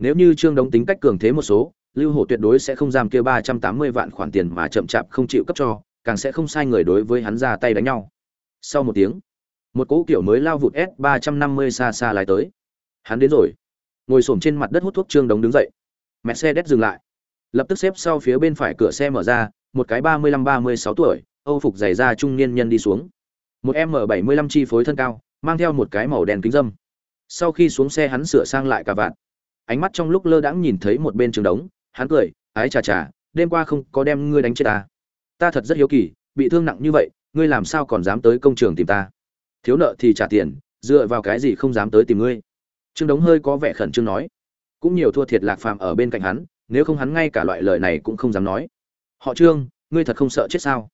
nếu như trương đống tính cách cường thế một số, lưu hổ tuyệt đối sẽ không giam kia ba trăm tám mươi vạn khoản tiền mà chậm chạp không chịu cấp cho, càng sẽ không sai người đối với hắn ra tay đánh nhau. Sau một tiếng, một cỗ kiểu mới lao vụt s ba trăm năm mươi xa xa lái tới. Hắn đến rồi. Ngồi s trên mặt đất hút thuốc trương đống đứng dậy. Mercedes dừng lại. Lập tức xếp sau phía bên phải cửa xe mở ra, một cái ba mươi lăm ba mươi sáu tuổi, âu phục dày da trung niên nhân đi xuống. Một m bảy mươi lăm chi phối thân cao, mang theo một cái màu đen kính dâm. Sau khi xuống xe hắn sửa sang lại cả vạn ánh mắt trong lúc lơ đãng nhìn thấy một bên trường đống, hắn cười, ái chà chà, đêm qua không có đem ngươi đánh chết ta. Ta thật rất hiếu kỳ, bị thương nặng như vậy, ngươi làm sao còn dám tới công trường tìm ta? Thiếu nợ thì trả tiền, dựa vào cái gì không dám tới tìm ngươi? Trương đống hơi có vẻ khẩn trương nói. Cũng nhiều thua thiệt lạc phàm ở bên cạnh hắn, nếu không hắn ngay cả loại lời này cũng không dám nói. Họ trương, ngươi thật không sợ chết sao?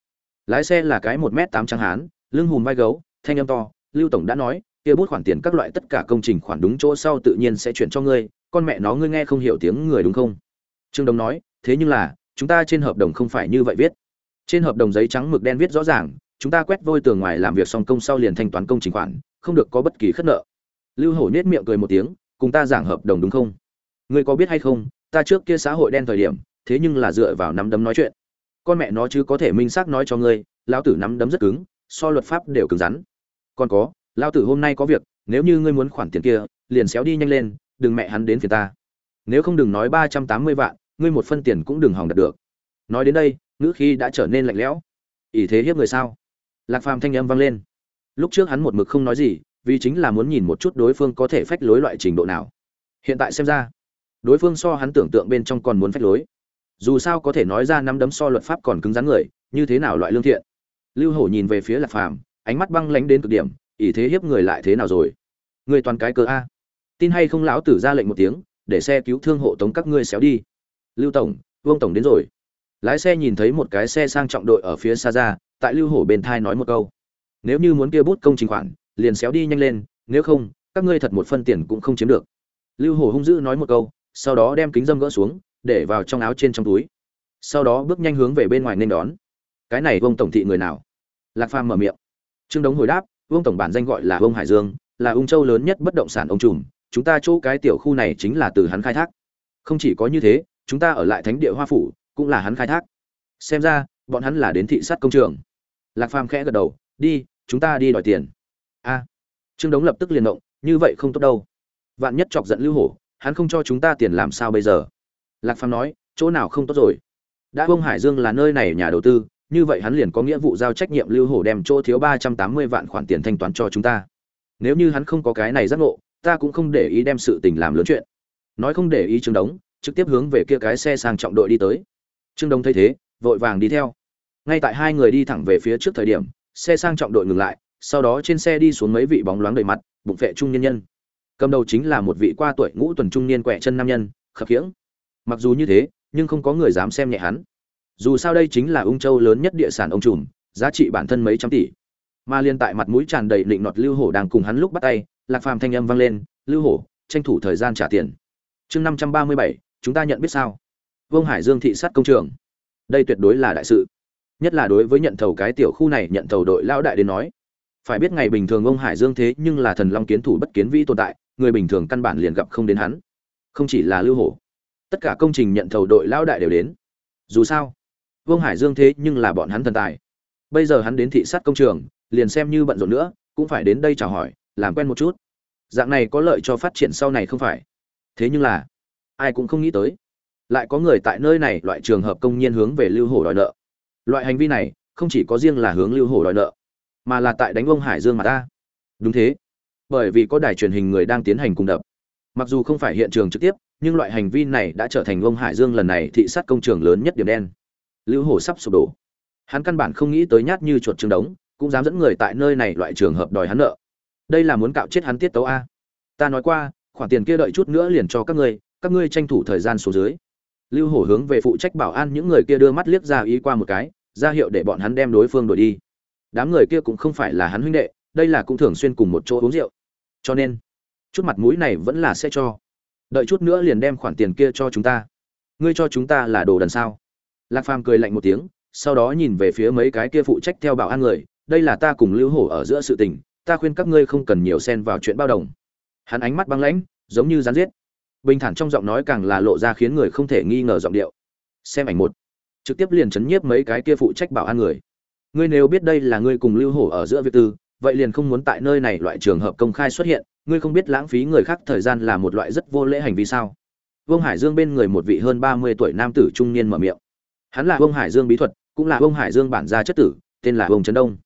Lái xe là cái một m tám trắng hán, lưng hùm vai gấu, thanh âm to, lưu tổng đã nói, kia bút khoản tiền các loại tất cả công trình khoản đúng chỗ sau tự nhiên sẽ chuyển cho ngươi con mẹ nó ngươi nghe không hiểu tiếng người đúng không? Trương đồng nói, thế nhưng là, chúng ta trên hợp đồng không phải như vậy viết. Trên hợp đồng giấy trắng mực đen viết rõ ràng, chúng ta quét vôi tường ngoài làm việc xong công sau liền thanh toán công trình khoản, không được có bất kỳ khất nợ. Lưu hổ nết miệng cười một tiếng, cùng ta giảng hợp đồng đúng không? Ngươi có biết hay không, ta trước kia xã hội đen thời điểm, thế nhưng là dựa vào nắm đấm nói chuyện. Con mẹ nó chứ có thể minh xác nói cho ngươi, lão tử nắm đấm rất cứng, so luật pháp đều cứng rắn. Còn có, lão tử hôm nay có việc, nếu như ngươi muốn khoản tiền kia, liền xéo đi nhanh lên đừng mẹ hắn đến phiền ta. Nếu không đừng nói ba trăm tám mươi vạn, ngươi một phân tiền cũng đừng hòng đạt được. Nói đến đây, ngữ khí đã trở nên lạnh lẽo. Ỷ thế hiếp người sao? Lạc phàm thanh âm vang lên. Lúc trước hắn một mực không nói gì, vì chính là muốn nhìn một chút đối phương có thể phách lối loại trình độ nào. Hiện tại xem ra, đối phương so hắn tưởng tượng bên trong còn muốn phách lối. Dù sao có thể nói ra năm đấm so luật pháp còn cứng rắn người, như thế nào loại lương thiện? Lưu hổ nhìn về phía lạc phàm, ánh mắt băng lánh đến cực điểm, ỷ thế hiếp người lại thế nào rồi? Người toàn cái cơ a tin hay không lão tử ra lệnh một tiếng, để xe cứu thương hộ tống các ngươi xéo đi. Lưu tổng, vương tổng đến rồi. Lái xe nhìn thấy một cái xe sang trọng đội ở phía xa ra, tại lưu hổ bên thai nói một câu. Nếu như muốn kia bút công trình khoản, liền xéo đi nhanh lên, nếu không, các ngươi thật một phân tiền cũng không chiếm được. Lưu hổ hung dữ nói một câu, sau đó đem kính dâm gỡ xuống, để vào trong áo trên trong túi. Sau đó bước nhanh hướng về bên ngoài nên đón. Cái này vông tổng thị người nào? Lạc phàm mở miệng. Trương đống hồi đáp vông tổng bản danh gọi là vông hải dương, là ung châu lớn nhất bất động sản ông trùm chúng ta chỗ cái tiểu khu này chính là từ hắn khai thác. Không chỉ có như thế, chúng ta ở lại thánh địa hoa phủ, cũng là hắn khai thác. Xem ra, bọn hắn là đến thị sát công trường. Lạc phàm khẽ gật đầu, đi, chúng ta đi đòi tiền. A. Trương đống lập tức liền động, như vậy không tốt đâu. Vạn nhất chọc giận lưu hổ, hắn không cho chúng ta tiền làm sao bây giờ? Lạc phàm nói, chỗ nào không tốt rồi? Đã bông hải dương là nơi này nhà đầu tư, như vậy hắn liền có nghĩa vụ giao trách nhiệm lưu hổ đem chỗ thiếu ba trăm tám mươi vạn khoản tiền thanh toán cho chúng ta. Nếu như hắn không có cái này giác ngộ ta cũng không để ý đem sự tình làm lớn chuyện. Nói không để ý trương đống, trực tiếp hướng về kia cái xe sang trọng đội đi tới. Trương đống thấy thế, vội vàng đi theo. Ngay tại hai người đi thẳng về phía trước thời điểm, xe sang trọng đội ngừng lại, sau đó trên xe đi xuống mấy vị bóng loáng đầy mặt, bụng vệ trung nhân nhân. Cầm đầu chính là một vị qua tuổi ngũ tuần trung niên quẹ chân nam nhân, khập khiễng. Mặc dù như thế, nhưng không có người dám xem nhẹ hắn. Dù sao đây chính là ung châu lớn nhất địa sản ông trùm, giá trị bản thân mấy trăm tỷ. Mà liên tại mặt mũi tràn đầy định nọt lưu hổ đang cùng hắn lúc bắt tay lạc phàm thanh âm vang lên, lưu hổ, tranh thủ thời gian trả tiền. Chương năm trăm ba mươi bảy, chúng ta nhận biết sao? Vương hải dương thị sát công trường. Đây tuyệt đối là đại sự. Nhất là đối với nhận thầu cái tiểu khu này, nhận thầu đội lão đại đến nói. Phải biết ngày bình thường ông hải dương thế nhưng là thần long kiến thủ bất kiến vĩ tồn tại, người bình thường căn bản liền gặp không đến hắn. Không chỉ là lưu hổ, tất cả công trình nhận thầu đội lão đại đều đến. Dù sao, vương hải dương thế nhưng là bọn hắn thần tài. Bây giờ hắn đến thị sát công trường, liền xem như bận rộn nữa, cũng phải đến đây chào hỏi làm quen một chút. Dạng này có lợi cho phát triển sau này không phải? Thế nhưng là, ai cũng không nghĩ tới. Lại có người tại nơi này loại trường hợp công nhiên hướng về lưu hổ đòi nợ. Loại hành vi này không chỉ có riêng là hướng lưu hổ đòi nợ, mà là tại đánh ông hải dương mà ta. Đúng thế. Bởi vì có đài truyền hình người đang tiến hành cùng đập. Mặc dù không phải hiện trường trực tiếp, nhưng loại hành vi này đã trở thành ông hải dương lần này thị sát công trường lớn nhất điểm đen. Lưu hổ sắp sụp đổ. Hắn căn bản không nghĩ tới nhát như chuột trường đống, cũng dám dẫn người tại nơi này loại trường hợp đòi hắn nợ đây là muốn cạo chết hắn tiết tấu a. Ta nói qua, khoản tiền kia đợi chút nữa liền cho các ngươi các ngươi tranh thủ thời gian số dưới. Lưu hổ hướng về phụ trách bảo an những người kia đưa mắt liếc ra ý qua một cái, ra hiệu để bọn hắn đem đối phương đuổi đi. Đám người kia cũng không phải là hắn huynh đệ, đây là cũng thường xuyên cùng một chỗ uống rượu. Cho nên, chút mặt mũi này vẫn là sẽ cho. Đợi chút nữa liền đem khoản tiền kia cho chúng ta. Ngươi cho chúng ta là đồ đần sao? Lạc phàm cười lạnh một tiếng, sau đó nhìn về phía mấy cái kia phụ trách theo bảo an người, đây là ta cùng lưu hổ ở giữa sự tình ta khuyên các ngươi không cần nhiều xen vào chuyện bao đồng. Hắn ánh mắt băng lãnh, giống như rán giết. Bình thản trong giọng nói càng là lộ ra khiến người không thể nghi ngờ giọng điệu. Xem ảnh một. Trực tiếp liền chấn nhiếp mấy cái kia phụ trách bảo an người. Ngươi nếu biết đây là ngươi cùng lưu hổ ở giữa việc tư, vậy liền không muốn tại nơi này loại trường hợp công khai xuất hiện, ngươi không biết lãng phí người khác thời gian là một loại rất vô lễ hành vi sao? Vương hải dương bên người một vị hơn ba mươi tuổi nam tử trung niên mở miệng. Hắn là vương hải dương bí thuật, cũng là vương hải dương bản gia chất tử, tên là vương trấn đông.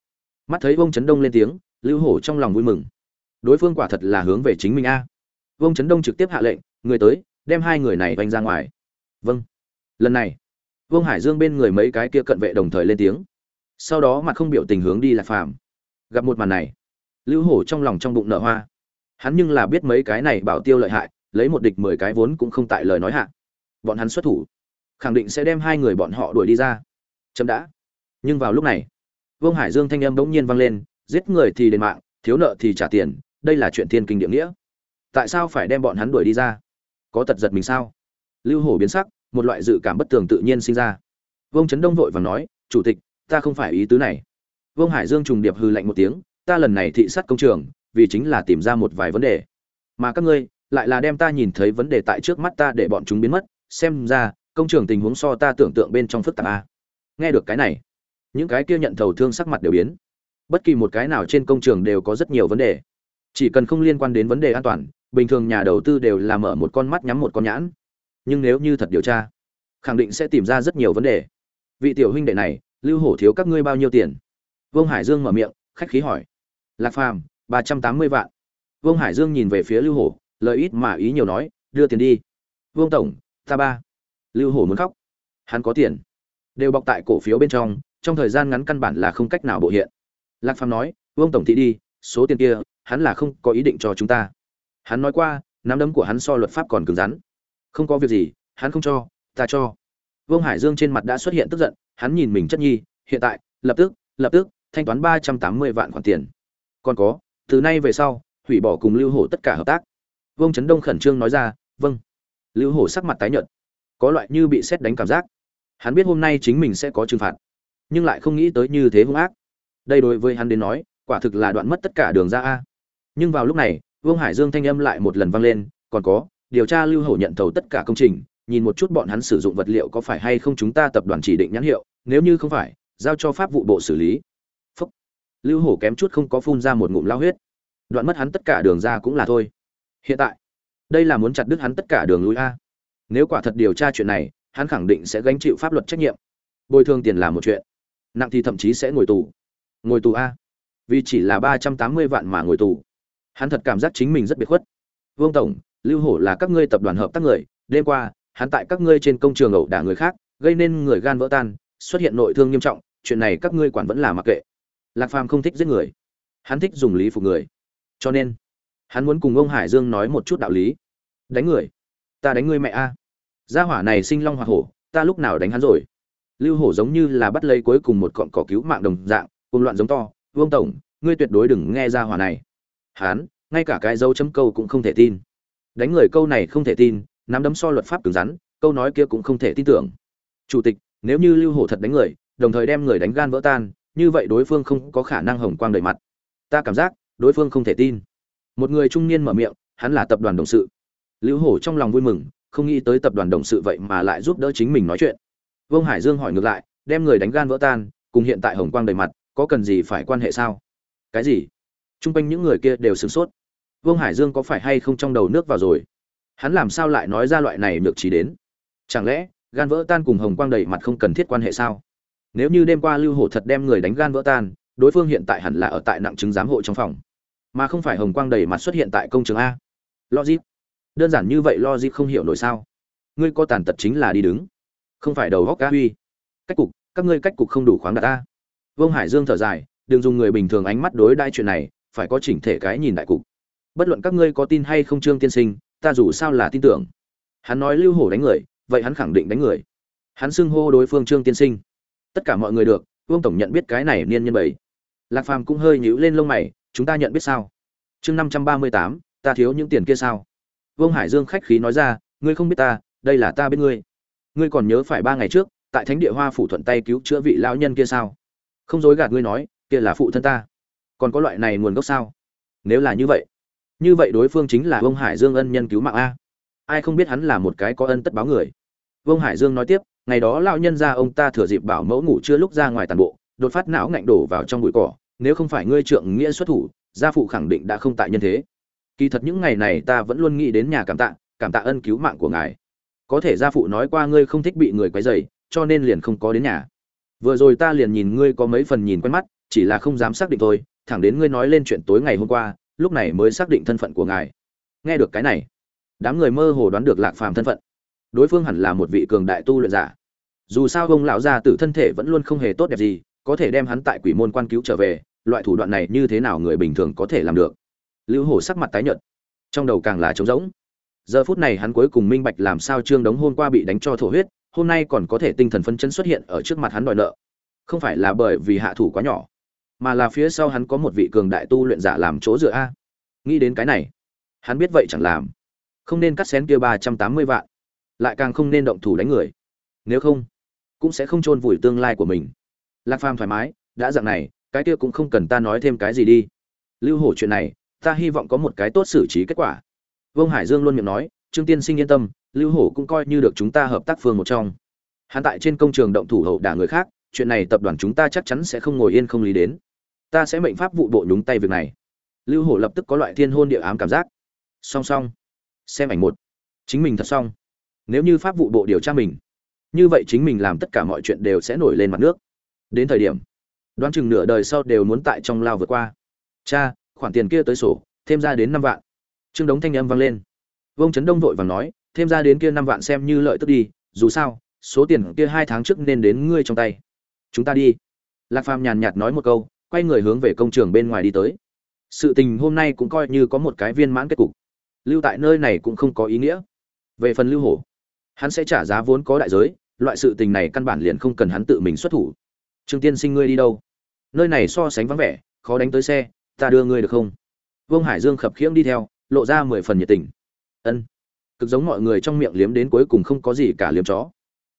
Mắt thấy vương trấn đông lên tiếng lưu hổ trong lòng vui mừng. Đối phương quả thật là hướng về chính mình a. Vương trấn đông trực tiếp hạ lệnh, người tới, đem hai người này vanh ra ngoài. Vâng. Lần này, vương hải dương bên người mấy cái kia cận vệ đồng thời lên tiếng. Sau đó mặt không biểu tình hướng đi lạc phàm. Gặp một màn này, lưu hổ trong lòng trong bụng nở hoa. Hắn nhưng là biết mấy cái này bảo tiêu lợi hại, lấy một địch mười cái vốn cũng không tại lời nói hạ. Bọn hắn xuất thủ, khẳng định sẽ đem hai người bọn họ đuổi đi ra. Chậm đã. Nhưng vào lúc này, vương hải dương thanh âm bỗng nhiên vang lên giết người thì đền mạng, thiếu nợ thì trả tiền, đây là chuyện thiên kinh địa nghĩa. Tại sao phải đem bọn hắn đuổi đi ra? Có tật giật mình sao? Lưu hổ biến sắc, một loại dự cảm bất tường tự nhiên sinh ra. Vương trấn đông vội vàng nói, chủ tịch, ta không phải ý tứ này. Vương hải dương trùng điệp hư lạnh một tiếng, ta lần này thị sát công trường, vì chính là tìm ra một vài vấn đề. Mà các ngươi, lại là đem ta nhìn thấy vấn đề tại trước mắt ta để bọn chúng biến mất, xem ra, công trường tình huống so ta tưởng tượng bên trong phức tạp a nghe được cái này, những cái kia nhận thầu thương sắc mặt đều biến bất kỳ một cái nào trên công trường đều có rất nhiều vấn đề. Chỉ cần không liên quan đến vấn đề an toàn, bình thường nhà đầu tư đều là mở một con mắt nhắm một con nhãn. Nhưng nếu như thật điều tra, khẳng định sẽ tìm ra rất nhiều vấn đề. Vị tiểu huynh đệ này, lưu hổ thiếu các ngươi bao nhiêu tiền? Vương hải dương mở miệng, khách khí hỏi. Lạc phàm, ba trăm tám mươi vạn. Vương hải dương nhìn về phía lưu hổ, lời ít mà ý nhiều nói, đưa tiền đi. Vương tổng, ta ba. Lưu hổ muốn khóc. Hắn có tiền. Đều bọc tại cổ phiếu bên trong trong thời gian ngắn căn bản là không cách nào bộ hiện lạc phàm nói, vương tổng thị đi, số tiền kia, hắn là không có ý định cho chúng ta. Hắn nói qua, nắm đấm của hắn so luật pháp còn cứng rắn. Không có việc gì, hắn không cho, ta cho. Vương hải dương trên mặt đã xuất hiện tức giận, hắn nhìn mình chất nhi, hiện tại, lập tức lập tức, thanh toán ba trăm tám mươi vạn khoản tiền. Còn có, từ nay về sau, hủy bỏ cùng lưu hổ tất cả hợp tác. Vương trấn đông khẩn trương nói ra vâng. Lưu hổ sắc mặt tái nhợt, có loại như bị xét đánh cảm giác. Hắn biết hôm nay chính mình sẽ có trừng phạt, nhưng lại không nghĩ tới như thế hung ác đây đối với hắn đến nói, quả thực là đoạn mất tất cả đường ra a. Nhưng vào lúc này, vương hải dương thanh âm lại một lần vang lên, còn có, điều tra lưu hổ nhận thầu tất cả công trình, nhìn một chút bọn hắn sử dụng vật liệu có phải hay không chúng ta tập đoàn chỉ định nhãn hiệu, nếu như không phải, giao cho pháp vụ bộ xử lý. Phúc. lưu hổ kém chút không có phun ra một ngụm lao huyết. Đoạn mất hắn tất cả đường ra cũng là thôi. Hiện tại, đây là muốn chặt đứt hắn tất cả đường lui a. Nếu quả thật điều tra chuyện này, hắn khẳng định sẽ gánh chịu pháp luật trách nhiệm. Bồi thường tiền là một chuyện. Nặng thì thậm chí sẽ ngồi tù ngồi tù a. Vì chỉ là ba trăm tám mươi vạn mà ngồi tù. Hắn thật cảm giác chính mình rất biệt khuất. Vương tổng lưu hổ là các ngươi tập đoàn hợp tác người. Đêm qua hắn tại các ngươi trên công trường ẩu đả người khác gây nên người gan vỡ tan xuất hiện nội thương nghiêm trọng chuyện này các ngươi quản vẫn là mặc kệ. Lạc phàm không thích giết người. Hắn thích dùng lý phục người. Cho nên hắn muốn cùng ông hải dương nói một chút đạo lý. Đánh người. Ta đánh ngươi mẹ a. Gia hỏa này sinh long hoa hổ ta lúc nào đánh hắn rồi? Lưu hổ giống như là bắt lấy cuối cùng một cọn cỏ cứu mạng đồng dạng cùng loạn giống to vương tổng ngươi tuyệt đối đừng nghe ra hỏa này. Hán, ngay cả cái dấu chấm câu cũng không thể tin. Đánh người câu này không thể tin nắm đấm so luật pháp cứng rắn câu nói kia cũng không thể tin tưởng. Chủ tịch nếu như lưu hổ thật đánh người đồng thời đem người đánh gan vỡ tan như vậy đối phương không có khả năng hồng quang đầy mặt. Ta cảm giác đối phương không thể tin. Một người trung niên mở miệng hắn là tập đoàn đồng sự. Lưu hổ trong lòng vui mừng không nghĩ tới tập đoàn đồng sự vậy mà lại giúp đỡ chính mình nói chuyện. Vương hải dương hỏi ngược lại đem người đánh gan vỡ tan cùng hiện tại hồng quang đầy mặt có cần gì phải quan hệ sao? Cái gì? T r u n g quanh những người kia đều sửng sốt. Vương hải dương có phải hay không trong đầu nước vào rồi? Hắn làm sao lại nói ra loại này được chỉ đến? Chẳng lẽ, gan vỡ tan cùng hồng quang đầy mặt không cần thiết quan hệ sao? Nếu như đêm qua lưu hổ thật đem người đánh gan vỡ tan, đối phương hiện tại hẳn là ở tại nặng chứng giám hộ trong phòng. Mà không phải hồng quang đầy mặt xuất hiện tại công trường a. Logic. Đơn giản như vậy logic không hiểu nổi sao? Ngươi có tàn tật chính là đi đứng. Không phải đầu góc ca huy. Cách cục, các ngươi cách cục không đủ khoáng đạt a vương hải dương thở dài, đừng dùng người bình thường ánh mắt đối đãi chuyện này, phải có chỉnh thể cái nhìn đại cục. Bất luận các ngươi có tin hay không trương tiên sinh, ta dù sao là tin tưởng. Hắn nói lưu hổ đánh người, vậy hắn khẳng định đánh người. Hắn xưng hô đối phương trương tiên sinh. Tất cả mọi người được, vương tổng nhận biết cái này niên nhân bảy lạc phàm cũng hơi nhíu lên lông mày, chúng ta nhận biết sao? Chương năm trăm ba mươi tám, ta thiếu những tiền kia sao? Vương hải dương khách khí nói ra, ngươi không biết ta, đây là ta biết ngươi. Ngươi còn nhớ phải ba ngày trước, tại thánh địa hoa phủ thuận tay cứu chữa vị lão nhân kia sao? Không dối gạt ngươi nói, kia là phụ thân ta. Còn có loại này nguồn gốc sao? Nếu là như vậy như vậy đối phương chính là vương hải dương ân nhân cứu mạng a. Ai không biết hắn là một cái có ân tất báo người. Vương hải dương nói tiếp, ngày đó lão nhân gia ông ta thừa dịp bảo mẫu ngủ chưa lúc ra ngoài tàn bộ, đột phát não ngạnh đổ vào trong bụi cỏ, nếu không phải ngươi trượng nghĩa xuất thủ, gia phụ khẳng định đã không tại nhân thế. Kỳ thật những ngày này ta vẫn luôn nghĩ đến nhà cảm tạ cảm tạ ân cứu mạng của ngài. Có thể gia phụ nói qua ngươi không thích bị người quấy rầy, cho nên liền không có đến nhà vừa rồi ta liền nhìn ngươi có mấy phần nhìn quen mắt, chỉ là không dám xác định thôi, thẳng đến ngươi nói lên chuyện tối ngày hôm qua, lúc này mới xác định thân phận của ngài. Nghe được cái này, đám người mơ hồ đoán được lạc phàm thân phận. Đối phương hẳn là một vị cường đại tu luyện giả. Dù sao ông lão gia tử thân thể vẫn luôn không hề tốt đẹp gì, có thể đem hắn tại quỷ môn quan cứu trở về, loại thủ đoạn này như thế nào người bình thường có thể làm được? Lưu hổ sắc mặt tái nhợt, trong đầu càng là trống rỗng. Giờ phút này hắn cuối cùng minh bạch làm sao trương đống hôm qua bị đánh cho thổ huyết hôm nay còn có thể tinh thần phân chấn xuất hiện ở trước mặt hắn đòi nợ. Không phải là bởi vì hạ thủ quá nhỏ, mà là phía sau hắn có một vị cường đại tu luyện giả làm chỗ dựa a. Nghĩ đến cái này, hắn biết vậy chẳng làm. Không nên cắt xén kia ba trăm tám mươi vạn, lại càng không nên động thủ đánh người. Nếu không, cũng sẽ không chôn vùi tương lai của mình. Lạc phàm thoải mái, đã dạng này, cái kia cũng không cần ta nói thêm cái gì đi. Lưu hổ chuyện này, ta hy vọng có một cái tốt xử trí kết quả. Vương hải dương luôn miệng nói trương tiên sinh yên tâm, lưu hổ cũng coi như được chúng ta hợp tác phương một trong. Hắn tại trên công trường động thủ hậu đả người khác, chuyện này tập đoàn chúng ta chắc chắn sẽ không ngồi yên không lý đến. Ta sẽ mệnh pháp vụ bộ nhúng tay việc này. Lưu hổ lập tức có loại thiên hôn địa ám cảm giác. Song song. Xem ảnh một. Chính mình thật xong. Nếu như pháp vụ bộ điều tra mình, như vậy chính mình làm tất cả mọi chuyện đều sẽ nổi lên mặt nước. Đến thời điểm, đoán chừng nửa đời sau đều muốn tại trong lao vượt qua. Cha, khoản tiền kia tới sổ, thêm ra đến năm vạn. Trương đống thanh âm vang lên. Vương Chấn đông vội vàng nói, thêm ra đến kia năm vạn xem như lợi tức đi, dù sao, số tiền kia hai tháng trước nên đến ngươi trong tay. Chúng ta đi. Lạc phàm nhàn nhạt nói một câu, quay người hướng về công trường bên ngoài đi tới. Sự tình hôm nay cũng coi như có một cái viên mãn kết cục. Lưu tại nơi này cũng không có ý nghĩa. Về phần lưu hổ, hắn sẽ trả giá vốn có đại giới, loại sự tình này căn bản liền không cần hắn tự mình xuất thủ. Trương tiên sinh ngươi đi đâu? Nơi này so sánh vắng vẻ, khó đánh tới xe, ta đưa ngươi được không? Vương hải dương khập khiễng đi theo, lộ ra mười phần nhiệt tình ân. Cực giống mọi người trong miệng liếm đến cuối cùng không có gì cả liếm chó.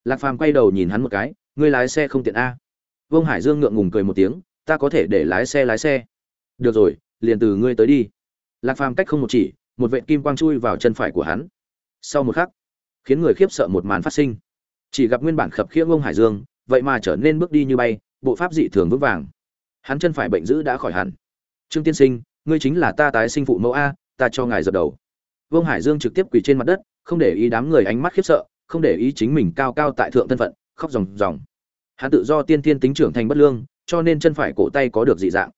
Lạc phàm quay đầu nhìn hắn một cái, ngươi lái xe không tiện a. Vương hải dương ngượng ngùng cười một tiếng, ta có thể để lái xe lái xe. Được rồi, liền từ ngươi tới đi. Lạc phàm cách không một chỉ, một vệ kim quang chui vào chân phải của hắn. Sau một khắc, khiến người khiếp sợ một màn phát sinh. Chỉ gặp nguyên bản khập khiễng Vương hải dương, vậy mà trở nên bước đi như bay, bộ pháp dị thường vững vàng. Hắn chân phải bệnh dữ đã khỏi hẳn. Trương tiên sinh, ngươi chính là ta tái sinh phụ mẫu a, ta cho ngài dập đầu vương hải dương trực tiếp quỳ trên mặt đất, không để ý đám người ánh mắt khiếp sợ, không để ý chính mình cao cao tại thượng thân phận, khóc ròng ròng. Hắn tự do tiên tiên tính trưởng thành bất lương, cho nên chân phải cổ tay có được dị dạng.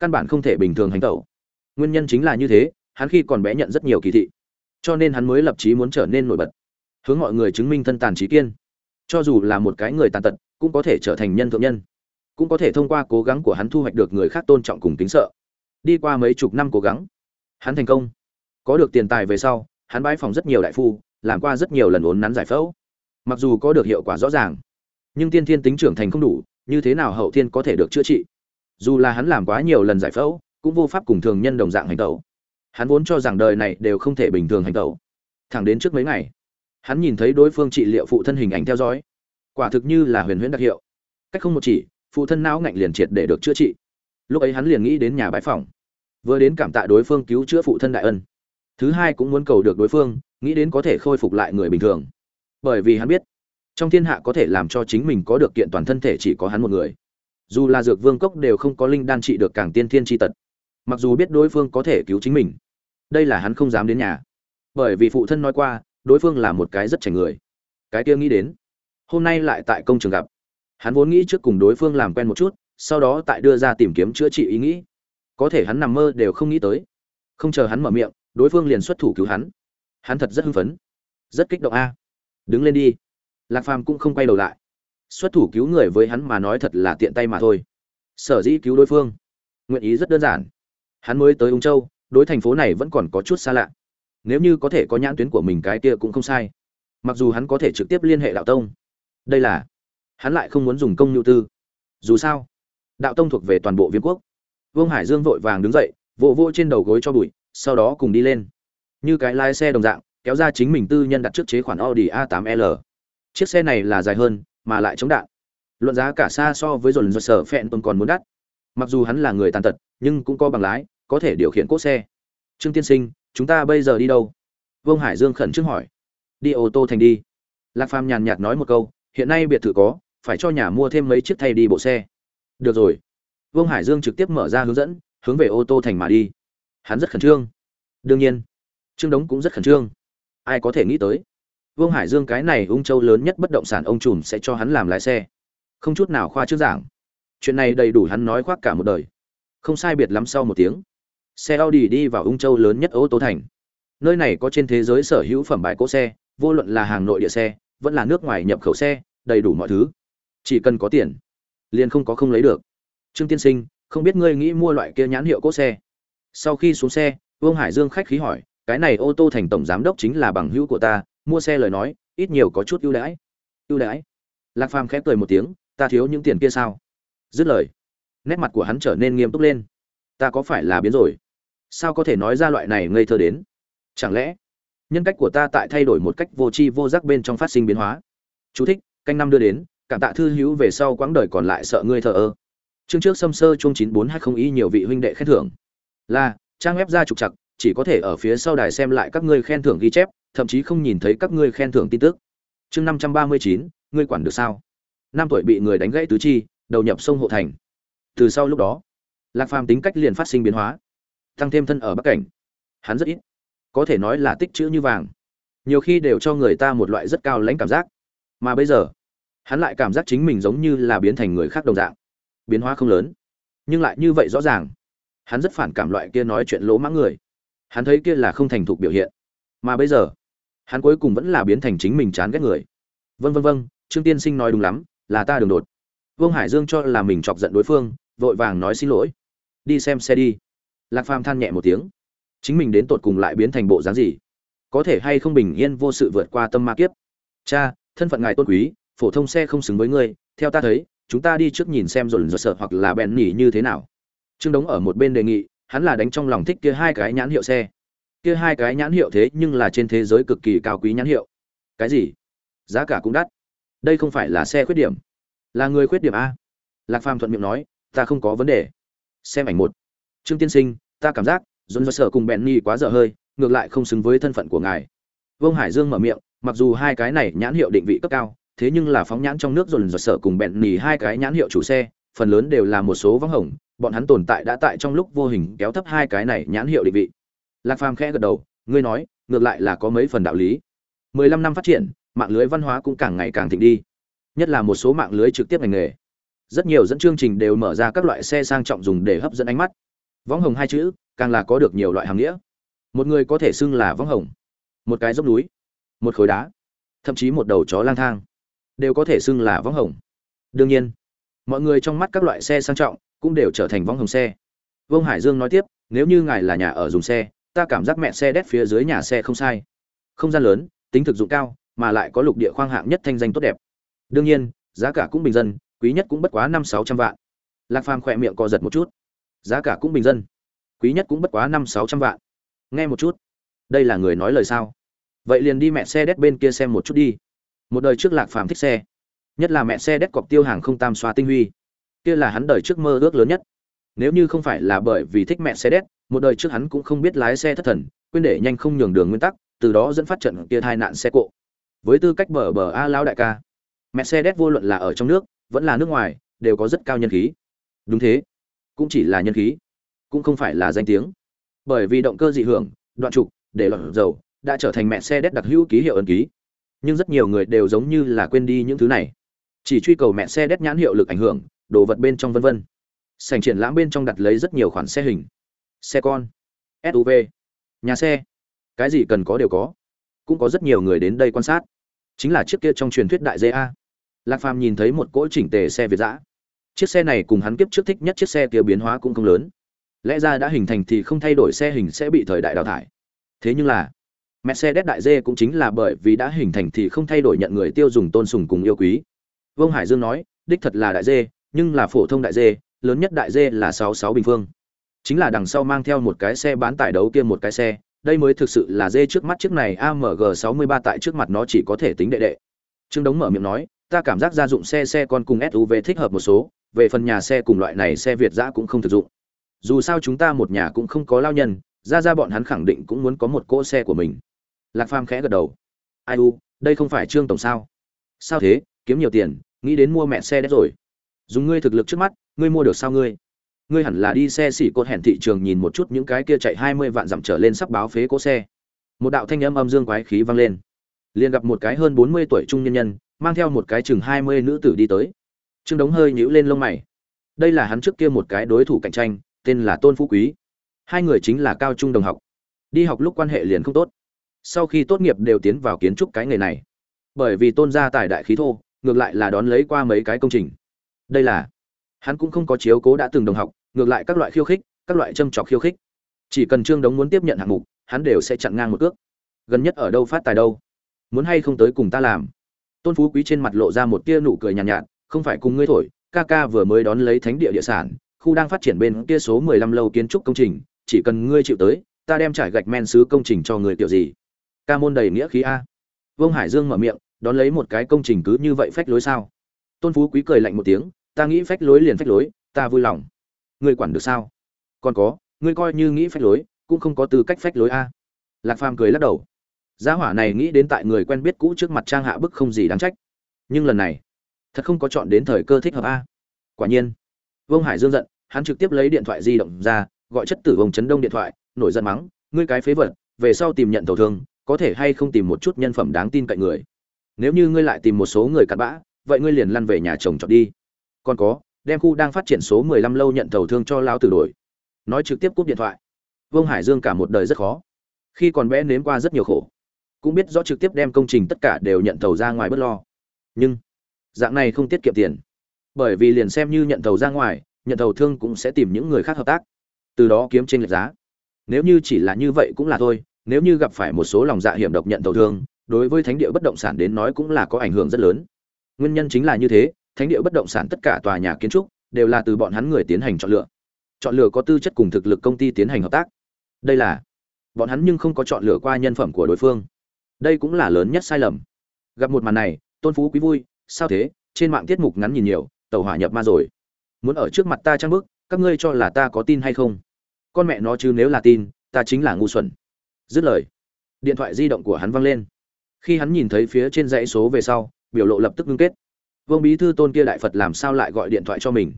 Căn bản không thể bình thường hành tẩu. Nguyên nhân chính là như thế, hắn khi còn bé nhận rất nhiều kỳ thị. Cho nên hắn mới lập chí muốn trở nên nổi bật. Hướng mọi người chứng minh thân tàn trí kiên. Cho dù là một cái người tàn tật, cũng có thể trở thành nhân thượng nhân. Cũng có thể thông qua cố gắng của hắn thu hoạch được người khác tôn trọng cùng kính sợ. Đi qua mấy chục năm cố gắng, hắn thành công có được tiền tài về sau, hắn bãi phòng rất nhiều đại phu, làm qua rất nhiều lần uốn nắn giải phẫu. Mặc dù có được hiệu quả rõ ràng, nhưng tiên thiên tính trưởng thành không đủ, như thế nào hậu thiên có thể được chữa trị? Dù là hắn làm quá nhiều lần giải phẫu, cũng vô pháp cùng thường nhân đồng dạng hành tẩu. Hắn vốn cho rằng đời này đều không thể bình thường hành tẩu. Thẳng đến trước mấy ngày, hắn nhìn thấy đối phương trị liệu phụ thân hình ảnh theo dõi. Quả thực như là huyền huyễn đặc hiệu. Cách không một chỉ, phụ thân não ngạnh liền triệt để được chữa trị. Lúc ấy hắn liền nghĩ đến nhà bãi phòng, vừa đến cảm tạ đối phương cứu chữa phụ thân đại ân thứ hai cũng muốn cầu được đối phương, nghĩ đến có thể khôi phục lại người bình thường. Bởi vì hắn biết, trong thiên hạ có thể làm cho chính mình có được kiện toàn thân thể chỉ có hắn một người. Dù là dược vương cốc đều không có linh đan trị được càng tiên thiên tri tật, mặc dù biết đối phương có thể cứu chính mình, đây là hắn không dám đến nhà. Bởi vì phụ thân nói qua, đối phương là một cái rất chảnh người. Cái kia nghĩ đến, hôm nay lại tại công trường gặp. Hắn vốn nghĩ trước cùng đối phương làm quen một chút, sau đó tại đưa ra tìm kiếm chữa trị ý nghĩ. Có thể hắn nằm mơ đều không nghĩ tới. Không chờ hắn mở miệng đối phương liền xuất thủ cứu hắn. Hắn thật rất hưng phấn, rất kích động a. Đứng lên đi. Lạc phàm cũng không quay đầu lại. Xuất thủ cứu người với hắn mà nói thật là tiện tay mà thôi. Sở dĩ cứu đối phương, nguyện ý rất đơn giản. Hắn mới tới ung châu, đối thành phố này vẫn còn có chút xa lạ. Nếu như có thể có nhãn tuyến của mình cái kia cũng không sai. Mặc dù hắn có thể trực tiếp liên hệ đạo tông, đây là hắn lại không muốn dùng công nhu tư. Dù sao, đạo tông thuộc về toàn bộ Viên quốc. Vương hải dương vội vàng đứng dậy, vỗ vỗ trên đầu gối cho bụi sau đó cùng đi lên. Như cái lái xe đồng dạng, kéo ra chính mình tư nhân đặt trước chế khoản audi a 8 l. Chiếc xe này là dài hơn, mà lại chống đạn. Luận giá cả xa so với dồn dồn sở phẹn tuần còn muốn đắt. Mặc dù hắn là người tàn tật, nhưng cũng có bằng lái, có thể điều khiển cốt xe. Trương tiên sinh, chúng ta bây giờ đi đâu? Vương hải dương khẩn trương hỏi. Đi ô tô thành đi. Lạc phàm nhàn nhạt nói một câu, hiện nay biệt thự có, phải cho nhà mua thêm mấy chiếc thay đi bộ xe. Được rồi. Vương hải dương trực tiếp mở ra hướng dẫn, hướng về ô tô thành mà đi hắn rất khẩn trương. Đương nhiên, trương đống cũng rất khẩn trương. Ai có thể nghĩ tới, vương hải dương cái này ung châu lớn nhất bất động sản ông trùm sẽ cho hắn làm lái xe. Không chút nào khoa trước giảng. Chuyện này đầy đủ hắn nói khoác cả một đời. Không sai biệt lắm sau một tiếng, xe audi đi vào ung châu lớn nhất ô tô thành. Nơi này có trên thế giới sở hữu phẩm bài cỗ xe, vô luận là hàng nội địa xe, vẫn là nước ngoài nhập khẩu xe, đầy đủ mọi thứ. Chỉ cần có tiền, liền không có không lấy được. Trương tiên sinh, không biết ngươi nghĩ mua loại kia nhãn hiệu cỗ xe? Sau khi xuống xe vương hải dương khách khí hỏi cái này ô tô thành tổng giám đốc chính là bằng hữu của ta mua xe lời nói ít nhiều có chút ưu đãi. Ưu đãi? Lạc phàm khép cười một tiếng ta thiếu những tiền kia sao? Dứt lời nét mặt của hắn trở nên nghiêm túc lên. Ta có phải là biến rồi? Sao có thể nói ra loại này ngây thơ đến? Chẳng lẽ nhân cách của ta tại thay đổi một cách vô tri vô giác bên trong phát sinh biến hóa? Chú thích, canh năm đưa đến cảm tạ thư hữu về sau quãng đời còn lại sợ ngươi thờ ơ. Chương trước xâm sơ chung chín bốn hai không ý nhiều vị huynh đệ khen thưởng là, trang web ra trục chặt chỉ có thể ở phía sau đài xem lại các ngươi khen thưởng ghi chép, thậm chí không nhìn thấy các ngươi khen thưởng tin tức. Chương năm trăm ba mươi chín, ngươi quản được sao? Năm tuổi bị người đánh gãy tứ chi, đầu nhập sông hộ thành. Từ sau lúc đó, lạc phàm tính cách liền phát sinh biến hóa. Tăng thêm thân ở bắc cảnh, hắn rất ít. Có thể nói là tích chữ như vàng. Nhiều khi đều cho người ta một loại rất cao lãnh cảm giác. Mà bây giờ, hắn lại cảm giác chính mình giống như là biến thành người khác đồng dạng. Biến hóa không lớn, nhưng lại như vậy rõ ràng hắn rất phản cảm loại kia nói chuyện lỗ mãng người. Hắn thấy kia là không thành thục biểu hiện. Mà bây giờ, hắn cuối cùng vẫn là biến thành chính mình chán ghét người. Vân vân vân trương tiên sinh nói đúng lắm, là ta đường đột. Vương hải dương cho là mình chọc giận đối phương, vội vàng nói xin lỗi. Đi xem xe đi. Lạc phàm than nhẹ một tiếng. Chính mình đến tột cùng lại biến thành bộ dáng gì? Có thể hay không bình yên vô sự vượt qua tâm ma kiếp? Cha, thân phận ngài tôn quý, phổ thông xe không xứng với ngươi. Theo ta thấy, chúng ta đi trước nhìn xem rồi rồi sợ hoặc là bèn nhỉ như thế nào trương đống ở một bên đề nghị, hắn là đánh trong lòng thích kia hai cái nhãn hiệu xe. Kia hai cái nhãn hiệu thế nhưng là trên thế giới cực kỳ cao quý nhãn hiệu. Cái gì? Giá cả cũng đắt. Đây không phải là xe khuyết điểm. Là người khuyết điểm a. Lạc phàm thuận miệng nói, ta không có vấn đề. Xem ảnh một. Trương tiên sinh, ta cảm giác dồn sở cùng bèn nhi quá dở hơi, ngược lại không xứng với thân phận của ngài. Vương hải dương mở miệng, mặc dù hai cái này nhãn hiệu định vị cấp cao, thế nhưng là phóng nhãn trong nước dồn dơ sở cùng bèn nỉ hai cái nhãn hiệu chủ xe, phần lớn đều là một số vắng hồng bọn hắn tồn tại đã tại trong lúc vô hình kéo thấp hai cái này nhãn hiệu định vị. Lạc phàm khẽ gật đầu, ngươi nói, ngược lại là có mấy phần đạo lý. Mười lăm năm phát triển, mạng lưới văn hóa cũng càng ngày càng thịnh đi. Nhất là một số mạng lưới trực tiếp ngành nghề. Rất nhiều dẫn chương trình đều mở ra các loại xe sang trọng dùng để hấp dẫn ánh mắt. Võng hồng hai chữ, càng là có được nhiều loại hàng nghĩa. Một người có thể xưng là võng hồng. Một cái dốc núi. Một khối đá. Thậm chí một đầu chó lang thang. Đều có thể xưng là võng hồng. Đương nhiên, mọi người trong mắt các loại xe sang trọng cũng đều trở thành vong hồng xe. Vương hải dương nói tiếp, nếu như ngài là nhà ở dùng xe, ta cảm giác mẹ xe đét phía dưới nhà xe không sai. Không gian lớn, tính thực dụng cao, mà lại có lục địa khoang hạng nhất thanh danh tốt đẹp. Đương nhiên, giá cả cũng bình dân, quý nhất cũng bất quá năm sáu trăm vạn. Lạc phàm khỏe miệng co giật một chút. Giá cả cũng bình dân, quý nhất cũng bất quá năm sáu trăm vạn. Nghe một chút, đây là người nói lời sao? Vậy liền đi mẹ xe đét bên kia xem một chút đi. Một đời trước lạc phàm thích xe, nhất là mẹ xe đét cọc tiêu hàng không tam xoa tinh huy kia là hắn đời trước mơ ước lớn nhất. Nếu như không phải là bởi vì thích mẹ xe đét, một đời trước hắn cũng không biết lái xe thất thần, quên để nhanh không nhường đường nguyên tắc, từ đó dẫn phát trận kia tai nạn xe cộ. Với tư cách bờ bờ a lão đại ca, mẹ xe đét vô luận là ở trong nước, vẫn là nước ngoài, đều có rất cao nhân khí. Đúng thế, cũng chỉ là nhân khí, cũng không phải là danh tiếng. Bởi vì động cơ dị hưởng, đoạn trục, để lọt dầu, đã trở thành mẹ xe đét đặc hữu ký hiệu ấn ký. Nhưng rất nhiều người đều giống như là quên đi những thứ này. Chỉ truy cầu mẹ xe đét nhãn hiệu lực ảnh hưởng đồ vật bên trong vân vân. Sảnh triển lãm bên trong đặt lấy rất nhiều khoản xe hình. Xe con. Suv nhà xe. Cái gì cần có đều có. Cũng có rất nhiều người đến đây quan sát. Chính là chiếc kia trong truyền thuyết đại a. Lạc phàm nhìn thấy một cỗ chỉnh tề xe việt giã chiếc xe này cùng hắn kiếp trước thích nhất chiếc xe kia biến hóa cũng không lớn. Lẽ ra đã hình thành thì không thay đổi xe hình sẽ bị thời đại đào thải. Thế nhưng là, mercedes đại dê cũng chính là bởi vì đã hình thành thì không thay đổi nhận người tiêu dùng tôn sùng cùng yêu quý. Vương hải dương nói, đích thật là đại dê nhưng là phổ thông đại dê, lớn nhất đại dê là sáu sáu bình phương. Chính là đằng sau mang theo một cái xe bán tải đấu kia một cái xe, đây mới thực sự là dê trước mắt chiếc này amg 63 tại trước mặt nó chỉ có thể tính đệ đệ. Trương đống mở miệng nói, ta cảm giác gia dụng xe xe con cùng suv thích hợp một số, về phần nhà xe cùng loại này xe việt giã cũng không thực dụng. Dù sao chúng ta một nhà cũng không có lao nhân, ra ra bọn hắn khẳng định cũng muốn có một cỗ xe của mình. Lạc phàm khẽ gật đầu. Ai u, đây không phải trương tổng sao? Sao thế? Kiếm nhiều tiền, nghĩ đến mua mẹ xe đấy rồi dùng ngươi thực lực trước mắt, ngươi mua được sao ngươi? Ngươi hẳn là đi xe xỉ cột hẹn thị trường nhìn một chút những cái kia chạy hai mươi vạn dặm trở lên sắp báo phế cố xe. Một đạo thanh âm âm dương quái khí vang lên. Liền gặp một cái hơn bốn mươi tuổi trung nhân nhân, mang theo một cái chừng hai mươi nữ tử đi tới. Trương đống hơi nhũ lên lông mày. Đây là hắn trước kia một cái đối thủ cạnh tranh, tên là tôn phú quý. Hai người chính là cao trung đồng học. Đi học lúc quan hệ liền không tốt. Sau khi tốt nghiệp đều tiến vào kiến trúc cái nghề này. Bởi vì tôn gia tài đại khí thô, ngược lại là đón lấy qua mấy cái công trình đây là hắn cũng không có chiếu cố đã từng đồng học ngược lại các loại khiêu khích các loại châm trọc khiêu khích. Chỉ cần trương đống muốn tiếp nhận hạng mục hắn đều sẽ chặn ngang một cước. Gần nhất ở đâu phát tài đâu? Muốn hay không tới cùng ta làm? Tôn phú quý trên mặt lộ ra một tia nụ cười nhàn nhạt, nhạt không phải cùng ngươi thổi ca ca vừa mới đón lấy thánh địa địa sản khu đang phát triển bên kia số mười lăm lâu kiến trúc công trình chỉ cần ngươi chịu tới ta đem trải gạch men xứ công trình cho người tiểu gì? Ca môn đầy nghĩa khí a. Vương hải dương mở miệng đón lấy một cái công trình cứ như vậy phách lối sao? Tôn phú quý cười lạnh một tiếng, ta nghĩ phách lối liền phách lối, ta vui lòng. Ngươi quản được sao? Còn có, ngươi coi như nghĩ phách lối, cũng không có tư cách phách lối a. Lạc phàm cười lắc đầu. Gia hỏa này nghĩ đến tại người quen biết cũ trước mặt trang hạ bức không gì đáng trách. Nhưng lần này, thật không có chọn đến thời cơ thích hợp a. Quả nhiên, vương hải dương giận, hắn trực tiếp lấy điện thoại di động ra, gọi chất tử vông chấn đông điện thoại, nổi giận mắng, ngươi cái phế vật, về sau tìm nhận tổn thương, có thể hay không tìm một chút nhân phẩm đáng tin cậy người. Nếu như ngươi lại tìm một số người cặn bã vậy ngươi liền lăn về nhà chồng chọn đi. Còn có, đem khu đang phát triển số mười lăm lâu nhận tàu thương cho lao tử đổi. Nói trực tiếp cúp điện thoại. Vương hải dương cả một đời rất khó. Khi còn bé nếm qua rất nhiều khổ. Cũng biết rõ trực tiếp đem công trình tất cả đều nhận tàu ra ngoài bất lo. Nhưng, dạng này không tiết kiệm tiền. Bởi vì liền xem như nhận tàu ra ngoài, nhận tàu thương cũng sẽ tìm những người khác hợp tác. Từ đó kiếm trên lệch giá. Nếu như chỉ là như vậy cũng là thôi, nếu như gặp phải một số lòng dạ hiểm độc nhận tàu thương, đối với thánh địa bất động sản đến nói cũng là có ảnh hưởng rất lớn nguyên nhân chính là như thế, thánh địa bất động sản tất cả tòa nhà kiến trúc đều là từ bọn hắn người tiến hành chọn lựa. Chọn lựa có tư chất cùng thực lực công ty tiến hành hợp tác. Đây là, bọn hắn nhưng không có chọn lựa qua nhân phẩm của đối phương. Đây cũng là lớn nhất sai lầm. Gặp một màn này, tôn phú quý vui, sao thế? Trên mạng tiết mục ngắn nhìn nhiều, tàu hỏa nhập ma rồi. Muốn ở trước mặt ta trang bức các ngươi cho là ta có tin hay không? Con mẹ nó chứ nếu là tin, ta chính là ngu xuẩn. Dứt lời, điện thoại di động của hắn văng lên. Khi hắn nhìn thấy phía trên dãy số về sau biểu lộ lập tức ngưng kết. Vương bí thư tôn kia đại phật làm sao lại gọi điện thoại cho mình?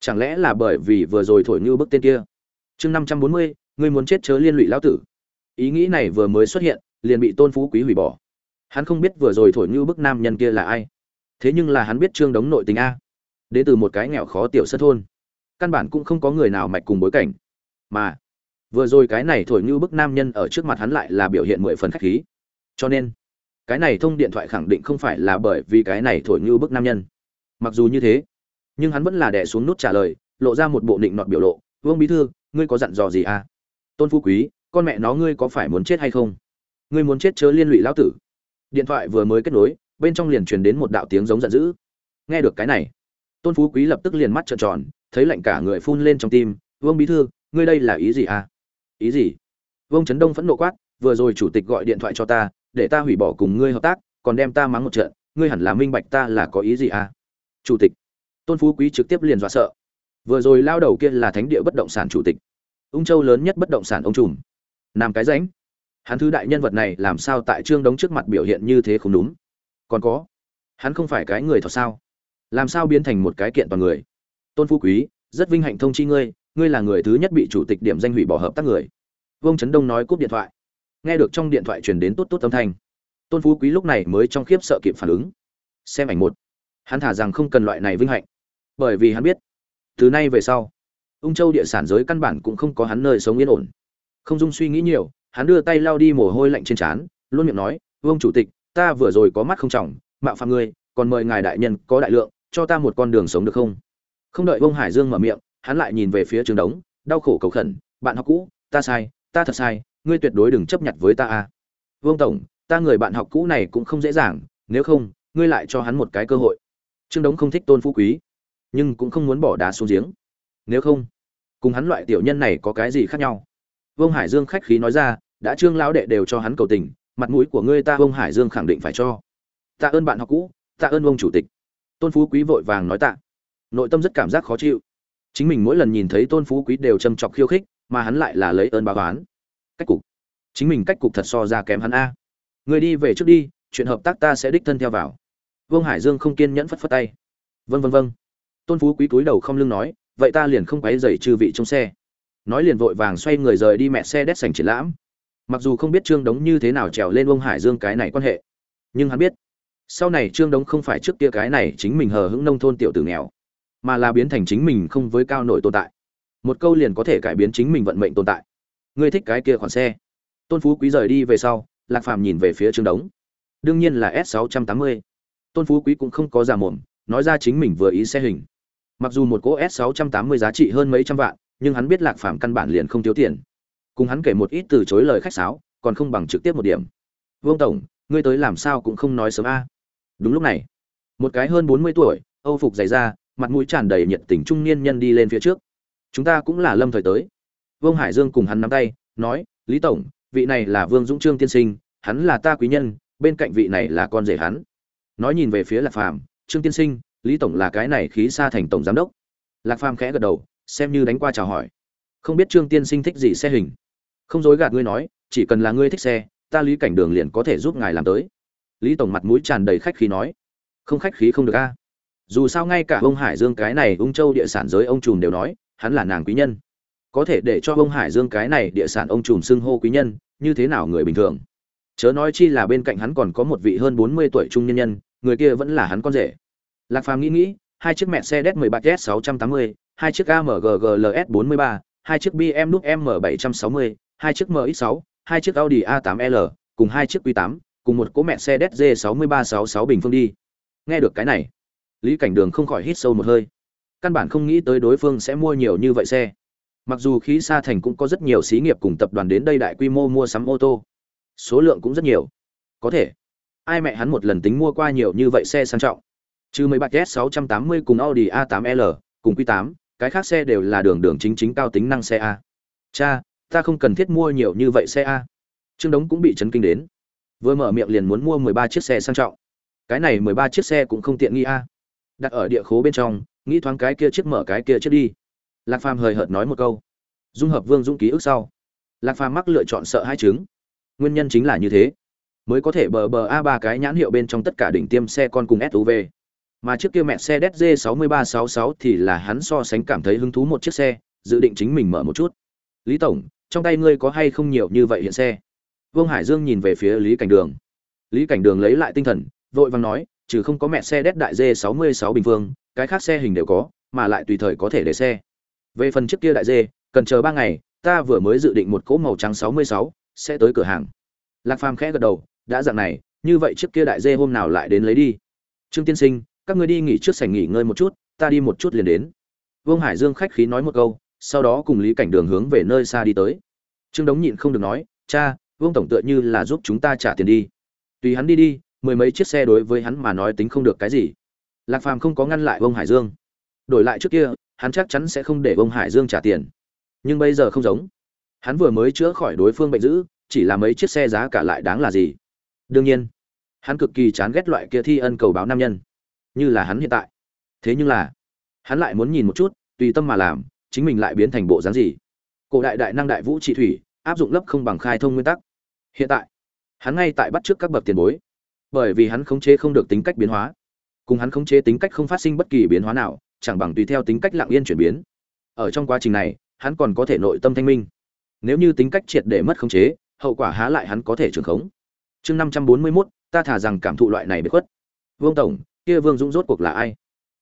Chẳng lẽ là bởi vì vừa rồi thổi như bức tên kia? Chương năm trăm bốn mươi, ngươi muốn chết chớ liên lụy lão tử. Ý nghĩ này vừa mới xuất hiện, liền bị tôn phú quý hủy bỏ. Hắn không biết vừa rồi thổi như bức nam nhân kia là ai. Thế nhưng là hắn biết trương đống nội tình a. Đến từ một cái nghèo khó tiểu sân thôn. Căn bản cũng không có người nào mạch cùng bối cảnh. Mà, vừa rồi cái này thổi như bức nam nhân ở trước mặt hắn lại là biểu hiện mười phần khách khí. Cho nên cái này thông điện thoại khẳng định không phải là bởi vì cái này thổi như bức nam nhân. Mặc dù như thế, nhưng hắn vẫn là đẻ xuống nút trả lời, lộ ra một bộ định nọt biểu lộ. Vương bí thư, ngươi có dặn dò gì à? Tôn phú quý, con mẹ nó ngươi có phải muốn chết hay không? Ngươi muốn chết chớ liên lụy lão tử. Điện thoại vừa mới kết nối, bên trong liền truyền đến một đạo tiếng giống giận dữ. Nghe được cái này, tôn phú quý lập tức liền mắt trợn tròn, thấy lạnh cả người phun lên trong tim. Vương bí thư, ngươi đây là ý gì à? Ý gì? Vương trấn đông phẫn nộ quát, vừa rồi chủ tịch gọi điện thoại cho ta để ta hủy bỏ cùng ngươi hợp tác, còn đem ta mắng một trận, ngươi hẳn là minh bạch ta là có ý gì à? Chủ tịch. Tôn phú quý trực tiếp liền dọa sợ. Vừa rồi lao đầu kia là thánh địa bất động sản chủ tịch. Ung châu lớn nhất bất động sản ông trùm. Làm cái ránh. Hắn thứ đại nhân vật này làm sao tại trương đống trước mặt biểu hiện như thế không đúng? Còn có, hắn không phải cái người thật sao? Làm sao biến thành một cái kiện toàn người? Tôn phú quý, rất vinh hạnh thông chi ngươi ngươi là người thứ nhất bị chủ tịch điểm danh hủy bỏ hợp tác người. Vương trấn đông nói cúp điện thoại nghe được trong điện thoại truyền đến tốt tốt âm thanh, tôn phú quý lúc này mới trong khiếp sợ kịp phản ứng. Xem ảnh một. Hắn thả rằng không cần loại này vinh hạnh, bởi vì hắn biết, từ nay về sau, ung châu địa sản giới căn bản cũng không có hắn nơi sống yên ổn. Không dung suy nghĩ nhiều, hắn đưa tay lao đi mồ hôi lạnh trên trán, luôn miệng nói, vương chủ tịch, ta vừa rồi có mắt không trọng, mạo phạm ngươi, còn mời ngài đại nhân có đại lượng, cho ta một con đường sống được không? Không đợi vương hải dương mở miệng, hắn lại nhìn về phía trường đống, đau khổ cầu khẩn, bạn học cũ, ta sai, ta thật sai ngươi tuyệt đối đừng chấp nhận với ta a. Vương tổng, ta người bạn học cũ này cũng không dễ dàng, nếu không, ngươi lại cho hắn một cái cơ hội. Trương đống không thích tôn phú quý, nhưng cũng không muốn bỏ đá xuống giếng. Nếu không, cùng hắn loại tiểu nhân này có cái gì khác nhau? Vương hải dương khách khí nói ra, đã trương lão đệ đều cho hắn cầu tình, mặt mũi của ngươi ta vương hải dương khẳng định phải cho. Tạ ơn bạn học cũ, tạ ơn ông chủ tịch. Tôn phú quý vội vàng nói tạ. Nội tâm rất cảm giác khó chịu. Chính mình mỗi lần nhìn thấy tôn phú quý đều châm chọc khiêu khích, mà hắn lại là lấy ơn báo oán cách cục. Chính mình cách cục thật so ra kém hắn a. Người đi về trước đi, chuyện hợp tác ta sẽ đích thân theo vào. Vương hải dương không kiên nhẫn phất phất tay. Vân vân vân tôn phú quý túi đầu không lưng nói, vậy ta liền không quấy dày chư vị trong xe. Nói liền vội vàng xoay người rời đi mẹ xe đét sành triển lãm. Mặc dù không biết trương đống như thế nào trèo lên vương hải dương cái này quan hệ, nhưng hắn biết, sau này trương đống không phải trước kia cái này chính mình hờ hững nông thôn tiểu tử nghèo, mà là biến thành chính mình không với cao nổi tồn tại. Một câu liền có thể cải biến chính mình vận mệnh tồn tại ngươi thích cái kia khoản xe. Tôn phú quý rời đi về sau, lạc phàm nhìn về phía trương đống. Đương nhiên là s 680 tôn phú quý cũng không có giả mồm, nói ra chính mình vừa ý xe hình. Mặc dù một cỗ s 680 giá trị hơn mấy trăm vạn, nhưng hắn biết lạc phàm căn bản liền không thiếu tiền. Cùng hắn kể một ít từ chối lời khách sáo, còn không bằng trực tiếp một điểm. Vương tổng, ngươi tới làm sao cũng không nói sớm a. Đúng lúc này, một cái hơn bốn mươi tuổi, âu phục dày da, mặt mũi tràn đầy nhiệt tình trung niên nhân đi lên phía trước. Chúng ta cũng là lâm thời tới vương hải dương cùng hắn nắm tay, nói, lý tổng, vị này là vương dũng trương tiên sinh, hắn là ta quý nhân, bên cạnh vị này là con rể hắn. Nói nhìn về phía lạc phàm, trương tiên sinh, lý tổng là cái này khí xa thành tổng giám đốc. Lạc phàm khẽ gật đầu, xem như đánh qua chào hỏi. Không biết trương tiên sinh thích gì xe hình? Không dối gạt ngươi nói, chỉ cần là ngươi thích xe, ta lý cảnh đường liền có thể giúp ngài làm tới. Lý tổng mặt mũi tràn đầy khách khí nói. Không khách khí không được a. Dù sao ngay cả ông hải dương cái này ung châu địa sản giới ông trùm đều nói, hắn là nàng quý nhân có thể để cho ông hải dương cái này địa sản ông trùm xưng hô quý nhân, như thế nào người bình thường? Chớ nói chi là bên cạnh hắn còn có một vị hơn bốn mươi tuổi trung nhân nhân, người kia vẫn là hắn con rể. Lạc phàm nghĩ nghĩ, hai chiếc mẹ xe d 13 s 680 hai chiếc amg gls 43 hai chiếc bm nút m 760 hai chiếc mx sáu, hai chiếc audi a 8 l, cùng hai chiếc q 8 cùng một cỗ mẹ xe d 6366 bình phương đi. Nghe được cái này, lý cảnh đường không khỏi hít sâu một hơi. Căn bản không nghĩ tới đối phương sẽ mua nhiều như vậy xe mặc dù khí xa thành cũng có rất nhiều xí nghiệp cùng tập đoàn đến đây đại quy mô mua sắm ô tô. Số lượng cũng rất nhiều. Có thể, ai mẹ hắn một lần tính mua qua nhiều như vậy xe sang trọng. Trừ mấy bạc s 680 cùng audi a 8 l, cùng q 8 cái khác xe đều là đường đường chính chính cao tính năng xe a. Cha, ta không cần thiết mua nhiều như vậy xe a. Trương đống cũng bị chấn kinh đến. Vừa mở miệng liền muốn mua 13 chiếc xe sang trọng. Cái này 13 chiếc xe cũng không tiện nghi a. Đặt ở địa khố bên trong, nghĩ thoáng cái kia chiếc mở cái kia chiếc đi lạc phàm hời hợt nói một câu. Dung hợp vương dũng ký ức sau, lạc phàm mắc lựa chọn sợ hai chứng. Nguyên nhân chính là như thế. Mới có thể bờ bờ a ba cái nhãn hiệu bên trong tất cả đỉnh tiêm xe con cùng suv mà chiếc kia mẹ xe dz 6366 thì là hắn so sánh cảm thấy hứng thú một chiếc xe, dự định chính mình mở một chút. Lý tổng, trong tay ngươi có hay không nhiều như vậy hiện xe? Vương hải dương nhìn về phía lý cảnh đường. Lý cảnh đường lấy lại tinh thần, vội vàng nói, trừ không có mẹ xe đét đại dê 66 bình phương, cái khác xe hình đều có, mà lại tùy thời có thể để xe về phần chiếc kia đại dê cần chờ ba ngày ta vừa mới dự định một cỗ màu trắng 66, sẽ tới cửa hàng. Lạc phàm khẽ gật đầu đã dạng này như vậy chiếc kia đại dê hôm nào lại đến lấy đi? Trương tiên sinh các ngươi đi nghỉ trước sảnh nghỉ ngơi một chút ta đi một chút liền đến. Vương hải dương khách khí nói một câu sau đó cùng lý cảnh đường hướng về nơi xa đi tới. Trương đống nhịn không được nói cha vương tổng tựa như là giúp chúng ta trả tiền đi. Tùy hắn đi đi mười mấy chiếc xe đối với hắn mà nói tính không được cái gì. Lạc phàm không có ngăn lại vương hải dương. Đổi lại trước kia hắn chắc chắn sẽ không để Bông hải dương trả tiền. Nhưng bây giờ không giống. Hắn vừa mới chữa khỏi đối phương bệnh dữ, chỉ là mấy chiếc xe giá cả lại đáng là gì? Đương nhiên, hắn cực kỳ chán ghét loại kia thi ân cầu báo nam nhân, như là hắn hiện tại. Thế nhưng là, hắn lại muốn nhìn một chút, tùy tâm mà làm, chính mình lại biến thành bộ dáng gì? Cổ đại đại năng đại vũ trị thủy, áp dụng lớp không bằng khai thông nguyên tắc. Hiện tại, hắn ngay tại bắt trước các bậc tiền bối. Bởi vì hắn khống chế không được tính cách biến hóa. Cùng hắn khống chế tính cách không phát sinh bất kỳ biến hóa nào chẳng bằng tùy theo tính cách lặng yên chuyển biến. Ở trong quá trình này, hắn còn có thể nội tâm thanh minh. Nếu như tính cách triệt để mất khống chế, hậu quả há lại hắn có thể trường khống. Chương năm trăm bốn mươi mốt, ta thả rằng cảm thụ loại này bị khuất. Vương tổng, kia vương dũng rốt cuộc là ai?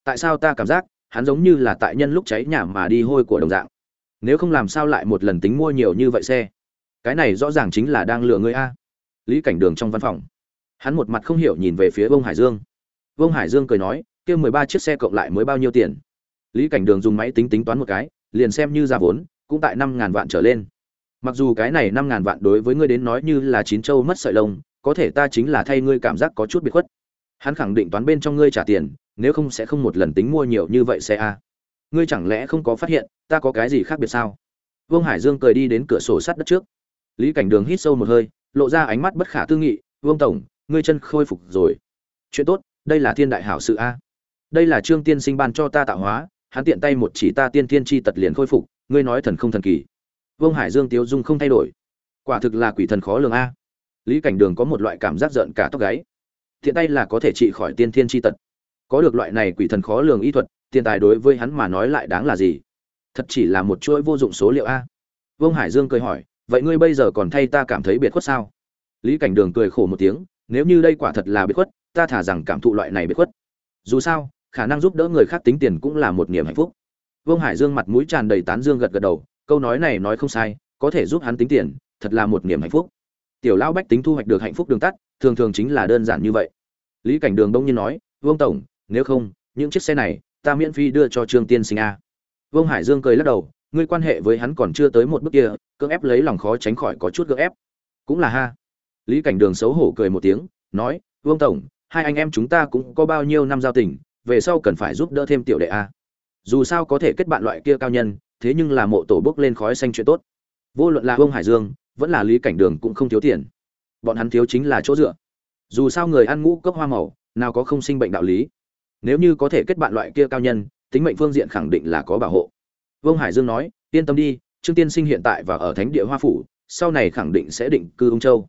Tại sao ta cảm giác hắn giống như là tại nhân lúc cháy nhà mà đi hôi của đồng dạng? Nếu không làm sao lại một lần tính mua nhiều như vậy xe? Cái này rõ ràng chính là đang lừa ngươi a. Lý cảnh đường trong văn phòng. Hắn một mặt không hiểu nhìn về phía vông hải dương. Vông hải dương cười nói kia mười ba chiếc xe cộng lại mới bao nhiêu tiền? Lý cảnh đường dùng máy tính tính toán một cái, liền xem như ra vốn, cũng tại năm ngàn vạn trở lên. Mặc dù cái này năm ngàn vạn đối với ngươi đến nói như là chín châu mất sợi lông, có thể ta chính là thay ngươi cảm giác có chút biệt khuất. Hắn khẳng định toán bên trong ngươi trả tiền, nếu không sẽ không một lần tính mua nhiều như vậy xe a. Ngươi chẳng lẽ không có phát hiện, ta có cái gì khác biệt sao? Vương hải dương cười đi đến cửa sổ sắt đất trước. Lý cảnh đường hít sâu một hơi, lộ ra ánh mắt bất khả tư nghị, vương tổng, ngươi chân khôi phục rồi. Chuyện tốt, đây là thiên đại hảo sự a đây là trương tiên sinh ban cho ta tạo hóa, hắn tiện tay một chỉ ta tiên tiên chi tật liền khôi phục, ngươi nói thần không thần kỳ. Vương hải dương tiếu dung không thay đổi. Quả thực là quỷ thần khó lường a. Lý cảnh đường có một loại cảm giác giận cả tóc gáy. Thiện tay là có thể trị khỏi tiên thiên chi tật. Có được loại này quỷ thần khó lường y thuật, tiền tài đối với hắn mà nói lại đáng là gì? Thật chỉ là một chuỗi vô dụng số liệu a. Vương hải dương cười hỏi, vậy ngươi bây giờ còn thay ta cảm thấy biệt khuất sao? Lý cảnh đường cười khổ một tiếng, nếu như đây quả thật là biệt khuất, ta thả rằng cảm thụ loại này biệt khuất. Dù sao khả năng giúp đỡ người khác tính tiền cũng là một niềm hạnh phúc. Vương hải dương mặt mũi tràn đầy tán dương gật gật đầu, câu nói này nói không sai, có thể giúp hắn tính tiền, thật là một niềm hạnh phúc. Tiểu lão bách tính thu hoạch được hạnh phúc đường tắt, thường thường chính là đơn giản như vậy. Lý cảnh đường đông nhiên nói, vương tổng, nếu không, những chiếc xe này, ta miễn phí đưa cho trương tiên sinh a. Vương hải dương cười lắc đầu, ngươi quan hệ với hắn còn chưa tới một bước kia, cưỡng ép lấy lòng khó tránh khỏi có chút gượng ép. Cũng là ha. Lý cảnh đường xấu hổ cười một tiếng, nói, vương tổng, hai anh em chúng ta cũng có bao nhiêu năm giao tình về sau cần phải giúp đỡ thêm tiểu đệ a. Dù sao có thể kết bạn loại kia cao nhân, thế nhưng là mộ tổ bước lên khói xanh chuyện tốt. Vô luận là vương hải dương, vẫn là lý cảnh đường cũng không thiếu tiền. Bọn hắn thiếu chính là chỗ dựa. Dù sao người ăn ngũ cốc hoa màu, nào có không sinh bệnh đạo lý. Nếu như có thể kết bạn loại kia cao nhân, tính mệnh phương diện khẳng định là có bảo hộ. Vương hải dương nói, yên tâm đi, trương tiên sinh hiện tại và ở thánh địa hoa phủ, sau này khẳng định sẽ định cư ung châu.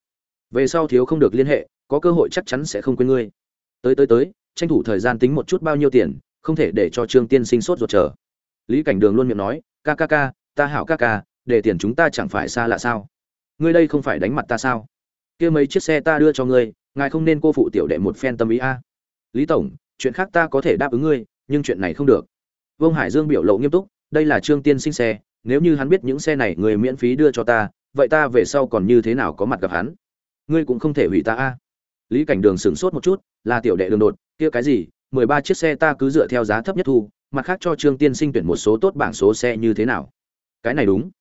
Về sau thiếu không được liên hệ, có cơ hội chắc chắn sẽ không quên ngươi. Tới tới tới tranh thủ thời gian tính một chút bao nhiêu tiền, không thể để cho trương tiên sinh sốt ruột chờ. Lý cảnh đường luôn miệng nói, ca ca ca, ta hảo ca ca, để tiền chúng ta chẳng phải xa lạ sao? Ngươi đây không phải đánh mặt ta sao? Kia mấy chiếc xe ta đưa cho ngươi, ngài không nên cô phụ tiểu đệ một phen tâm ý a. Lý tổng, chuyện khác ta có thể đáp ứng ngươi, nhưng chuyện này không được. Vương hải dương biểu lộ nghiêm túc, đây là trương tiên sinh xe, nếu như hắn biết những xe này người miễn phí đưa cho ta, vậy ta về sau còn như thế nào có mặt gặp hắn? Ngươi cũng không thể hủy ta a. Lý cảnh đường sửng sốt một chút, là tiểu đệ đường đột kia cái gì? mười ba chiếc xe ta cứ dựa theo giá thấp nhất thu, mặt khác cho trương tiên sinh tuyển một số tốt bảng số xe như thế nào? Cái này đúng.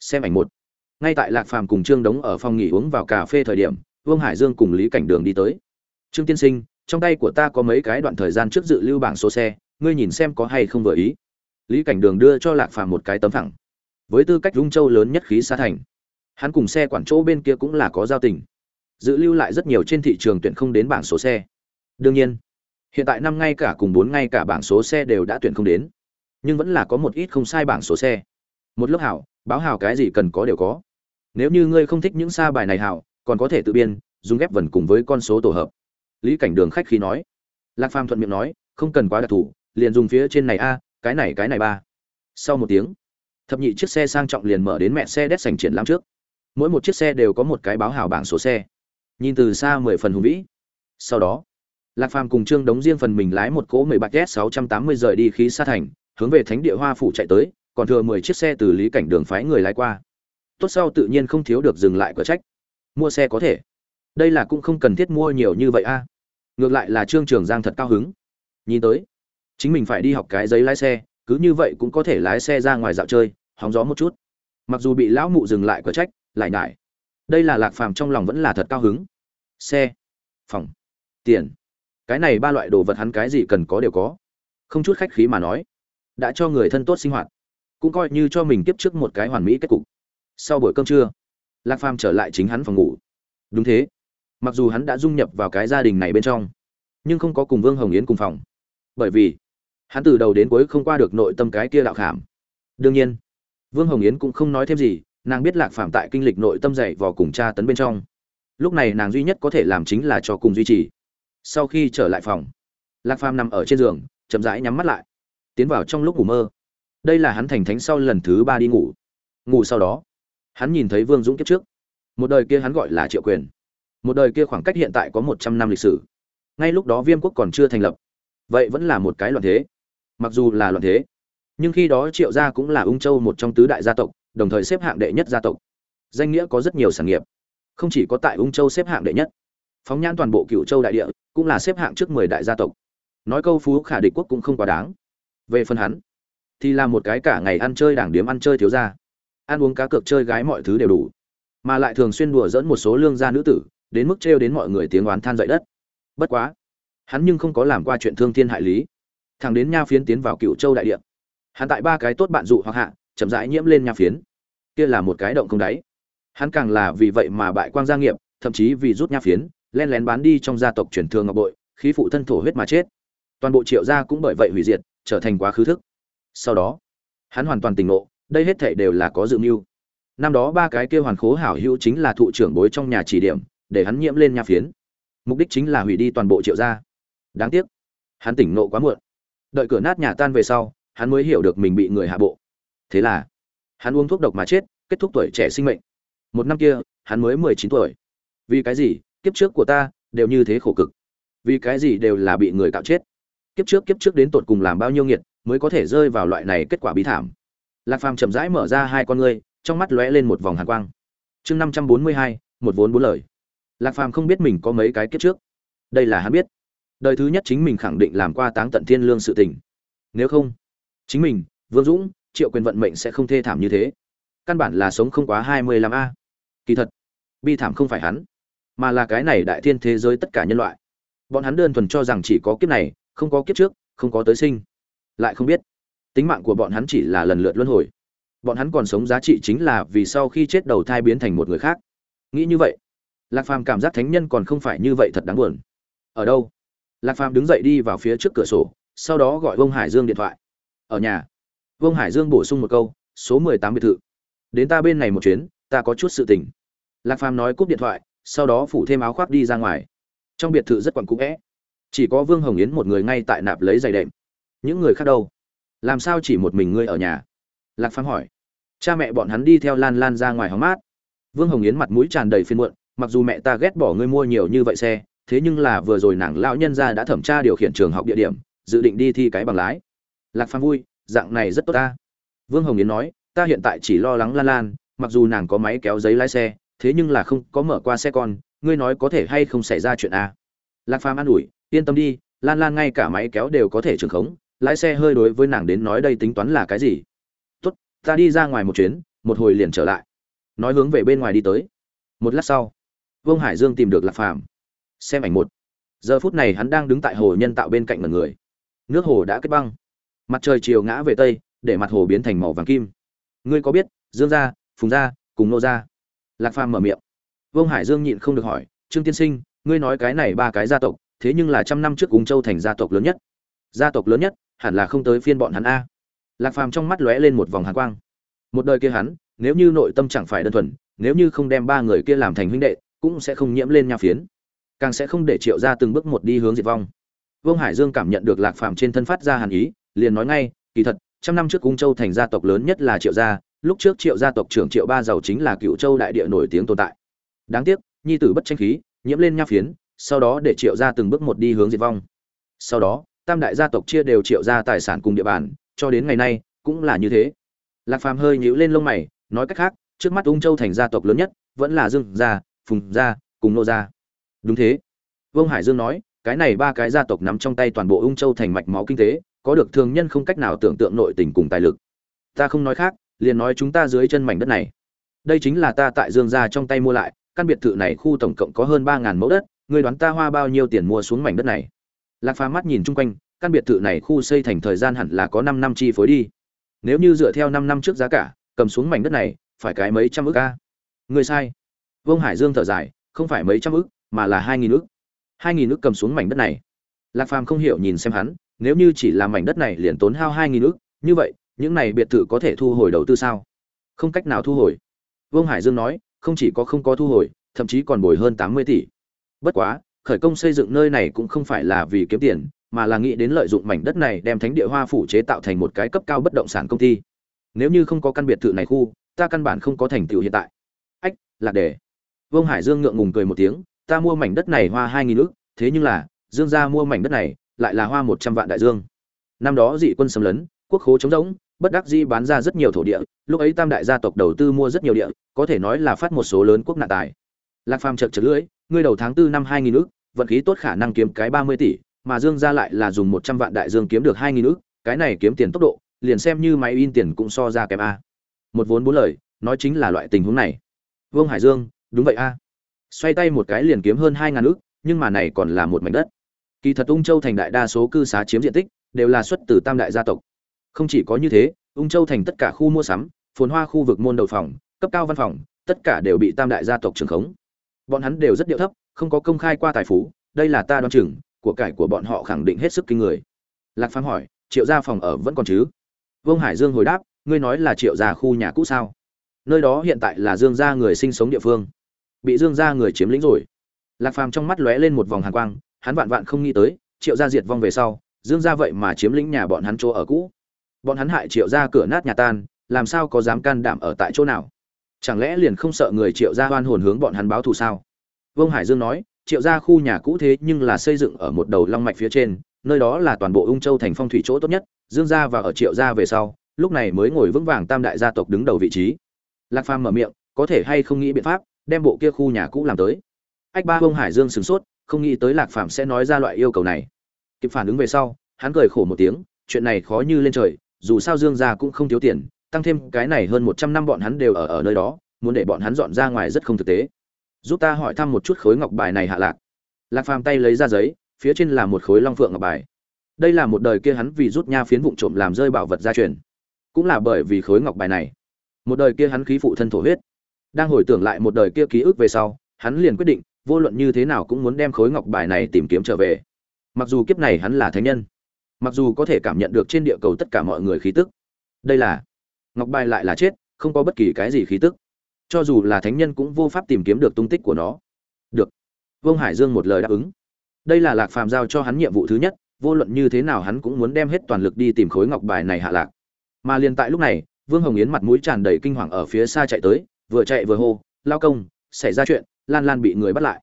Xem ảnh một. Ngay tại lạc phàm cùng trương đống ở phòng nghỉ uống vào cà phê thời điểm, vương hải dương cùng lý cảnh đường đi tới. Trương tiên sinh, trong tay của ta có mấy cái đoạn thời gian trước dự lưu bảng số xe, ngươi nhìn xem có hay không vừa ý. Lý cảnh đường đưa cho lạc phàm một cái tấm phẳng với tư cách dung châu lớn nhất khí xa thành, hắn cùng xe quản chỗ bên kia cũng là có giao tình. Dự lưu lại rất nhiều trên thị trường tuyển không đến bảng số xe. Đương nhiên hiện tại năm ngay cả cùng bốn ngay cả bảng số xe đều đã tuyển không đến. Nhưng vẫn là có một ít không sai bảng số xe. Một lớp hảo, báo hảo cái gì cần có đều có. Nếu như ngươi không thích những xa bài này hảo, còn có thể tự biên, dùng ghép vần cùng với con số tổ hợp. Lý cảnh đường khách khi nói. Lạc phàm thuận miệng nói, không cần quá đặc thù, liền dùng phía trên này a, cái này cái này ba. Sau một tiếng, thập nhị chiếc xe sang trọng liền mở đến mẹ xe đét sành triển lãm trước. Mỗi một chiếc xe đều có một cái báo hào bảng số xe. Nhìn từ xa mười phần hùng vĩ. Sau đó lạc phàm cùng trương đống riêng phần mình lái một cỗ mười bạc s sáu trăm tám mươi rời đi khí xa thành, hướng về thánh địa hoa phủ chạy tới, còn thừa mười chiếc xe từ lý cảnh đường phái người lái qua. Tốt sau tự nhiên không thiếu được dừng lại cửa trách. Mua xe có thể. Đây là cũng không cần thiết mua nhiều như vậy a. Ngược lại là trương trường giang thật cao hứng. Nhìn tới, chính mình phải đi học cái giấy lái xe, cứ như vậy cũng có thể lái xe ra ngoài dạo chơi, hóng gió một chút. Mặc dù bị lão mụ dừng lại cửa trách, lại ngại. Đây là lạc phàm trong lòng vẫn là thật cao hứng. Xe, phòng, tiền cái này ba loại đồ vật hắn cái gì cần có đều có. Không chút khách khí mà nói, đã cho người thân tốt sinh hoạt, cũng coi như cho mình tiếp trước một cái hoàn mỹ kết cục. Sau buổi cơm trưa, lạc phàm trở lại chính hắn phòng ngủ. Đúng thế, mặc dù hắn đã dung nhập vào cái gia đình này bên trong, nhưng không có cùng vương hồng yến cùng phòng. Bởi vì, hắn từ đầu đến cuối không qua được nội tâm cái kia đạo khảm đương nhiên, vương hồng yến cũng không nói thêm gì, nàng biết lạc phàm tại kinh lịch nội tâm dạy vào cùng cha tấn bên trong. Lúc này nàng duy nhất có thể làm chính là cho cùng duy trì sau khi trở lại phòng, lạc phàm nằm ở trên giường, chậm rãi nhắm mắt lại, tiến vào trong lúc ngủ mơ. Đây là hắn thành thánh sau lần thứ ba đi ngủ. Ngủ sau đó, hắn nhìn thấy vương dũng kiếp trước. Một đời kia hắn gọi là triệu quyền. Một đời kia khoảng cách hiện tại có một trăm năm lịch sử. Ngay lúc đó viêm quốc còn chưa thành lập. Vậy vẫn là một cái loạn thế. Mặc dù là loạn thế, nhưng khi đó triệu gia cũng là ung châu một trong tứ đại gia tộc, đồng thời xếp hạng đệ nhất gia tộc. Danh nghĩa có rất nhiều sản nghiệp. Không chỉ có tại ung châu xếp hạng đệ nhất phóng nhãn toàn bộ cựu châu đại địa, cũng là xếp hạng trước mười đại gia tộc. Nói câu phú khả địch quốc cũng không quá đáng. Về phần hắn, thì là một cái cả ngày ăn chơi đảng điếm ăn chơi thiếu gia. Ăn uống cá cược chơi gái mọi thứ đều đủ. Mà lại thường xuyên đùa dẫn một số lương gia nữ tử, đến mức trêu đến mọi người tiếng oán than dậy đất. Bất quá, hắn nhưng không có làm qua chuyện thương thiên hại lý. Thằng đến nha phiến tiến vào cựu châu đại địa. Hắn tại ba cái tốt bạn dụ hoặc hạ, chậm rãi nhiễm lên nha phiến. Kia là một cái động không đáy. Hắn càng là vì vậy mà bại quang gia nghiệp, thậm chí vì rút nha phiến len lén bán đi trong gia tộc truyền thương ngọc bội, khí phụ thân thổ huyết mà chết. Toàn bộ triệu gia cũng bởi vậy hủy diệt, trở thành quá khứ thức. Sau đó, hắn hoàn toàn tỉnh ngộ, đây hết thảy đều là có dự mưu. Năm đó ba cái kia hoàn khố hảo hữu chính là thụ trưởng bối trong nhà chỉ điểm, để hắn nhiễm lên nhà phiến. Mục đích chính là hủy đi toàn bộ triệu gia. Đáng tiếc, hắn tỉnh nộ quá muộn. Đợi cửa nát nhà tan về sau, hắn mới hiểu được mình bị người hạ bộ. Thế là, hắn uống thuốc độc mà chết, kết thúc tuổi trẻ sinh mệnh. Một năm kia, hắn mới mười chín tuổi. Vì cái gì? Kiếp trước của ta đều như thế khổ cực. Vì cái gì đều là bị người cạo chết? Kiếp trước kiếp trước đến tột cùng làm bao nhiêu nghiệt mới có thể rơi vào loại này kết quả bí thảm? Lạc phàm chậm rãi mở ra hai con ngươi, trong mắt lóe lên một vòng hàn quang. Chương năm trăm bốn mươi hai, một vốn bốn lời. Lạc phàm không biết mình có mấy cái kiếp trước. Đây là hắn biết. Đời thứ nhất chính mình khẳng định làm qua táng tận thiên lương sự tình. Nếu không, chính mình, vương dũng, triệu quyền vận mệnh sẽ không thê thảm như thế. Căn bản là sống không quá hai mươi lăm a. Kỳ thật, bi thảm không phải hắn mà là cái này đại thiên thế giới tất cả nhân loại. Bọn hắn đơn thuần cho rằng chỉ có kiếp này, không có kiếp trước, không có tới sinh. Lại không biết, tính mạng của bọn hắn chỉ là lần lượt luân hồi. Bọn hắn còn sống giá trị chính là vì sau khi chết đầu thai biến thành một người khác. Nghĩ như vậy, lạc phàm cảm giác thánh nhân còn không phải như vậy thật đáng buồn. Ở đâu? Lạc phàm đứng dậy đi vào phía trước cửa sổ, sau đó gọi vông hải dương điện thoại. Ở nhà vông hải dương bổ sung một câu, số mười tám biệt thự. Đến ta bên này một chuyến, ta có chút sự tình. Lạc phàm nói cúp điện thoại sau đó phủ thêm áo khoác đi ra ngoài. Trong biệt thự rất quặn cũ vẽ. Chỉ có vương hồng yến một người ngay tại nạp lấy giày đệm. Những người khác đâu? Làm sao chỉ một mình ngươi ở nhà? Lạc phàm hỏi. Cha mẹ bọn hắn đi theo lan lan ra ngoài hóng mát. Vương hồng yến mặt mũi tràn đầy phiên muộn, mặc dù mẹ ta ghét bỏ ngươi mua nhiều như vậy xe, thế nhưng là vừa rồi nàng lão nhân gia đã thẩm tra điều khiển trường học địa điểm, dự định đi thi cái bằng lái. Lạc phàm vui, dạng này rất tốt ta. Vương hồng yến nói, ta hiện tại chỉ lo lắng lan lan, mặc dù nàng có máy kéo giấy lái xe thế nhưng là không có mở qua xe con, ngươi nói có thể hay không xảy ra chuyện a? Lạc phàm an ủi, yên tâm đi, lan lan ngay cả máy kéo đều có thể trường khống, lái xe hơi đối với nàng đến nói đây tính toán là cái gì? Tốt, ta đi ra ngoài một chuyến, một hồi liền trở lại. Nói hướng về bên ngoài đi tới. Một lát sau, vương hải dương tìm được lạc phàm. Xem ảnh một. Giờ phút này hắn đang đứng tại hồ nhân tạo bên cạnh mật người. Nước hồ đã kết băng. Mặt trời chiều ngã về tây, để mặt hồ biến thành màu vàng kim. Ngươi có biết, dương gia, phùng gia, cùng nô gia? Lạc phàm mở miệng. Vương hải dương nhịn không được hỏi, trương tiên sinh, ngươi nói cái này ba cái gia tộc, thế nhưng là trăm năm trước cùng châu thành gia tộc lớn nhất. Gia tộc lớn nhất? Hẳn là không tới phiên bọn hắn a. Lạc phàm trong mắt lóe lên một vòng hàn quang. Một đời kia hắn, nếu như nội tâm chẳng phải đơn thuần, nếu như không đem ba người kia làm thành huynh đệ, cũng sẽ không nhiễm lên nha phiến. Càng sẽ không để triệu ra từng bước một đi hướng diệt vong. Vương hải dương cảm nhận được lạc phàm trên thân phát ra hàn ý, liền nói ngay, kỳ thật, trăm năm trước cung châu thành gia tộc lớn nhất là triệu gia lúc trước triệu gia tộc trưởng triệu ba giàu chính là cựu châu đại địa nổi tiếng tồn tại. Đáng tiếc, nhi tử bất tranh khí, nhiễm lên nha phiến, sau đó để triệu gia từng bước một đi hướng diệt vong. Sau đó, tam đại gia tộc chia đều triệu gia tài sản cùng địa bàn, cho đến ngày nay, cũng là như thế. Lạc phàm hơi nhíu lên lông mày, nói cách khác, trước mắt ung châu thành gia tộc lớn nhất, vẫn là dương gia, phùng gia cùng nô gia. Đúng thế. Vương hải dương nói, cái này ba cái gia tộc nắm trong tay toàn bộ ung châu thành mạch máu kinh tế, có được thường nhân không cách nào tưởng tượng nội tình cùng tài lực. Ta không nói khác liền nói chúng ta dưới chân mảnh đất này. Đây chính là ta tại dương gia trong tay mua lại, căn biệt thự này khu tổng cộng có hơn ba ngàn mẫu đất người đoán ta hoa bao nhiêu tiền mua xuống mảnh đất này? Lạc phá mắt nhìn chung quanh, căn biệt thự này khu xây thành thời gian hẳn là có năm năm chi phối đi. Nếu như dựa theo năm năm trước giá cả, cầm xuống mảnh đất này, phải cái mấy trăm ức a? Người sai. Vương hải dương thở dài, không phải mấy trăm ức, mà là hai nghìn ức. Hai nghìn ức cầm xuống mảnh đất này. Lạc phàm không hiểu nhìn xem hắn, nếu như chỉ làm mảnh đất này liền tốn hao hai nghìn ức, như vậy những này biệt thự có thể thu hồi đầu tư sao? Không cách nào thu hồi. Vương hải dương nói, không chỉ có không có thu hồi, thậm chí còn bồi hơn tám mươi tỷ. Bất quá, khởi công xây dựng nơi này cũng không phải là vì kiếm tiền, mà là nghĩ đến lợi dụng mảnh đất này đem thánh địa hoa phủ chế tạo thành một cái cấp cao bất động sản công ty. Nếu như không có căn biệt thự này khu, ta căn bản không có thành tựu hiện tại. Ách, lạc đề. Vương hải dương ngượng ngùng cười một tiếng, ta mua mảnh đất này hoa hai nghìn ước thế nhưng là, dương gia mua mảnh đất này, lại là hoa một trăm vạn đại dương. Năm đó dị quân xâm lấn, quốc khố chống rỗng bất đắc dĩ bán ra rất nhiều thổ địa, lúc ấy tam đại gia tộc đầu tư mua rất nhiều địa, có thể nói là phát một số lớn quốc nạn tài. Lạc phàm chợt chật lưỡi, ngươi đầu tháng tư năm hai nghìn vận khí tốt khả năng kiếm cái ba mươi tỷ, mà dương gia lại là dùng một trăm vạn đại dương kiếm được hai nghìn cái này kiếm tiền tốc độ, liền xem như máy in tiền cũng so ra kém a. Một vốn bốn lời, nói chính là loại tình huống này. Vương hải dương, đúng vậy a. Xoay tay một cái liền kiếm hơn hai ngàn nhưng mà này còn là một mảnh đất. Kỳ thật ung châu thành đại đa số cư xá chiếm diện tích, đều là xuất từ tam đại gia tộc không chỉ có như thế, ung châu thành tất cả khu mua sắm, phồn hoa khu vực môn đầu phòng, cấp cao văn phòng, tất cả đều bị tam đại gia tộc trường khống. Bọn hắn đều rất điệu thấp, không có công khai qua tài phú, đây là ta đoán chừng, của cải của bọn họ khẳng định hết sức kinh người. Lạc phàm hỏi, triệu gia phòng ở vẫn còn chứ? Vương hải dương hồi đáp, ngươi nói là triệu gia khu nhà cũ sao? Nơi đó hiện tại là dương gia người sinh sống địa phương. Bị dương gia người chiếm lĩnh rồi. Lạc phàm trong mắt lóe lên một vòng hàn quang, hắn vạn vạn không nghĩ tới, triệu gia diệt vong về sau, dương gia vậy mà chiếm lĩnh nhà bọn hắn chỗ ở cũ bọn hắn hại triệu gia cửa nát nhà tan, làm sao có dám can đảm ở tại chỗ nào? Chẳng lẽ liền không sợ người triệu gia hoan hồn hướng bọn hắn báo thù sao? Vương hải dương nói, triệu gia khu nhà cũ thế nhưng là xây dựng ở một đầu long mạch phía trên, nơi đó là toàn bộ ung châu thành phong thủy chỗ tốt nhất, dương gia và ở triệu gia về sau, lúc này mới ngồi vững vàng tam đại gia tộc đứng đầu vị trí. Lạc phàm mở miệng, có thể hay không nghĩ biện pháp, đem bộ kia khu nhà cũ làm tới? Ách ba vương hải dương sửng sốt, không nghĩ tới lạc phàm sẽ nói ra loại yêu cầu này. Kịp phản ứng về sau, hắn cười khổ một tiếng, chuyện này khó như lên trời dù sao dương gia cũng không thiếu tiền, tăng thêm cái này hơn một trăm năm bọn hắn đều ở ở nơi đó, muốn để bọn hắn dọn ra ngoài rất không thực tế. Giúp ta hỏi thăm một chút khối ngọc bài này hạ lạc. Lạc phàm tay lấy ra giấy, phía trên là một khối long phượng ngọc bài. Đây là một đời kia hắn vì rút nha phiến vụn trộm làm rơi bảo vật gia truyền. Cũng là bởi vì khối ngọc bài này, một đời kia hắn khí phụ thân thổ huyết. Đang hồi tưởng lại một đời kia ký ức về sau, hắn liền quyết định, vô luận như thế nào cũng muốn đem khối ngọc bài này tìm kiếm trở về. Mặc dù kiếp này hắn là thánh nhân mặc dù có thể cảm nhận được trên địa cầu tất cả mọi người khí tức, đây là, ngọc bài lại là chết, không có bất kỳ cái gì khí tức. Cho dù là thánh nhân cũng vô pháp tìm kiếm được tung tích của nó. Được. Vương hải dương một lời đáp ứng. Đây là lạc phàm giao cho hắn nhiệm vụ thứ nhất, vô luận như thế nào hắn cũng muốn đem hết toàn lực đi tìm khối ngọc bài này hạ lạc. Mà liền tại lúc này, vương hồng yến mặt mũi tràn đầy kinh hoàng ở phía xa chạy tới, vừa chạy vừa hô, lao công, xảy ra chuyện, lan lan bị người bắt lại.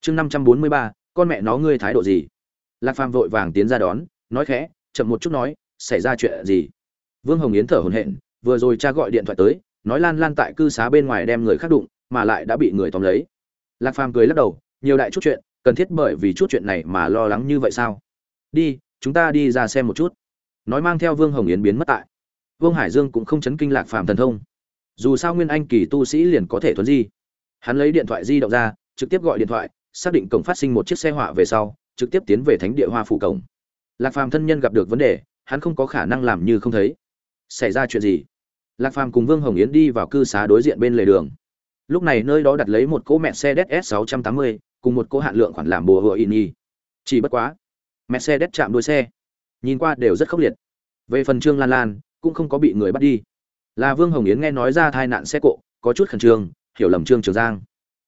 Chương năm trăm bốn mươi ba, con mẹ nó ngươi thái độ gì? Lạc phàm vội vàng tiến ra đón nói khẽ, chậm một chút nói, xảy ra chuyện gì? Vương hồng yến thở hổn hển, vừa rồi cha gọi điện thoại tới, nói lan lan tại cư xá bên ngoài đem người khác đụng, mà lại đã bị người tóm lấy. Lạc phàm cười lắc đầu, nhiều đại chút chuyện, cần thiết bởi vì chút chuyện này mà lo lắng như vậy sao? Đi, chúng ta đi ra xem một chút. Nói mang theo vương hồng yến biến mất tại. Vương hải dương cũng không chấn kinh lạc phàm thần thông. Dù sao nguyên anh kỳ tu sĩ liền có thể thuấn di. Hắn lấy điện thoại di động ra, trực tiếp gọi điện thoại, xác định cổng phát sinh một chiếc xe họa về sau, trực tiếp tiến về thánh địa hoa phủ cổng lạc phàm thân nhân gặp được vấn đề, hắn không có khả năng làm như không thấy. Xảy ra chuyện gì? Lạc phàm cùng vương hồng yến đi vào cư xá đối diện bên lề đường. Lúc này nơi đó đặt lấy một cỗ mẹ xe ds 680 cùng một cỗ hạn lượng khoản làm bùa hựa in y. Chỉ bất quá mẹ xe đét chạm đuôi xe. Nhìn qua đều rất khốc liệt. Về phần trương lan lan, cũng không có bị người bắt đi. Là vương hồng yến nghe nói ra tai nạn xe cộ, có chút khẩn trương, hiểu lầm trương trường giang.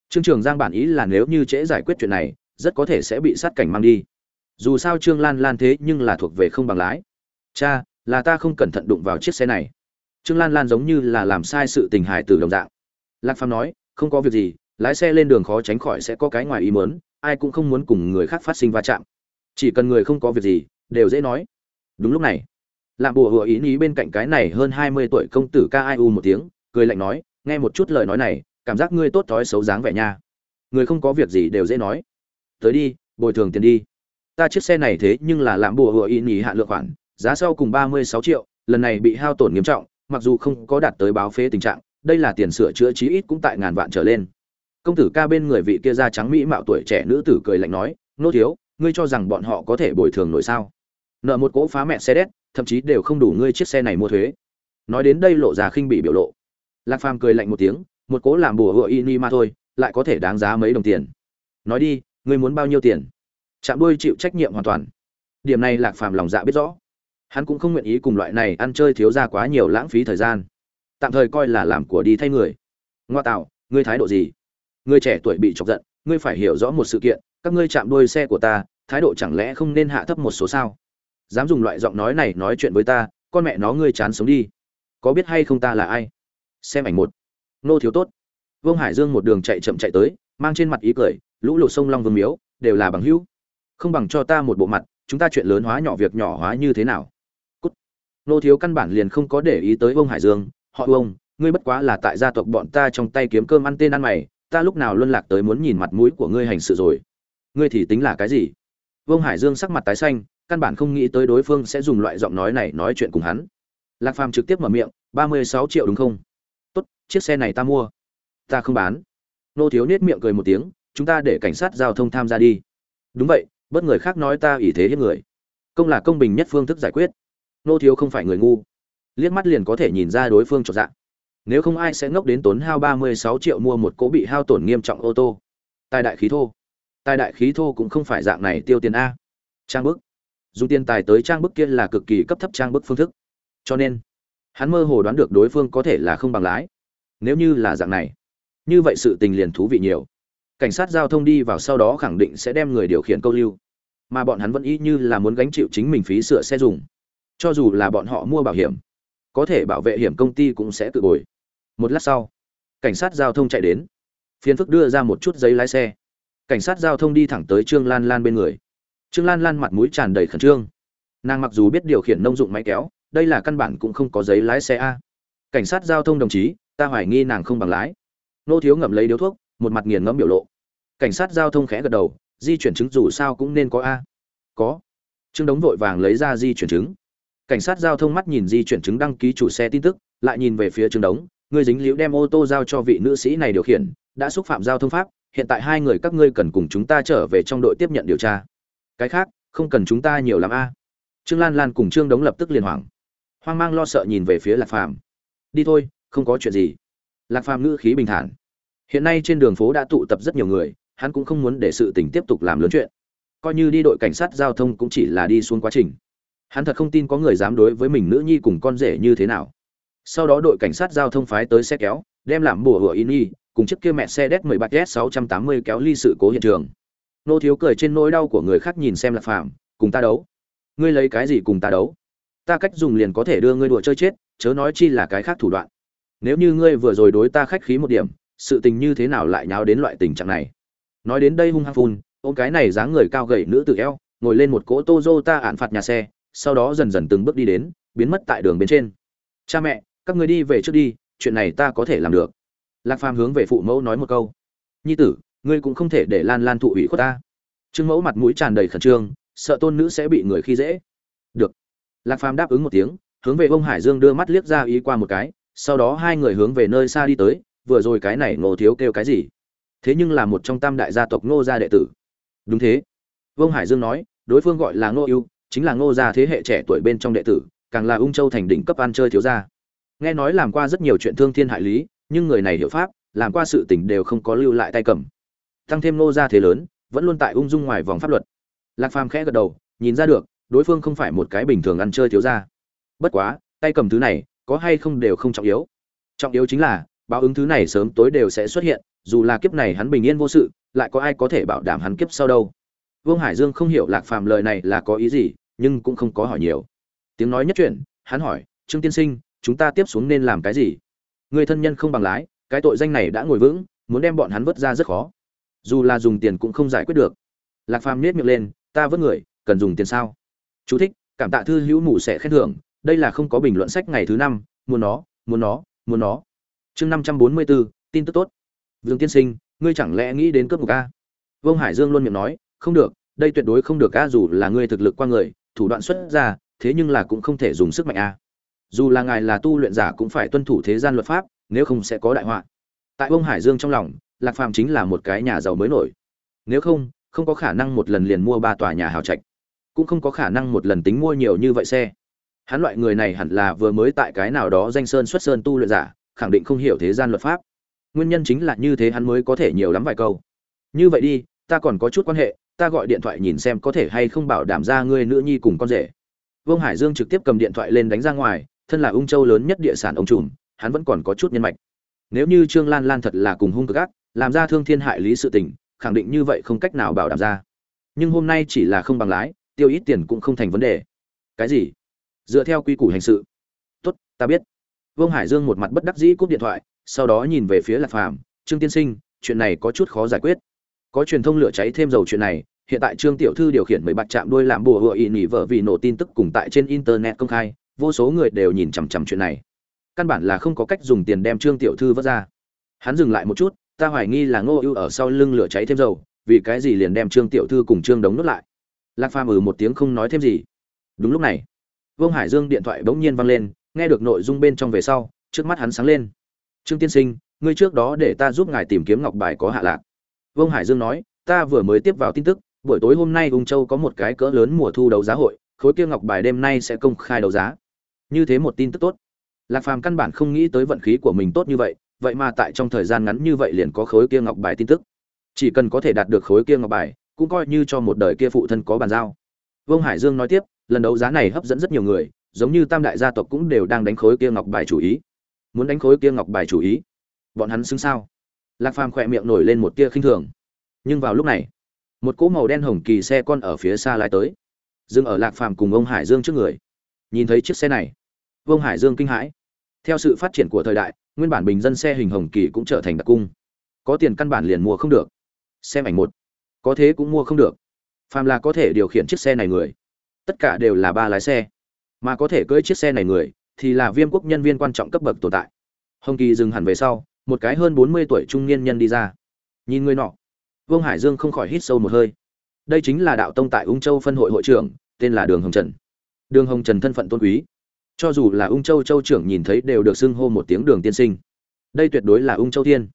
Trương trường giang bản ý là nếu như trễ giải quyết chuyện này, rất có thể sẽ bị sát cảnh mang đi dù sao trương lan lan thế nhưng là thuộc về không bằng lái. Cha, là ta không cẩn thận đụng vào chiếc xe này. Trương lan lan giống như là làm sai sự tình hài từ đồng dạng. Lạc phàm nói, không có việc gì, lái xe lên đường khó tránh khỏi sẽ có cái ngoài ý mớn ai cũng không muốn cùng người khác phát sinh va chạm. Chỉ cần người không có việc gì, đều dễ nói. Đúng lúc này Lạc bùa hùa ý ý bên cạnh cái này hơn hai mươi tuổi công tử ca ai u một tiếng, cười lạnh nói, nghe một chút lời nói này, cảm giác ngươi tốt thói xấu dáng vẻ nha. Người không có việc gì đều dễ nói. Tới đi, bồi thường tiền đi ta chiếc xe này thế nhưng là làm bùa hựa y nhì hạn lượng khoản, giá sau cùng ba mươi sáu triệu, lần này bị hao tổn nghiêm trọng, mặc dù không có đạt tới báo phế tình trạng, đây là tiền sửa chữa chí ít cũng tại ngàn vạn trở lên. Công tử ca bên người vị kia da trắng mỹ mạo tuổi trẻ nữ tử cười lạnh nói, nô thiếu, ngươi cho rằng bọn họ có thể bồi thường nổi sao? Nợ một cỗ phá mẹ xe đét, thậm chí đều không đủ ngươi chiếc xe này mua thuế. Nói đến đây lộ ra khinh bị biểu lộ. Lạc phàm cười lạnh một tiếng, một cỗ làm bùa hựa y ni mà thôi, lại có thể đáng giá mấy đồng tiền. Nói đi, ngươi muốn bao nhiêu tiền? Chạm đuôi chịu trách nhiệm hoàn toàn. Điểm này lạc phàm lòng dạ biết rõ. Hắn cũng không nguyện ý cùng loại này ăn chơi thiếu ra quá nhiều lãng phí thời gian. Tạm thời coi là làm của đi thay người. Ngoa tạo, ngươi thái độ gì? Ngươi trẻ tuổi bị chọc giận, ngươi phải hiểu rõ một sự kiện, các ngươi chạm đuôi xe của ta, thái độ chẳng lẽ không nên hạ thấp một số sao? Dám dùng loại giọng nói này nói chuyện với ta, con mẹ nó ngươi chán sống đi. Có biết hay không ta là ai? Xem ảnh một. Nô thiếu tốt. Vương hải dương một đường chạy chậm chạy tới, mang trên mặt ý cười, lũ lụt sông long vương miếu, đều là bằng hữu không bằng cho ta một bộ mặt chúng ta chuyện lớn hóa nhỏ việc nhỏ hóa như thế nào? Cút. nô thiếu căn bản liền không có để ý tới vương hải dương họ ông, ngươi bất quá là tại gia tộc bọn ta trong tay kiếm cơm ăn tên ăn mày ta lúc nào luân lạc tới muốn nhìn mặt mũi của ngươi hành sự rồi. Ngươi thì tính là cái gì? Vương hải dương sắc mặt tái xanh căn bản không nghĩ tới đối phương sẽ dùng loại giọng nói này nói chuyện cùng hắn. Lạc phàm trực tiếp mở miệng ba mươi sáu triệu đúng không? Tốt chiếc xe này ta mua. Ta không bán. Nô thiếu nết miệng cười một tiếng chúng ta để cảnh sát giao thông tham gia đi. Đúng vậy bất người khác nói ta ỷ thế hiếp người. Công là công bình nhất phương thức giải quyết. Nô thiếu không phải người ngu. Liếc mắt liền có thể nhìn ra đối phương trọn dạng. Nếu không ai sẽ ngốc đến tốn hao ba mươi sáu triệu mua một cỗ bị hao tổn nghiêm trọng ô tô. Tài đại khí thô. Tài đại khí thô cũng không phải dạng này tiêu tiền a. Trang bức. Dùng tiền tài tới trang bức kia là cực kỳ cấp thấp trang bức phương thức. Cho nên, hắn mơ hồ đoán được đối phương có thể là không bằng lái. Nếu như là dạng này, như vậy sự tình liền thú vị nhiều cảnh sát giao thông đi vào sau đó khẳng định sẽ đem người điều khiển câu lưu. Mà bọn hắn vẫn y như là muốn gánh chịu chính mình phí sửa xe dùng. Cho dù là bọn họ mua bảo hiểm, có thể bảo vệ hiểm công ty cũng sẽ tự bồi. Một lát sau, cảnh sát giao thông chạy đến. Phiến phức đưa ra một chút giấy lái xe. Cảnh sát giao thông đi thẳng tới trương lan lan bên người. Trương lan lan mặt mũi tràn đầy khẩn trương. Nàng mặc dù biết điều khiển nông dụng máy kéo, đây là căn bản cũng không có giấy lái xe a. Cảnh sát giao thông đồng chí, ta hoài nghi nàng không bằng lái. Nô thiếu ngậm lấy điếu thuốc một mặt nghiền ngẫm biểu lộ. Cảnh sát giao thông khẽ gật đầu, di chuyển chứng dù sao cũng nên có a. Có. Trương đống vội vàng lấy ra di chuyển chứng. Cảnh sát giao thông mắt nhìn di chuyển chứng đăng ký chủ xe tin tức, lại nhìn về phía trương đống người dính liễu đem ô tô giao cho vị nữ sĩ này điều khiển, đã xúc phạm giao thông pháp, hiện tại hai người các ngươi cần cùng chúng ta trở về trong đội tiếp nhận điều tra. Cái khác, không cần chúng ta nhiều lắm a. Trương lan lan cùng trương đống lập tức liền hoảng. Hoang mang lo sợ nhìn về phía lạc phàm. Đi thôi, không có chuyện gì. Lạc phàm ngữ khí bình thản hiện nay trên đường phố đã tụ tập rất nhiều người hắn cũng không muốn để sự tình tiếp tục làm lớn chuyện. Coi như đi đội cảnh sát giao thông cũng chỉ là đi xuống quá trình. Hắn thật không tin có người dám đối với mình nữ nhi cùng con rể như thế nào. Sau đó đội cảnh sát giao thông phái tới xe kéo đem làm bùa hựa in y cùng chiếc kia mẹ xe đét 13 s 680 kéo ly sự cố hiện trường. Nô thiếu cười trên nỗi đau của người khác nhìn xem là phạm, cùng ta đấu. Ngươi lấy cái gì cùng ta đấu? Ta cách dùng liền có thể đưa ngươi đùa chơi chết chớ nói chi là cái khác thủ đoạn. Nếu như ngươi vừa rồi đối ta khách khí một điểm sự tình như thế nào lại nháo đến loại tình trạng này? Nói đến đây hung hăng phun, ôm cái này dáng người cao gầy nữ tự eo, ngồi lên một cỗ Toyota ạn phạt nhà xe, sau đó dần dần từng bước đi đến, biến mất tại đường bên trên. Cha mẹ, các người đi về trước đi, chuyện này ta có thể làm được. Lạc phàm hướng về phụ mẫu nói một câu. Nhi tử, ngươi cũng không thể để lan lan thụ ủy khuất ta. Trương mẫu mặt mũi tràn đầy khẩn trương, sợ tôn nữ sẽ bị người khi dễ. Được. Lạc phàm đáp ứng một tiếng, hướng về ông hải dương đưa mắt liếc ra ý qua một cái, sau đó hai người hướng về nơi xa đi tới vừa rồi cái này ngô thiếu kêu cái gì? Thế nhưng là một trong tam đại gia tộc ngô gia đệ tử. Đúng thế. Vương hải dương nói, đối phương gọi là ngô ưu, chính là ngô gia thế hệ trẻ tuổi bên trong đệ tử, càng là ung châu thành đỉnh cấp ăn chơi thiếu gia. Nghe nói làm qua rất nhiều chuyện thương thiên hại lý, nhưng người này hiểu pháp, làm qua sự tình đều không có lưu lại tay cầm. Tăng thêm ngô gia thế lớn, vẫn luôn tại ung dung ngoài vòng pháp luật. Lạc phàm khẽ gật đầu, nhìn ra được, đối phương không phải một cái bình thường ăn chơi thiếu gia. Bất quá, tay cầm thứ này, có hay không đều không trọng yếu. Trọng yếu chính là báo ứng thứ này sớm tối đều sẽ xuất hiện, dù là kiếp này hắn bình yên vô sự, lại có ai có thể bảo đảm hắn kiếp sau đâu? Vương hải dương không hiểu lạc phàm lời này là có ý gì, nhưng cũng không có hỏi nhiều. Tiếng nói nhất chuyển, hắn hỏi, trương tiên sinh, chúng ta tiếp xuống nên làm cái gì? Người thân nhân không bằng lái, cái tội danh này đã ngồi vững, muốn đem bọn hắn vớt ra rất khó. Dù là dùng tiền cũng không giải quyết được. Lạc phàm nết miệng lên, ta vớt người, cần dùng tiền sao? Chú thích, cảm tạ thư hữu mù sẽ khen thưởng, đây là không có bình luận sách ngày thứ năm, muốn nó muốn nó muốn nó chương năm trăm bốn mươi bốn, tin tức tốt. Vương tiên sinh, ngươi chẳng lẽ nghĩ đến cướp một a? Vương hải dương luôn miệng nói, không được, đây tuyệt đối không được a, dù là ngươi thực lực qua người, thủ đoạn xuất ra, thế nhưng là cũng không thể dùng sức mạnh a. Dù là ngài là tu luyện giả cũng phải tuân thủ thế gian luật pháp, nếu không sẽ có đại họa. Tại vương hải dương trong lòng, lạc phàm chính là một cái nhà giàu mới nổi. Nếu không không có khả năng một lần liền mua ba tòa nhà hào trạch, cũng không có khả năng một lần tính mua nhiều như vậy xe. Hắn loại người này hẳn là vừa mới tại cái nào đó danh sơn xuất sơn tu luyện giả khẳng định không hiểu thế gian luật pháp. Nguyên nhân chính là như thế hắn mới có thể nhiều lắm vài câu. Như vậy đi, ta còn có chút quan hệ, ta gọi điện thoại nhìn xem có thể hay không bảo đảm ra ngươi nữ nhi cùng con rể. Vương hải dương trực tiếp cầm điện thoại lên đánh ra ngoài, thân là ung châu lớn nhất địa sản ông trùm, hắn vẫn còn có chút nhân mạch. Nếu như trương lan lan thật là cùng hung cực ác, làm ra thương thiên hại lý sự tình, khẳng định như vậy không cách nào bảo đảm ra. Nhưng hôm nay chỉ là không bằng lái, tiêu ít tiền cũng không thành vấn đề. Cái gì? Dựa theo quy củ hành sự. Tốt, ta biết vương hải dương một mặt bất đắc dĩ cúp điện thoại, sau đó nhìn về phía lạc phàm, trương tiên sinh, chuyện này có chút khó giải quyết. Có truyền thông lửa cháy thêm dầu chuyện này, hiện tại trương tiểu thư điều khiển mấy bạc chạm đuôi làm bùa hựa ỉ nỉ vợ vì nổ tin tức cùng tại trên internet công khai, vô số người đều nhìn chằm chằm chuyện này. Căn bản là không có cách dùng tiền đem trương tiểu thư vớt ra. Hắn dừng lại một chút, ta hoài nghi là ngô ưu ở sau lưng lửa cháy thêm dầu, vì cái gì liền đem trương tiểu thư cùng trương đống nút lại? Lạc phàm ừ một tiếng không nói thêm gì. Đúng lúc này, vương hải dương điện thoại bỗng nhiên vang lên nghe được nội dung bên trong về sau, trước mắt hắn sáng lên. Trương tiên sinh, ngươi trước đó để ta giúp ngài tìm kiếm ngọc bài có hạ lạc. Vương hải dương nói, ta vừa mới tiếp vào tin tức, buổi tối hôm nay ung châu có một cái cỡ lớn mùa thu đấu giá hội, khối kia ngọc bài đêm nay sẽ công khai đấu giá. Như thế một tin tức tốt. Lạc phàm căn bản không nghĩ tới vận khí của mình tốt như vậy vậy mà tại trong thời gian ngắn như vậy liền có khối kia ngọc bài tin tức. Chỉ cần có thể đạt được khối kia ngọc bài, cũng coi như cho một đời kia phụ thân có bàn giao. Vương hải dương nói tiếp, lần đấu giá này hấp dẫn rất nhiều người giống như tam đại gia tộc cũng đều đang đánh khối kia ngọc bài chủ ý. Muốn đánh khối kia ngọc bài chủ ý, bọn hắn xứng sao? Lạc phàm khỏe miệng nổi lên một tia khinh thường. Nhưng vào lúc này, một cỗ màu đen hồng kỳ xe con ở phía xa lái tới. Dừng ở lạc phàm cùng ông hải dương trước người. Nhìn thấy chiếc xe này vương hải dương kinh hãi. Theo sự phát triển của thời đại, nguyên bản bình dân xe hình hồng kỳ cũng trở thành đặc cung. Có tiền căn bản liền mua không được. Xem ảnh một. Có thế cũng mua không được. Phàm là có thể điều khiển chiếc xe này người, tất cả đều là ba lái xe mà có thể cưỡi chiếc xe này người, thì là viêm quốc nhân viên quan trọng cấp bậc tồn tại. Hồng kỳ dừng hẳn về sau, một cái hơn bốn mươi tuổi trung niên nhân đi ra. Nhìn người nọ, vương hải dương không khỏi hít sâu một hơi. Đây chính là đạo tông tại ung châu phân hội hội trưởng, tên là đường hồng trần. Đường hồng trần thân phận tôn quý. Cho dù là ung châu châu trưởng nhìn thấy đều được xưng hô một tiếng đường tiên sinh. Đây tuyệt đối là ung châu thiên.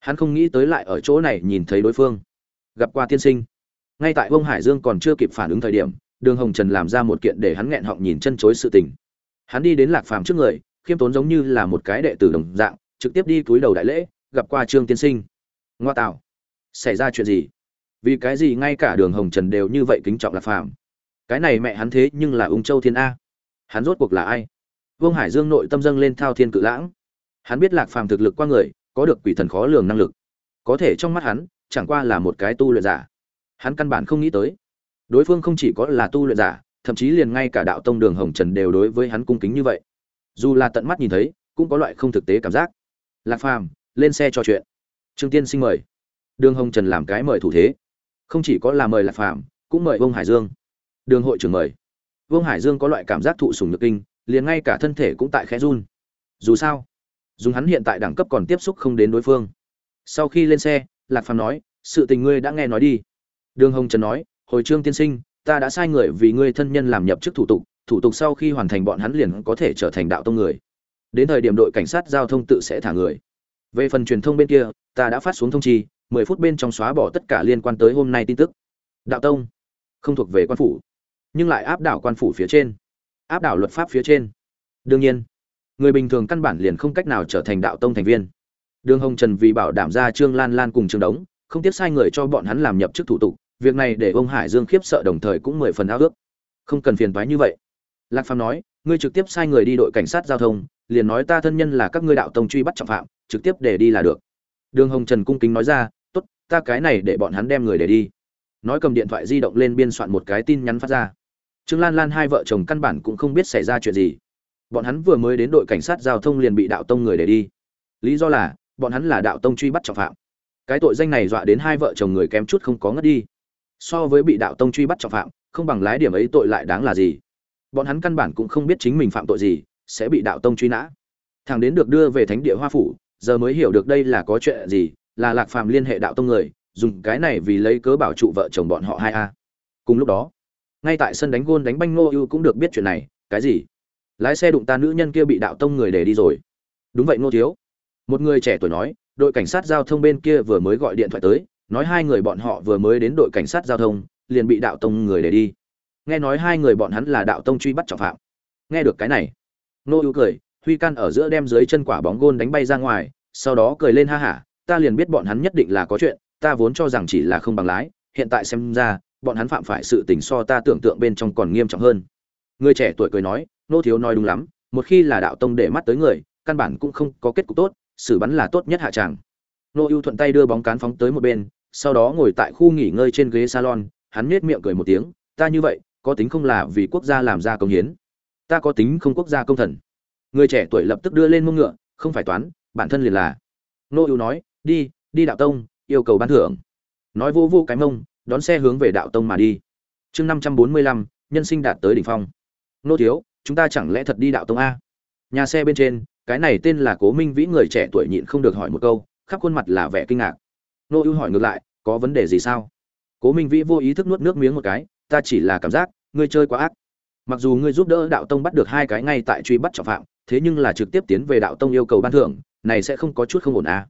Hắn không nghĩ tới lại ở chỗ này nhìn thấy đối phương. Gặp qua tiên sinh. Ngay tại vương hải dương còn chưa kịp phản ứng thời điểm đường hồng trần làm ra một kiện để hắn nghẹn họng nhìn chân chối sự tình. Hắn đi đến lạc phàm trước người, khiêm tốn giống như là một cái đệ tử đồng dạng, trực tiếp đi túi đầu đại lễ, gặp qua trương tiên sinh. Ngoa tạo. Xảy ra chuyện gì? Vì cái gì ngay cả đường hồng trần đều như vậy kính trọng lạc phàm? Cái này mẹ hắn thế nhưng là ung châu thiên a. Hắn rốt cuộc là ai? Vương hải dương nội tâm dâng lên thao thiên cự lãng. Hắn biết lạc phàm thực lực qua người, có được quỷ thần khó lường năng lực. Có thể trong mắt hắn, chẳng qua là một cái tu luyện giả. Hắn căn bản không nghĩ tới đối phương không chỉ có là tu luyện giả, thậm chí liền ngay cả đạo tông đường hồng trần đều đối với hắn cung kính như vậy. Dù là tận mắt nhìn thấy, cũng có loại không thực tế cảm giác. Lạc phàm, lên xe trò chuyện. Trương tiên sinh mời. Đường hồng trần làm cái mời thủ thế. Không chỉ có là mời lạc phàm, cũng mời vương hải dương. Đường hội trưởng mời. Vương hải dương có loại cảm giác thụ sùng nhược kinh, liền ngay cả thân thể cũng tại khẽ run. Dù sao dùng hắn hiện tại đẳng cấp còn tiếp xúc không đến đối phương. Sau khi lên xe, lạc phàm nói, sự tình ngươi đã nghe nói đi. Đường hồng trần nói hồi trương tiên sinh, ta đã sai người vì ngươi thân nhân làm nhập chức thủ tục thủ tục sau khi hoàn thành bọn hắn liền có thể trở thành đạo tông người. Đến thời điểm đội cảnh sát giao thông tự sẽ thả người. Về phần truyền thông bên kia, ta đã phát xuống thông chi, mười phút bên trong xóa bỏ tất cả liên quan tới hôm nay tin tức. Đạo tông, không thuộc về quan phủ, nhưng lại áp đảo quan phủ phía trên, áp đảo luật pháp phía trên. Đương nhiên, người bình thường căn bản liền không cách nào trở thành đạo tông thành viên. Đường hồng trần vì bảo đảm ra trương lan lan cùng trương đống, không tiếp sai người cho bọn hắn làm nhập chức thủ tục việc này để ông hải dương khiếp sợ đồng thời cũng mười phần ao ước. Không cần phiền toái như vậy. Lạc phàm nói, ngươi trực tiếp sai người đi đội cảnh sát giao thông, liền nói ta thân nhân là các ngươi đạo tông truy bắt trọng phạm, trực tiếp để đi là được. Đường hồng trần cung kính nói ra, tốt, ta cái này để bọn hắn đem người để đi. Nói cầm điện thoại di động lên biên soạn một cái tin nhắn phát ra. Trương lan lan hai vợ chồng căn bản cũng không biết xảy ra chuyện gì. Bọn hắn vừa mới đến đội cảnh sát giao thông liền bị đạo tông người để đi. Lý do là, bọn hắn là đạo tông truy bắt trọng phạm. Cái tội danh này dọa đến hai vợ chồng người kém chút không có ngất đi so với bị đạo tông truy bắt trọng phạm, không bằng lái điểm ấy tội lại đáng là gì? Bọn hắn căn bản cũng không biết chính mình phạm tội gì, sẽ bị đạo tông truy nã. Thằng đến được đưa về thánh địa hoa phủ, giờ mới hiểu được đây là có chuyện gì, là lạc phàm liên hệ đạo tông người, dùng cái này vì lấy cớ bảo trụ vợ chồng bọn họ hai a. Cùng lúc đó, ngay tại sân đánh gôn đánh banh Ngô ưu cũng được biết chuyện này, cái gì? Lái xe đụng ta nữ nhân kia bị đạo tông người để đi rồi. Đúng vậy, Ngô thiếu. Một người trẻ tuổi nói, đội cảnh sát giao thông bên kia vừa mới gọi điện thoại tới nói hai người bọn họ vừa mới đến đội cảnh sát giao thông, liền bị đạo tông người để đi. Nghe nói hai người bọn hắn là đạo tông truy bắt trọng phạm. Nghe được cái này, nô ưu cười, huy can ở giữa đem dưới chân quả bóng gôn đánh bay ra ngoài, sau đó cười lên ha hả, ta liền biết bọn hắn nhất định là có chuyện, ta vốn cho rằng chỉ là không bằng lái, hiện tại xem ra, bọn hắn phạm phải sự tình so ta tưởng tượng bên trong còn nghiêm trọng hơn. Người trẻ tuổi cười nói, nô thiếu nói đúng lắm, một khi là đạo tông để mắt tới người, căn bản cũng không có kết cục tốt, xử bắn là tốt nhất hạ tràng. Nô ưu thuận tay đưa bóng cán phóng tới một bên sau đó ngồi tại khu nghỉ ngơi trên ghế salon, hắn nhếch miệng cười một tiếng, ta như vậy, có tính không là vì quốc gia làm ra công hiến. Ta có tính không quốc gia công thần. Người trẻ tuổi lập tức đưa lên mông ngựa, không phải toán, bản thân liền là. Nô ưu nói, đi đi đạo tông, yêu cầu ban thưởng. Nói vô vô cái mông, đón xe hướng về đạo tông mà đi. Chương năm trăm bốn mươi lăm, nhân sinh đạt tới đỉnh phong. Nô thiếu, chúng ta chẳng lẽ thật đi đạo tông a? Nhà xe bên trên, cái này tên là cố minh vĩ người trẻ tuổi nhịn không được hỏi một câu, khắp khuôn mặt là vẻ kinh ngạc. Nô ưu hỏi ngược lại có vấn đề gì sao? Cố minh vĩ vô ý thức nuốt nước miếng một cái, ta chỉ là cảm giác, ngươi chơi quá ác. Mặc dù ngươi giúp đỡ đạo tông bắt được hai cái ngay tại truy bắt trọng phạm, thế nhưng là trực tiếp tiến về đạo tông yêu cầu ban thưởng, này sẽ không có chút không ổn à.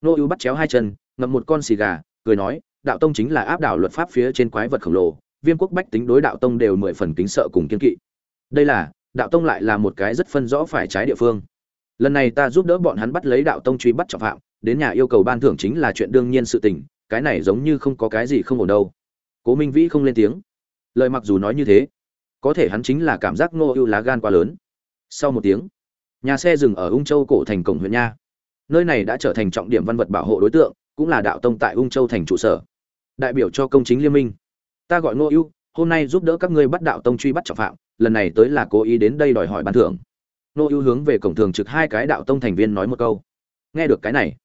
nô ưu bắt chéo hai chân, ngậm một con xì gà, cười nói, đạo tông chính là áp đảo luật pháp phía trên quái vật khổng lồ, viêm quốc bách tính đối đạo tông đều mười phần kính sợ cùng kiên kỵ. Đây là, đạo tông lại là một cái rất phân rõ phải trái địa phương. Lần này ta giúp đỡ bọn hắn bắt lấy đạo tông truy bắt trọng phạm, đến nhà yêu cầu ban thưởng chính là chuyện đương nhiên sự tình cái này giống như không có cái gì không ổn đâu. Cố minh vĩ không lên tiếng. Lời mặc dù nói như thế, có thể hắn chính là cảm giác ngô ưu lá gan quá lớn. Sau một tiếng, nhà xe dừng ở ung châu cổ thành cổng huyện nha. Nơi này đã trở thành trọng điểm văn vật bảo hộ đối tượng, cũng là đạo tông tại ung châu thành trụ sở. Đại biểu cho công chính liên minh. Ta gọi ngô ưu, hôm nay giúp đỡ các ngươi bắt đạo tông truy bắt trọng phạm, lần này tới là cố ý đến đây đòi hỏi ban thưởng. Ngô ưu hướng về cổng thường trực hai cái đạo tông thành viên nói một câu. Nghe được cái này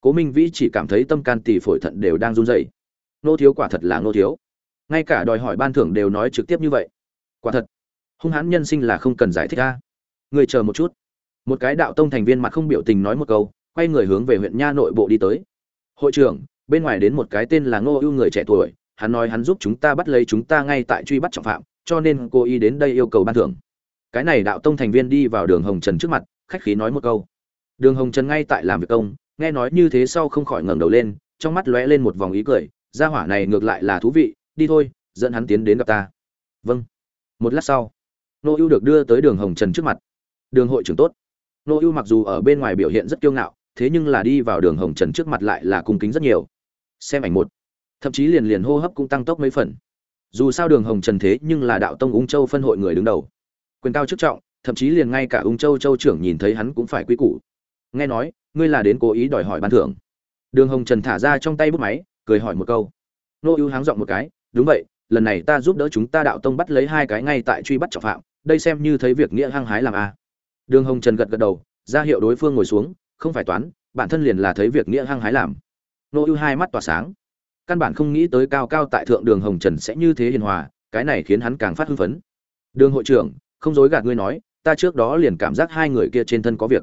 cố minh vĩ chỉ cảm thấy tâm can tỷ phổi thận đều đang run rẩy. Nô thiếu quả thật là nô thiếu. Ngay cả đòi hỏi ban thưởng đều nói trực tiếp như vậy. Quả thật, hung hãn nhân sinh là không cần giải thích ra người chờ một chút. Một cái đạo tông thành viên mặt không biểu tình nói một câu, quay người hướng về huyện nha nội bộ đi tới. Hội trưởng, bên ngoài đến một cái tên là ngô ưu người trẻ tuổi, hắn nói hắn giúp chúng ta bắt lấy chúng ta ngay tại truy bắt trọng phạm, cho nên cô y đến đây yêu cầu ban thưởng. Cái này đạo tông thành viên đi vào đường hồng trần trước mặt, khách khí nói một câu. Đường hồng trần ngay tại làm việc công nghe nói như thế sau không khỏi ngẩng đầu lên, trong mắt lóe lên một vòng ý cười, gia hỏa này ngược lại là thú vị, đi thôi, dẫn hắn tiến đến gặp ta. Vâng. Một lát sau, nô ưu được đưa tới đường hồng trần trước mặt. Đường hội trưởng tốt. Nô ưu mặc dù ở bên ngoài biểu hiện rất kiêu ngạo, thế nhưng là đi vào đường hồng trần trước mặt lại là cung kính rất nhiều. Xem ảnh một. Thậm chí liền liền hô hấp cũng tăng tốc mấy phần. Dù sao đường hồng trần thế nhưng là đạo tông ung châu phân hội người đứng đầu. Quyền cao chức trọng, thậm chí liền ngay cả ung châu châu trưởng nhìn thấy hắn cũng phải quy củ nghe nói, ngươi là đến cố ý đòi hỏi ban thưởng. Đường hồng trần thả ra trong tay bút máy, cười hỏi một câu. Nô ưu háng giọng một cái, đúng vậy, lần này ta giúp đỡ chúng ta đạo tông bắt lấy hai cái ngay tại truy bắt trọng phạm, đây xem như thấy việc nghĩa hăng hái làm a. Đường hồng trần gật gật đầu, ra hiệu đối phương ngồi xuống, không phải toán, bản thân liền là thấy việc nghĩa hăng hái làm. Nô ưu hai mắt tỏa sáng. Căn bản không nghĩ tới cao cao tại thượng đường hồng trần sẽ như thế hiền hòa, cái này khiến hắn càng phát hưng phấn. Đường hội trưởng, không dối gạt ngươi nói, ta trước đó liền cảm giác hai người kia trên thân có việc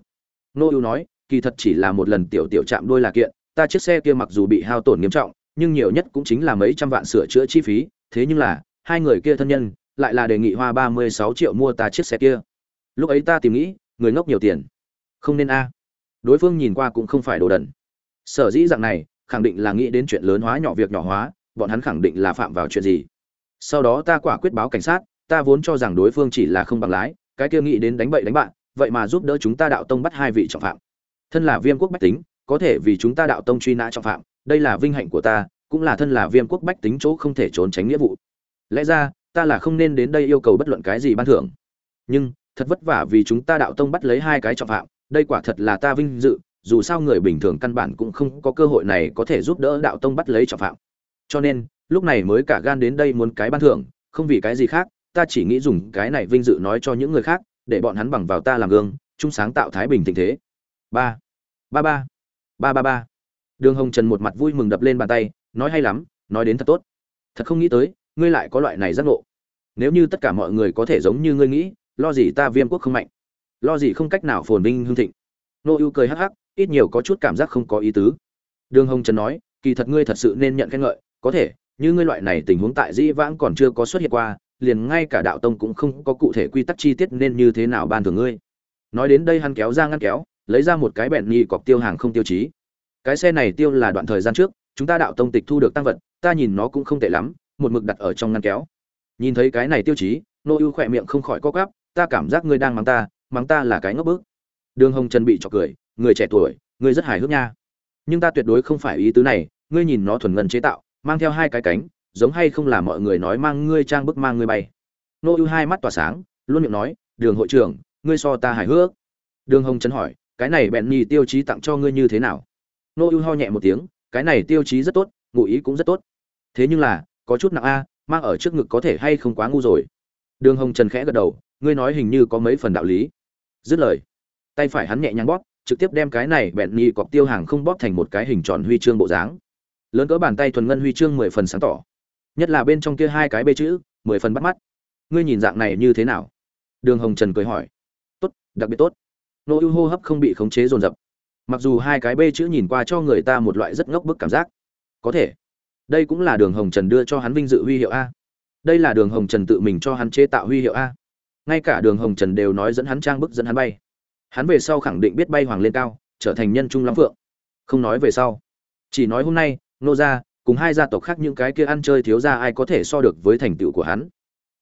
nô ưu nói, kỳ thật chỉ là một lần tiểu tiểu chạm đôi là kiện, ta chiếc xe kia mặc dù bị hao tổn nghiêm trọng, nhưng nhiều nhất cũng chính là mấy trăm vạn sửa chữa chi phí, thế nhưng là, hai người kia thân nhân, lại là đề nghị hoa ba mươi sáu triệu mua ta chiếc xe kia. Lúc ấy ta tìm nghĩ, người ngốc nhiều tiền. Không nên a. À. Đối phương nhìn qua cũng không phải đồ đần. Sở dĩ dạng này, khẳng định là nghĩ đến chuyện lớn hóa nhỏ việc nhỏ hóa, bọn hắn khẳng định là phạm vào chuyện gì. Sau đó ta quả quyết báo cảnh sát, ta vốn cho rằng đối phương chỉ là không bằng lái, cái kia nghĩ đến đánh bậy đánh bạn vậy mà giúp đỡ chúng ta đạo tông bắt hai vị trọng phạm. Thân là viêm quốc bách tính, có thể vì chúng ta đạo tông truy nã trọng phạm, đây là vinh hạnh của ta, cũng là thân là viêm quốc bách tính chỗ không thể trốn tránh nghĩa vụ. Lẽ ra, ta là không nên đến đây yêu cầu bất luận cái gì ban thưởng. Nhưng, thật vất vả vì chúng ta đạo tông bắt lấy hai cái trọng phạm, đây quả thật là ta vinh dự, dù sao người bình thường căn bản cũng không có cơ hội này có thể giúp đỡ đạo tông bắt lấy trọng phạm. Cho nên, lúc này mới cả gan đến đây muốn cái ban thưởng, không vì cái gì khác, ta chỉ nghĩ dùng cái này vinh dự nói cho những người khác để bọn hắn bằng vào ta làm gương, chung sáng tạo thái bình tình thế. Ba. Ba ba. Ba ba ba. Đường hồng trần một mặt vui mừng đập lên bàn tay, nói hay lắm, nói đến thật tốt. Thật không nghĩ tới, ngươi lại có loại này giác ngộ. Nếu như tất cả mọi người có thể giống như ngươi nghĩ, lo gì ta viêm quốc không mạnh? Lo gì không cách nào phồn vinh hương thịnh? Nô ưu cười hắc hắc, ít nhiều có chút cảm giác không có ý tứ. Đường hồng trần nói, kỳ thật ngươi thật sự nên nhận khen ngợi, có thể, như ngươi loại này tình huống tại dĩ vãng còn chưa có xuất hiện qua liền ngay cả đạo tông cũng không có cụ thể quy tắc chi tiết nên như thế nào ban thưởng ngươi. Nói đến đây hắn kéo ra ngăn kéo, lấy ra một cái bẹn nhì cọc tiêu hàng không tiêu chí. Cái xe này tiêu là đoạn thời gian trước, chúng ta đạo tông tịch thu được tăng vật, ta nhìn nó cũng không tệ lắm, một mực đặt ở trong ngăn kéo. Nhìn thấy cái này tiêu chí, nô ưu khỏe miệng không khỏi co quắp, ta cảm giác ngươi đang mắng ta mắng ta là cái ngốc bức. Đường hồng trần bị trọc cười, người trẻ tuổi ngươi rất hài hước nha. Nhưng ta tuyệt đối không phải ý tứ này, ngươi nhìn nó thuần ngân chế tạo, mang theo hai cái cánh giống hay không là mọi người nói mang ngươi trang bức mang ngươi bay. Nô ưu hai mắt tỏa sáng, luôn miệng nói, đường hội trưởng, ngươi so ta hài hước. Đường hồng trấn hỏi, cái này bẹn nhì tiêu chí tặng cho ngươi như thế nào? Nô ưu ho nhẹ một tiếng, cái này tiêu chí rất tốt, ngụ ý cũng rất tốt. Thế nhưng là, có chút nặng a, mang ở trước ngực có thể hay không quá ngu rồi. Đường hồng trần khẽ gật đầu, ngươi nói hình như có mấy phần đạo lý. Dứt lời, tay phải hắn nhẹ nhàng bóp, trực tiếp đem cái này bẹn nhì cọc tiêu hàng không bóp thành một cái hình tròn huy chương bộ dáng. Lớn cỡ bàn tay thuần ngân huy chương mười phần sáng tỏ nhất là bên trong kia hai cái bê chữ, mười phần bắt mắt. Ngươi nhìn dạng này như thế nào? Đường hồng trần cười hỏi. Tốt, đặc biệt tốt. Nô ưu hô hấp không bị khống chế dồn dập. Mặc dù hai cái bê chữ nhìn qua cho người ta một loại rất ngốc bức cảm giác. Có thể. Đây cũng là đường hồng trần đưa cho hắn vinh dự huy hiệu a. Đây là đường hồng trần tự mình cho hắn chế tạo huy hiệu a. Ngay cả đường hồng trần đều nói dẫn hắn trang bức dẫn hắn bay. Hắn về sau khẳng định biết bay hoàng lên cao, trở thành nhân trung lắm phượng. Không nói về sau. Chỉ nói hôm nay, nô gia cùng hai gia tộc khác những cái kia ăn chơi thiếu gia ai có thể so được với thành tựu của hắn?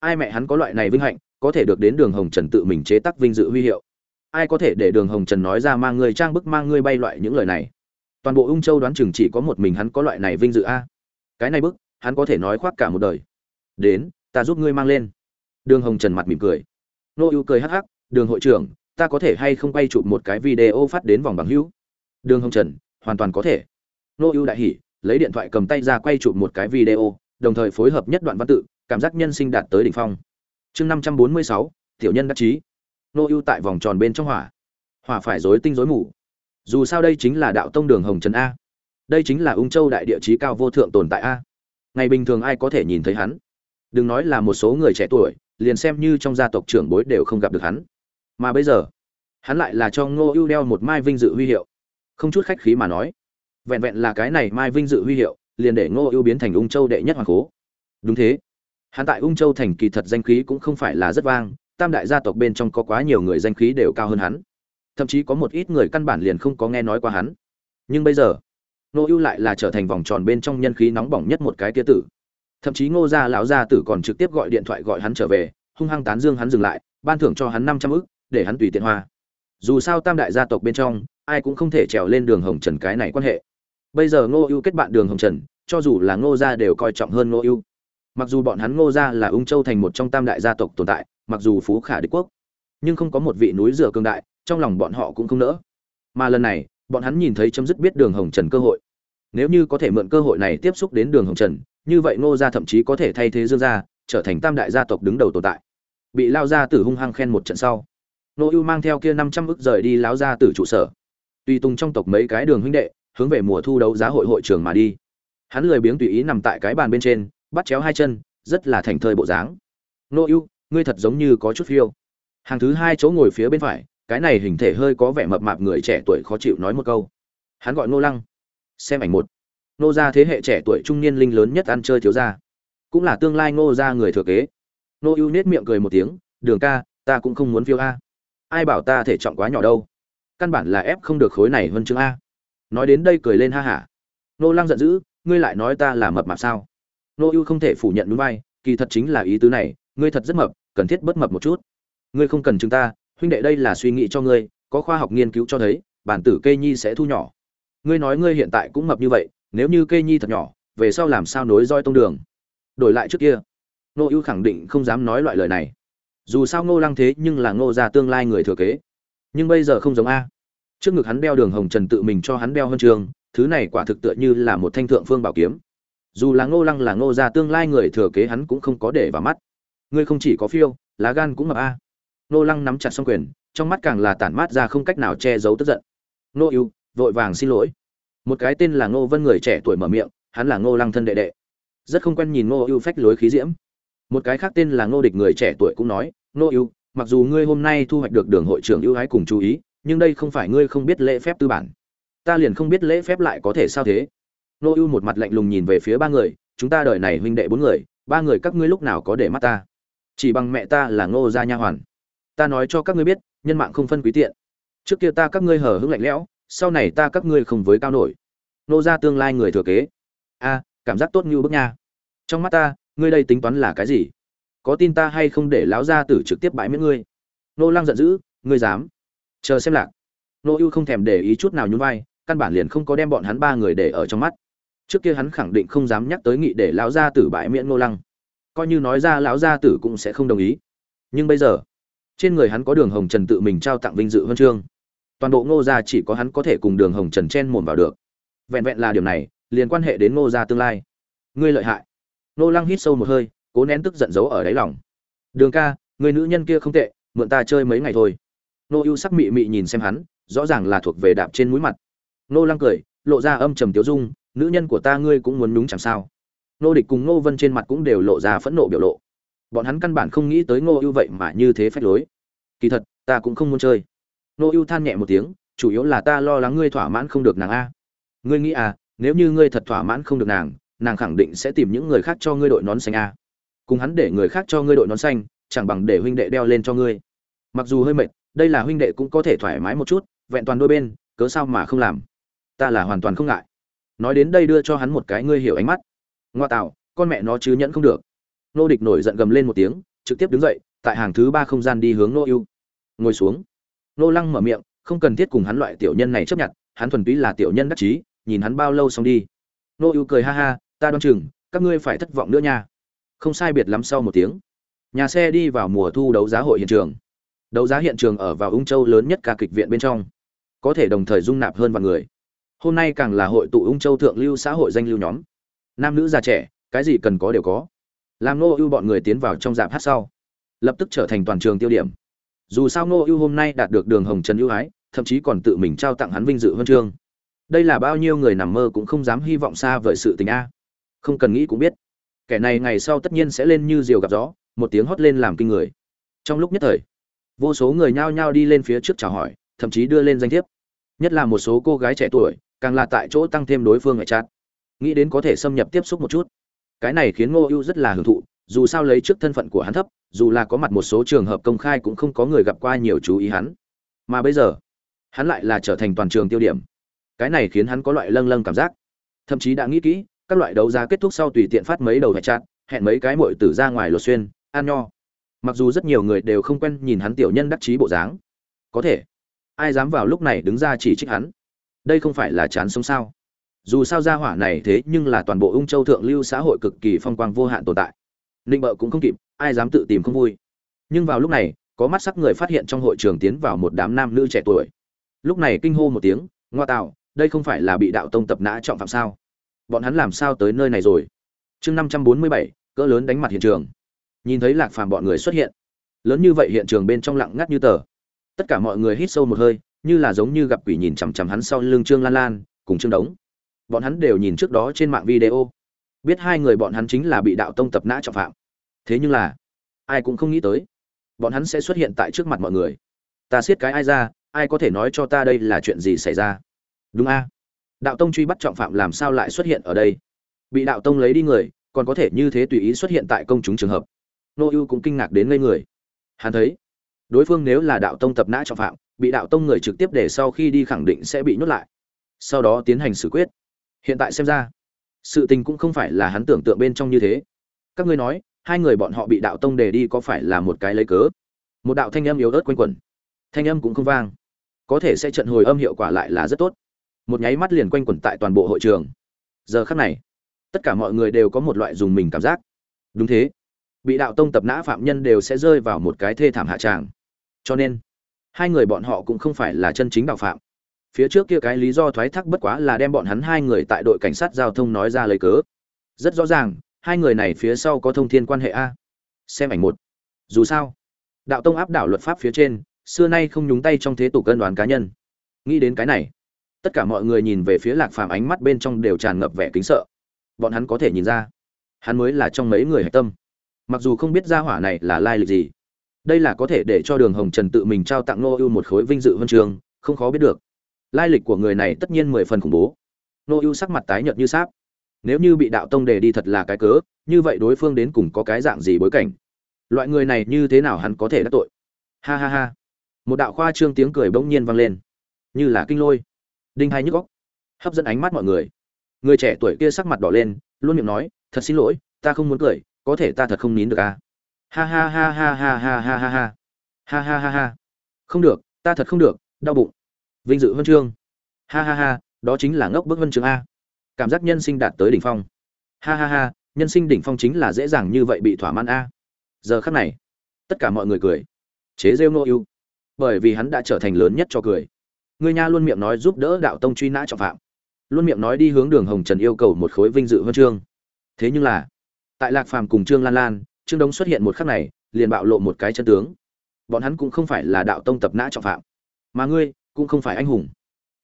Ai mẹ hắn có loại này vinh hạnh, có thể được đến đường hồng trần tự mình chế tác vinh dự huy hiệu? Ai có thể để đường hồng trần nói ra mang người trang bức mang ngươi bay loại những lời này? Toàn bộ ung châu đoán chừng chỉ có một mình hắn có loại này vinh dự a. Cái này bức, hắn có thể nói khoác cả một đời. Đến, ta giúp ngươi mang lên. Đường hồng trần mặt mỉm cười. Nô ưu cười hắc hắc, đường hội trưởng, ta có thể hay không quay chụp một cái video phát đến vòng bằng hữu? Đường hồng trần, hoàn toàn có thể. Nô ưu đại hỉ lấy điện thoại cầm tay ra quay chụp một cái video, đồng thời phối hợp nhất đoạn văn tự, cảm giác nhân sinh đạt tới đỉnh phong. Chương năm trăm bốn mươi sáu, tiểu nhân đắc chí. Nô ưu tại vòng tròn bên trong hỏa. Hỏa phải rối tinh rối mù. Dù sao đây chính là đạo tông đường hồng trần a. Đây chính là ung châu đại địa chí cao vô thượng tồn tại a. Ngày bình thường ai có thể nhìn thấy hắn? Đừng nói là một số người trẻ tuổi, liền xem như trong gia tộc trưởng bối đều không gặp được hắn. Mà bây giờ, hắn lại là cho ngô ưu đeo một mai vinh dự huy hiệu. Không chút khách khí mà nói vẹn vẹn là cái này mai vinh dự huy hiệu, liền để ngô ưu biến thành ung châu đệ nhất hoàng cố đúng thế. Hắn tại ung châu thành kỳ thật danh khí cũng không phải là rất vang, tam đại gia tộc bên trong có quá nhiều người danh khí đều cao hơn hắn. Thậm chí có một ít người căn bản liền không có nghe nói qua hắn. Nhưng bây giờ, ngô ưu lại là trở thành vòng tròn bên trong nhân khí nóng bỏng nhất một cái kia tử. Thậm chí ngô gia lão gia tử còn trực tiếp gọi điện thoại gọi hắn trở về, hung hăng tán dương hắn dừng lại, ban thưởng cho hắn năm trăm ức, để hắn tùy tiện hoa. Dù sao tam đại gia tộc bên trong, ai cũng không thể trèo lên đường hồng trần cái này quan hệ bây giờ ngô ưu kết bạn đường hồng trần, cho dù là ngô gia đều coi trọng hơn ngô ưu. Mặc dù bọn hắn ngô gia là ung châu thành một trong tam đại gia tộc tồn tại, mặc dù phú khả đế quốc, nhưng không có một vị núi rửa cương đại, trong lòng bọn họ cũng không nỡ. Mà lần này, bọn hắn nhìn thấy chấm dứt biết đường hồng trần cơ hội. Nếu như có thể mượn cơ hội này tiếp xúc đến đường hồng trần, như vậy ngô gia thậm chí có thể thay thế dương gia, trở thành tam đại gia tộc đứng đầu tồn tại. Bị lao gia tử hung hăng khen một trận sau nô ưu mang theo kia năm trăm ức rời đi láo gia tử trụ sở. Tùy tùng trong tộc mấy cái đường huynh đệ hướng về mùa thu đấu giá hội hội trường mà đi. Hắn lười biếng tùy ý nằm tại cái bàn bên trên, bắt chéo hai chân, rất là thành thơi bộ dáng. Nô ưu, ngươi thật giống như có chút phiêu. Hàng thứ hai chỗ ngồi phía bên phải, cái này hình thể hơi có vẻ mập mạp người trẻ tuổi khó chịu nói một câu. Hắn gọi nô lăng. Xem ảnh một. Nô gia thế hệ trẻ tuổi trung niên linh lớn nhất ăn chơi thiếu gia. Cũng là tương lai nô gia người thừa kế. Nô ưu nết miệng cười một tiếng, đường ca, ta cũng không muốn phiêu a. Ai bảo ta thể trọng quá nhỏ đâu? Căn bản là ép không được khối này hơn chương a nói đến đây cười lên ha hả. Nô lăng giận dữ, ngươi lại nói ta là mập mạp sao? Nô ưu không thể phủ nhận đúng vai kỳ thật chính là ý tứ này, ngươi thật rất mập, cần thiết bất mập một chút. Ngươi không cần chúng ta, huynh đệ đây là suy nghĩ cho ngươi, có khoa học nghiên cứu cho thấy, bản tử cây nhi sẽ thu nhỏ. Ngươi nói ngươi hiện tại cũng mập như vậy, nếu như cây nhi thật nhỏ, về sau làm sao nối roi tông đường? Đổi lại trước kia, nô ưu khẳng định không dám nói loại lời này. Dù sao ngô lăng thế nhưng là ngô gia tương lai người thừa kế. Nhưng bây giờ không giống a trước ngực hắn đeo đường hồng trần tự mình cho hắn đeo huân trường, thứ này quả thực tựa như là một thanh thượng phương bảo kiếm. Dù là ngô lăng là ngô gia tương lai người thừa kế hắn cũng không có để vào mắt. Ngươi không chỉ có phiêu, lá gan cũng mập a. Ngô lăng nắm chặt xong quyền, trong mắt càng là tản mát ra không cách nào che giấu tức giận. Ngô ưu, vội vàng xin lỗi. Một cái tên là ngô vân người trẻ tuổi mở miệng, hắn là ngô lăng thân đệ đệ. Rất không quen nhìn ngô ưu phách lối khí diễm. Một cái khác tên là ngô địch người trẻ tuổi cũng nói, ngô ưu, mặc dù ngươi hôm nay thu hoạch được đường hội trưởng ưu ái cùng chú ý nhưng đây không phải ngươi không biết lễ phép tư bản. Ta liền không biết lễ phép lại có thể sao thế? Nô ưu một mặt lạnh lùng nhìn về phía ba người, chúng ta đời này huynh đệ bốn người, ba người các ngươi lúc nào có để mắt ta? Chỉ bằng mẹ ta là ngô gia nha hoàn. Ta nói cho các ngươi biết, nhân mạng không phân quý tiện. Trước kia ta các ngươi hở hững lạnh lẽo, sau này ta các ngươi không với cao nổi. Nô gia tương lai người thừa kế. A, cảm giác tốt như bức nha. Trong mắt ta, ngươi đây tính toán là cái gì? Có tin ta hay không để lão gia tử trực tiếp bãi miễn ngươi? Nô lăng giận dữ, ngươi dám chờ xem lạc. Nô ưu không thèm để ý chút nào nhún vai, căn bản liền không có đem bọn hắn ba người để ở trong mắt. Trước kia hắn khẳng định không dám nhắc tới nghị để lão gia tử bãi miễn nô lăng. Coi như nói ra lão gia tử cũng sẽ không đồng ý. Nhưng bây giờ, trên người hắn có đường hồng trần tự mình trao tặng vinh dự huân chương. Toàn bộ ngô gia chỉ có hắn có thể cùng đường hồng trần chen mồm vào được. Vẹn vẹn là điều này, liền quan hệ đến ngô gia tương lai. Ngươi lợi hại. Nô lăng hít sâu một hơi, cố nén tức giận giấu ở đáy lòng. Đường ca, người nữ nhân kia không tệ, mượn ta chơi mấy ngày thôi nô ưu sắc mị mị nhìn xem hắn, rõ ràng là thuộc về đạp trên mũi mặt. Nô lăng cười, lộ ra âm trầm tiếu dung, nữ nhân của ta ngươi cũng muốn đúng chẳng sao. Nô địch cùng nô vân trên mặt cũng đều lộ ra phẫn nộ biểu lộ. Bọn hắn căn bản không nghĩ tới Nô ưu vậy mà như thế phách lối. Kỳ thật, ta cũng không muốn chơi. Nô ưu than nhẹ một tiếng, chủ yếu là ta lo lắng ngươi thỏa mãn không được nàng a. Ngươi nghĩ à nếu như ngươi thật thỏa mãn không được nàng nàng khẳng định sẽ tìm những người khác cho ngươi đội nón xanh a. Cùng hắn để người khác cho ngươi đội nón xanh, chẳng bằng để huynh đệ đeo lên cho ngươi. Mặc dù hơi mệt đây là huynh đệ cũng có thể thoải mái một chút, vẹn toàn đôi bên, cớ sao mà không làm? Ta là hoàn toàn không ngại. Nói đến đây đưa cho hắn một cái ngươi hiểu ánh mắt. Ngoa tạo, con mẹ nó chứ nhẫn không được. Nô địch nổi giận gầm lên một tiếng, trực tiếp đứng dậy, tại hàng thứ ba không gian đi hướng nô ưu. Ngồi xuống. Nô lăng mở miệng, không cần thiết cùng hắn loại tiểu nhân này chấp nhận, hắn thuần túy là tiểu nhân đắc chí, nhìn hắn bao lâu xong đi. Nô ưu cười ha ha, ta đoan chừng, các ngươi phải thất vọng nữa nha. Không sai biệt lắm sau một tiếng. Nhà xe đi vào mùa thu đấu giá hội hiện trường đấu giá hiện trường ở vào ung châu lớn nhất ca kịch viện bên trong, có thể đồng thời dung nạp hơn vạn người. Hôm nay càng là hội tụ ung châu thượng lưu xã hội danh lưu nhóm. Nam nữ già trẻ, cái gì cần có đều có. Làm nô ưu bọn người tiến vào trong dạp hát sau, lập tức trở thành toàn trường tiêu điểm. Dù sao nô ưu hôm nay đạt được đường hồng trần ưu ái, thậm chí còn tự mình trao tặng hắn vinh dự huân chương. Đây là bao nhiêu người nằm mơ cũng không dám hy vọng xa vời sự tình a. Không cần nghĩ cũng biết. Kẻ này ngày sau tất nhiên sẽ lên như diều gặp gió, một tiếng hót lên làm kinh người. Trong lúc nhất thời vô số người nhao nhao đi lên phía trước chào hỏi, thậm chí đưa lên danh thiếp. Nhất là một số cô gái trẻ tuổi, càng là tại chỗ tăng thêm đối phương ngại chát nghĩ đến có thể xâm nhập tiếp xúc một chút. Cái này khiến ngô ưu rất là hưởng thụ, dù sao lấy trước thân phận của hắn thấp, dù là có mặt một số trường hợp công khai cũng không có người gặp qua nhiều chú ý hắn. Mà bây giờ, hắn lại là trở thành toàn trường tiêu điểm. Cái này khiến hắn có loại lâng lâng cảm giác. Thậm chí đã nghĩ kỹ, các loại đấu giá kết thúc sau tùy tiện phát mấy đầu hẹn chặt hẹn mấy cái mội tử ra ngoài lột xuyên, ăn nho mặc dù rất nhiều người đều không quen nhìn hắn tiểu nhân đắc chí bộ dáng. Có thể, ai dám vào lúc này đứng ra chỉ trích hắn? Đây không phải là chán sống sao? Dù sao gia hỏa này thế nhưng là toàn bộ ung châu thượng lưu xã hội cực kỳ phong quang vô hạn tồn tại. Ninh bợ cũng không kịp, ai dám tự tìm không vui. Nhưng vào lúc này, có mắt sắc người phát hiện trong hội trường tiến vào một đám nam nữ trẻ tuổi. Lúc này kinh hô một tiếng, ngoa tạo, đây không phải là bị đạo tông tập nã trọng phạm sao? Bọn hắn làm sao tới nơi này rồi? Chương năm trăm bốn mươi bảy, cỡ lớn đánh mặt hiện trường nhìn thấy lạc phàm bọn người xuất hiện. Lớn như vậy hiện trường bên trong lặng ngắt như tờ. Tất cả mọi người hít sâu một hơi, như là giống như gặp quỷ nhìn chằm chằm hắn sau lưng trương lan lan, cùng trương đống. Bọn hắn đều nhìn trước đó trên mạng video. Biết hai người bọn hắn chính là bị đạo tông tập nã trọng phạm. Thế nhưng là, ai cũng không nghĩ tới, bọn hắn sẽ xuất hiện tại trước mặt mọi người. Ta siết cái ai ra, ai có thể nói cho ta đây là chuyện gì xảy ra? Đúng a. Đạo tông truy bắt trọng phạm làm sao lại xuất hiện ở đây? Bị đạo tông lấy đi người, còn có thể như thế tùy ý xuất hiện tại công chúng trường hợp nô ưu cũng kinh ngạc đến ngây người. Hắn thấy, đối phương nếu là đạo tông tập nã trọng phạm, bị đạo tông người trực tiếp để sau khi đi khẳng định sẽ bị nhốt lại. Sau đó tiến hành xử quyết. Hiện tại xem ra, sự tình cũng không phải là hắn tưởng tượng bên trong như thế. Các ngươi nói, hai người bọn họ bị đạo tông đề đi có phải là một cái lấy cớ? Một đạo thanh âm yếu ớt quanh quẩn. Thanh âm cũng không vang. Có thể sẽ trận hồi âm hiệu quả lại là rất tốt. Một nháy mắt liền quanh quẩn tại toàn bộ hội trường. Giờ khắc này, tất cả mọi người đều có một loại dùng mình cảm giác. Đúng thế bị đạo tông tập nã phạm nhân đều sẽ rơi vào một cái thê thảm hạ tràng. Cho nên, hai người bọn họ cũng không phải là chân chính đạo phạm. Phía trước kia cái lý do thoái thác bất quá là đem bọn hắn hai người tại đội cảnh sát giao thông nói ra lấy cớ. Rất rõ ràng, hai người này phía sau có thông thiên quan hệ a. Xem ảnh một. Dù sao, đạo tông áp đảo luật pháp phía trên, xưa nay không nhúng tay trong thế tục cân đoán cá nhân. Nghĩ đến cái này, tất cả mọi người nhìn về phía lạc phàm ánh mắt bên trong đều tràn ngập vẻ kính sợ. Bọn hắn có thể nhìn ra, hắn mới là trong mấy người hạch tâm mặc dù không biết gia hỏa này là lai lịch gì, đây là có thể để cho đường hồng trần tự mình trao tặng nô ưu một khối vinh dự huân trường, không khó biết được. Lai lịch của người này tất nhiên mười phần khủng bố. Nô ưu sắc mặt tái nhợt như sáp. Nếu như bị đạo tông đề đi thật là cái cớ, như vậy đối phương đến cùng có cái dạng gì bối cảnh? Loại người này như thế nào hắn có thể đắc tội? Ha ha ha. Một đạo khoa trương tiếng cười bỗng nhiên vang lên. Như là kinh lôi. Đinh hai nhức góc hấp dẫn ánh mắt mọi người. Người trẻ tuổi kia sắc mặt đỏ lên, luôn miệng nói, thật xin lỗi, ta không muốn cười có thể ta thật không nín được à? Ha ha ha ha ha ha ha ha ha. Ha ha ha ha. Không được, ta thật không được, đau bụng. Vinh dự huân chương. Ha ha ha, đó chính là ngốc bức huân chương a. Cảm giác nhân sinh đạt tới đỉnh phong. Ha ha ha, nhân sinh đỉnh phong chính là dễ dàng như vậy bị thỏa mãn a. Giờ khắc này, tất cả mọi người cười. Chế rêu nô ưu. Bởi vì hắn đã trở thành lớn nhất cho cười. Người nha luôn miệng nói giúp đỡ đạo tông truy nã trọng phạm. Luôn miệng nói đi hướng đường hồng trần yêu cầu một khối vinh dự huân chương. Thế nhưng là tại lạc phàm cùng trương lan lan, trương đống xuất hiện một khắc này, liền bạo lộ một cái chân tướng. Bọn hắn cũng không phải là đạo tông tập nã trọng phạm, mà ngươi cũng không phải anh hùng.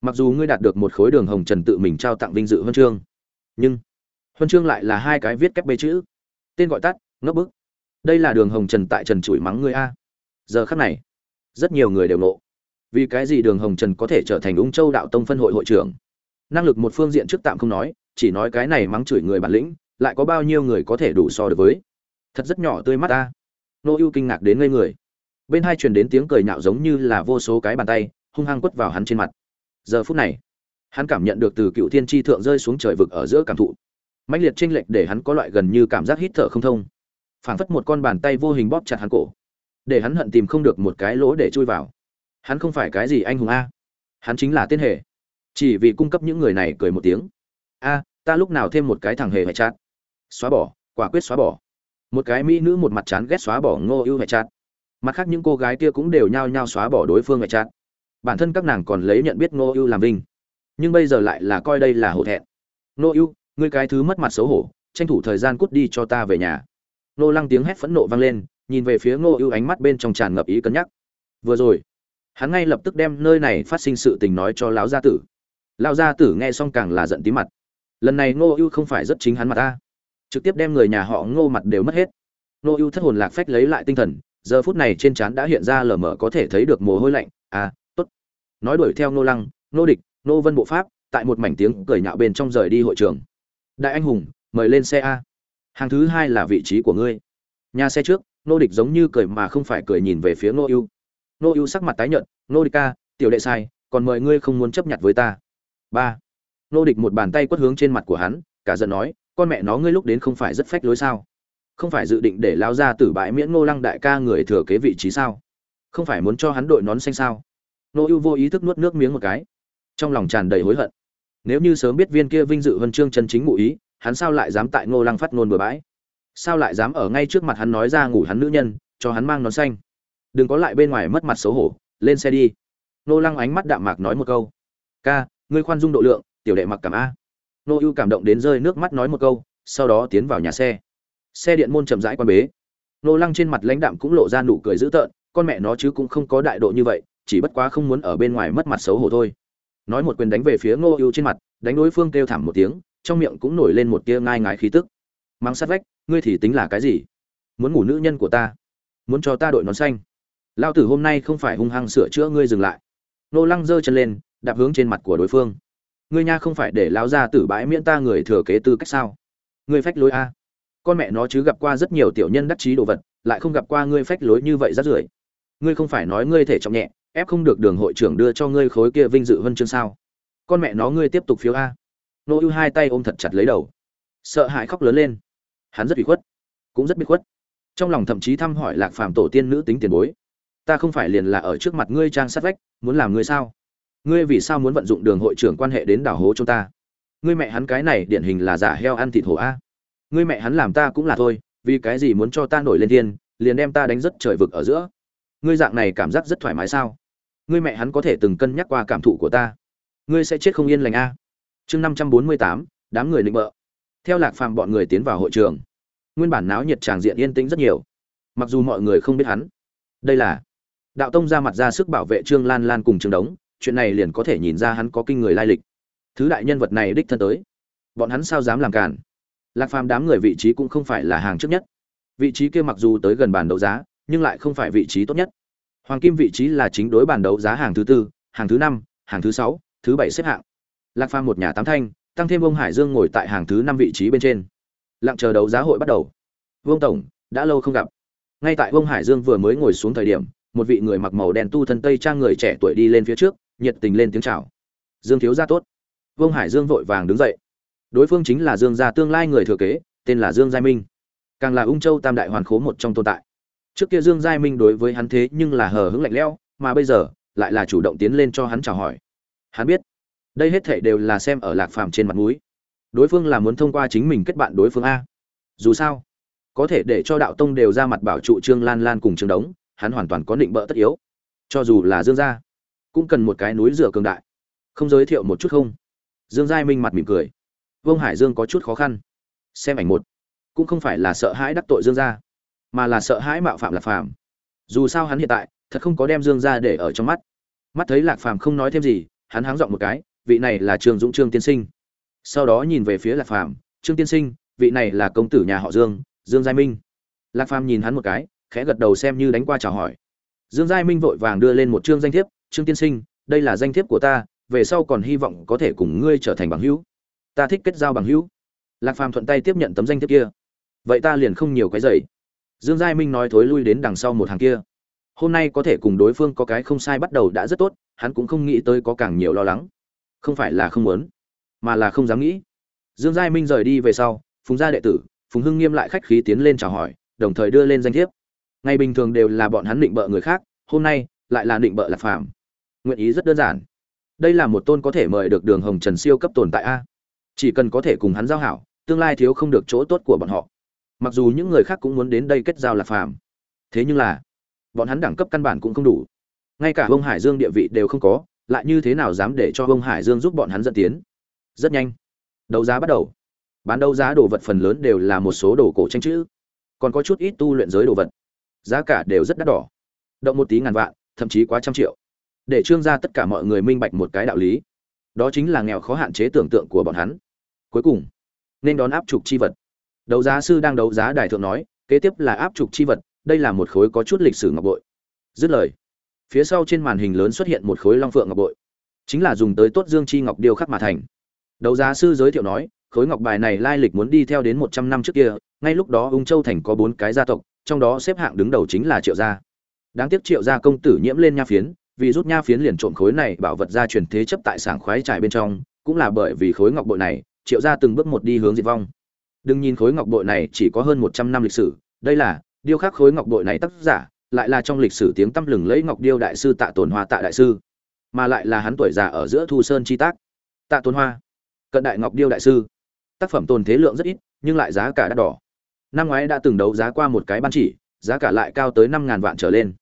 Mặc dù ngươi đạt được một khối đường hồng trần tự mình trao tặng vinh dự huân chương, nhưng huân chương lại là hai cái viết kép bê chữ. Tên gọi tắt ngấp bức. Đây là đường hồng trần tại trần chửi mắng ngươi a. Giờ khắc này, rất nhiều người đều nộ vì cái gì đường hồng trần có thể trở thành ung châu đạo tông phân hội hội trưởng? Năng lực một phương diện trước tạm không nói, chỉ nói cái này mắng chửi người bản lĩnh lại có bao nhiêu người có thể đủ so được với? Thật rất nhỏ tươi mắt ta. Nô ưu kinh ngạc đến ngây người. Bên hai truyền đến tiếng cười nhạo giống như là vô số cái bàn tay, hung hăng quất vào hắn trên mặt. Giờ phút này, hắn cảm nhận được từ cựu thiên tri thượng rơi xuống trời vực ở giữa cảm thụ. Mãnh liệt chênh lệch để hắn có loại gần như cảm giác hít thở không thông. Phảng phất một con bàn tay vô hình bóp chặt hắn cổ, để hắn hận tìm không được một cái lỗ để chui vào. Hắn không phải cái gì anh hùng a. Hắn chính là tên hề. Chỉ vì cung cấp những người này cười một tiếng. A, ta lúc nào thêm một cái thằng hề hay chát xóa bỏ, quả quyết xóa bỏ. Một cái mỹ nữ một mặt chán ghét xóa bỏ ngô ưu hay chát mặt khác những cô gái kia cũng đều nhao nhao xóa bỏ đối phương hay chát bản thân các nàng còn lấy nhận biết ngô ưu làm vinh. Nhưng bây giờ lại là coi đây là hổ thẹn. Ngô ưu, ngươi cái thứ mất mặt xấu hổ, tranh thủ thời gian cút đi cho ta về nhà. Nô lăng tiếng hét phẫn nộ vang lên, nhìn về phía ngô ưu ánh mắt bên trong tràn ngập ý cân nhắc. Vừa rồi, hắn ngay lập tức đem nơi này phát sinh sự tình nói cho lão gia tử. Lão gia tử nghe xong càng là giận tí mặt. Lần này ngô ưu không phải rất chính hắn mặt ta trực tiếp đem người nhà họ ngô mặt đều mất hết. Ngô ưu thất hồn lạc phách lấy lại tinh thần, giờ phút này trên trán đã hiện ra lờ mờ có thể thấy được mồ hôi lạnh. À tốt. Nói đuổi theo ngô lăng, ngô địch, ngô vân bộ pháp, tại một mảnh tiếng cười nhạo bên trong rời đi hội trường. Đại anh hùng, mời lên xe a. Hàng thứ hai là vị trí của ngươi. Nhà xe trước, ngô địch giống như cười mà không phải cười nhìn về phía ngô ưu. Ngô ưu sắc mặt tái nhợt, ngô địch ca, tiểu đệ sai, còn mời ngươi không muốn chấp nhận với ta. Ba. Ngô địch một bàn tay quất hướng trên mặt của hắn, cả giận nói con mẹ nó ngươi lúc đến không phải rất phách lối sao? Không phải dự định để lao ra tử bãi miễn ngô lăng đại ca người thừa kế vị trí sao? Không phải muốn cho hắn đội nón xanh sao? Nô ưu vô ý thức nuốt nước miếng một cái. Trong lòng tràn đầy hối hận. Nếu như sớm biết viên kia vinh dự huân chương chân chính ngụ ý, hắn sao lại dám tại ngô lăng phát ngôn bừa bãi? Sao lại dám ở ngay trước mặt hắn nói ra ngủ hắn nữ nhân, cho hắn mang nón xanh? Đừng có lại bên ngoài mất mặt xấu hổ, lên xe đi. Nô lăng ánh mắt đạm mạc nói một câu. Ca, ngươi khoan dung độ lượng, tiểu đệ mặc cảm a nô ưu cảm động đến rơi nước mắt nói một câu, sau đó tiến vào nhà xe. Xe điện môn chậm rãi quan bế. Nô lăng trên mặt lãnh đạm cũng lộ ra nụ cười dữ tợn, con mẹ nó chứ cũng không có đại độ như vậy, chỉ bất quá không muốn ở bên ngoài mất mặt xấu hổ thôi. Nói một quyền đánh về phía ngô ưu trên mặt, đánh đối phương kêu thảm một tiếng, trong miệng cũng nổi lên một tia ngai ngái khí tức. Mang sát vách, ngươi thì tính là cái gì? Muốn ngủ nữ nhân của ta? Muốn cho ta đội nón xanh? Lao tử hôm nay không phải hung hăng sửa chữa ngươi dừng lại. Nô lăng giơ chân lên, đạp hướng trên mặt của đối phương ngươi nha không phải để lão gia tử bãi miễn ta người thừa kế tư cách sao? Ngươi phách lối a. Con mẹ nó chứ gặp qua rất nhiều tiểu nhân đắc chí đồ vật, lại không gặp qua ngươi phách lối như vậy rát rưởi. Ngươi không phải nói ngươi thể trọng nhẹ, ép không được đường hội trưởng đưa cho ngươi khối kia vinh dự vân chương sao? Con mẹ nó ngươi tiếp tục phiếu a. Nô ưu hai tay ôm thật chặt lấy đầu. Sợ hãi khóc lớn lên. Hắn rất bị khuất, cũng rất bị khuất. Trong lòng thậm chí thăm hỏi lạc phàm tổ tiên nữ tính tiền bối. Ta không phải liền là ở trước mặt ngươi trang sát vách, muốn làm ngươi sao? Ngươi vì sao muốn vận dụng đường hội trưởng quan hệ đến đảo hố chúng ta? Ngươi mẹ hắn cái này điển hình là giả heo ăn thịt hổ a. Ngươi mẹ hắn làm ta cũng là thôi, vì cái gì muốn cho ta nổi lên thiên, liền đem ta đánh rất trời vực ở giữa? Ngươi dạng này cảm giác rất thoải mái sao? Ngươi mẹ hắn có thể từng cân nhắc qua cảm thụ của ta. Ngươi sẽ chết không yên lành a. Chương năm trăm bốn mươi tám, đám người nịnh bợ. Theo lạc phàm bọn người tiến vào hội trường, nguyên bản náo nhiệt tràng diện yên tĩnh rất nhiều. Mặc dù mọi người không biết hắn, đây là đạo tông ra mặt ra sức bảo vệ trương lan lan cùng trường đống chuyện này liền có thể nhìn ra hắn có kinh người lai lịch. Thứ đại nhân vật này đích thân tới. Bọn hắn sao dám làm cản lạc phàm đám người vị trí cũng không phải là hàng trước nhất. Vị trí kia mặc dù tới gần bàn đấu giá, nhưng lại không phải vị trí tốt nhất. Hoàng kim vị trí là chính đối bàn đấu giá hàng thứ tư, hàng thứ năm, hàng thứ sáu, thứ bảy xếp hạng. Lạc phàm một nhà tám thanh, tăng thêm ông hải dương ngồi tại hàng thứ năm vị trí bên trên. Lặng chờ đấu giá hội bắt đầu. Vương tổng, đã lâu không gặp. Ngay tại vương hải dương vừa mới ngồi xuống thời điểm, một vị người mặc màu đen tu thân tây trang người trẻ tuổi đi lên phía trước nhiệt tình lên tiếng chào. Dương thiếu gia tốt. Vương hải dương vội vàng đứng dậy. Đối phương chính là dương gia tương lai người thừa kế, tên là dương giai minh. Càng là ung châu tam đại hoàn khố một trong tồn tại. Trước kia dương giai minh đối với hắn thế nhưng là hờ hững lạnh lẽo, mà bây giờ lại là chủ động tiến lên cho hắn chào hỏi. Hắn biết, đây hết thảy đều là xem ở lạc phàm trên mặt mũi. Đối phương là muốn thông qua chính mình kết bạn đối phương a. Dù sao, có thể để cho đạo tông đều ra mặt bảo trụ trương lan lan cùng trương đống, hắn hoàn toàn có định bỡ tất yếu. Cho dù là dương gia cũng cần một cái núi rửa cường đại. Không giới thiệu một chút không? Dương giai minh mặt mỉm cười. Vương hải dương có chút khó khăn. Xem ảnh một. Cũng không phải là sợ hãi đắc tội dương gia, mà là sợ hãi mạo phạm lạc phàm. Dù sao hắn hiện tại, thật không có đem dương gia để ở trong mắt. Mắt thấy lạc phàm không nói thêm gì, hắn háng giọng một cái, vị này là trương dũng trương tiên sinh. Sau đó nhìn về phía lạc phàm, trương tiên sinh, vị này là công tử nhà họ dương dương giai minh. Lạc phàm nhìn hắn một cái, khẽ gật đầu xem như đánh qua chào hỏi. Dương giai minh vội vàng đưa lên một chương danh thiếp trương tiên sinh, đây là danh thiếp của ta, về sau còn hy vọng có thể cùng ngươi trở thành bằng hữu. Ta thích kết giao bằng hữu. Lạc phàm thuận tay tiếp nhận tấm danh thiếp kia. Vậy ta liền không nhiều cái dày dương giai minh nói thối lui đến đằng sau một hàng kia. Hôm nay có thể cùng đối phương có cái không sai bắt đầu đã rất tốt, hắn cũng không nghĩ tới có càng nhiều lo lắng. Không phải là không muốn, mà là không dám nghĩ. Dương giai minh rời đi về sau, phùng gia đệ tử, phùng hưng nghiêm lại khách khí tiến lên chào hỏi, đồng thời đưa lên danh thiếp. Ngày bình thường đều là bọn hắn định bợ người khác, hôm nay lại là định bợ lạc phàm nguyện ý rất đơn giản. Đây là một tôn có thể mời được đường hồng trần siêu cấp tồn tại a. Chỉ cần có thể cùng hắn giao hảo, tương lai thiếu không được chỗ tốt của bọn họ. Mặc dù những người khác cũng muốn đến đây kết giao lạc phàm. Thế nhưng là, bọn hắn đẳng cấp căn bản cũng không đủ. Ngay cả ông hải dương địa vị đều không có, lại như thế nào dám để cho ông hải dương giúp bọn hắn dẫn tiến? Rất nhanh. Đấu giá bắt đầu. Bán đấu giá đồ vật phần lớn đều là một số đồ cổ tranh chữ. Còn có chút ít tu luyện giới đồ vật. Giá cả đều rất đắt đỏ. Động một tí ngàn vạn, thậm chí quá trăm triệu để trương ra tất cả mọi người minh bạch một cái đạo lý. Đó chính là nghèo khó hạn chế tưởng tượng của bọn hắn. Cuối cùng, nên đón áp trục chi vật. Đấu giá sư đang đấu giá đài thượng nói, kế tiếp là áp trục chi vật, đây là một khối có chút lịch sử ngọc bội. Dứt lời, phía sau trên màn hình lớn xuất hiện một khối long phượng ngọc bội. Chính là dùng tới tốt dương chi ngọc điêu khắc mà thành. Đấu giá sư giới thiệu nói, khối ngọc bài này lai lịch muốn đi theo đến một trăm năm trước kia, ngay lúc đó ung châu thành có bốn cái gia tộc, trong đó xếp hạng đứng đầu chính là triệu gia. Đáng tiếc triệu gia công tử nhiễm lên nha phiến vì rút nha phiến liền trộm khối này bảo vật ra truyền thế chấp tại sảng khoái trải bên trong, cũng là bởi vì khối ngọc bội này, triệu gia từng bước một đi hướng diệt vong. Đừng nhìn khối ngọc bội này chỉ có hơn một trăm năm lịch sử, đây là, điêu khắc khối ngọc bội này tác giả, lại là trong lịch sử tiếng tăm lừng lẫy ngọc điêu đại sư tạ tồn hoa tạ đại sư. Mà lại là hắn tuổi già ở giữa thu sơn chi tác. Tạ tồn hoa, cận đại ngọc điêu đại sư. Tác phẩm tồn thế lượng rất ít, nhưng lại giá cả đắt đỏ. Năm ngoái đã từng đấu giá qua một cái ban chỉ, giá cả lại cao tới năm ngàn vạn trở lên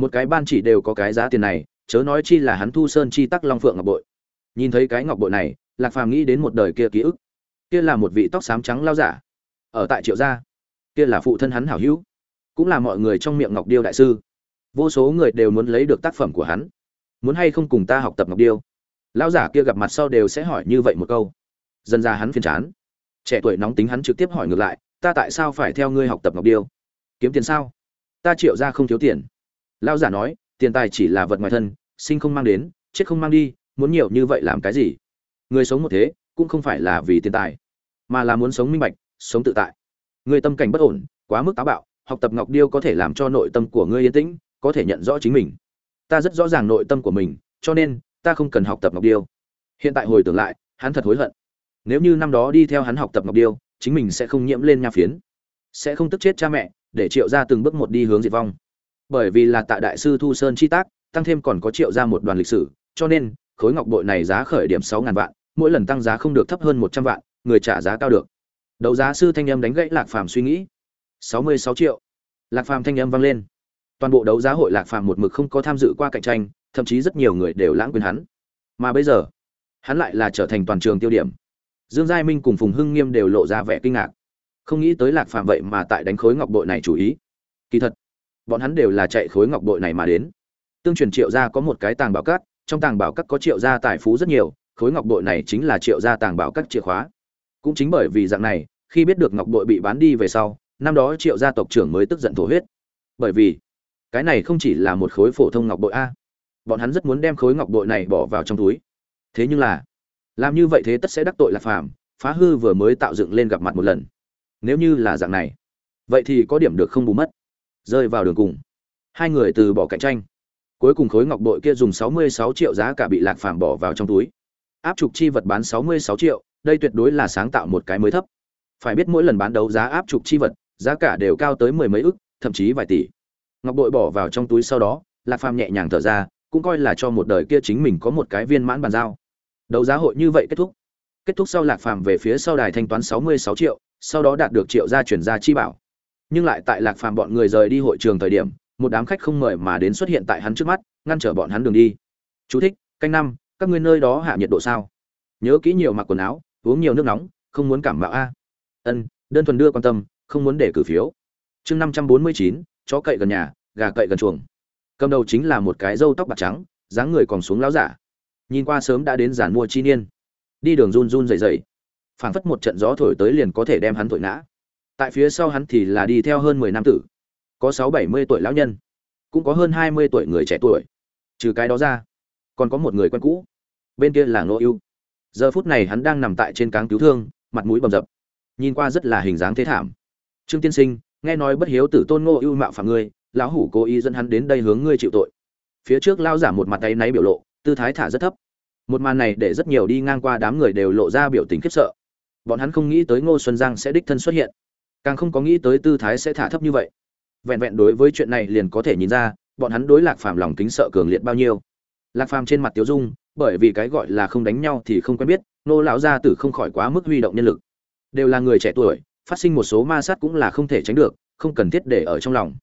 một cái ban chỉ đều có cái giá tiền này, chớ nói chi là hắn thu sơn chi tắc long phượng ngọc bội. Nhìn thấy cái ngọc bội này, lạc phàm nghĩ đến một đời kia ký ức. Kia là một vị tóc xám trắng lao giả, ở tại triệu gia. Kia là phụ thân hắn hảo hữu, cũng là mọi người trong miệng ngọc điêu đại sư. Vô số người đều muốn lấy được tác phẩm của hắn. Muốn hay không cùng ta học tập ngọc điêu? Lao giả kia gặp mặt sau đều sẽ hỏi như vậy một câu. Dần ra hắn phiền chán. Trẻ tuổi nóng tính hắn trực tiếp hỏi ngược lại, ta tại sao phải theo ngươi học tập ngọc điêu? Kiếm tiền sao? Ta triệu ra không thiếu tiền lao giả nói, tiền tài chỉ là vật ngoài thân, sinh không mang đến, chết không mang đi, muốn nhiều như vậy làm cái gì? Người sống một thế, cũng không phải là vì tiền tài, mà là muốn sống minh bạch, sống tự tại. Người tâm cảnh bất ổn, quá mức táo bạo, học tập ngọc điêu có thể làm cho nội tâm của ngươi yên tĩnh, có thể nhận rõ chính mình. Ta rất rõ ràng nội tâm của mình, cho nên, ta không cần học tập ngọc điêu. Hiện tại hồi tưởng lại, hắn thật hối hận. Nếu như năm đó đi theo hắn học tập ngọc điêu, chính mình sẽ không nhiễm lên nha phiến, sẽ không tức chết cha mẹ, để triệu ra từng bước một đi hướng diệt vong bởi vì là tại đại sư thu sơn chi tác, tăng thêm còn có triệu ra một đoàn lịch sử, cho nên, khối ngọc bội này giá khởi điểm sáu ngàn vạn, mỗi lần tăng giá không được thấp hơn một trăm vạn, người trả giá cao được. Đấu giá sư thanh âm đánh gãy lạc phàm suy nghĩ. Sáu mươi sáu triệu. Lạc phàm thanh âm vang lên. Toàn bộ đấu giá hội lạc phàm một mực không có tham dự qua cạnh tranh, thậm chí rất nhiều người đều lãng quên hắn. Mà bây giờ, hắn lại là trở thành toàn trường tiêu điểm. Dương giai minh cùng phùng hưng nghiêm đều lộ ra vẻ kinh ngạc. Không nghĩ tới lạc phàm vậy mà tại đánh khối ngọc bội này chủ ý. Kỳ thật bọn hắn đều là chạy khối ngọc bội này mà đến. Tương truyền triệu gia có một cái tàng bảo cát, trong tàng bảo cát có triệu gia tài phú rất nhiều, khối ngọc bội này chính là triệu gia tàng bảo cát chìa khóa. Cũng chính bởi vì dạng này, khi biết được ngọc bội bị bán đi về sau, năm đó triệu gia tộc trưởng mới tức giận thổ huyết. Bởi vì, cái này không chỉ là một khối phổ thông ngọc bội a, bọn hắn rất muốn đem khối ngọc bội này bỏ vào trong túi. Thế nhưng là, làm như vậy thế tất sẽ đắc tội lạc phàm, phá hư vừa mới tạo dựng lên gặp mặt một lần. Nếu như là dạng này, vậy thì có điểm được không bù mất rơi vào đường cùng. Hai người từ bỏ cạnh tranh. Cuối cùng khối ngọc bội kia dùng sáu mươi sáu triệu giá cả bị lạc phàm bỏ vào trong túi. Áp trục chi vật bán sáu mươi sáu triệu, đây tuyệt đối là sáng tạo một cái mới thấp. Phải biết mỗi lần bán đấu giá áp trục chi vật, giá cả đều cao tới mười mấy ức, thậm chí vài tỷ. Ngọc bội bỏ vào trong túi sau đó, lạc phàm nhẹ nhàng thở ra, cũng coi là cho một đời kia chính mình có một cái viên mãn bàn giao. Đấu giá hội như vậy kết thúc. Kết thúc sau lạc phàm về phía sau đài thanh toán sáu mươi sáu triệu, sau đó đạt được triệu gia chuyển ra chi bảo nhưng lại tại lạc phàm bọn người rời đi hội trường thời điểm một đám khách không mời mà đến xuất hiện tại hắn trước mắt ngăn trở bọn hắn đường đi. Chú thích, canh năm các ngươi nơi đó hạ nhiệt độ sao? Nhớ kỹ nhiều mặc quần áo uống nhiều nước nóng không muốn cảm mạo a. Ân đơn thuần đưa quan tâm không muốn để cử phiếu. Chương năm trăm bốn mươi chín chó cậy gần nhà gà cậy gần chuồng. Cầm đầu chính là một cái râu tóc bạc trắng dáng người còn xuống láo giả. Nhìn qua sớm đã đến giàn mua chi niên. Đi đường run run dày dày phảng phất một trận gió thổi tới liền có thể đem hắn thổi ngã tại phía sau hắn thì là đi theo hơn mười nam tử. Có sáu bảy mươi tuổi lão nhân, cũng có hơn hai mươi tuổi người trẻ tuổi. Trừ cái đó ra, còn có một người quen cũ. Bên kia là ngô ưu. Giờ phút này hắn đang nằm tại trên cáng cứu thương, mặt mũi bầm dập. Nhìn qua rất là hình dáng thế thảm. Trương tiên sinh, nghe nói bất hiếu tử tôn ngô ưu mạo phạm ngươi, lão hủ cố ý dẫn hắn đến đây hướng ngươi chịu tội. Phía trước lao giả một mặt tay náy biểu lộ, tư thái thả rất thấp. Một màn này để rất nhiều đi ngang qua đám người đều lộ ra biểu tình khiếp sợ. Bọn hắn không nghĩ tới ngô xuân giang sẽ đích thân xuất hiện càng không có nghĩ tới tư thái sẽ thả thấp như vậy. Vẹn vẹn đối với chuyện này liền có thể nhìn ra, bọn hắn đối lạc phàm lòng kính sợ cường liệt bao nhiêu. Lạc phàm trên mặt tiếu dung, bởi vì cái gọi là không đánh nhau thì không quen biết, nô lão gia tử không khỏi quá mức huy động nhân lực. Đều là người trẻ tuổi, phát sinh một số ma sát cũng là không thể tránh được, không cần thiết để ở trong lòng.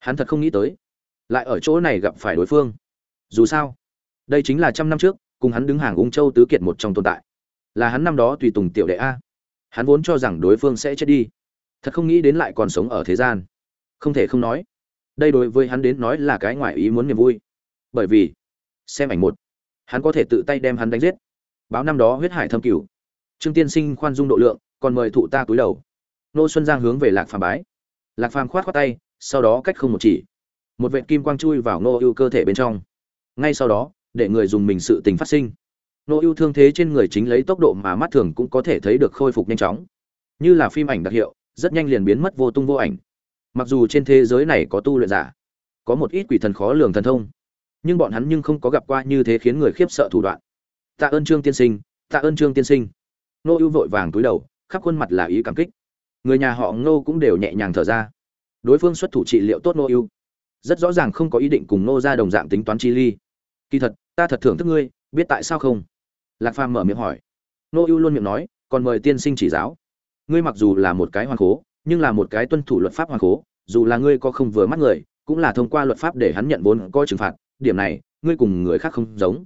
Hắn thật không nghĩ tới, lại ở chỗ này gặp phải đối phương. Dù sao, đây chính là trăm năm trước, cùng hắn đứng hàng ung châu tứ kiệt một trong tồn tại. Là hắn năm đó tùy tùng tiểu đệ a. Hắn vốn cho rằng đối phương sẽ chết đi thật không nghĩ đến lại còn sống ở thế gian. Không thể không nói, đây đối với hắn đến nói là cái ngoại ý muốn niềm vui. Bởi vì, xem ảnh một, hắn có thể tự tay đem hắn đánh giết. Báo năm đó huyết hải thâm cửu, trương tiên sinh khoan dung độ lượng, còn mời thụ ta cúi đầu. Nô xuân giang hướng về lạc phàm bái. Lạc phàm khoát khoát tay, sau đó cách không một chỉ. Một vệt kim quang chui vào nô ưu cơ thể bên trong. Ngay sau đó, để người dùng mình sự tình phát sinh. Nô ưu thương thế trên người chính lấy tốc độ mà mắt thường cũng có thể thấy được khôi phục nhanh chóng. Như là phim ảnh đặc hiệu rất nhanh liền biến mất vô tung vô ảnh. Mặc dù trên thế giới này có tu luyện giả, có một ít quỷ thần khó lường thần thông, nhưng bọn hắn nhưng không có gặp qua như thế khiến người khiếp sợ thủ đoạn. Tạ ơn trương tiên sinh, tạ ơn trương tiên sinh. Nô ưu vội vàng túi đầu, khắp khuôn mặt là ý cảm kích. Người nhà họ ngô cũng đều nhẹ nhàng thở ra. Đối phương xuất thủ trị liệu tốt nô ưu. Rất rõ ràng không có ý định cùng nô ra đồng dạng tính toán chi ly. Kỳ thật, ta thật thưởng thức ngươi, biết tại sao không? Lạc phàm mở miệng hỏi. Nô ưu luôn miệng nói, còn mời tiên sinh chỉ giáo ngươi mặc dù là một cái hoàn cố nhưng là một cái tuân thủ luật pháp hoàn cố dù là ngươi có không vừa mắt người cũng là thông qua luật pháp để hắn nhận vốn coi trừng phạt điểm này ngươi cùng người khác không giống.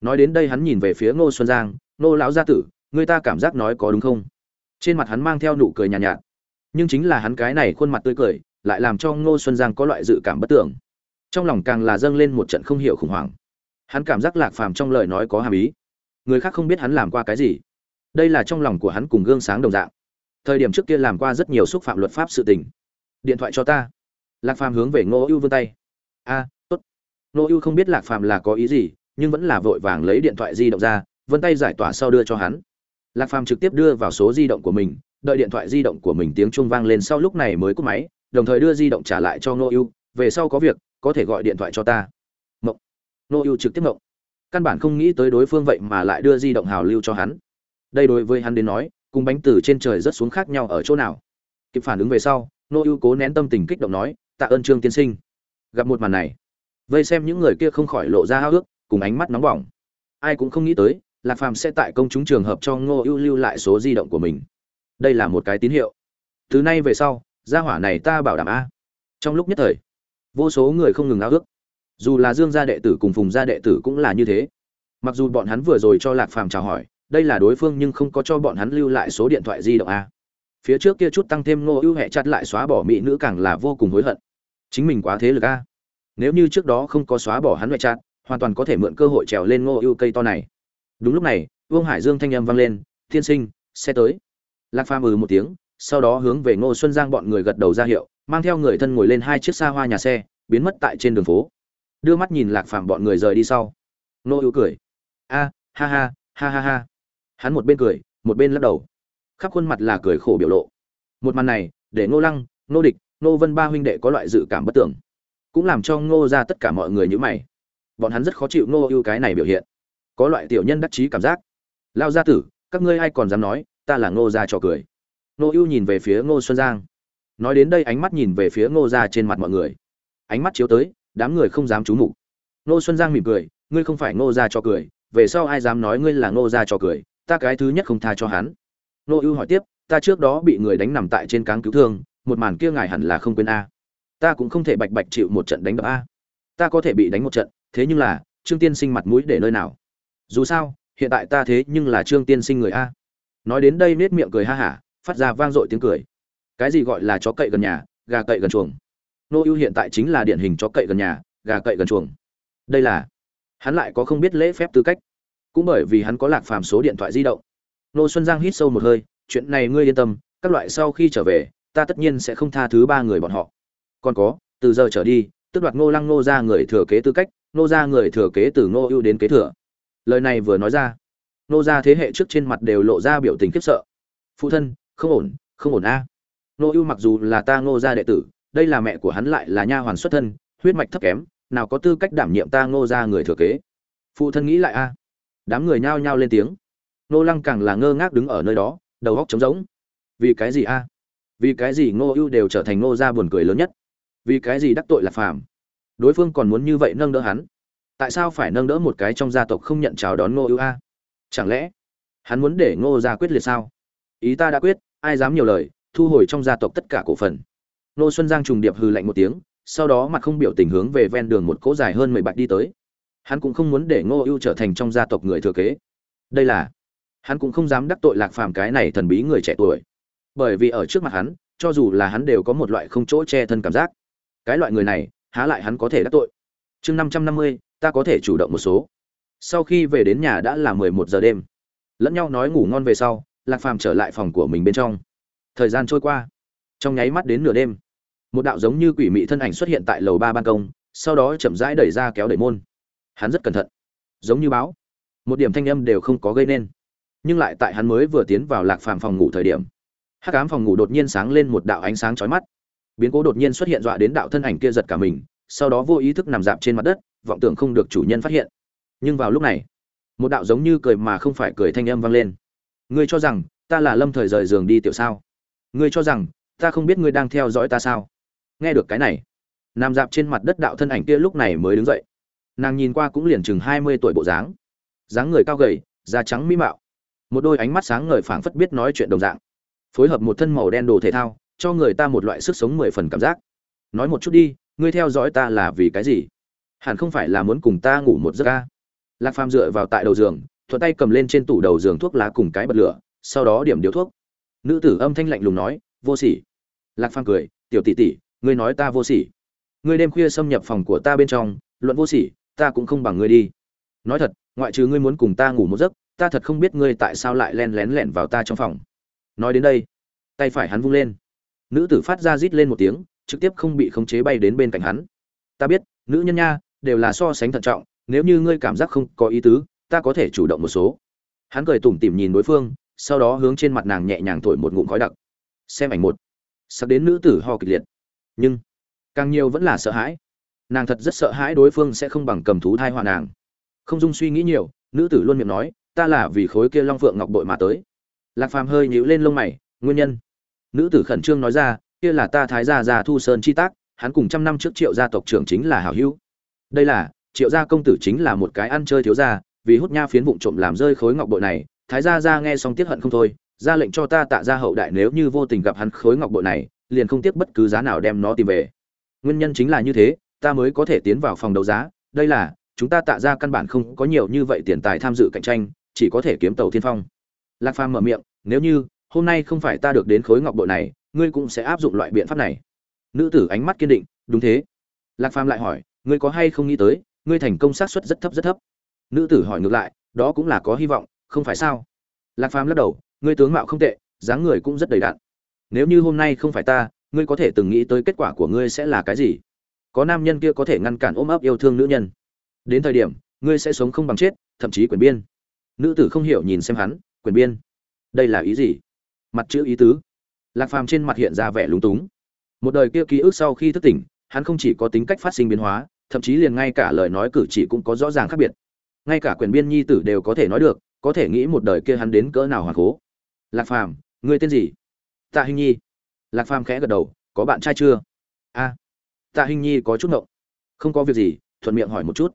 Nói đến đây hắn nhìn về phía ngô xuân giang ngô lão gia tử người ta cảm giác nói có đúng không? Trên mặt hắn mang theo nụ cười nhàn nhạt, nhạt. Nhưng chính là hắn cái này khuôn mặt tươi cười lại làm cho ngô xuân giang có loại dự cảm bất tưởng. Trong lòng càng là dâng lên một trận không hiểu khủng hoảng. Hắn cảm giác lạc phàm trong lời nói có hàm ý. Người khác không biết hắn làm qua cái gì. Đây là trong lòng của hắn cùng gương sáng đồng dạng thời điểm trước kia làm qua rất nhiều xúc phạm luật pháp sự tình. Điện thoại cho ta. Lạc phàm hướng về ngô ưu vươn tay. A, tốt. Ngô ưu không biết lạc phàm là có ý gì, nhưng vẫn là vội vàng lấy điện thoại di động ra vân tay giải tỏa sau đưa cho hắn. Lạc phàm trực tiếp đưa vào số di động của mình, đợi điện thoại di động của mình tiếng chuông vang lên sau lúc này mới cúp máy, đồng thời đưa di động trả lại cho ngô ưu, về sau có việc, có thể gọi điện thoại cho ta. Mộng. Ngô ưu trực tiếp mộng. Căn bản không nghĩ tới đối phương vậy mà lại đưa di động hào lưu cho hắn. Đây đối với hắn đến nói cùng bánh từ trên trời rất xuống khác nhau ở chỗ nào? Kịp phản ứng về sau, nô ưu cố nén tâm tình kích động nói, tạ ơn trương tiên sinh. Gặp một màn này, vây xem những người kia không khỏi lộ ra hao ước cùng ánh mắt nóng bỏng. Ai cũng không nghĩ tới, lạc phàm sẽ tại công chúng trường hợp cho ngô ưu lưu lại số di động của mình. Đây là một cái tín hiệu. Từ nay về sau, gia hỏa này ta bảo đảm a. Trong lúc nhất thời, vô số người không ngừng háo ước dù là dương gia đệ tử cùng phùng gia đệ tử cũng là như thế. Mặc dù bọn hắn vừa rồi cho lạc phàm chào hỏi đây là đối phương nhưng không có cho bọn hắn lưu lại số điện thoại di động a. Phía trước kia chút tăng thêm ngô ưu hẹ chặt lại xóa bỏ mỹ nữ càng là vô cùng hối hận. Chính mình quá thế lực a. Nếu như trước đó không có xóa bỏ hắn huệ chặt, hoàn toàn có thể mượn cơ hội trèo lên ngô ưu cây to này. Đúng lúc này, vương hải dương thanh âm vang lên, Thiên sinh, xe tới. Lạc phàm ừ một tiếng, sau đó hướng về ngô xuân giang bọn người gật đầu ra hiệu, mang theo người thân ngồi lên hai chiếc xa hoa nhà xe, biến mất tại trên đường phố. Đưa mắt nhìn lạc phàm bọn người rời đi sau. Ngô ưu cười. A, ha ha ha ha ha hắn một bên cười, một bên lắc đầu. Khắp khuôn mặt là cười khổ biểu lộ. Một màn này, để ngô lăng, ngô địch, ngô vân ba huynh đệ có loại dự cảm bất tưởng. Cũng làm cho ngô ra tất cả mọi người như mày. Bọn hắn rất khó chịu ngô ưu cái này biểu hiện. Có loại tiểu nhân đắc chí cảm giác. Lao gia tử, các ngươi ai còn dám nói, ta là ngô gia trò cười. Ngô ưu nhìn về phía ngô xuân giang. Nói đến đây ánh mắt nhìn về phía ngô gia trên mặt mọi người. Ánh mắt chiếu tới, đám người không dám trú mục. Ngô xuân giang mỉm cười, ngươi không phải ngô gia trò cười, về sau ai dám nói ngươi là ngô gia trò cười ta cái thứ nhất không tha cho hắn. Nô ưu hỏi tiếp, ta trước đó bị người đánh nằm tại trên cáng cứu thương, một màn kia ngài hẳn là không quên a. Ta cũng không thể bạch bạch chịu một trận đánh đập a. Ta có thể bị đánh một trận, thế nhưng là, trương tiên sinh mặt mũi để nơi nào? Dù sao, hiện tại ta thế nhưng là trương tiên sinh người a. Nói đến đây nết miệng cười ha hả, phát ra vang dội tiếng cười. Cái gì gọi là chó cậy gần nhà, gà cậy gần chuồng? Nô ưu hiện tại chính là điển hình chó cậy gần nhà, gà cậy gần chuồng. Đây là, hắn lại có không biết lễ phép tư cách cũng bởi vì hắn có lạc phàm số điện thoại di động. Nô xuân giang hít sâu một hơi, chuyện này ngươi yên tâm, các loại sau khi trở về, ta tất nhiên sẽ không tha thứ ba người bọn họ. Còn có, từ giờ trở đi tức đoạt ngô lăng ngô ra người thừa kế tư cách ngô ra người thừa kế từ ngô ưu đến kế thừa. Lời này vừa nói ra ngô ra thế hệ trước trên mặt đều lộ ra biểu tình khiếp sợ. Phụ thân, không ổn không ổn a. À. ngô ưu mặc dù là ta ngô gia đệ tử, đây là mẹ của hắn lại là nha hoàn xuất thân, huyết mạch thấp kém, nào có tư cách đảm nhiệm ta ngô ra người thừa kế. Phụ thân nghĩ lại a đám người nhao nhao lên tiếng. Nô lăng càng là ngơ ngác đứng ở nơi đó, đầu góc trống rỗng. Vì cái gì a? Vì cái gì ngô ưu đều trở thành ngô gia buồn cười lớn nhất? Vì cái gì đắc tội là phàm? Đối phương còn muốn như vậy nâng đỡ hắn? Tại sao phải nâng đỡ một cái trong gia tộc không nhận chào đón ngô ưu a? Chẳng lẽ hắn muốn để ngô gia quyết liệt sao? Ý ta đã quyết, ai dám nhiều lời, thu hồi trong gia tộc tất cả cổ phần. Ngô xuân giang trùng điệp hừ lạnh một tiếng, sau đó mặt không biểu tình hướng về ven đường một cỗ dài hơn mười bạch đi tới hắn cũng không muốn để ngô ưu trở thành trong gia tộc người thừa kế. Đây là, hắn cũng không dám đắc tội lạc phàm cái này thần bí người trẻ tuổi. Bởi vì ở trước mặt hắn, cho dù là hắn đều có một loại không chỗ che thân cảm giác. Cái loại người này, há lại hắn có thể đắc tội. Chương năm trăm năm mươi, ta có thể chủ động một số. Sau khi về đến nhà đã là mười một giờ đêm. Lẫn nhau nói ngủ ngon về sau, lạc phàm trở lại phòng của mình bên trong. Thời gian trôi qua. Trong nháy mắt đến nửa đêm, một đạo giống như quỷ mị thân ảnh xuất hiện tại lầu ba ban công, sau đó chậm rãi đẩy ra kéo đẩy môn hắn rất cẩn thận. Giống như báo, một điểm thanh âm đều không có gây nên. Nhưng lại tại hắn mới vừa tiến vào lạc phàm phòng ngủ thời điểm, hắc ám phòng ngủ đột nhiên sáng lên một đạo ánh sáng chói mắt. Biến cố đột nhiên xuất hiện dọa đến đạo thân ảnh kia giật cả mình, sau đó vô ý thức nằm dạp trên mặt đất, vọng tưởng không được chủ nhân phát hiện. Nhưng vào lúc này, một đạo giống như cười mà không phải cười thanh âm vang lên. Ngươi cho rằng ta là lâm thời rời giường đi tiểu sao? Ngươi cho rằng ta không biết ngươi đang theo dõi ta sao? Nghe được cái này, nằm dạp trên mặt đất đạo thân ảnh kia lúc này mới đứng dậy nàng nhìn qua cũng liền chừng hai mươi tuổi bộ dáng. Dáng người cao gầy, da trắng mỹ mạo. Một đôi ánh mắt sáng ngời phảng phất biết nói chuyện đồng dạng. Phối hợp một thân màu đen đồ thể thao, cho người ta một loại sức sống mười phần cảm giác. Nói một chút đi, ngươi theo dõi ta là vì cái gì? Hẳn không phải là muốn cùng ta ngủ một giấc ca? Lạc phàm dựa vào tại đầu giường, thuận tay cầm lên trên tủ đầu giường thuốc lá cùng cái bật lửa, sau đó điểm điếu thuốc. Nữ tử âm thanh lạnh lùng nói, vô sỉ. Lạc phàm cười, tiểu tỷ tỷ, ngươi nói ta vô sỉ. Ngươi đêm khuya xâm nhập phòng của ta bên trong, luận vô sỉ ta cũng không bằng ngươi đi. Nói thật, ngoại trừ ngươi muốn cùng ta ngủ một giấc, ta thật không biết ngươi tại sao lại len lén lẻn vào ta trong phòng. Nói đến đây, tay phải hắn vung lên. Nữ tử phát ra rít lên một tiếng, trực tiếp không bị khống chế bay đến bên cạnh hắn. Ta biết, nữ nhân nha, đều là so sánh thận trọng, nếu như ngươi cảm giác không có ý tứ, ta có thể chủ động một số. Hắn cười tủm tỉm nhìn đối phương, sau đó hướng trên mặt nàng nhẹ nhàng thổi một ngụm khói đặc. Xem ảnh một. Sắp đến nữ tử ho kịch liệt. Nhưng, càng nhiều vẫn là sợ hãi nàng thật rất sợ hãi đối phương sẽ không bằng cầm thú thai họa nàng. Không dung suy nghĩ nhiều, nữ tử luôn miệng nói, ta là vì khối kia long phượng ngọc bội mà tới. Lạc phàm hơi nhíu lên lông mày, nguyên nhân? Nữ tử khẩn trương nói ra, kia là ta thái gia già thu sơn chi tác, hắn cùng trăm năm trước triệu gia tộc trưởng chính là hảo hữu. Đây là, triệu gia công tử chính là một cái ăn chơi thiếu gia, vì hút nha phiến vụn trộm làm rơi khối ngọc bội này, thái gia gia nghe xong tiếc hận không thôi, ra lệnh cho ta tạ ra hậu đại nếu như vô tình gặp hắn khối ngọc bội này, liền không tiếc bất cứ giá nào đem nó tìm về. Nguyên nhân chính là như thế ta mới có thể tiến vào phòng đấu giá, đây là, chúng ta tạ ra căn bản không có nhiều như vậy tiền tài tham dự cạnh tranh, chỉ có thể kiếm tàu thiên phong. Lạc phàm mở miệng, nếu như, hôm nay không phải ta được đến khối ngọc bội này, ngươi cũng sẽ áp dụng loại biện pháp này. Nữ tử ánh mắt kiên định, đúng thế. Lạc phàm lại hỏi, ngươi có hay không nghĩ tới, ngươi thành công xác suất rất thấp rất thấp. Nữ tử hỏi ngược lại, đó cũng là có hy vọng, không phải sao? Lạc phàm lắc đầu, ngươi tướng mạo không tệ, dáng người cũng rất đầy đặn. Nếu như hôm nay không phải ta, ngươi có thể từng nghĩ tới kết quả của ngươi sẽ là cái gì? Có nam nhân kia có thể ngăn cản ôm ấp yêu thương nữ nhân. Đến thời điểm, ngươi sẽ sống không bằng chết, thậm chí quyền biên. Nữ tử không hiểu nhìn xem hắn, quyền biên. Đây là ý gì? Mặt chữ ý tứ. Lạc phàm trên mặt hiện ra vẻ lúng túng. Một đời kia ký ức sau khi thức tỉnh, hắn không chỉ có tính cách phát sinh biến hóa, thậm chí liền ngay cả lời nói cử chỉ cũng có rõ ràng khác biệt. Ngay cả quyền biên nhi tử đều có thể nói được, có thể nghĩ một đời kia hắn đến cỡ nào hoàng cố lạc phàm, ngươi tên gì? Tạ hình nhi. Lạc phàm khẽ gật đầu, có bạn trai chưa? A tạ hình nhi có chút ngộng. Không có việc gì, thuận miệng hỏi một chút.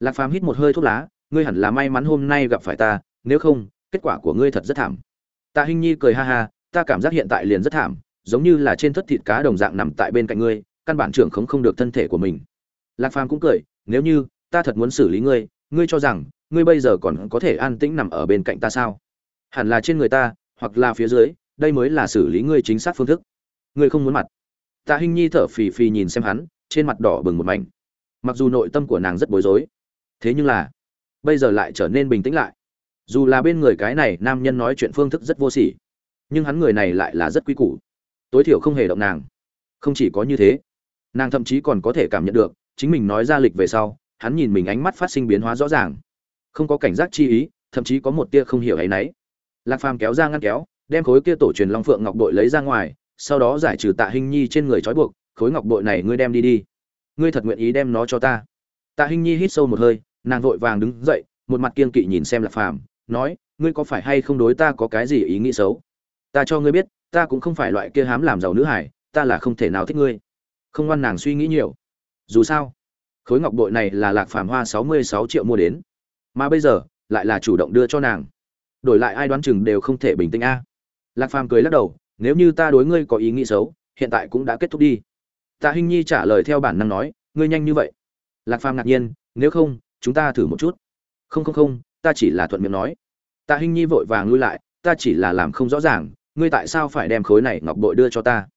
Lạc phàm hít một hơi thuốc lá, ngươi hẳn là may mắn hôm nay gặp phải ta, nếu không, kết quả của ngươi thật rất thảm. Tạ hình nhi cười ha ha, ta cảm giác hiện tại liền rất thảm, giống như là trên thất thịt cá đồng dạng nằm tại bên cạnh ngươi, căn bản trưởng không không được thân thể của mình. Lạc phàm cũng cười, nếu như, ta thật muốn xử lý ngươi ngươi cho rằng, ngươi bây giờ còn có thể an tĩnh nằm ở bên cạnh ta sao? Hẳn là trên người ta, hoặc là phía dưới, đây mới là xử lý ngươi chính xác phương thức. Ngươi không muốn mặt tạ hinh nhi thở phì phì nhìn xem hắn, trên mặt đỏ bừng một mảnh. Mặc dù nội tâm của nàng rất bối rối, thế nhưng là, bây giờ lại trở nên bình tĩnh lại. Dù là bên người cái này nam nhân nói chuyện phương thức rất vô sỉ, nhưng hắn người này lại là rất quý củ. Tối thiểu không hề động nàng. Không chỉ có như thế, nàng thậm chí còn có thể cảm nhận được, chính mình nói ra lịch về sau, hắn nhìn mình ánh mắt phát sinh biến hóa rõ ràng. Không có cảnh giác chi ý, thậm chí có một tia không hiểu ấy nấy. Lạc phàm kéo ra ngăn kéo, đem khối kia tổ truyền long phượng ngọc bội lấy ra ngoài sau đó giải trừ tạ hình nhi trên người trói buộc, khối ngọc bội này ngươi đem đi đi. Ngươi thật nguyện ý đem nó cho ta? Tạ hình nhi hít sâu một hơi, nàng vội vàng đứng dậy, một mặt kiên kỵ nhìn xem lạc phàm, nói, ngươi có phải hay không đối ta có cái gì ý nghĩ xấu? Ta cho ngươi biết, ta cũng không phải loại kia hám làm giàu nữ hải ta là không thể nào thích ngươi. Không ngoan nàng suy nghĩ nhiều. Dù sao, khối ngọc bội này là lạc phàm hoa sáu mươi sáu triệu mua đến. Mà bây giờ, lại là chủ động đưa cho nàng. Đổi lại ai đoán chừng đều không thể bình tĩnh a. Lạc phàm cười lắc đầu nếu như ta đối ngươi có ý nghĩ xấu, hiện tại cũng đã kết thúc đi. Tạ hinh nhi trả lời theo bản năng nói, ngươi nhanh như vậy. Lạc phàm ngạc nhiên, nếu không, chúng ta thử một chút. Không không không, ta chỉ là thuận miệng nói. Tạ hinh nhi vội vàng lui lại, ta chỉ là làm không rõ ràng, ngươi tại sao phải đem khối này ngọc bội đưa cho ta?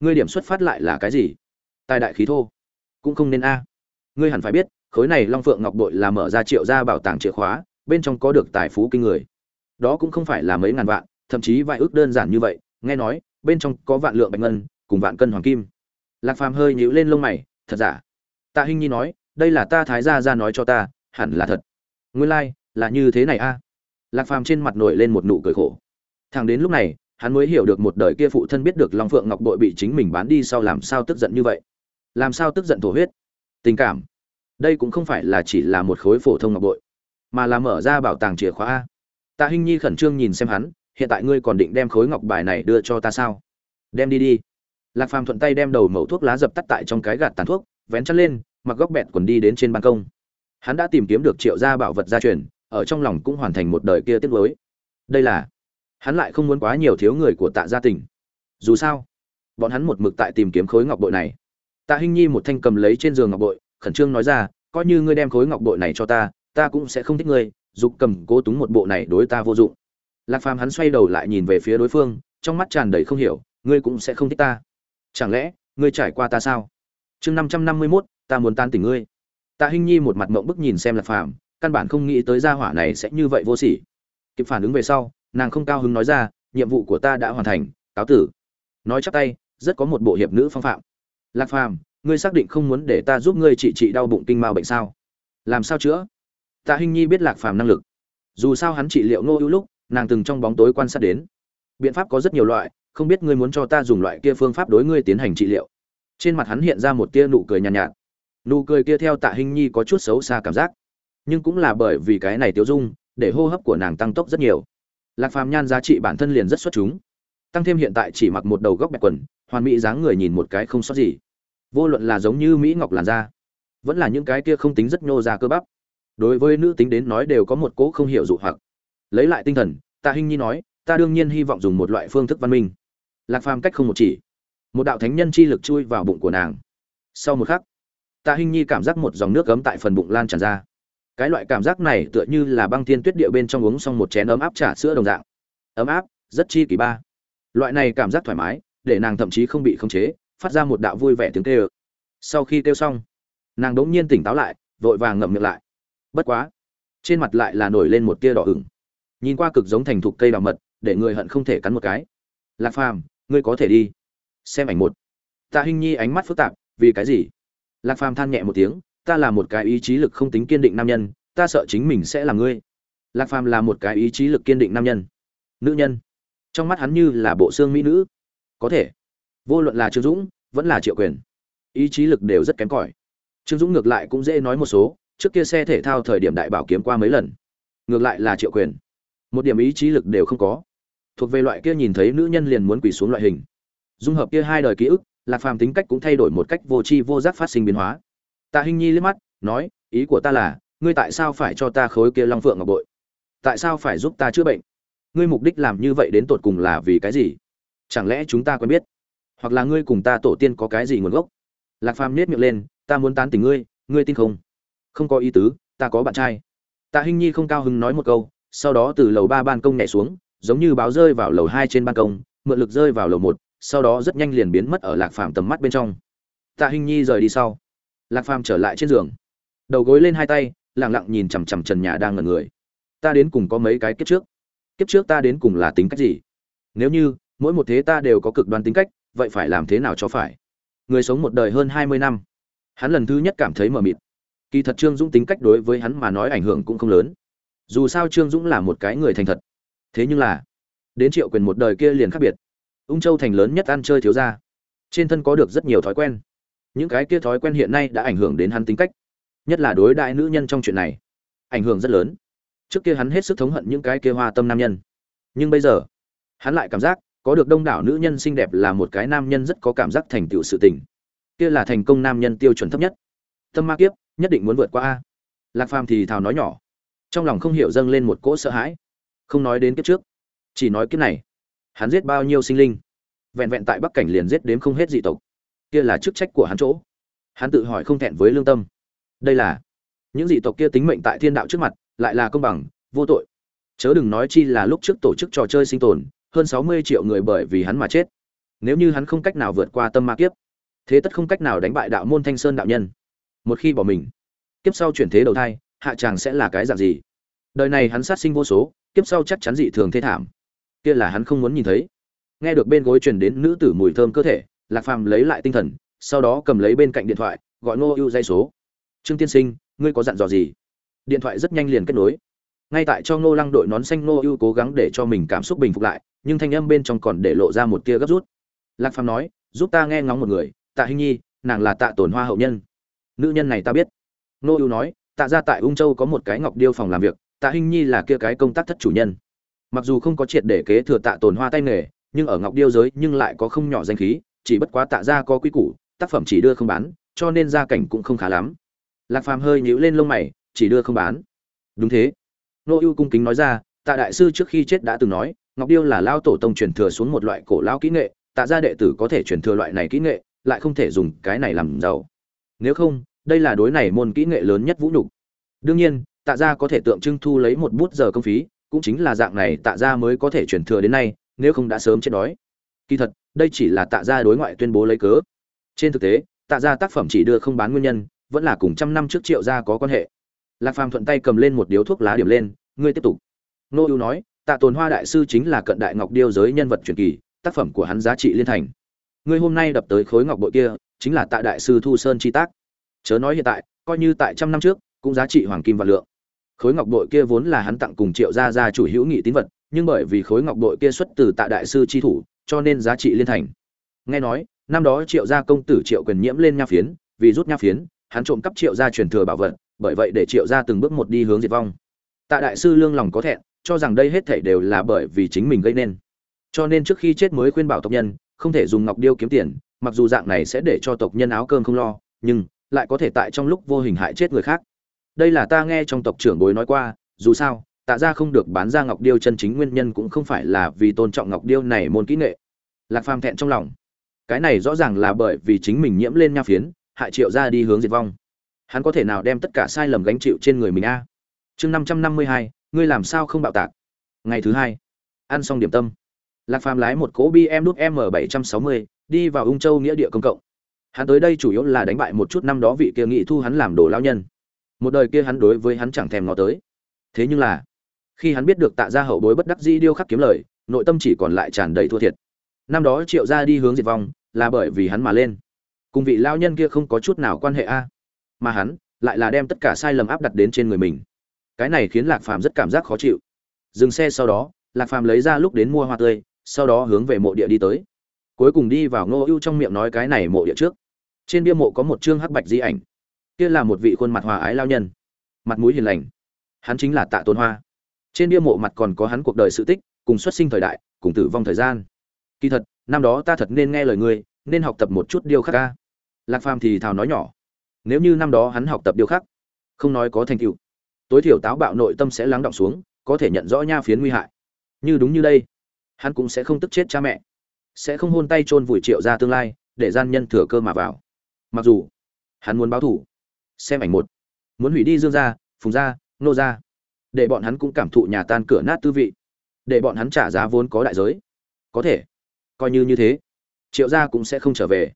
Ngươi điểm xuất phát lại là cái gì? Tài đại khí thô. Cũng không nên a. Ngươi hẳn phải biết, khối này long phượng ngọc bội là mở ra triệu gia bảo tàng chìa khóa, bên trong có được tài phú kinh người. Đó cũng không phải là mấy ngàn vạn, thậm chí vài ước đơn giản như vậy nghe nói bên trong có vạn lượng bạch ngân cùng vạn cân hoàng kim. Lạc phàm hơi nhíu lên lông mày thật giả? Tạ hinh nhi nói đây là ta thái gia ra nói cho ta hẳn là thật. Nguyên lai、like, là như thế này a. Lạc phàm trên mặt nổi lên một nụ cười khổ. Thằng đến lúc này hắn mới hiểu được một đời kia phụ thân biết được long phượng ngọc bội bị chính mình bán đi sau làm sao tức giận như vậy. Làm sao tức giận thổ huyết? Tình cảm. Đây cũng không phải là chỉ là một khối phổ thông ngọc bội mà là mở ra bảo tàng chìa khóa a. Tạ hinh nhi khẩn trương nhìn xem hắn hiện tại ngươi còn định đem khối ngọc bài này đưa cho ta sao? Đem đi đi. Lạc phàm thuận tay đem đầu mẩu thuốc lá dập tắt tại trong cái gạt tàn thuốc, vén chăn lên, mặc góc bẹt quần đi đến trên ban công. Hắn đã tìm kiếm được triệu gia bảo vật gia truyền, ở trong lòng cũng hoàn thành một đời kia tiết lối đây là, hắn lại không muốn quá nhiều thiếu người của tạ gia tỉnh dù sao, bọn hắn một mực tại tìm kiếm khối ngọc bội này. Tạ hinh nhi một thanh cầm lấy trên giường ngọc bội, khẩn trương nói ra, coi như ngươi đem khối ngọc bội này cho ta ta cũng sẽ không thích ngươi, dục cầm cố túng một bộ này đối ta vô dụng lạc phàm hắn xoay đầu lại nhìn về phía đối phương, trong mắt tràn đầy không hiểu, ngươi cũng sẽ không thích ta. Chẳng lẽ, ngươi trải qua ta sao? Chương năm trăm năm mươi mốt, ta muốn tan tỉnh ngươi. Tạ hinh nhi một mặt mộng bức nhìn xem lạc phàm, căn bản không nghĩ tới gia hỏa này sẽ như vậy vô sỉ. Kịp phản ứng về sau, nàng không cao hứng nói ra, nhiệm vụ của ta đã hoàn thành, cáo tử. Nói chắc tay, rất có một bộ hiệp nữ phong phạm. Lạc phàm, ngươi xác định không muốn để ta giúp ngươi trị trị đau bụng kinh mao bệnh sao? Làm sao chữa? Tạ hinh nhi biết lạc phàm năng lực. Dù sao hắn trị liệu ngô ưu lúc nàng từng trong bóng tối quan sát đến. Biện pháp có rất nhiều loại không biết ngươi muốn cho ta dùng loại kia phương pháp đối ngươi tiến hành trị liệu. Trên mặt hắn hiện ra một tia nụ cười nhàn nhạt, nhạt. Nụ cười kia theo tạ hình nhi có chút xấu xa cảm giác nhưng cũng là bởi vì cái này tiêu dung để hô hấp của nàng tăng tốc rất nhiều. Lạc phàm nhan giá trị bản thân liền rất xuất chúng. Tăng thêm hiện tại chỉ mặc một đầu góc bẹt quần hoàn mỹ dáng người nhìn một cái không sót gì. Vô luận là giống như mỹ ngọc làn da vẫn là những cái kia không tính rất nhô ra cơ bắp. Đối với nữ tính đến nói đều có một cỗ không hiểu dụ hoặc lấy lại tinh thần, tạ hinh nhi nói, ta đương nhiên hy vọng dùng một loại phương thức văn minh. Lạc phàm cách không một chỉ. Một đạo thánh nhân chi lực chui vào bụng của nàng. Sau một khắc, tạ hinh nhi cảm giác một dòng nước gấm tại phần bụng lan tràn ra. Cái loại cảm giác này tựa như là băng thiên tuyết địa bên trong uống xong một chén ấm áp trà sữa đồng dạng. Ấm áp, rất chi kỳ ba. Loại này cảm giác thoải mái, để nàng thậm chí không bị khống chế, phát ra một đạo vui vẻ tiếng kêu. Sau khi kêu xong, nàng đ ỗ n g nhiên tỉnh táo lại, vội vàng ngậm miệng lại. Bất quá, trên mặt lại là nổi lên một tia đỏ ửng nhìn qua cực giống thành thục cây đào mật, để người hận không thể cắn một cái. Lạc phàm, ngươi có thể đi. Xem ảnh một. Tạ hinh nhi ánh mắt phức tạp, vì cái gì? Lạc phàm than nhẹ một tiếng, ta là một cái ý chí lực không tính kiên định nam nhân, ta sợ chính mình sẽ là ngươi. Lạc phàm là một cái ý chí lực kiên định nam nhân. Nữ nhân. Trong mắt hắn như là bộ xương mỹ nữ. Có thể. Vô luận là trương dũng, vẫn là triệu quyền. Ý chí lực đều rất kém cỏi. Trương dũng ngược lại cũng dễ nói một số, trước kia xe thể thao thời điểm đại bảo kiếm qua mấy lần. Ngược lại là triệu quyền một điểm ý chí lực đều không có. Thuộc về loại kia nhìn thấy nữ nhân liền muốn quỳ xuống loại hình. Dung hợp kia hai đời ký ức, lạc phàm tính cách cũng thay đổi một cách vô tri vô giác phát sinh biến hóa. Tạ hinh nhi liếc mắt, nói, ý của ta là, ngươi tại sao phải cho ta khối kia long phượng ngọc bội? Tại sao phải giúp ta chữa bệnh? Ngươi mục đích làm như vậy đến tột cùng là vì cái gì? Chẳng lẽ chúng ta quen biết? Hoặc là ngươi cùng ta tổ tiên có cái gì nguồn gốc? Lạc phàm nết miệng lên, ta muốn tán tỉnh ngươi ngươi tin không? Không có ý tứ, ta có bạn trai. Tạ hinh nhi không cao hứng nói một câu sau đó từ lầu ba ban công nhảy xuống, giống như báo rơi vào lầu hai trên ban công, mượn lực rơi vào lầu một, sau đó rất nhanh liền biến mất ở lạc phàm tầm mắt bên trong. Tạ hình nhi rời đi sau. Lạc phàm trở lại trên giường. Đầu gối lên hai tay lẳng lặng nhìn chằm chằm trần nhà đang ngẩn người. Ta đến cùng có mấy cái kiếp trước? Kiếp trước ta đến cùng là tính cách gì? Nếu như, mỗi một thế ta đều có cực đoan tính cách, vậy phải làm thế nào cho phải? Người sống một đời hơn hai mươi năm. Hắn lần thứ nhất cảm thấy mờ mịt. Kỳ thật trương dũng tính cách đối với hắn mà nói ảnh hưởng cũng không lớn dù sao trương dũng là một cái người thành thật. Thế nhưng là, đến triệu quyền một đời kia liền khác biệt. Ung châu thành lớn nhất ăn chơi thiếu ra trên thân có được rất nhiều thói quen. Những cái kia thói quen hiện nay đã ảnh hưởng đến hắn tính cách. Nhất là đối đại nữ nhân trong chuyện này, ảnh hưởng rất lớn. Trước kia hắn hết sức thống hận những cái kia hoa tâm nam nhân. Nhưng bây giờ, hắn lại cảm giác có được đông đảo nữ nhân xinh đẹp là một cái nam nhân rất có cảm giác thành tựu sự tình. Kia là thành công nam nhân tiêu chuẩn thấp nhất. Tâm ma kiếp, nhất định muốn vượt qua a. Lạc phàm thì thào nói nhỏ trong lòng không hiểu dâng lên một cỗ sợ hãi. Không nói đến kiếp trước, chỉ nói kiếp này. Hắn giết bao nhiêu sinh linh? Vẹn vẹn tại bắc cảnh liền giết đếm không hết dị tộc. Kia là chức trách của hắn chỗ. Hắn tự hỏi không thẹn với lương tâm. Đây là những dị tộc kia tính mệnh tại thiên đạo trước mặt, lại là công bằng, vô tội. Chớ đừng nói chi là lúc trước tổ chức trò chơi sinh tồn, hơn sáu mươi triệu người bởi vì hắn mà chết. Nếu như hắn không cách nào vượt qua tâm ma kiếp, thế tất không cách nào đánh bại đạo môn thanh sơn đạo nhân. Một khi bỏ mình, kiếp sau chuyển thế đầu thai hạ tràng sẽ là cái dạng gì? Đời này hắn sát sinh vô số, kiếp sau chắc chắn dị thường thê thảm. Kia là hắn không muốn nhìn thấy. Nghe được bên gối truyền đến nữ tử mùi thơm cơ thể, lạc phàm lấy lại tinh thần, sau đó cầm lấy bên cạnh điện thoại, gọi ngô ưu dây số. Trương tiên sinh, ngươi có dặn dò gì? Điện thoại rất nhanh liền kết nối. Ngay tại cho ngô lăng đội nón xanh, ngô ưu cố gắng để cho mình cảm xúc bình phục lại, nhưng thanh âm bên trong còn để lộ ra một tia gấp rút. Lạc phàm nói, giúp ta nghe ngóng một người, tạ hinh nhi, nàng là tạ tổn hoa hậu nhân. Nữ nhân này ta biết. Ngô ưu nói tạ ra tại ung châu có một cái ngọc điêu phòng làm việc, tạ hinh nhi là kia cái công tác thất chủ nhân. Mặc dù không có triệt để kế thừa tạ tổn hoa tay nghề, nhưng ở ngọc điêu giới nhưng lại có không nhỏ danh khí, chỉ bất quá tạ ra có quy củ, tác phẩm chỉ đưa không bán, cho nên gia cảnh cũng không khá lắm. Lạc phàm hơi nhíu lên lông mày, chỉ đưa không bán. Đúng thế. Nô ưu cung kính nói ra, tạ đại sư trước khi chết đã từng nói, ngọc điêu là lao tổ tông truyền thừa xuống một loại cổ lao kỹ nghệ, tạ gia đệ tử có thể truyền thừa loại này kỹ nghệ, lại không thể dùng cái này làm giàu. Nếu không đây là đối này môn kỹ nghệ lớn nhất vũ nhục. Đương nhiên, tạ gia có thể tượng trưng thu lấy một bút giờ công phí, cũng chính là dạng này tạ gia mới có thể chuyển thừa đến nay, nếu không đã sớm chết đói. Kỳ thật, đây chỉ là tạ gia đối ngoại tuyên bố lấy cớ. Trên thực tế, tạ gia tác phẩm chỉ đưa không bán nguyên nhân, vẫn là cùng trăm năm trước triệu gia có quan hệ. Lạc phàm thuận tay cầm lên một điếu thuốc lá điểm lên, ngươi tiếp tục. Nô ưu nói, tạ tồn hoa đại sư chính là cận đại ngọc điêu giới nhân vật truyền kỳ, tác phẩm của hắn giá trị liên thành. Ngươi hôm nay đập tới khối ngọc bội kia, chính là tạ đại sư thu sơn chi tác chớ nói hiện tại, coi như tại trăm năm trước, cũng giá trị hoàng kim và lượng. Khối ngọc bội kia vốn là hắn tặng cùng triệu gia gia chủ hữu nghị tín vật, nhưng bởi vì khối ngọc bội kia xuất từ tạ đại sư chi thủ, cho nên giá trị liên thành. Nghe nói, năm đó triệu gia công tử triệu quyền nhiễm lên nha phiến, vì rút nha phiến, hắn trộm cắp triệu gia truyền thừa bảo vật, bởi vậy để triệu gia từng bước một đi hướng diệt vong. Tạ đại sư lương lòng có thẹn, cho rằng đây hết thảy đều là bởi vì chính mình gây nên. Cho nên trước khi chết mới khuyên bảo tộc nhân, không thể dùng ngọc điêu kiếm tiền, mặc dù dạng này sẽ để cho tộc nhân áo cơm không lo, nhưng lại có thể tại trong lúc vô hình hại chết người khác. Đây là ta nghe trong tộc trưởng bối nói qua, dù sao, tạ ra không được bán ra ngọc điêu chân chính nguyên nhân cũng không phải là vì tôn trọng ngọc điêu này môn kỹ nghệ. Lạc phàm thẹn trong lòng. Cái này rõ ràng là bởi vì chính mình nhiễm lên nha phiến, hại triệu ra đi hướng diệt vong. Hắn có thể nào đem tất cả sai lầm gánh chịu trên người mình a? Chương năm trăm năm mươi hai, ngươi làm sao không bạo tạc? Ngày thứ hai, ăn xong điểm tâm. Lạc phàm lái một cỗ bm đút m bảy trăm sáu mươi, đi vào ung châu nghĩa địa công cộng hắn tới đây chủ yếu là đánh bại một chút năm đó vị kia nghị thu hắn làm đồ lao nhân. Một đời kia hắn đối với hắn chẳng thèm ngó tới. Thế nhưng là, khi hắn biết được tạ gia hậu bối bất đắc dĩ điêu khắc kiếm lời, nội tâm chỉ còn lại tràn đầy thua thiệt. Năm đó triệu gia đi hướng diệt vong, là bởi vì hắn mà lên. Cùng vị lao nhân kia không có chút nào quan hệ a. Mà hắn lại là đem tất cả sai lầm áp đặt đến trên người mình. Cái này khiến lạc phàm rất cảm giác khó chịu. Dừng xe sau đó, lạc phàm lấy ra lúc đến mua hoa tươi, sau đó hướng về mộ địa đi tới. Cuối cùng đi vào ngô ưu trong miệng nói cái này mộ địa trước trên bia mộ có một chương hắc bạch di ảnh. Kia là một vị khuôn mặt hòa ái lao nhân. Mặt mũi hiền lành. Hắn chính là tạ tôn hoa. Trên bia mộ mặt còn có hắn cuộc đời sự tích, cùng xuất sinh thời đại, cùng tử vong thời gian. Kỳ thật, năm đó ta thật nên nghe lời ngươi, nên học tập một chút điêu khắc ca. Lạc phàm thì thào nói nhỏ. Nếu như năm đó hắn học tập điêu khắc, không nói có thành tựu, tối thiểu táo bạo nội tâm sẽ lắng động xuống, có thể nhận rõ nha phiến nguy hại. Như đúng như đây, hắn cũng sẽ không tức chết cha mẹ, sẽ không hôn tay chôn vùi triệu ra tương lai, để gian nhân thừa cơ mà vào mặc dù hắn muốn báo thủ xem ảnh một, muốn hủy đi dương gia, phùng gia, nô gia, để bọn hắn cũng cảm thụ nhà tan cửa nát tư vị, để bọn hắn trả giá vốn có đại giới. Có thể, coi như như thế, triệu gia cũng sẽ không trở về.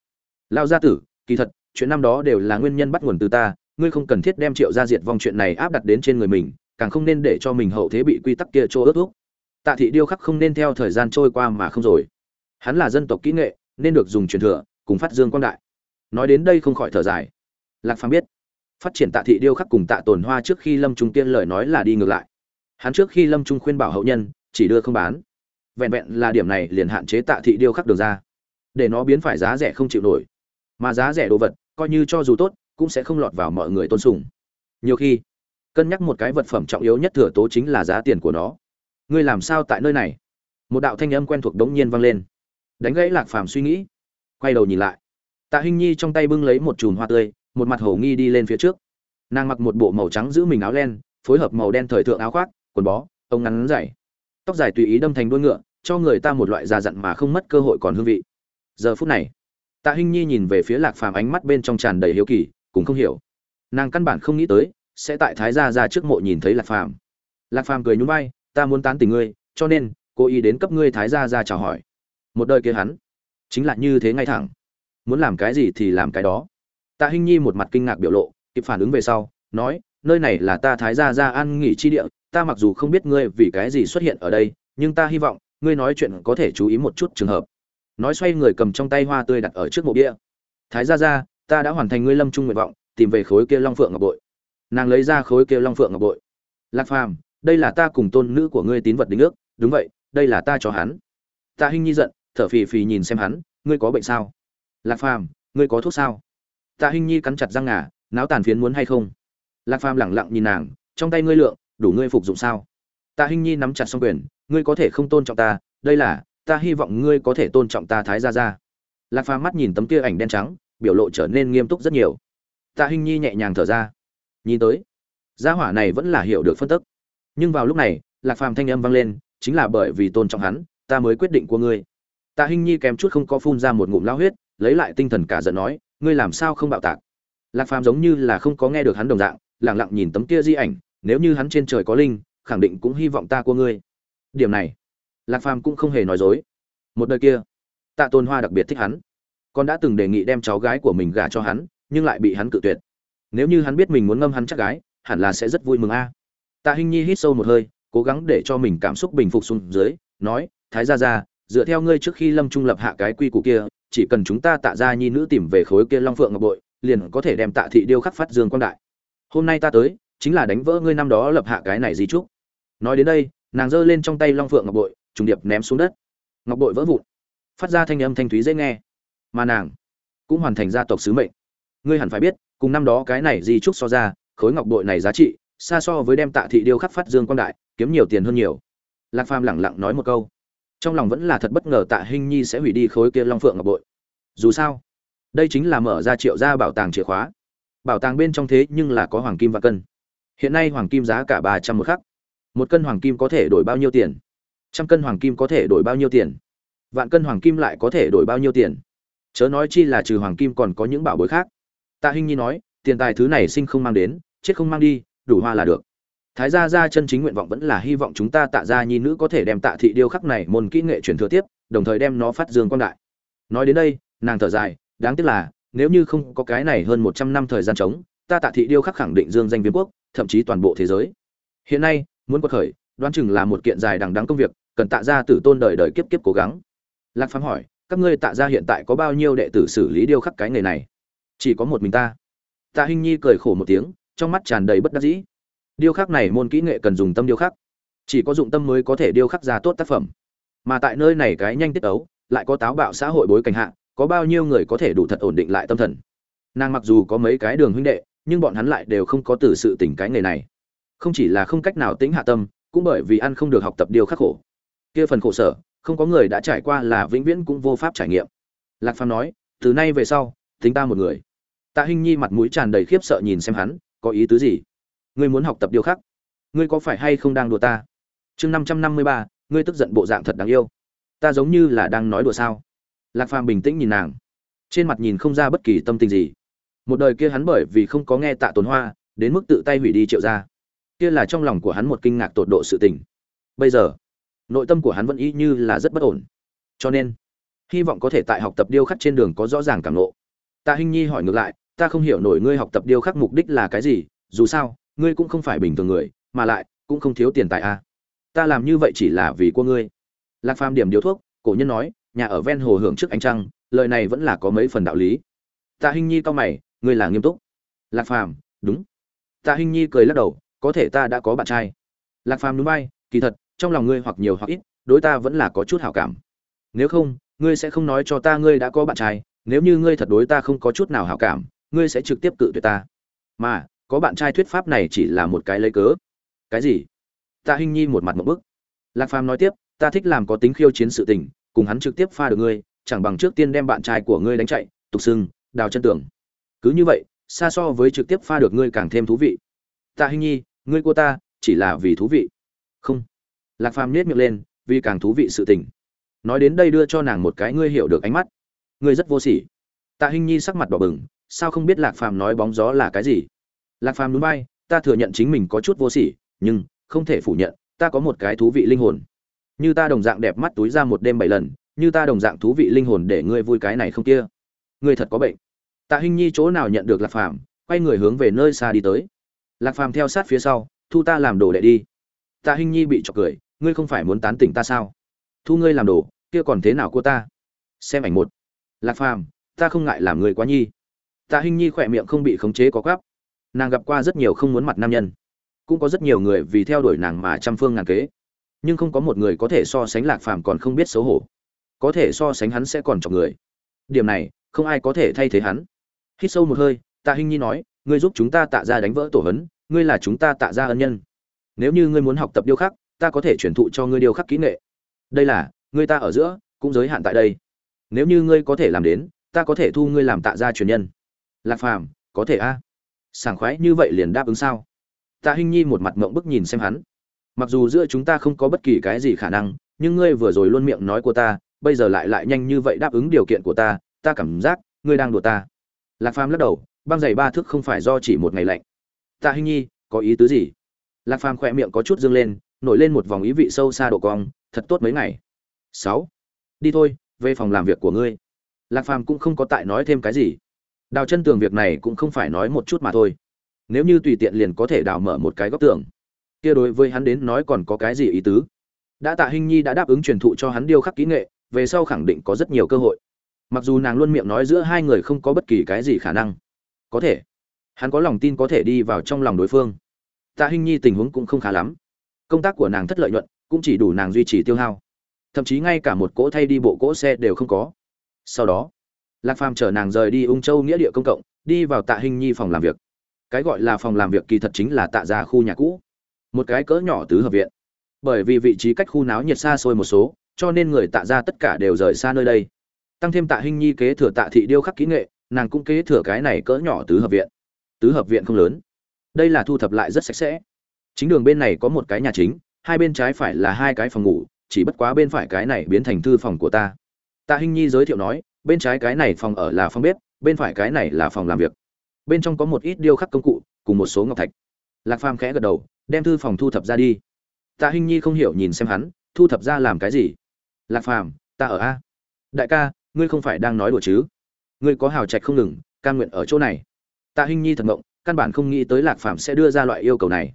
Lao gia tử, kỳ thật, chuyện năm đó đều là nguyên nhân bắt nguồn từ ta, ngươi không cần thiết đem triệu gia diệt vong chuyện này áp đặt đến trên người mình, càng không nên để cho mình hậu thế bị quy tắc kia trô ớt thuốc. Tạ thị điêu khắc không nên theo thời gian trôi qua mà không rồi. Hắn là dân tộc kỹ nghệ, nên được dùng truyền thừa, cùng phát dương quang đại nói đến đây không khỏi thở dài. Lạc phàm biết, phát triển tạ thị điêu khắc cùng tạ tồn hoa trước khi lâm trung tiên lời nói là đi ngược lại. Hắn trước khi lâm trung khuyên bảo hậu nhân, chỉ đưa không bán. Vẹn vẹn là điểm này liền hạn chế tạ thị điêu khắc được ra. Để nó biến phải giá rẻ không chịu nổi. Mà giá rẻ đồ vật, coi như cho dù tốt, cũng sẽ không lọt vào mọi người tôn sùng. Nhiều khi, cân nhắc một cái vật phẩm trọng yếu nhất thừa tố chính là giá tiền của nó. Ngươi làm sao tại nơi này? Một đạo thanh âm quen thuộc đống nhiên vang lên. Đánh gãy lạc phàm suy nghĩ. Quay đầu nhìn lại tạ hinh nhi trong tay bưng lấy một chùm hoa tươi, một mặt hổ nghi đi lên phía trước. Nàng mặc một bộ màu trắng giữ mình áo len, phối hợp màu đen thời thượng áo khoác, quần bó, ông ngắn dày. Tóc dài tùy ý đâm thành đuôi ngựa, cho người ta một loại già dặn mà không mất cơ hội còn hương vị. Giờ phút này, tạ hinh nhi nhìn về phía lạc phàm ánh mắt bên trong tràn đầy hiếu kỳ, cũng không hiểu. Nàng căn bản không nghĩ tới, sẽ tại thái gia ra trước mộ nhìn thấy lạc phàm. Lạc phàm cười nhún vai, ta muốn tán tình ngươi, cho nên cô ý đến cấp ngươi thái gia ra chào hỏi. Một đời kia hắn, chính là như thế ngay thẳng muốn làm cái gì thì làm cái đó. Tạ hinh nhi một mặt kinh ngạc biểu lộ, kịp phản ứng về sau, nói, nơi này là ta thái gia ra an nghỉ chi địa, ta mặc dù không biết ngươi vì cái gì xuất hiện ở đây, nhưng ta hy vọng, ngươi nói chuyện có thể chú ý một chút trường hợp. Nói xoay người cầm trong tay hoa tươi đặt ở trước mộ bia. Thái gia ra ta đã hoàn thành ngươi lâm trung nguyện vọng, tìm về khối kia long phượng ngọc bội. Nàng lấy ra khối kia long phượng ngọc bội. Lạc phàm, đây là ta cùng tôn nữ của ngươi tín vật đính ước, đúng vậy, đây là ta cho hắn. Tạ hinh nhi giận, thở phì phì nhìn xem hắn, ngươi có bệnh sao? Lạc phàm, ngươi có thuốc sao? Tạ hinh nhi cắn chặt răng ngà, náo tàn phiến muốn hay không? Lạc phàm lẳng lặng nhìn nàng, trong tay ngươi lượng, đủ ngươi phục dụng sao? Tạ hinh nhi nắm chặt xong quyền, ngươi có thể không tôn trọng ta, đây là, ta hy vọng ngươi có thể tôn trọng ta thái ra ra lạc phàm mắt nhìn tấm kia ảnh đen trắng, biểu lộ trở nên nghiêm túc rất nhiều. Tạ hinh nhi nhẹ nhàng thở ra. Nhìn tới, gia hỏa này vẫn là hiểu được phân tức. Nhưng vào lúc này, lạc phàm thanh âm vang lên, chính là bởi vì tôn trọng hắn, ta mới quyết định của ngươi tạ hinh nhi kèm chút không có phun ra một ngụm lao huyết, lấy lại tinh thần cả giận nói, ngươi làm sao không bạo tạc? Lạc phàm giống như là không có nghe được hắn đồng dạng lẳng lặng nhìn tấm kia di ảnh, nếu như hắn trên trời có linh, khẳng định cũng hy vọng ta của ngươi. Điểm này, lạc phàm cũng không hề nói dối. Một đời kia, tạ tôn hoa đặc biệt thích hắn. Con đã từng đề nghị đem cháu gái của mình gả cho hắn, nhưng lại bị hắn cự tuyệt. Nếu như hắn biết mình muốn ngâm hắn chắc gái, hẳn là sẽ rất vui mừng a. Tạ hinh nhi hít sâu một hơi, cố gắng để cho mình cảm xúc bình phục xuống dưới, nói, thái gia gia dựa theo ngươi trước khi lâm trung lập hạ cái quy củ kia, chỉ cần chúng ta tạ ra nhi nữ tìm về khối kia long phượng ngọc bội, liền có thể đem tạ thị điêu khắc phát dương quang đại. Hôm nay ta tới, chính là đánh vỡ ngươi năm đó lập hạ cái này di trúc. Nói đến đây, nàng giơ lên trong tay long phượng ngọc bội, trùng điệp ném xuống đất. Ngọc bội vỡ vụn, phát ra thanh âm thanh thúy dễ nghe. Mà nàng cũng hoàn thành gia tộc sứ mệnh. Ngươi hẳn phải biết, cùng năm đó cái này di trúc so ra, khối ngọc bội này giá trị, xa so với đem tạ thị điêu khắc phát dương quang đại, kiếm nhiều tiền hơn nhiều. Lạc phàm lẳng lặng nói một câu trong lòng vẫn là thật bất ngờ tạ hình nhi sẽ hủy đi khối kia long phượng ngọc bội. Dù sao, đây chính là mở ra triệu ra bảo tàng chìa khóa. Bảo tàng bên trong thế nhưng là có hoàng kim và cân. Hiện nay hoàng kim giá cả ba trăm một khắc. Một cân hoàng kim có thể đổi bao nhiêu tiền? Trăm cân hoàng kim có thể đổi bao nhiêu tiền? Vạn cân hoàng kim lại có thể đổi bao nhiêu tiền? Chớ nói chi là trừ hoàng kim còn có những bảo bối khác. Tạ hình nhi nói, tiền tài thứ này sinh không mang đến, chết không mang đi, đủ hoa là được thái gia gia chân chính nguyện vọng vẫn là hy vọng chúng ta tạ gia nhi nữ có thể đem tạ thị điêu khắc này môn kỹ nghệ truyền thừa tiếp, đồng thời đem nó phát dương quang đại. Nói đến đây, nàng thở dài, đáng tiếc là, nếu như không có cái này hơn một trăm năm thời gian trống, ta tạ thị điêu khắc khẳng định dương danh viêm quốc, thậm chí toàn bộ thế giới. Hiện nay, muốn quật khởi, đoán chừng là một kiện dài đằng đắng công việc, cần tạ gia tử tôn đời đời kiếp kiếp cố gắng. Lạc phàm hỏi, các ngươi tạ gia hiện tại có bao nhiêu đệ tử xử lý điêu khắc cái nghề này? Chỉ có một mình ta. Tạ hinh nhi cười khổ một tiếng, trong mắt tràn đầy bất đắc dĩ điêu khắc này môn kỹ nghệ cần dùng tâm điêu khắc. Chỉ có dụng tâm mới có thể điêu khắc ra tốt tác phẩm. Mà tại nơi này cái nhanh tiết ấu, lại có táo bạo xã hội bối cảnh hạ, có bao nhiêu người có thể đủ thật ổn định lại tâm thần. Nàng mặc dù có mấy cái đường huynh đệ, nhưng bọn hắn lại đều không có từ sự tỉnh cái nghề này. Không chỉ là không cách nào tính hạ tâm, cũng bởi vì ăn không được học tập điêu khắc khổ. Kia phần khổ sở, không có người đã trải qua là vĩnh viễn cũng vô pháp trải nghiệm. Lạc phàm nói, từ nay về sau tính ta một người. Tạ hinh nhi mặt mũi tràn đầy khiếp sợ nhìn xem hắn, có ý tứ gì? Ngươi muốn học tập điều khác, ngươi có phải hay không đang đùa ta? Chương năm trăm năm mươi ba ngươi tức giận bộ dạng thật đáng yêu. Ta giống như là đang nói đùa sao? Lạc phàm bình tĩnh nhìn nàng. Trên mặt nhìn không ra bất kỳ tâm tình gì. Một đời kia hắn bởi vì không có nghe tạ tồn hoa đến mức tự tay hủy đi triệu ra kia là trong lòng của hắn một kinh ngạc tột độ sự tình. Bây giờ nội tâm của hắn vẫn y như là rất bất ổn. Cho nên hy vọng có thể tại học tập điêu khắc trên đường có rõ ràng cảm lộ. Tạ hinh nhi hỏi ngược lại ta không hiểu nổi ngươi học tập điêu khắc mục đích là cái gì dù sao ngươi cũng không phải bình thường người, mà lại, cũng không thiếu tiền tài a à. ta làm như vậy chỉ là vì của ngươi. Lạc phàm điểm điếu thuốc, cổ nhân nói, nhà ở ven hồ hưởng trước ánh trăng, lời này vẫn là có mấy phần đạo lý. Tạ hình nhi cao mày, ngươi là nghiêm túc. Lạc phàm, đúng. Tạ hình nhi cười lắc đầu, có thể ta đã có bạn trai. Lạc phàm núi bay, kỳ thật, trong lòng ngươi hoặc nhiều hoặc ít, đối ta vẫn là có chút hảo cảm. Nếu không, ngươi sẽ không nói cho ta ngươi đã có bạn trai, nếu như ngươi thật đối ta không có chút nào hảo cảm, ngươi sẽ trực tiếp cự tuyệt ta. Mà có bạn trai thuyết pháp này chỉ là một cái lấy cớ. Cái gì? Tạ hinh nhi một mặt một bức. Lạc phàm nói tiếp, ta thích làm có tính khiêu chiến sự tình, cùng hắn trực tiếp pha được ngươi, chẳng bằng trước tiên đem bạn trai của ngươi đánh chạy, tục xưng, đào chân tường. Cứ như vậy, xa so với trực tiếp pha được ngươi càng thêm thú vị. Tạ hinh nhi, ngươi cô ta, chỉ là vì thú vị. Không. Lạc phàm nết miệng lên, vì càng thú vị sự tình. Nói đến đây đưa cho nàng một cái ngươi hiểu được ánh mắt. Ngươi rất vô sỉ. Tạ hinh nhi sắc mặt đỏ bừng, sao không biết lạc phàm nói bóng gió là cái gì? Lạc phàm núi bay ta thừa nhận chính mình có chút vô sỉ, nhưng không thể phủ nhận, ta có một cái thú vị linh hồn. Như ta đồng dạng đẹp mắt túi ra một đêm bảy lần, như ta đồng dạng thú vị linh hồn để ngươi vui cái này không kia. Ngươi thật có bệnh. Tạ hình nhi chỗ nào nhận được lạc phàm, quay người hướng về nơi xa đi tới. Lạc phàm theo sát phía sau, thu ta làm đồ đệ đi. Tạ hình nhi bị trọc cười, ngươi không phải muốn tán tỉnh ta sao? Thu ngươi làm đồ, kia còn thế nào của ta? Xem ảnh một. Lạc phàm, ta không ngại làm người quá nhi. Tạ hình nhi khỏe miệng không bị khống chế có gắp nàng gặp qua rất nhiều không muốn mặt nam nhân. Cũng có rất nhiều người vì theo đuổi nàng mà trăm phương ngàn kế. Nhưng không có một người có thể so sánh lạc phàm còn không biết xấu hổ. Có thể so sánh hắn sẽ còn chọc người. Điểm này, không ai có thể thay thế hắn. Hít sâu một hơi, tạ hinh nhi nói, ngươi giúp chúng ta tạ ra đánh vỡ tổ hấn, ngươi là chúng ta tạ ra ân nhân. Nếu như ngươi muốn học tập điêu khắc, ta có thể truyền thụ cho ngươi điêu khắc kỹ nghệ. Đây là, ngươi ta ở giữa, cũng giới hạn tại đây. Nếu như ngươi có thể làm đến, ta có thể thu ngươi làm tạ gia truyền nhân. Lạc phàm, có thể a sảng khoái như vậy liền đáp ứng sao? Tạ hinh nhi một mặt mộng bức nhìn xem hắn. Mặc dù giữa chúng ta không có bất kỳ cái gì khả năng, nhưng ngươi vừa rồi luôn miệng nói của ta, bây giờ lại lại nhanh như vậy đáp ứng điều kiện của ta ta cảm giác ngươi đang đùa ta. Lạc phàm lắc đầu, băng giày ba thước không phải do chỉ một ngày lạnh. Tạ hinh nhi, có ý tứ gì? Lạc phàm khỏe miệng có chút dương lên, nổi lên một vòng ý vị sâu xa độ cong, thật tốt mấy ngày. Sáu. Đi thôi, về phòng làm việc của ngươi. Lạc phàm cũng không có tại nói thêm cái gì đào chân tường việc này cũng không phải nói một chút mà thôi. Nếu như tùy tiện liền có thể đào mở một cái góc tường. Kia đối với hắn đến nói còn có cái gì ý tứ? Đã tạ hình nhi đã đáp ứng truyền thụ cho hắn điêu khắc kỹ nghệ, về sau khẳng định có rất nhiều cơ hội. Mặc dù nàng luôn miệng nói giữa hai người không có bất kỳ cái gì khả năng. Có thể. Hắn có lòng tin có thể đi vào trong lòng đối phương. Tạ hình nhi tình huống cũng không khá lắm. Công tác của nàng thất lợi nhuận, cũng chỉ đủ nàng duy trì tiêu hao. Thậm chí ngay cả một cỗ thay đi bộ cỗ xe đều không có. Sau đó lạc phàm chở nàng rời đi ung châu nghĩa địa công cộng, đi vào tạ hình nhi phòng làm việc. Cái gọi là phòng làm việc kỳ thật chính là tạ già khu nhà cũ, một cái cỡ nhỏ tứ hợp viện. Bởi vì vị trí cách khu náo nhiệt xa xôi một số, cho nên người tạ ra tất cả đều rời xa nơi đây. Tăng thêm tạ hình nhi kế thừa tạ thị điêu khắc kỹ nghệ, nàng cũng kế thừa cái này cỡ nhỏ tứ hợp viện. Tứ hợp viện không lớn. Đây là thu thập lại rất sạch sẽ. Chính đường bên này có một cái nhà chính, hai bên trái phải là hai cái phòng ngủ, chỉ bất quá bên phải cái này biến thành thư phòng của ta. Tạ hình nhi giới thiệu nói bên trái cái này phòng ở là phòng bếp, bên phải cái này là phòng làm việc. Bên trong có một ít điêu khắc công cụ, cùng một số ngọc thạch. Lạc phàm khẽ gật đầu, đem thư phòng thu thập ra đi. Tạ hinh nhi không hiểu nhìn xem hắn, thu thập ra làm cái gì? Lạc phàm, ta ở a. Đại ca, ngươi không phải đang nói đùa chứ? Ngươi có hào trạch không ngừng cam nguyện ở chỗ này. Tạ hinh nhi thật ngộng, căn bản không nghĩ tới lạc phàm sẽ đưa ra loại yêu cầu này.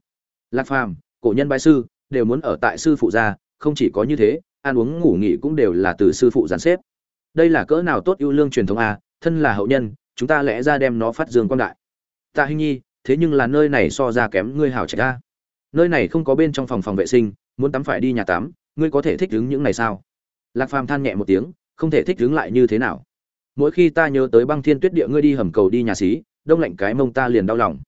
Lạc phàm, cổ nhân bái sư, đều muốn ở tại sư phụ gia, không chỉ có như thế, ăn uống ngủ nghỉ cũng đều là từ sư phụ giàn xếp đây là cỡ nào tốt ưu lương truyền thống a thân là hậu nhân, chúng ta lẽ ra đem nó phát dương quan đại. Tạ hinh nhi, thế nhưng là nơi này so ra kém ngươi hào trạch ra nơi này không có bên trong phòng phòng vệ sinh, muốn tắm phải đi nhà tắm, ngươi có thể thích đứng những này sao? Lạc phàm than nhẹ một tiếng, không thể thích đứng lại như thế nào. Mỗi khi ta nhớ tới băng thiên tuyết địa ngươi đi hầm cầu đi nhà xí, đông lạnh cái mông ta liền đau lòng.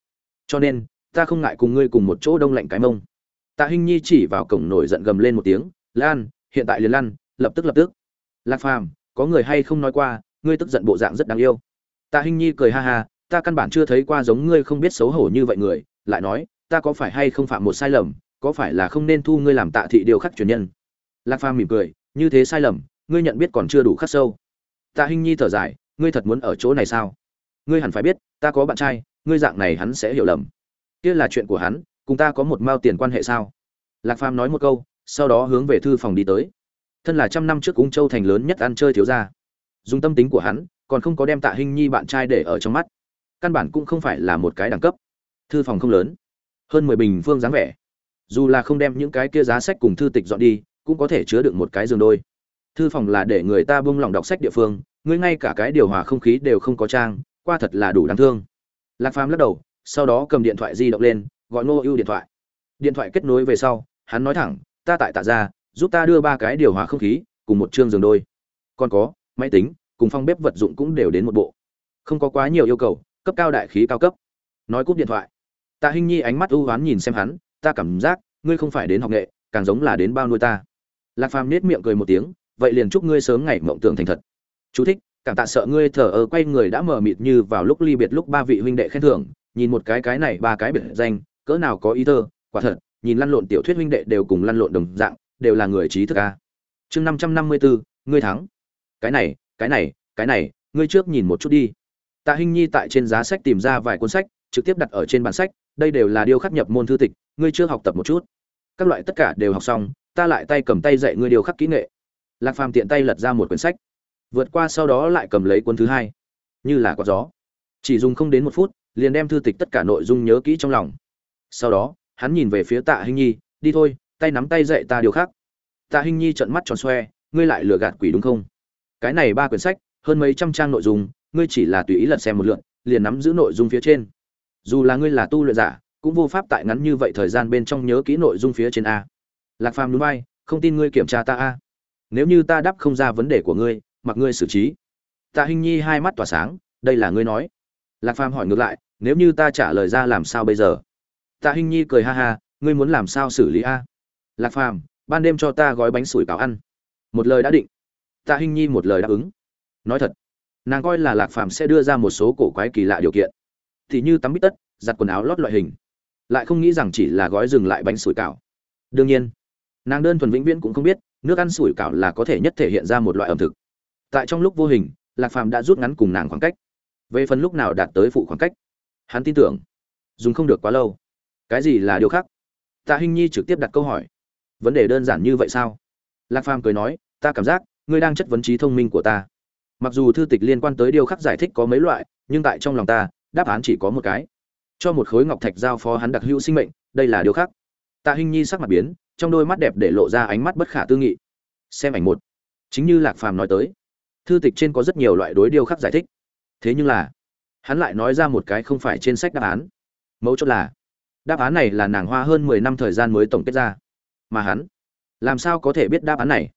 Cho nên, ta không ngại cùng ngươi cùng một chỗ đông lạnh cái mông. Tạ hinh nhi chỉ vào cổng nổi giận gầm lên một tiếng, lan, hiện tại liền lăn, lập tức lập tức. Lạc phàm có người hay không nói qua, ngươi tức giận bộ dạng rất đáng yêu. Tạ hinh nhi cười ha ha, ta căn bản chưa thấy qua giống ngươi không biết xấu hổ như vậy người, lại nói, ta có phải hay không phạm một sai lầm, có phải là không nên thu ngươi làm tạ thị điều khắc truyền nhân? Lạc phàm mỉm cười, như thế sai lầm, ngươi nhận biết còn chưa đủ khắc sâu. Tạ hinh nhi thở dài, ngươi thật muốn ở chỗ này sao? Ngươi hẳn phải biết, ta có bạn trai, ngươi dạng này hắn sẽ hiểu lầm. Kia là chuyện của hắn, cùng ta có một mao tiền quan hệ sao? Lạc phàm nói một câu, sau đó hướng về thư phòng đi tới thân là trăm năm trước cung châu thành lớn nhất ăn chơi thiếu gia. Dùng tâm tính của hắn, còn không có đem tạ hình nhi bạn trai để ở trong mắt. Căn bản cũng không phải là một cái đẳng cấp. Thư phòng không lớn, hơn mười bình phương dáng vẻ. Dù là không đem những cái kia giá sách cùng thư tịch dọn đi, cũng có thể chứa được một cái giường đôi. Thư phòng là để người ta buông lòng đọc sách địa phương, ngươi ngay cả cái điều hòa không khí đều không có trang, qua thật là đủ đáng thương. Lạc phàm lắc đầu, sau đó cầm điện thoại di động lên, gọi ngô ưu điện thoại. Điện thoại kết nối về sau, hắn nói thẳng, ta tại tạ ra giúp ta đưa ba cái điều hòa không khí, cùng một chương giường đôi. Còn có, máy tính, cùng phong bếp vật dụng cũng đều đến một bộ. Không có quá nhiều yêu cầu, cấp cao đại khí cao cấp. Nói cúp điện thoại. Tạ hinh nhi ánh mắt ưu oán nhìn xem hắn, ta cảm giác, ngươi không phải đến học nghệ, càng giống là đến bao nuôi ta. Lạc phàm nết miệng cười một tiếng, vậy liền chúc ngươi sớm ngày mộng tưởng thành thật. Chú thích, cảm tạ sợ ngươi thở ở quay người đã mờ mịt như vào lúc ly biệt lúc ba vị huynh đệ khen thưởng, nhìn một cái cái này ba cái biệt danh, cỡ nào có ý thơ, quả thật, nhìn lăn lộn tiểu thuyết huynh đệ đều cùng lăn lộn đồng dạng đều là người trí thức a. Chương năm trăm năm mươi bốn ngươi thắng. Cái này cái này cái này, ngươi trước nhìn một chút đi. Tạ hinh nhi tại trên giá sách tìm ra vài cuốn sách, trực tiếp đặt ở trên bản sách, đây đều là điều khắc nhập môn thư tịch, ngươi chưa học tập một chút. Các loại tất cả đều học xong, ta lại tay cầm tay dạy ngươi điều khắc kỹ nghệ. Lạc phàm tiện tay lật ra một quyển sách. Vượt qua sau đó lại cầm lấy cuốn thứ hai. Như là có gió. Chỉ dùng không đến một phút, liền đem thư tịch tất cả nội dung nhớ kỹ trong lòng. Sau đó, hắn nhìn về phía tạ hinh nhi, đi thôi tay nắm tay dạy ta điều khác. Tạ hình nhi trợn mắt tròn xoe, ngươi lại lừa gạt quỷ đúng không? Cái này ba quyển sách, hơn mấy trăm trang nội dung, ngươi chỉ là tùy ý lật xem một lượn liền nắm giữ nội dung phía trên. Dù là ngươi là tu luyện giả, cũng vô pháp tại ngắn như vậy thời gian bên trong nhớ kỹ nội dung phía trên a. Lạc phàm núi bay không tin ngươi kiểm tra ta a. Nếu như ta đáp không ra vấn đề của ngươi, mặc ngươi xử trí. Tạ hình nhi hai mắt tỏa sáng, đây là ngươi nói. Lạc phàm hỏi ngược lại, nếu như ta trả lời ra làm sao bây giờ? Tạ hình nhi cười ha ha, ngươi muốn làm sao xử lý a? Lạc phàm, ban đêm cho ta gói bánh sủi cảo ăn. Một lời đã định. Tạ hinh nhi một lời đáp ứng. Nói thật, nàng coi là lạc phàm sẽ đưa ra một số cổ quái kỳ lạ điều kiện. Thì như tắm bít tất, giặt quần áo lót loại hình. Lại không nghĩ rằng chỉ là gói dừng lại bánh sủi cảo. Đương nhiên, nàng đơn thuần vĩnh viễn cũng không biết, nước ăn sủi cảo là có thể nhất thể hiện ra một loại ẩm thực. Tại trong lúc vô hình, lạc phàm đã rút ngắn cùng nàng khoảng cách. Về phần lúc nào đạt tới phụ khoảng cách, hắn tin tưởng, dùng không được quá lâu. Cái gì là điều khác? Tạ hinh nhi trực tiếp đặt câu hỏi vấn đề đơn giản như vậy sao? Lạc phàm cười nói, ta cảm giác, ngươi đang chất vấn trí thông minh của ta. Mặc dù thư tịch liên quan tới điều khắc giải thích có mấy loại, nhưng tại trong lòng ta, đáp án chỉ có một cái. Cho một khối ngọc thạch giao phó hắn đặc hữu sinh mệnh, đây là điều khắc. tạ hinh nhi sắc mặt biến, trong đôi mắt đẹp để lộ ra ánh mắt bất khả tư nghị. Xem ảnh một. Chính như lạc phàm nói tới, thư tịch trên có rất nhiều loại đối điêu khắc giải thích. Thế nhưng là, hắn lại nói ra một cái không phải trên sách đáp án. Mấu chốt là, đáp án này là nàng hoa hơn mười năm thời gian mới tổng kết ra mà hắn làm sao có thể biết đáp án này?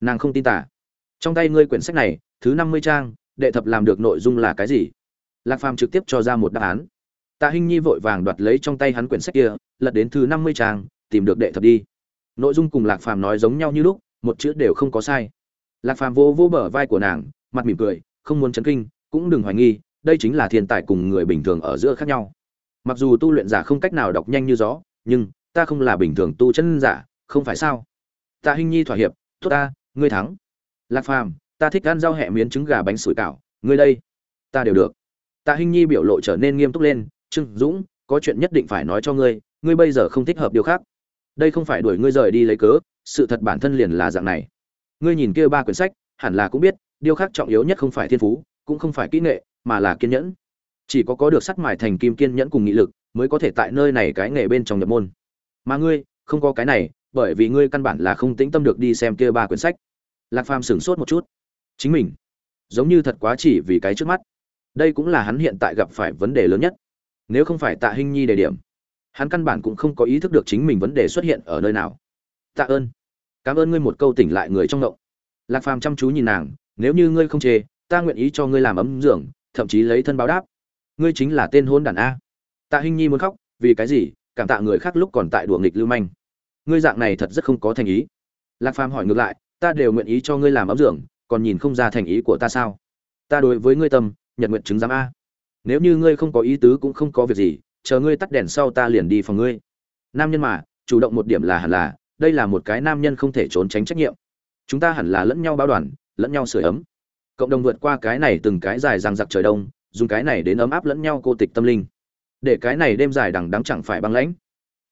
Nàng không tin tả trong tay ngươi quyển sách này, thứ năm mươi trang, đệ thập làm được nội dung là cái gì? Lạc phàm trực tiếp cho ra một đáp án. Tạ hinh nhi vội vàng đoạt lấy trong tay hắn quyển sách kia, lật đến thứ năm mươi trang, tìm được đệ thập đi. Nội dung cùng lạc phàm nói giống nhau như lúc, một chữ đều không có sai. Lạc phàm vô vô bờ vai của nàng, mặt mỉm cười, không muốn chấn kinh, cũng đừng hoài nghi, đây chính là thiên tài cùng người bình thường ở giữa khác nhau. Mặc dù tu luyện giả không cách nào đọc nhanh như gió, nhưng ta không là bình thường tu chân giả không phải sao? Tạ hinh nhi thỏa hiệp, tốt ta, ngươi thắng. Lạc phàm, ta thích ăn rau hẹ miến trứng gà bánh sủi cảo, ngươi đây. Ta đều được. Tạ hinh nhi biểu lộ trở nên nghiêm túc lên, trương dũng, có chuyện nhất định phải nói cho ngươi ngươi bây giờ không thích hợp điều khác. Đây không phải đuổi ngươi rời đi lấy cớ, sự thật bản thân liền là dạng này. Ngươi nhìn kia ba quyển sách, hẳn là cũng biết, điều khác trọng yếu nhất không phải thiên phú, cũng không phải kỹ nghệ, mà là kiên nhẫn. Chỉ có có được sắt mài thành kim kiên nhẫn cùng nghị lực, mới có thể tại nơi này cái nghề bên trong nhập môn. Mà ngươi, không có cái này bởi vì ngươi căn bản là không tĩnh tâm được đi xem kia ba quyển sách. Lạc phàm sửng sốt một chút. Chính mình, giống như thật quá chỉ vì cái trước mắt. Đây cũng là hắn hiện tại gặp phải vấn đề lớn nhất. Nếu không phải tạ hinh nhi đề điểm, hắn căn bản cũng không có ý thức được chính mình vấn đề xuất hiện ở nơi nào. Tạ ơn. Cảm ơn ngươi một câu tỉnh lại người trong động lạc phàm chăm chú nhìn nàng, nếu như ngươi không chê, ta nguyện ý cho ngươi làm ấm dưỡng thậm chí lấy thân báo đáp. Ngươi chính là tên hôn đàn a. Tạ hinh nhi muốn khóc, vì cái gì? Cảm tạ người khác lúc còn tại đùa nghịch lưu manh ngươi dạng này thật rất không có thành ý. Lạc phàm hỏi ngược lại, ta đều nguyện ý cho ngươi làm ấm dưỡng còn nhìn không ra thành ý của ta sao? Ta đối với ngươi tâm, nhật nguyện chứng giám a. Nếu như ngươi không có ý tứ cũng không có việc gì, chờ ngươi tắt đèn sau ta liền đi phòng ngươi. Nam nhân mà, chủ động một điểm là hẳn là, đây là một cái nam nhân không thể trốn tránh trách nhiệm. Chúng ta hẳn là lẫn nhau báo đoàn, lẫn nhau sửa ấm. Cộng đồng vượt qua cái này từng cái dài ràng giặc trời đông, dùng cái này đến ấm áp lẫn nhau cô tịch tâm linh. Để cái này đêm dài đằng đắng chẳng phải băng lãnh.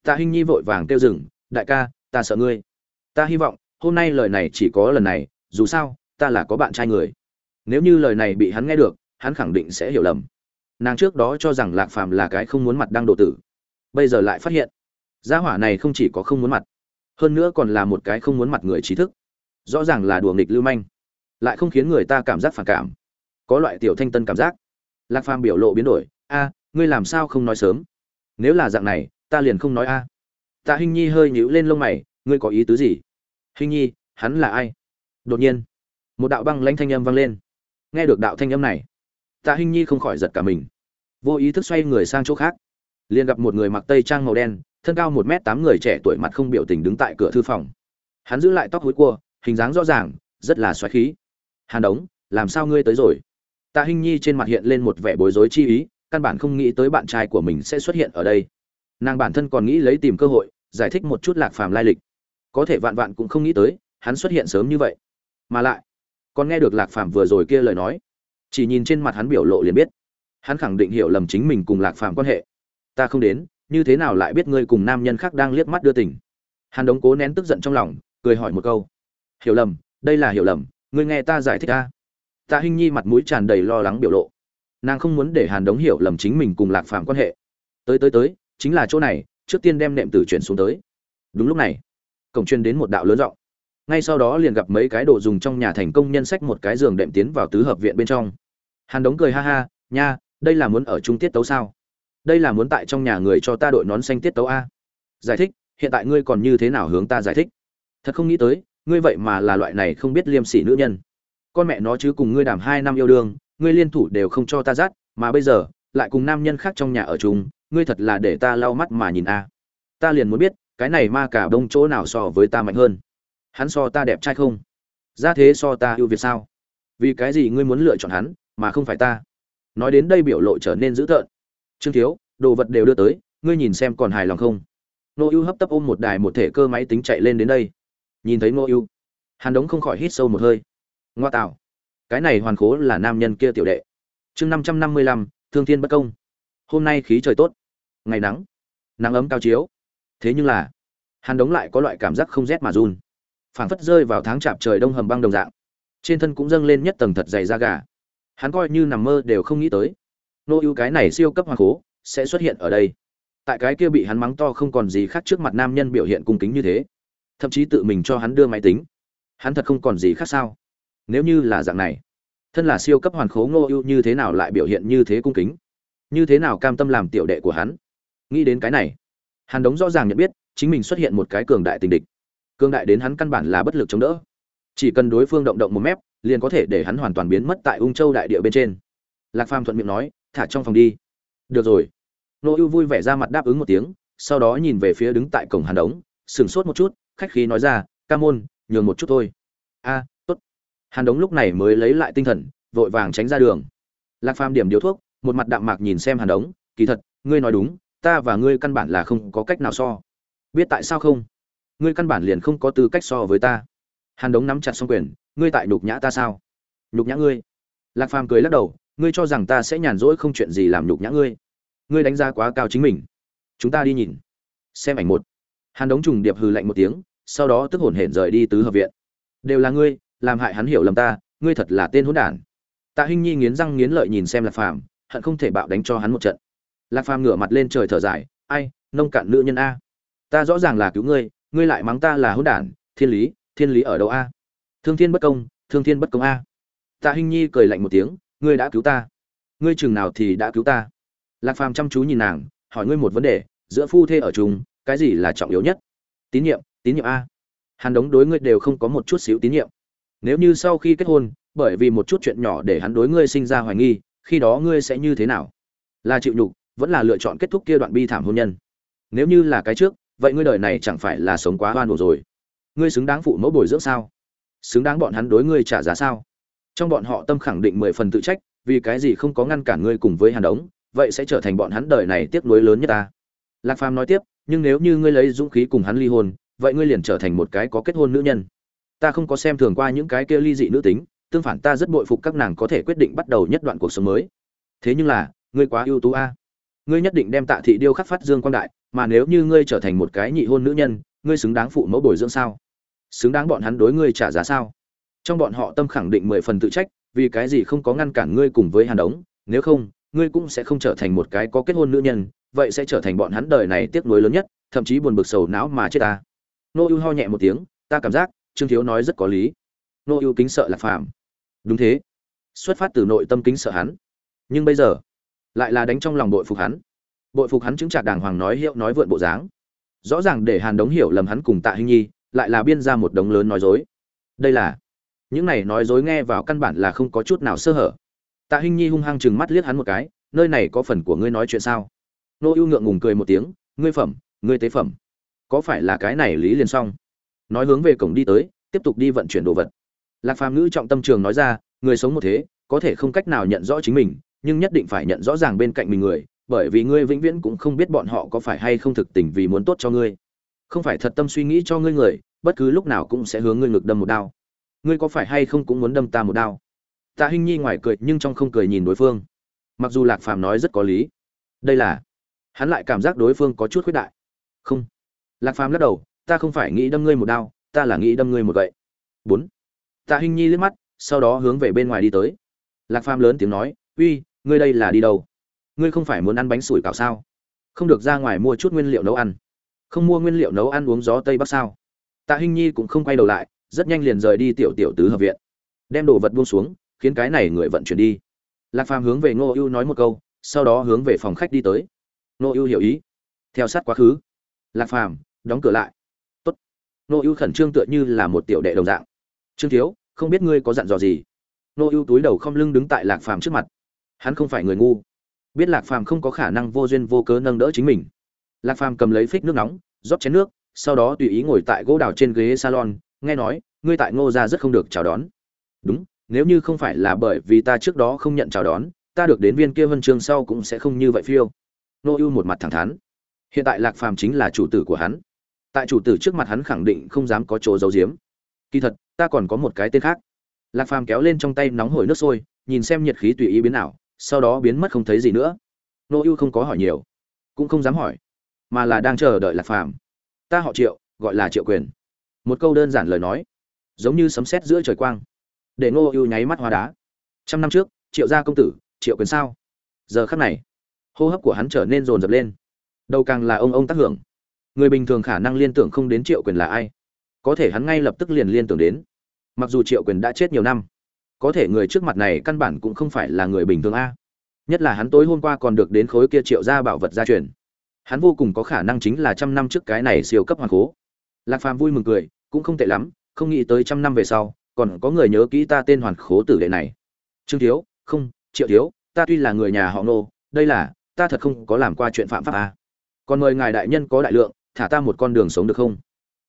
Tạ hinh nhi vội vàng kêu rừng đại ca, ta sợ ngươi. Ta hy vọng, hôm nay lời này chỉ có lần này, dù sao, ta là có bạn trai người. Nếu như lời này bị hắn nghe được, hắn khẳng định sẽ hiểu lầm. Nàng trước đó cho rằng lạc phàm là cái không muốn mặt đang độ tử. Bây giờ lại phát hiện, gia hỏa này không chỉ có không muốn mặt, hơn nữa còn là một cái không muốn mặt người trí thức. Rõ ràng là đùa nghịch lưu manh, lại không khiến người ta cảm giác phản cảm. Có loại tiểu thanh tân cảm giác. Lạc phàm biểu lộ biến đổi, a, ngươi làm sao không nói sớm? Nếu là dạng này, ta liền không nói a tạ hinh nhi hơi nhíu lên lông mày, ngươi có ý tứ gì? Hinh nhi, hắn là ai? Đột nhiên, một đạo băng lãnh thanh âm vang lên. Nghe được đạo thanh âm này, tạ hinh nhi không khỏi giật cả mình. Vô ý thức xoay người sang chỗ khác, liền gặp một người mặc tây trang màu đen, thân cao một m tám người trẻ tuổi mặt không biểu tình đứng tại cửa thư phòng. Hắn giữ lại tóc hối cua, hình dáng rõ ràng, rất là xoáy khí. Hàn đống, làm sao ngươi tới rồi? Tạ hinh nhi trên mặt hiện lên một vẻ bối rối chi ý, căn bản không nghĩ tới bạn trai của mình sẽ xuất hiện ở đây. Nàng bản thân còn nghĩ lấy tìm cơ hội giải thích một chút lạc phàm lai lịch. Có thể vạn vạn cũng không nghĩ tới, hắn xuất hiện sớm như vậy. Mà lại, còn nghe được lạc phàm vừa rồi kia lời nói. Chỉ nhìn trên mặt hắn biểu lộ liền biết. Hắn khẳng định hiểu lầm chính mình cùng lạc phàm quan hệ. Ta không đến, như thế nào lại biết ngươi cùng nam nhân khác đang liếc mắt đưa tình? Hàn đống cố nén tức giận trong lòng, cười hỏi một câu. Hiểu lầm, đây là hiểu lầm, ngươi nghe ta giải thích ta. Tạ hinh nhi mặt mũi tràn đầy lo lắng biểu lộ. Nàng không muốn để hàn đống hiểu lầm chính mình cùng lạc phàm quan hệ. Tới tới tới, chính là chỗ này trước tiên đem nệm tử chuyển xuống tới. Đúng lúc này, cổng chuyên đến một đạo lớn rộng ngay sau đó liền gặp mấy cái đồ dùng trong nhà thành công nhân sách một cái giường đệm tiến vào tứ hợp viện bên trong. Hàn đống cười ha ha, nha, đây là muốn ở chung tiết tấu sao? Đây là muốn tại trong nhà người cho ta đội nón xanh tiết tấu a? Giải thích, hiện tại ngươi còn như thế nào hướng ta giải thích? Thật không nghĩ tới, ngươi vậy mà là loại này không biết liêm sỉ nữ nhân. Con mẹ nó chứ cùng ngươi đàm hai năm yêu đương, ngươi liên thủ đều không cho ta dắt mà bây giờ, lại cùng nam nhân khác trong nhà ở chung ngươi thật là để ta lau mắt mà nhìn a. Ta liền muốn biết, cái này ma cả đông chỗ nào so với ta mạnh hơn? Hắn so ta đẹp trai không? Ra thế so ta ưu việt sao? Vì cái gì ngươi muốn lựa chọn hắn, mà không phải ta? Nói đến đây biểu lộ trở nên dữ tợn. Trương thiếu, đồ vật đều đưa tới, ngươi nhìn xem còn hài lòng không? Nô ưu hấp tấp ôm một đài một thể cơ máy tính chạy lên đến đây. Nhìn thấy nô ưu, hàn đống không khỏi hít sâu một hơi. Ngoa tạo, cái này hoàn khố là nam nhân kia tiểu đệ. Chương năm trăm năm mươi lăm, thương thiên bất công. Hôm nay khí trời tốt ngày nắng nắng ấm cao chiếu. Thế nhưng là, hàn đống lại có loại cảm giác không rét mà run. Phảng phất rơi vào tháng chạp trời đông hầm băng đồng dạng. Trên thân cũng dâng lên nhất tầng thật dày da gà. Hắn coi như nằm mơ đều không nghĩ tới. Nô ưu cái này siêu cấp hoàng cố sẽ xuất hiện ở đây. Tại cái kia bị hắn mắng to không còn gì khác trước mặt nam nhân biểu hiện cung kính như thế. Thậm chí tự mình cho hắn đưa máy tính. Hắn thật không còn gì khác sao? Nếu như là dạng này, thân là siêu cấp hoàn khố ngô ưu như thế nào lại biểu hiện như thế cung kính? Như thế nào cam tâm làm tiểu đệ của hắn? Nghĩ đến cái này, hàn đống rõ ràng nhận biết chính mình xuất hiện một cái cường đại tình địch. Cường đại đến hắn căn bản là bất lực chống đỡ. Chỉ cần đối phương động động một mép, liền có thể để hắn hoàn toàn biến mất tại ung châu đại địa bên trên. Lạc phàm thuận miệng nói, thả trong phòng đi. Được rồi. Nô ưu vui vẻ ra mặt đáp ứng một tiếng, sau đó nhìn về phía đứng tại cổng hàn đống, sửng sốt một chút, khách khí nói ra, ca môn, nhường một chút thôi. A, tốt. Hàn đống lúc này mới lấy lại tinh thần, vội vàng tránh ra đường. Lạc phàm điểm điếu thuốc, một mặt đạm mạc nhìn xem hàn đống, kỳ thật, ngươi nói đúng ta và ngươi căn bản là không có cách nào so. Biết tại sao không? Ngươi căn bản liền không có tư cách so với ta. Hàn đống nắm chặt xong quyền, ngươi tại nhục nhã ta sao? Nhục nhã ngươi. Lạc phàm cười lắc đầu, ngươi cho rằng ta sẽ nhàn rỗi không chuyện gì làm nhục nhã ngươi. Ngươi đánh giá quá cao chính mình. Chúng ta đi nhìn. Xem ảnh một. Hàn đống trùng điệp hừ lạnh một tiếng, sau đó tức hổn hển rời đi tứ hợp viện. Đều là ngươi, làm hại hắn hiểu lầm ta, ngươi thật là tên hỗn đản. Tạ hinh nhi nghiến răng nghiến lợi nhìn xem lạc phàm, hận không thể bạo đánh cho hắn một trận lạc phàm ngửa mặt lên trời thở dài, ai, nông cạn nữ nhân a. Ta rõ ràng là cứu ngươi ngươi lại mắng ta là hỗn đản, thiên lý thiên lý ở đâu a? Thương thiên bất công, thương thiên bất công a. Tạ hinh nhi cười lạnh một tiếng, ngươi đã cứu ta. Ngươi chừng nào thì đã cứu ta. Lạc phàm chăm chú nhìn nàng, hỏi ngươi một vấn đề, giữa phu thê ở chung, cái gì là trọng yếu nhất? Tín nhiệm tín nhiệm a. Hắn đống đối ngươi đều không có một chút xíu tín nhiệm. Nếu như sau khi kết hôn, bởi vì một chút chuyện nhỏ để hắn đối ngươi sinh ra hoài nghi, khi đó ngươi sẽ như thế nào? Là chịu nhục vẫn là lựa chọn kết thúc kia đoạn bi thảm hôn nhân. Nếu như là cái trước, vậy ngươi đời này chẳng phải là sống quá oan hổ rồi. Ngươi xứng đáng phụ mẫu bồi dưỡng sao? Xứng đáng bọn hắn đối ngươi trả giá sao? Trong bọn họ tâm khẳng định mười phần tự trách, vì cái gì không có ngăn cản ngươi cùng với hàn đống, vậy sẽ trở thành bọn hắn đời này tiếc nuối lớn nhất ta. Lạc phàm nói tiếp, nhưng nếu như ngươi lấy dũng khí cùng hắn ly hôn, vậy ngươi liền trở thành một cái có kết hôn nữ nhân. Ta không có xem thường qua những cái kia ly dị nữ tính, tương phản ta rất bội phục các nàng có thể quyết định bắt đầu nhất đoạn cuộc sống mới. Thế nhưng là, ngươi quá ưu tú a ngươi nhất định đem tạ thị điêu khắc phát dương quang đại, mà nếu như ngươi trở thành một cái nhị hôn nữ nhân, ngươi xứng đáng phụ mẫu bồi dưỡng sao? Xứng đáng bọn hắn đối ngươi trả giá sao? Trong bọn họ tâm khẳng định mười phần tự trách, vì cái gì không có ngăn cản ngươi cùng với hàn đống, nếu không, ngươi cũng sẽ không trở thành một cái có kết hôn nữ nhân, vậy sẽ trở thành bọn hắn đời này tiếc nuối lớn nhất, thậm chí buồn bực sầu não mà chết ta. Nô ưu ho nhẹ một tiếng, ta cảm giác, trương thiếu nói rất có lý. Nô ưu kính sợ là phàm. Đúng thế. Xuất phát từ nội tâm kính sợ hắn. Nhưng bây giờ lại là đánh trong lòng bội phục hắn. Bội phục hắn chứng trạc đàng hoàng nói hiệu nói vượn bộ dáng. Rõ ràng để hàn đống hiểu lầm hắn cùng tạ hình nhi, lại là biên ra một đống lớn nói dối. Đây là, những này nói dối nghe vào căn bản là không có chút nào sơ hở. Tạ hình nhi hung hăng chừng mắt liếc hắn một cái, nơi này có phần của ngươi nói chuyện sao? Nô ưu ngượng ngùng cười một tiếng, ngươi phẩm, ngươi tế phẩm. Có phải là cái này lý liền xong? Nói hướng về cổng đi tới, tiếp tục đi vận chuyển đồ vật. Lạc phàm ngữ trọng tâm trường nói ra, người sống một thế, có thể không cách nào nhận rõ chính mình nhưng nhất định phải nhận rõ ràng bên cạnh mình người, bởi vì ngươi vĩnh viễn cũng không biết bọn họ có phải hay không thực tình vì muốn tốt cho ngươi. Không phải thật tâm suy nghĩ cho ngươi người, bất cứ lúc nào cũng sẽ hướng ngươi ngực đâm một đao. Ngươi có phải hay không cũng muốn đâm ta một đao? Tạ hinh nhi ngoài cười nhưng trong không cười nhìn đối phương. Mặc dù lạc phàm nói rất có lý, đây là, hắn lại cảm giác đối phương có chút khuyết đại. Không. Lạc phàm lắc đầu, ta không phải nghĩ đâm ngươi một đao, ta là nghĩ đâm ngươi một gậy. Bốn. Tạ Hinh nhi liếc mắt, sau đó hướng về bên ngoài đi tới. Lạc phàm lớn tiếng nói, uy ngươi đây là đi đâu? Ngươi không phải muốn ăn bánh sủi cảo sao? Không được ra ngoài mua chút nguyên liệu nấu ăn. Không mua nguyên liệu nấu ăn uống gió tây bắc sao? Tạ Hinh nhi cũng không quay đầu lại, rất nhanh liền rời đi tiểu tiểu tứ hợp viện. Đem đồ vật buông xuống, khiến cái này người vận chuyển đi. Lạc phàm hướng về ngô ưu nói một câu, sau đó hướng về phòng khách đi tới. Ngô ưu hiểu ý. Theo sát quá khứ. Lạc phàm, đóng cửa lại. Tốt. ngô ưu khẩn trương tựa như là một tiểu đệ đồng dạng. Trương thiếu, không biết ngươi có dặn dò gì? Ngô ưu túi đầu không lưng đứng tại lạc phàm trước mặt hắn không phải người ngu. Biết lạc phàm không có khả năng vô duyên vô cớ nâng đỡ chính mình. Lạc phàm cầm lấy phích nước nóng, rót chén nước, sau đó tùy ý ngồi tại gỗ đào trên ghế salon, nghe nói, ngươi tại ngô gia rất không được chào đón. Đúng, nếu như không phải là bởi vì ta trước đó không nhận chào đón, ta được đến viên kia vân chương sau cũng sẽ không như vậy phiêu. Nô ưu một mặt thẳng thắn. Hiện tại lạc phàm chính là chủ tử của hắn. Tại chủ tử trước mặt hắn khẳng định không dám có chỗ giấu giếm. Kỳ thật, ta còn có một cái tên khác. Lạc phàm kéo lên trong tay nóng hổi nước sôi, nhìn xem nhiệt khí tùy ý biến nào sau đó biến mất không thấy gì nữa. Nô ưu không có hỏi nhiều, cũng không dám hỏi, mà là đang chờ đợi lạc phàm. Ta họ triệu, gọi là triệu quyền. Một câu đơn giản lời nói, giống như sấm sét giữa trời quang, để ngô ưu nháy mắt hoa đá. Trăm năm trước, triệu gia công tử, triệu quyền sao? Giờ khắc này, hô hấp của hắn trở nên rồn rập lên. Đầu càng là ông ông tác hưởng. Người bình thường khả năng liên tưởng không đến triệu quyền là ai. Có thể hắn ngay lập tức liền liên tưởng đến. Mặc dù triệu quyền đã chết nhiều năm có thể người trước mặt này căn bản cũng không phải là người bình thường a. Nhất là hắn tối hôm qua còn được đến khối kia triệu gia bảo vật gia truyền. Hắn vô cùng có khả năng chính là trăm năm trước cái này siêu cấp hoàng cố. Lạc phàm vui mừng cười, cũng không tệ lắm, không nghĩ tới trăm năm về sau, còn có người nhớ kỹ ta tên hoàn khố tử đệ này. Trương thiếu, không, triệu thiếu, ta tuy là người nhà họ nô, đây là, ta thật không có làm qua chuyện phạm pháp à. còn mời ngài đại nhân có đại lượng, thả ta một con đường sống được không?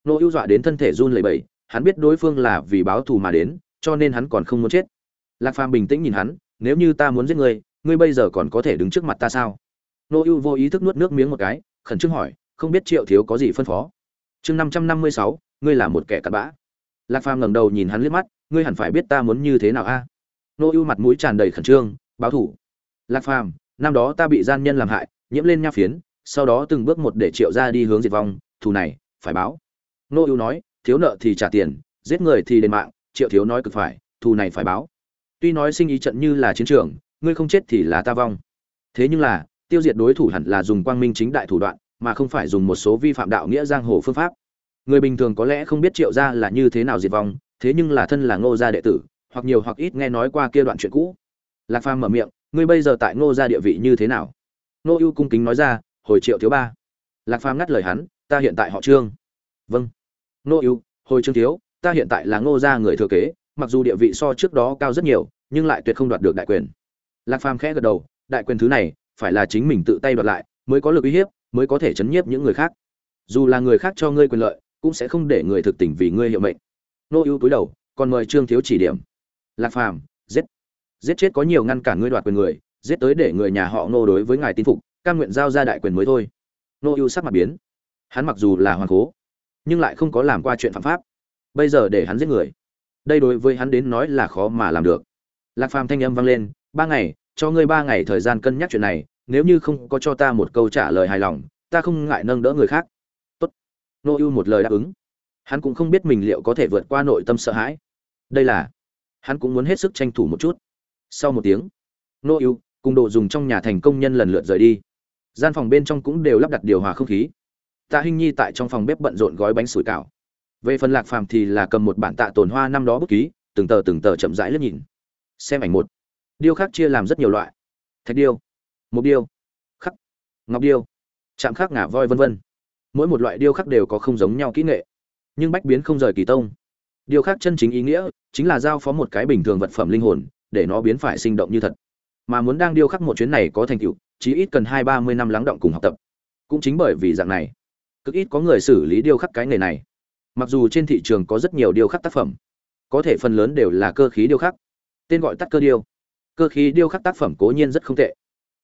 Nô ưu dọa đến thân thể run lẩy bẩy, hắn biết đối phương là vì báo thù mà đến cho nên hắn còn không muốn chết. Lạc phàm bình tĩnh nhìn hắn, nếu như ta muốn giết ngươi ngươi bây giờ còn có thể đứng trước mặt ta sao? Nô ưu vô ý thức nuốt nước miếng một cái, khẩn trương hỏi, không biết triệu thiếu có gì phân phó? Chương năm trăm năm mươi sáu, ngươi là một kẻ cặn bã. Lạc phàm ngẩng đầu nhìn hắn liếc mắt, ngươi hẳn phải biết ta muốn như thế nào a? Nô ưu mặt mũi tràn đầy khẩn trương, báo thủ. Lạc phàm, năm đó ta bị gian nhân làm hại, nhiễm lên nha phiến, sau đó từng bước một để triệu ra đi hướng diệt vong, thù này, phải báo. Nô ưu nói, thiếu nợ thì trả tiền, giết người thì đền mạng triệu thiếu nói cực phải, thù này phải báo. Tuy nói sinh ý trận như là chiến trường, ngươi không chết thì là ta vong. Thế nhưng là, tiêu diệt đối thủ hẳn là dùng quang minh chính đại thủ đoạn, mà không phải dùng một số vi phạm đạo nghĩa giang hồ phương pháp. Người bình thường có lẽ không biết triệu gia là như thế nào diệt vong, thế nhưng là thân là ngô gia đệ tử, hoặc nhiều hoặc ít nghe nói qua kia đoạn chuyện cũ. Lạc phàm mở miệng, ngươi bây giờ tại ngô gia địa vị như thế nào? Ngô ưu cung kính nói ra, hồi triệu thiếu ba. Lạc phàm ngắt lời hắn, ta hiện tại họ trương. Vâng. Ngô ưu, hồi trương thiếu ta hiện tại là ngô gia người thừa kế, mặc dù địa vị so trước đó cao rất nhiều, nhưng lại tuyệt không đoạt được đại quyền. Lạc phàm khẽ gật đầu, đại quyền thứ này, phải là chính mình tự tay đoạt lại, mới có lực uy hiếp, mới có thể chấn nhiếp những người khác. Dù là người khác cho ngươi quyền lợi, cũng sẽ không để người thực tình vì ngươi hiệu mệnh. Nô ưu túi đầu, còn mời trương thiếu chỉ điểm. Lạc phàm, giết. Giết chết có nhiều ngăn cản ngươi đoạt quyền người, giết tới để người nhà họ nô đối với ngài tin phục, cam nguyện giao ra đại quyền mới thôi. Nô ưu sắc mặt biến. Hắn mặc dù là hoàng cố, nhưng lại không có làm qua chuyện phạm pháp bây giờ để hắn giết người. Đây đối với hắn đến nói là khó mà làm được. Lạc phàm thanh âm vang lên, ba ngày, cho ngươi ba ngày thời gian cân nhắc chuyện này, nếu như không có cho ta một câu trả lời hài lòng, ta không ngại nâng đỡ người khác. Tốt. Nô ưu một lời đáp ứng. Hắn cũng không biết mình liệu có thể vượt qua nội tâm sợ hãi. Đây là, hắn cũng muốn hết sức tranh thủ một chút. Sau một tiếng, nô ưu cùng đồ dùng trong nhà thành công nhân lần lượt rời đi. Gian phòng bên trong cũng đều lắp đặt điều hòa không khí. Tạ hinh nhi tại trong phòng bếp bận rộn gói bánh sủi cảo về phần lạc phàm thì là cầm một bản tạ tồn hoa năm đó bút ký, từng tờ từng tờ chậm rãi lướt nhìn. Xem ảnh một. Điêu khắc chia làm rất nhiều loại. Thạch điêu mục điêu, khắc, ngọc điêu, chạm khắc ngả voi vân vân. Mỗi một loại điêu khắc đều có không giống nhau kỹ nghệ, nhưng bách biến không rời kỳ tông. Điêu khắc chân chính ý nghĩa chính là giao phó một cái bình thường vật phẩm linh hồn, để nó biến phải sinh động như thật. Mà muốn đang điêu khắc một chuyến này có thành tựu, chí ít cần hai ba mươi năm lắng động cùng học tập. Cũng chính bởi vì dạng này, cực ít có người xử lý điêu khắc cái nghề này mặc dù trên thị trường có rất nhiều điêu khắc tác phẩm, có thể phần lớn đều là cơ khí điêu khắc, tên gọi tắt cơ điêu. Cơ khí điêu khắc tác phẩm cố nhiên rất không tệ,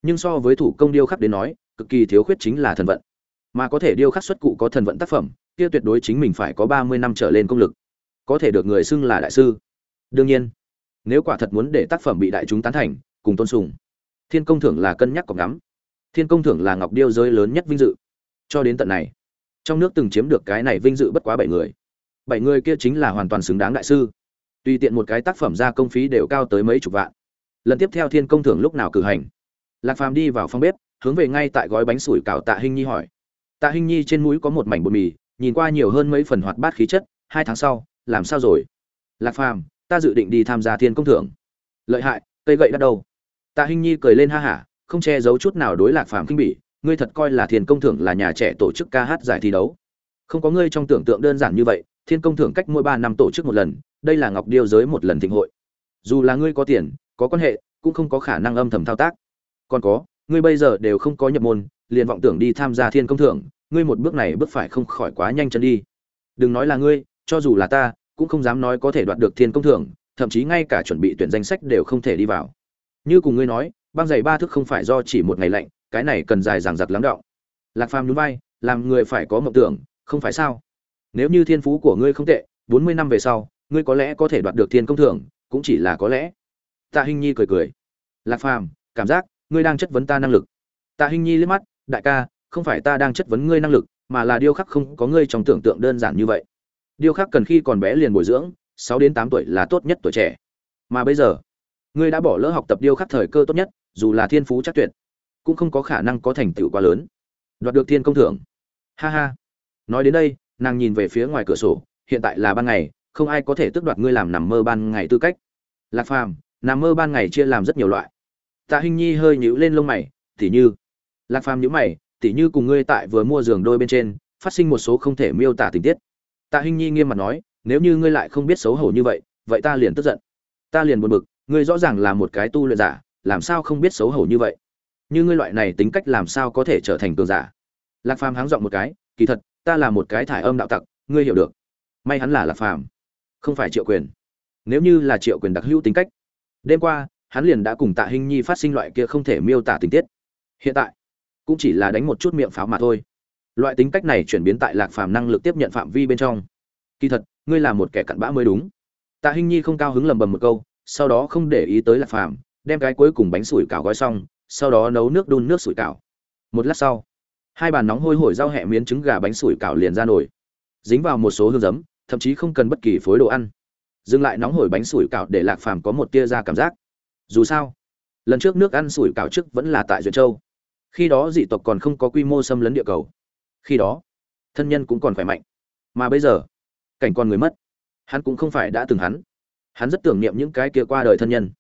nhưng so với thủ công điêu khắc đến nói, cực kỳ thiếu khuyết chính là thần vận. Mà có thể điêu khắc xuất cụ có thần vận tác phẩm, kia tuyệt đối chính mình phải có ba mươi năm trở lên công lực, có thể được người xưng là đại sư. Đương nhiên, nếu quả thật muốn để tác phẩm bị đại chúng tán thành, cùng tôn sùng, thiên công thưởng là cân nhắc cọc ngắm. Thiên công thưởng là ngọc điêu giới lớn nhất vinh dự. Cho đến tận này trong nước từng chiếm được cái này vinh dự bất quá bảy người. Bảy người kia chính là hoàn toàn xứng đáng đại sư. Tùy tiện một cái tác phẩm ra công phí đều cao tới mấy chục vạn. Lần tiếp theo thiên công thưởng lúc nào cử hành? Lạc phàm đi vào phòng bếp, hướng về ngay tại gói bánh sủi cảo tạ hình nhi hỏi. Tạ hình nhi trên mũi có một mảnh bột mì, nhìn qua nhiều hơn mấy phần hoạt bát khí chất, hai tháng sau, làm sao rồi? Lạc phàm, ta dự định đi tham gia thiên công thưởng. Lợi hại, cây gậy đắt đâu? Tạ hình nhi cười lên ha hả, không che giấu chút nào đối lạc phàm kinh bỉ ngươi thật coi là thiên công thưởng là nhà trẻ tổ chức ca hát giải thi đấu. Không có ngươi trong tưởng tượng đơn giản như vậy, thiên công thưởng cách mỗi ba năm tổ chức một lần, đây là ngọc điêu giới một lần thịnh hội. Dù là ngươi có tiền, có quan hệ, cũng không có khả năng âm thầm thao tác. Còn có, ngươi bây giờ đều không có nhập môn, liền vọng tưởng đi tham gia thiên công thưởng, ngươi một bước này bước phải không khỏi quá nhanh chân đi. Đừng nói là ngươi, cho dù là ta, cũng không dám nói có thể đoạt được thiên công thưởng, thậm chí ngay cả chuẩn bị tuyển danh sách đều không thể đi vào. Như cùng ngươi nói, băng giày ba thước không phải do chỉ một ngày lạnh cái này cần dài dằng dặc lắng đọng. Lạc phàm nhún vai, làm người phải có mộng tưởng, không phải sao? Nếu như thiên phú của ngươi không tệ, bốn mươi năm về sau, ngươi có lẽ có thể đoạt được thiên công thưởng, cũng chỉ là có lẽ. Tạ hinh nhi cười cười. Lạc phàm, cảm giác, ngươi đang chất vấn ta năng lực. Tạ hinh nhi liếc mắt, đại ca, không phải ta đang chất vấn ngươi năng lực, mà là điêu khắc không có ngươi trong tưởng tượng đơn giản như vậy. Điêu khắc cần khi còn bé liền bồi dưỡng, sáu đến tám tuổi là tốt nhất tuổi trẻ. Mà bây giờ, ngươi đã bỏ lỡ học tập điêu khắc thời cơ tốt nhất, dù là thiên phú chắc tuyệt cũng không có khả năng có thành tựu quá lớn. Đoạt được thiên công thưởng. Ha ha. Nói đến đây, nàng nhìn về phía ngoài cửa sổ, hiện tại là ban ngày, không ai có thể tước đoạt ngươi làm nằm mơ ban ngày tư cách. Lạc phàm, nằm mơ ban ngày chia làm rất nhiều loại. Tạ hinh nhi hơi nhíu lên lông mày, tỉ như. Lạc phàm nhíu mày, tỉ như cùng ngươi tại vừa mua giường đôi bên trên, phát sinh một số không thể miêu tả tình tiết. Tạ hinh nhi nghiêm mặt nói, nếu như ngươi lại không biết xấu hổ như vậy vậy ta liền tức giận. Ta liền buồn bực, ngươi rõ ràng là một cái tu luyện giả, làm sao không biết xấu hổ như vậy? Như ngươi loại này tính cách làm sao có thể trở thành cường giả? Lạc phàm háng dọn một cái, kỳ thật, ta là một cái thải âm đạo tặc, ngươi hiểu được. May hắn là lạc phàm, không phải triệu quyền. Nếu như là triệu quyền đặc hữu tính cách, đêm qua, hắn liền đã cùng tạ hình nhi phát sinh loại kia không thể miêu tả tình tiết. Hiện tại, cũng chỉ là đánh một chút miệng pháo mà thôi. Loại tính cách này chuyển biến tại lạc phàm năng lực tiếp nhận phạm vi bên trong. Kỳ thật, ngươi là một kẻ cặn bã mới đúng. Tạ hình nhi không cao hứng lầm bầm một câu, sau đó không để ý tới lạc phàm, đem cái cuối cùng bánh sủi cảo gói xong sau đó nấu nước đun nước sủi cảo. Một lát sau, hai bàn nóng hôi hổi rau hẹ miến trứng gà bánh sủi cảo liền ra nổi dính vào một số hương giấm, thậm chí không cần bất kỳ phối đồ ăn. Dừng lại nóng hổi bánh sủi cảo để lạc phàm có một tia ra cảm giác. Dù sao, lần trước nước ăn sủi cảo trước vẫn là tại duyệt châu. Khi đó dị tộc còn không có quy mô xâm lấn địa cầu. Khi đó, thân nhân cũng còn khỏe mạnh. Mà bây giờ, cảnh con người mất. Hắn cũng không phải đã từng hắn. Hắn rất tưởng niệm những cái kia qua đời thân nhân.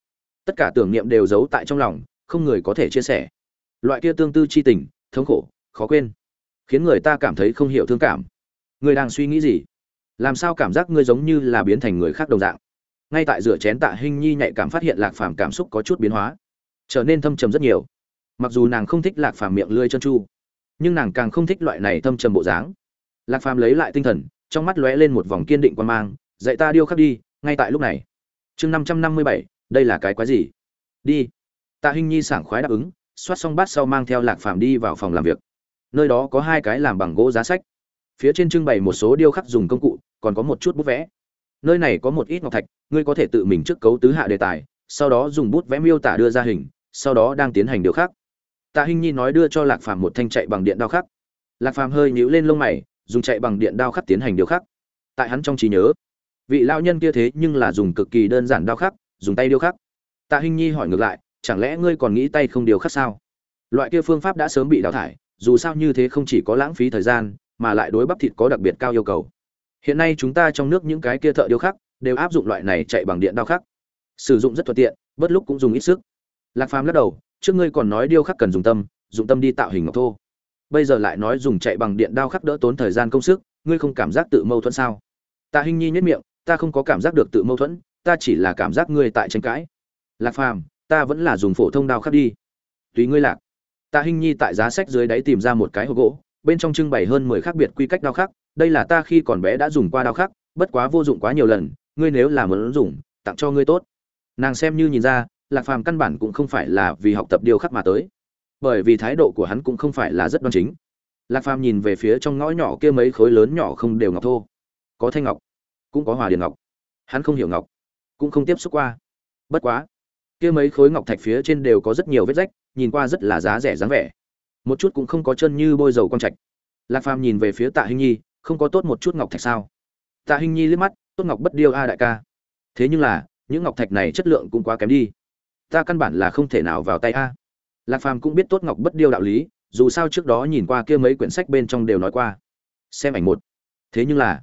Tất cả tưởng niệm đều giấu tại trong lòng không người có thể chia sẻ. Loại kia tương tư chi tình, thống khổ, khó quên, khiến người ta cảm thấy không hiểu thương cảm. Người đang suy nghĩ gì? Làm sao cảm giác ngươi giống như là biến thành người khác đồng dạng? Ngay tại rửa chén tạ hình nhi nhạy cảm phát hiện lạc phàm cảm xúc có chút biến hóa, trở nên thâm trầm rất nhiều. Mặc dù nàng không thích lạc phàm miệng lươi chân chu, nhưng nàng càng không thích loại này thâm trầm bộ dáng. Lạc phàm lấy lại tinh thần, trong mắt lóe lên một vòng kiên định quan mang, dạy ta điêu khắc đi, ngay tại lúc này. Chương năm trăm năm mươi bảy, đây là cái quái gì? Đi tạ Hinh nhi sảng khoái đáp ứng xoát xong bát sau mang theo lạc phàm đi vào phòng làm việc. Nơi đó có hai cái làm bằng gỗ giá sách. Phía trên trưng bày một số điêu khắc dùng công cụ, còn có một chút bút vẽ. Nơi này có một ít ngọc thạch, ngươi có thể tự mình trước cấu tứ hạ đề tài, sau đó dùng bút vẽ miêu tả đưa ra hình, sau đó đang tiến hành điều khắc. Tạ hinh nhi nói đưa cho lạc phàm một thanh chạy bằng điện đao khắc. Lạc phàm hơi nhíu lên lông mày, dùng chạy bằng điện đao khắc tiến hành điều khắc. Tại hắn trong trí nhớ, vị lão nhân kia thế nhưng là dùng cực kỳ đơn giản đao khắc, dùng tay điêu khắc. Tạ hinh nhi hỏi ngược lại chẳng lẽ ngươi còn nghĩ tay không điều khắc sao? Loại kia phương pháp đã sớm bị đào thải, dù sao như thế không chỉ có lãng phí thời gian, mà lại đối bắp thịt có đặc biệt cao yêu cầu. Hiện nay chúng ta trong nước những cái kia thợ điêu khắc, đều áp dụng loại này chạy bằng điện đao khắc. Sử dụng rất thuận tiện bất lúc cũng dùng ít sức. Lạc phàm lắc đầu, trước ngươi còn nói điêu khắc cần dùng tâm dùng tâm đi tạo hình ngọc thô. Bây giờ lại nói dùng chạy bằng điện đao khắc đỡ tốn thời gian công sức, ngươi không cảm giác tự mâu thuẫn sao? Tạ hình nhi nhất miệng, ta không có cảm giác được tự mâu thuẫn, ta chỉ là cảm giác ngươi tại tranh cãi. Lạc phàm ta vẫn là dùng phổ thông đao khắc đi. Tùy ngươi lạc. Tạ hình nhi tại giá sách dưới đáy tìm ra một cái hộp gỗ, bên trong trưng bày hơn mười khác biệt quy cách đao khắc. Đây là ta khi còn bé đã dùng qua đao khắc, bất quá vô dụng quá nhiều lần, ngươi nếu là muốn dùng, tặng cho ngươi tốt. Nàng xem như nhìn ra, lạc phàm căn bản cũng không phải là vì học tập điêu khắc mà tới. Bởi vì thái độ của hắn cũng không phải là rất đoan chính. Lạc phàm nhìn về phía trong ngõ nhỏ kia mấy khối lớn nhỏ không đều ngọc thô. Có thanh ngọc, cũng có hòa điền ngọc. Hắn không hiểu ngọc, cũng không tiếp xúc qua. Bất quá kia mấy khối ngọc thạch phía trên đều có rất nhiều vết rách, nhìn qua rất là giá rẻ dáng vẻ. Một chút cũng không có chân như bôi dầu con trạch. Lạc phàm nhìn về phía tạ hinh nhi, không có tốt một chút ngọc thạch sao? Tạ hinh nhi liếc mắt, tốt ngọc bất điêu a đại ca. Thế nhưng là, những ngọc thạch này chất lượng cũng quá kém đi. Ta căn bản là không thể nào vào tay a. Lạc phàm cũng biết tốt ngọc bất điêu đạo lý, dù sao trước đó nhìn qua kia mấy quyển sách bên trong đều nói qua. Xem ảnh một. Thế nhưng là,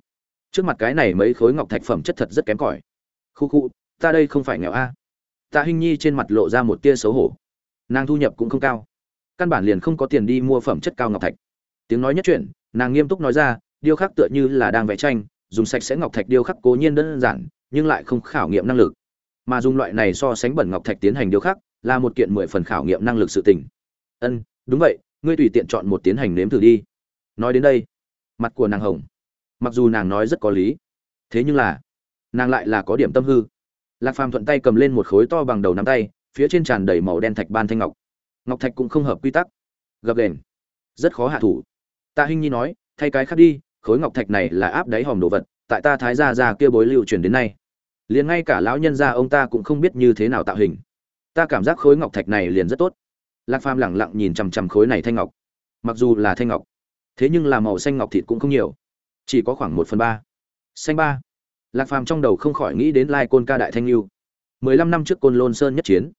trước mặt cái này mấy khối ngọc thạch phẩm chất thật rất kém cỏi. Khu khu, ta đây không phải nghèo a tạ hinh nhi trên mặt lộ ra một tia xấu hổ. Nàng thu nhập cũng không cao. Căn bản liền không có tiền đi mua phẩm chất cao ngọc thạch. Tiếng nói nhất chuyện, nàng nghiêm túc nói ra, điêu khắc tựa như là đang vẽ tranh, dùng sạch sẽ ngọc thạch điêu khắc cố nhiên đơn giản, nhưng lại không khảo nghiệm năng lực. Mà dùng loại này so sánh bẩn ngọc thạch tiến hành điêu khắc, là một kiện mười phần khảo nghiệm năng lực sự tình. Ân, đúng vậy, ngươi tùy tiện chọn một tiến hành nếm thử đi. Nói đến đây, mặt của nàng hồng. Mặc dù nàng nói rất có lý, thế nhưng là, nàng lại là có điểm tâm hư lạc phàm thuận tay cầm lên một khối to bằng đầu nắm tay, phía trên tràn đầy màu đen thạch ban thanh ngọc. Ngọc thạch cũng không hợp quy tắc. Gập đền rất khó hạ thủ. Tạ hinh nhi nói, thay cái khác đi, khối ngọc thạch này là áp đáy hòm đồ vật, tại ta thái gia gia kia bối lưu truyền đến nay. Liền ngay cả lão nhân gia ông ta cũng không biết như thế nào tạo hình. Ta cảm giác khối ngọc thạch này liền rất tốt. Lạc phàm lẳng lặng nhìn chằm chằm khối này thanh ngọc. Mặc dù là thanh ngọc, thế nhưng là màu xanh ngọc thịt cũng không nhiều. Chỉ có khoảng một phần ba. Xanh ba lạc phàm trong đầu không khỏi nghĩ đến lai côn ca đại thanh lưu mười lăm năm trước côn lôn sơn nhất chiến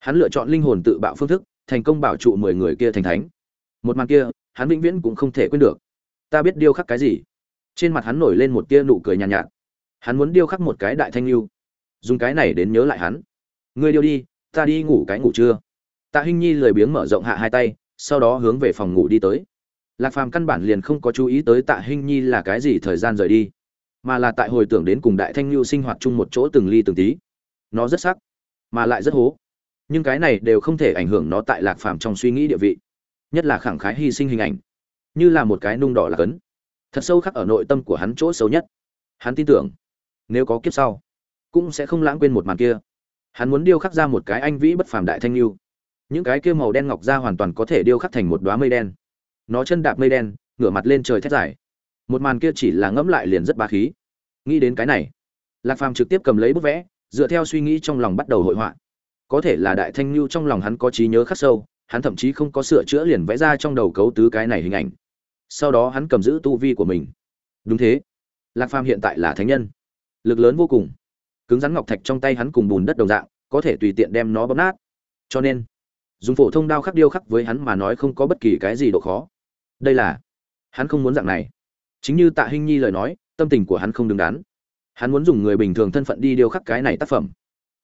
hắn lựa chọn linh hồn tự bạo phương thức thành công bảo trụ mười người kia thành thánh. Một màn kia hắn vĩnh viễn cũng không thể quên được. Ta biết điêu khắc cái gì? Trên mặt hắn nổi lên một tia nụ cười nhàn nhạt, nhạt. Hắn muốn điêu khắc một cái đại thanh lưu dùng cái này đến nhớ lại hắn. Ngươi điêu đi ta đi ngủ cái ngủ trưa. Tạ hinh nhi lười biếng mở rộng hạ hai tay sau đó hướng về phòng ngủ đi tới. Lạc phàm căn bản liền không có chú ý tới tạ hinh nhi là cái gì thời gian rời đi mà là tại hồi tưởng đến cùng đại thanh lưu sinh hoạt chung một chỗ từng ly từng tí. Nó rất sắc, mà lại rất hố. Nhưng cái này đều không thể ảnh hưởng nó tại lạc phàm trong suy nghĩ địa vị, nhất là khẳng khái hy sinh hình ảnh. Như là một cái nung đỏ là cấn. Thật sâu khắc ở nội tâm của hắn chỗ xấu nhất. Hắn tin tưởng, nếu có kiếp sau, cũng sẽ không lãng quên một màn kia. Hắn muốn điêu khắc ra một cái anh vĩ bất phàm đại thanh lưu. Những cái kia màu đen ngọc ra hoàn toàn có thể điêu khắc thành một đoá mây đen. Nó chân đạp mây đen, ngửa mặt lên trời thét dài một màn kia chỉ là ngẫm lại liền rất ba khí. Nghĩ đến cái này, lạc phàm trực tiếp cầm lấy bút vẽ, dựa theo suy nghĩ trong lòng bắt đầu hội họa. Có thể là đại thanh lưu trong lòng hắn có trí nhớ khắc sâu, hắn thậm chí không có sửa chữa liền vẽ ra trong đầu cấu tứ cái này hình ảnh. Sau đó hắn cầm giữ tu vi của mình. Đúng thế. Lạc phàm hiện tại là thánh nhân. Lực lớn vô cùng. Cứng rắn ngọc thạch trong tay hắn cùng bùn đất đồng dạng, có thể tùy tiện đem nó bóp nát. Cho nên, dùng phổ thông đao khắc điêu khắc với hắn mà nói không có bất kỳ cái gì độ khó. Đây là, hắn không muốn dạng này chính như tạ hinh nhi lời nói, tâm tình của hắn không đứng đắn. Hắn muốn dùng người bình thường thân phận đi điêu khắc cái này tác phẩm.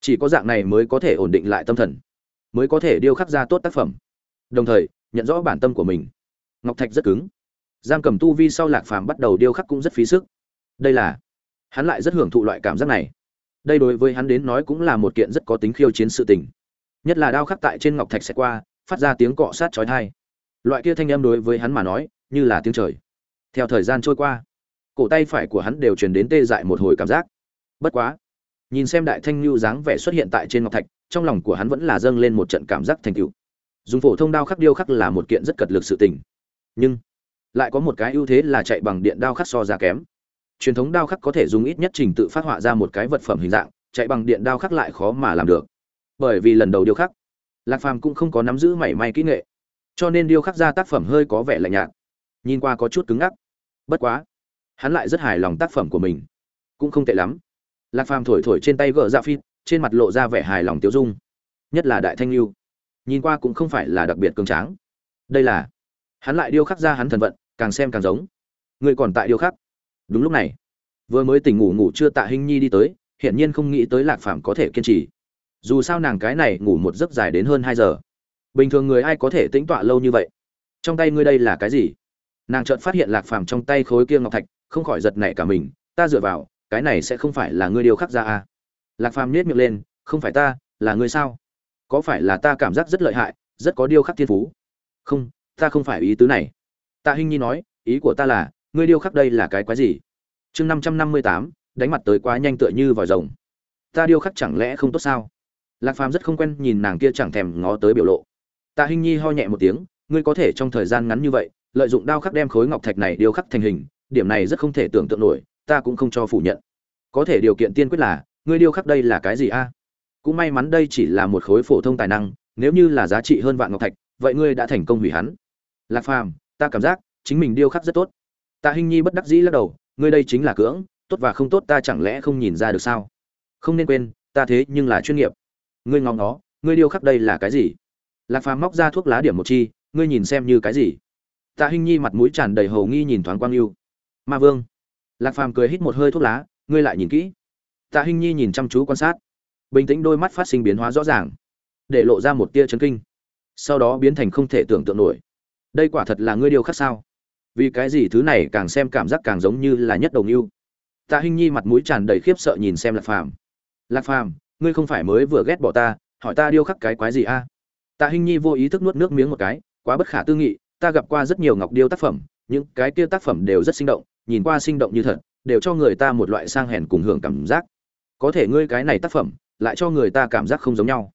Chỉ có dạng này mới có thể ổn định lại tâm thần. Mới có thể điêu khắc ra tốt tác phẩm. Đồng thời, nhận rõ bản tâm của mình. Ngọc thạch rất cứng. Giam cầm tu vi sau lạc phàm bắt đầu điêu khắc cũng rất phí sức. Đây là, hắn lại rất hưởng thụ loại cảm giác này. Đây đối với hắn đến nói cũng là một kiện rất có tính khiêu chiến sự tình. Nhất là đao khắc tại trên ngọc thạch sẽ qua, phát ra tiếng cọ sát chói tai. Loại kia thanh âm đối với hắn mà nói, như là tiếng trời theo thời gian trôi qua. Cổ tay phải của hắn đều truyền đến tê dại một hồi cảm giác. Bất quá, nhìn xem đại thanh lưu dáng vẻ xuất hiện tại trên ngọc thạch, trong lòng của hắn vẫn là dâng lên một trận cảm giác thành tựu. Dùng phổ thông đao khắc điêu khắc là một kiện rất cật lực sự tình. Nhưng, lại có một cái ưu thế là chạy bằng điện đao khắc so ra kém. Truyền thống đao khắc có thể dùng ít nhất trình tự phát họa ra một cái vật phẩm hình dạng, chạy bằng điện đao khắc lại khó mà làm được. Bởi vì lần đầu điêu khắc, lạc phàm cũng không có nắm giữ mảy may kỹ nghệ, cho nên điêu khắc ra tác phẩm hơi có vẻ lạnh nhạt. Nhìn qua có chút cứng ngắc bất quá, hắn lại rất hài lòng tác phẩm của mình. Cũng không tệ lắm. Lạc phàm thổi thổi trên tay gỡ ra phi trên mặt lộ ra vẻ hài lòng tiêu dung. Nhất là đại thanh lưu. Nhìn qua cũng không phải là đặc biệt cường tráng. Đây là, hắn lại điêu khắc ra hắn thần vận, càng xem càng giống. Người còn tại điêu khắc. Đúng lúc này, vừa mới tỉnh ngủ ngủ chưa tạ hình nhi đi tới, hiển nhiên không nghĩ tới lạc phàm có thể kiên trì. Dù sao nàng cái này ngủ một giấc dài đến hơn hai giờ. Bình thường người ai có thể tĩnh tọa lâu như vậy? Trong tay ngươi đây là cái gì? Nàng chợt phát hiện lạc phàm trong tay khối kia ngọc thạch, không khỏi giật nảy cả mình, ta dựa vào, cái này sẽ không phải là ngươi điều khắc ra à? Lạc phàm nhét miệng lên, không phải ta, là ngươi sao? Có phải là ta cảm giác rất lợi hại, rất có điêu khắc thiên phú? Không, ta không phải ý tứ này. Tạ hinh nhi nói, ý của ta là, ngươi điêu khắc đây là cái quái gì? Chương năm trăm năm mươi tám, đánh mặt tới quá nhanh tựa như vòi rồng. Ta điêu khắc chẳng lẽ không tốt sao? Lạc phàm rất không quen nhìn nàng kia chẳng thèm ngó tới biểu lộ. Tạ hinh nhi ho nhẹ một tiếng, ngươi có thể trong thời gian ngắn như vậy lợi dụng đao khắc đem khối ngọc thạch này điêu khắc thành hình, điểm này rất không thể tưởng tượng nổi, ta cũng không cho phủ nhận. Có thể điều kiện tiên quyết là, ngươi điêu khắc đây là cái gì a? Cũng may mắn đây chỉ là một khối phổ thông tài năng, nếu như là giá trị hơn vạn ngọc thạch, vậy ngươi đã thành công hủy hắn. Lạc phàm, ta cảm giác, chính mình điêu khắc rất tốt. Tạ hinh nhi bất đắc dĩ lắc đầu, ngươi đây chính là cưỡng, tốt và không tốt ta chẳng lẽ không nhìn ra được sao? Không nên quên, ta thế nhưng là chuyên nghiệp. Ngươi ngóng nó ngươi điêu khắc đây là cái gì? Lạc phàm móc ra thuốc lá điểm một chi, ngươi nhìn xem như cái gì? Tạ hinh nhi mặt mũi tràn đầy hầu nghi nhìn thoáng quang yêu ma vương. Lạc phàm cười hít một hơi thuốc lá, ngươi lại nhìn kỹ. Tạ hinh nhi nhìn chăm chú quan sát. Bình tĩnh đôi mắt phát sinh biến hóa rõ ràng, để lộ ra một tia chấn kinh. Sau đó biến thành không thể tưởng tượng nổi. Đây quả thật là ngươi điều khác sao? Vì cái gì thứ này càng xem cảm giác càng giống như là nhất đồng yêu tạ hinh nhi mặt mũi tràn đầy khiếp sợ nhìn xem lạc phàm. Lạc phàm, ngươi không phải mới vừa ghét bỏ ta, hỏi ta điêu khắc cái quái gì a? Tạ hinh nhi vô ý thức nuốt nước miếng một cái, quá bất khả tư nghị ta gặp qua rất nhiều ngọc điêu tác phẩm, những cái kia tác phẩm đều rất sinh động, nhìn qua sinh động như thật, đều cho người ta một loại sang hèn cùng hưởng cảm giác. Có thể ngươi cái này tác phẩm, lại cho người ta cảm giác không giống nhau.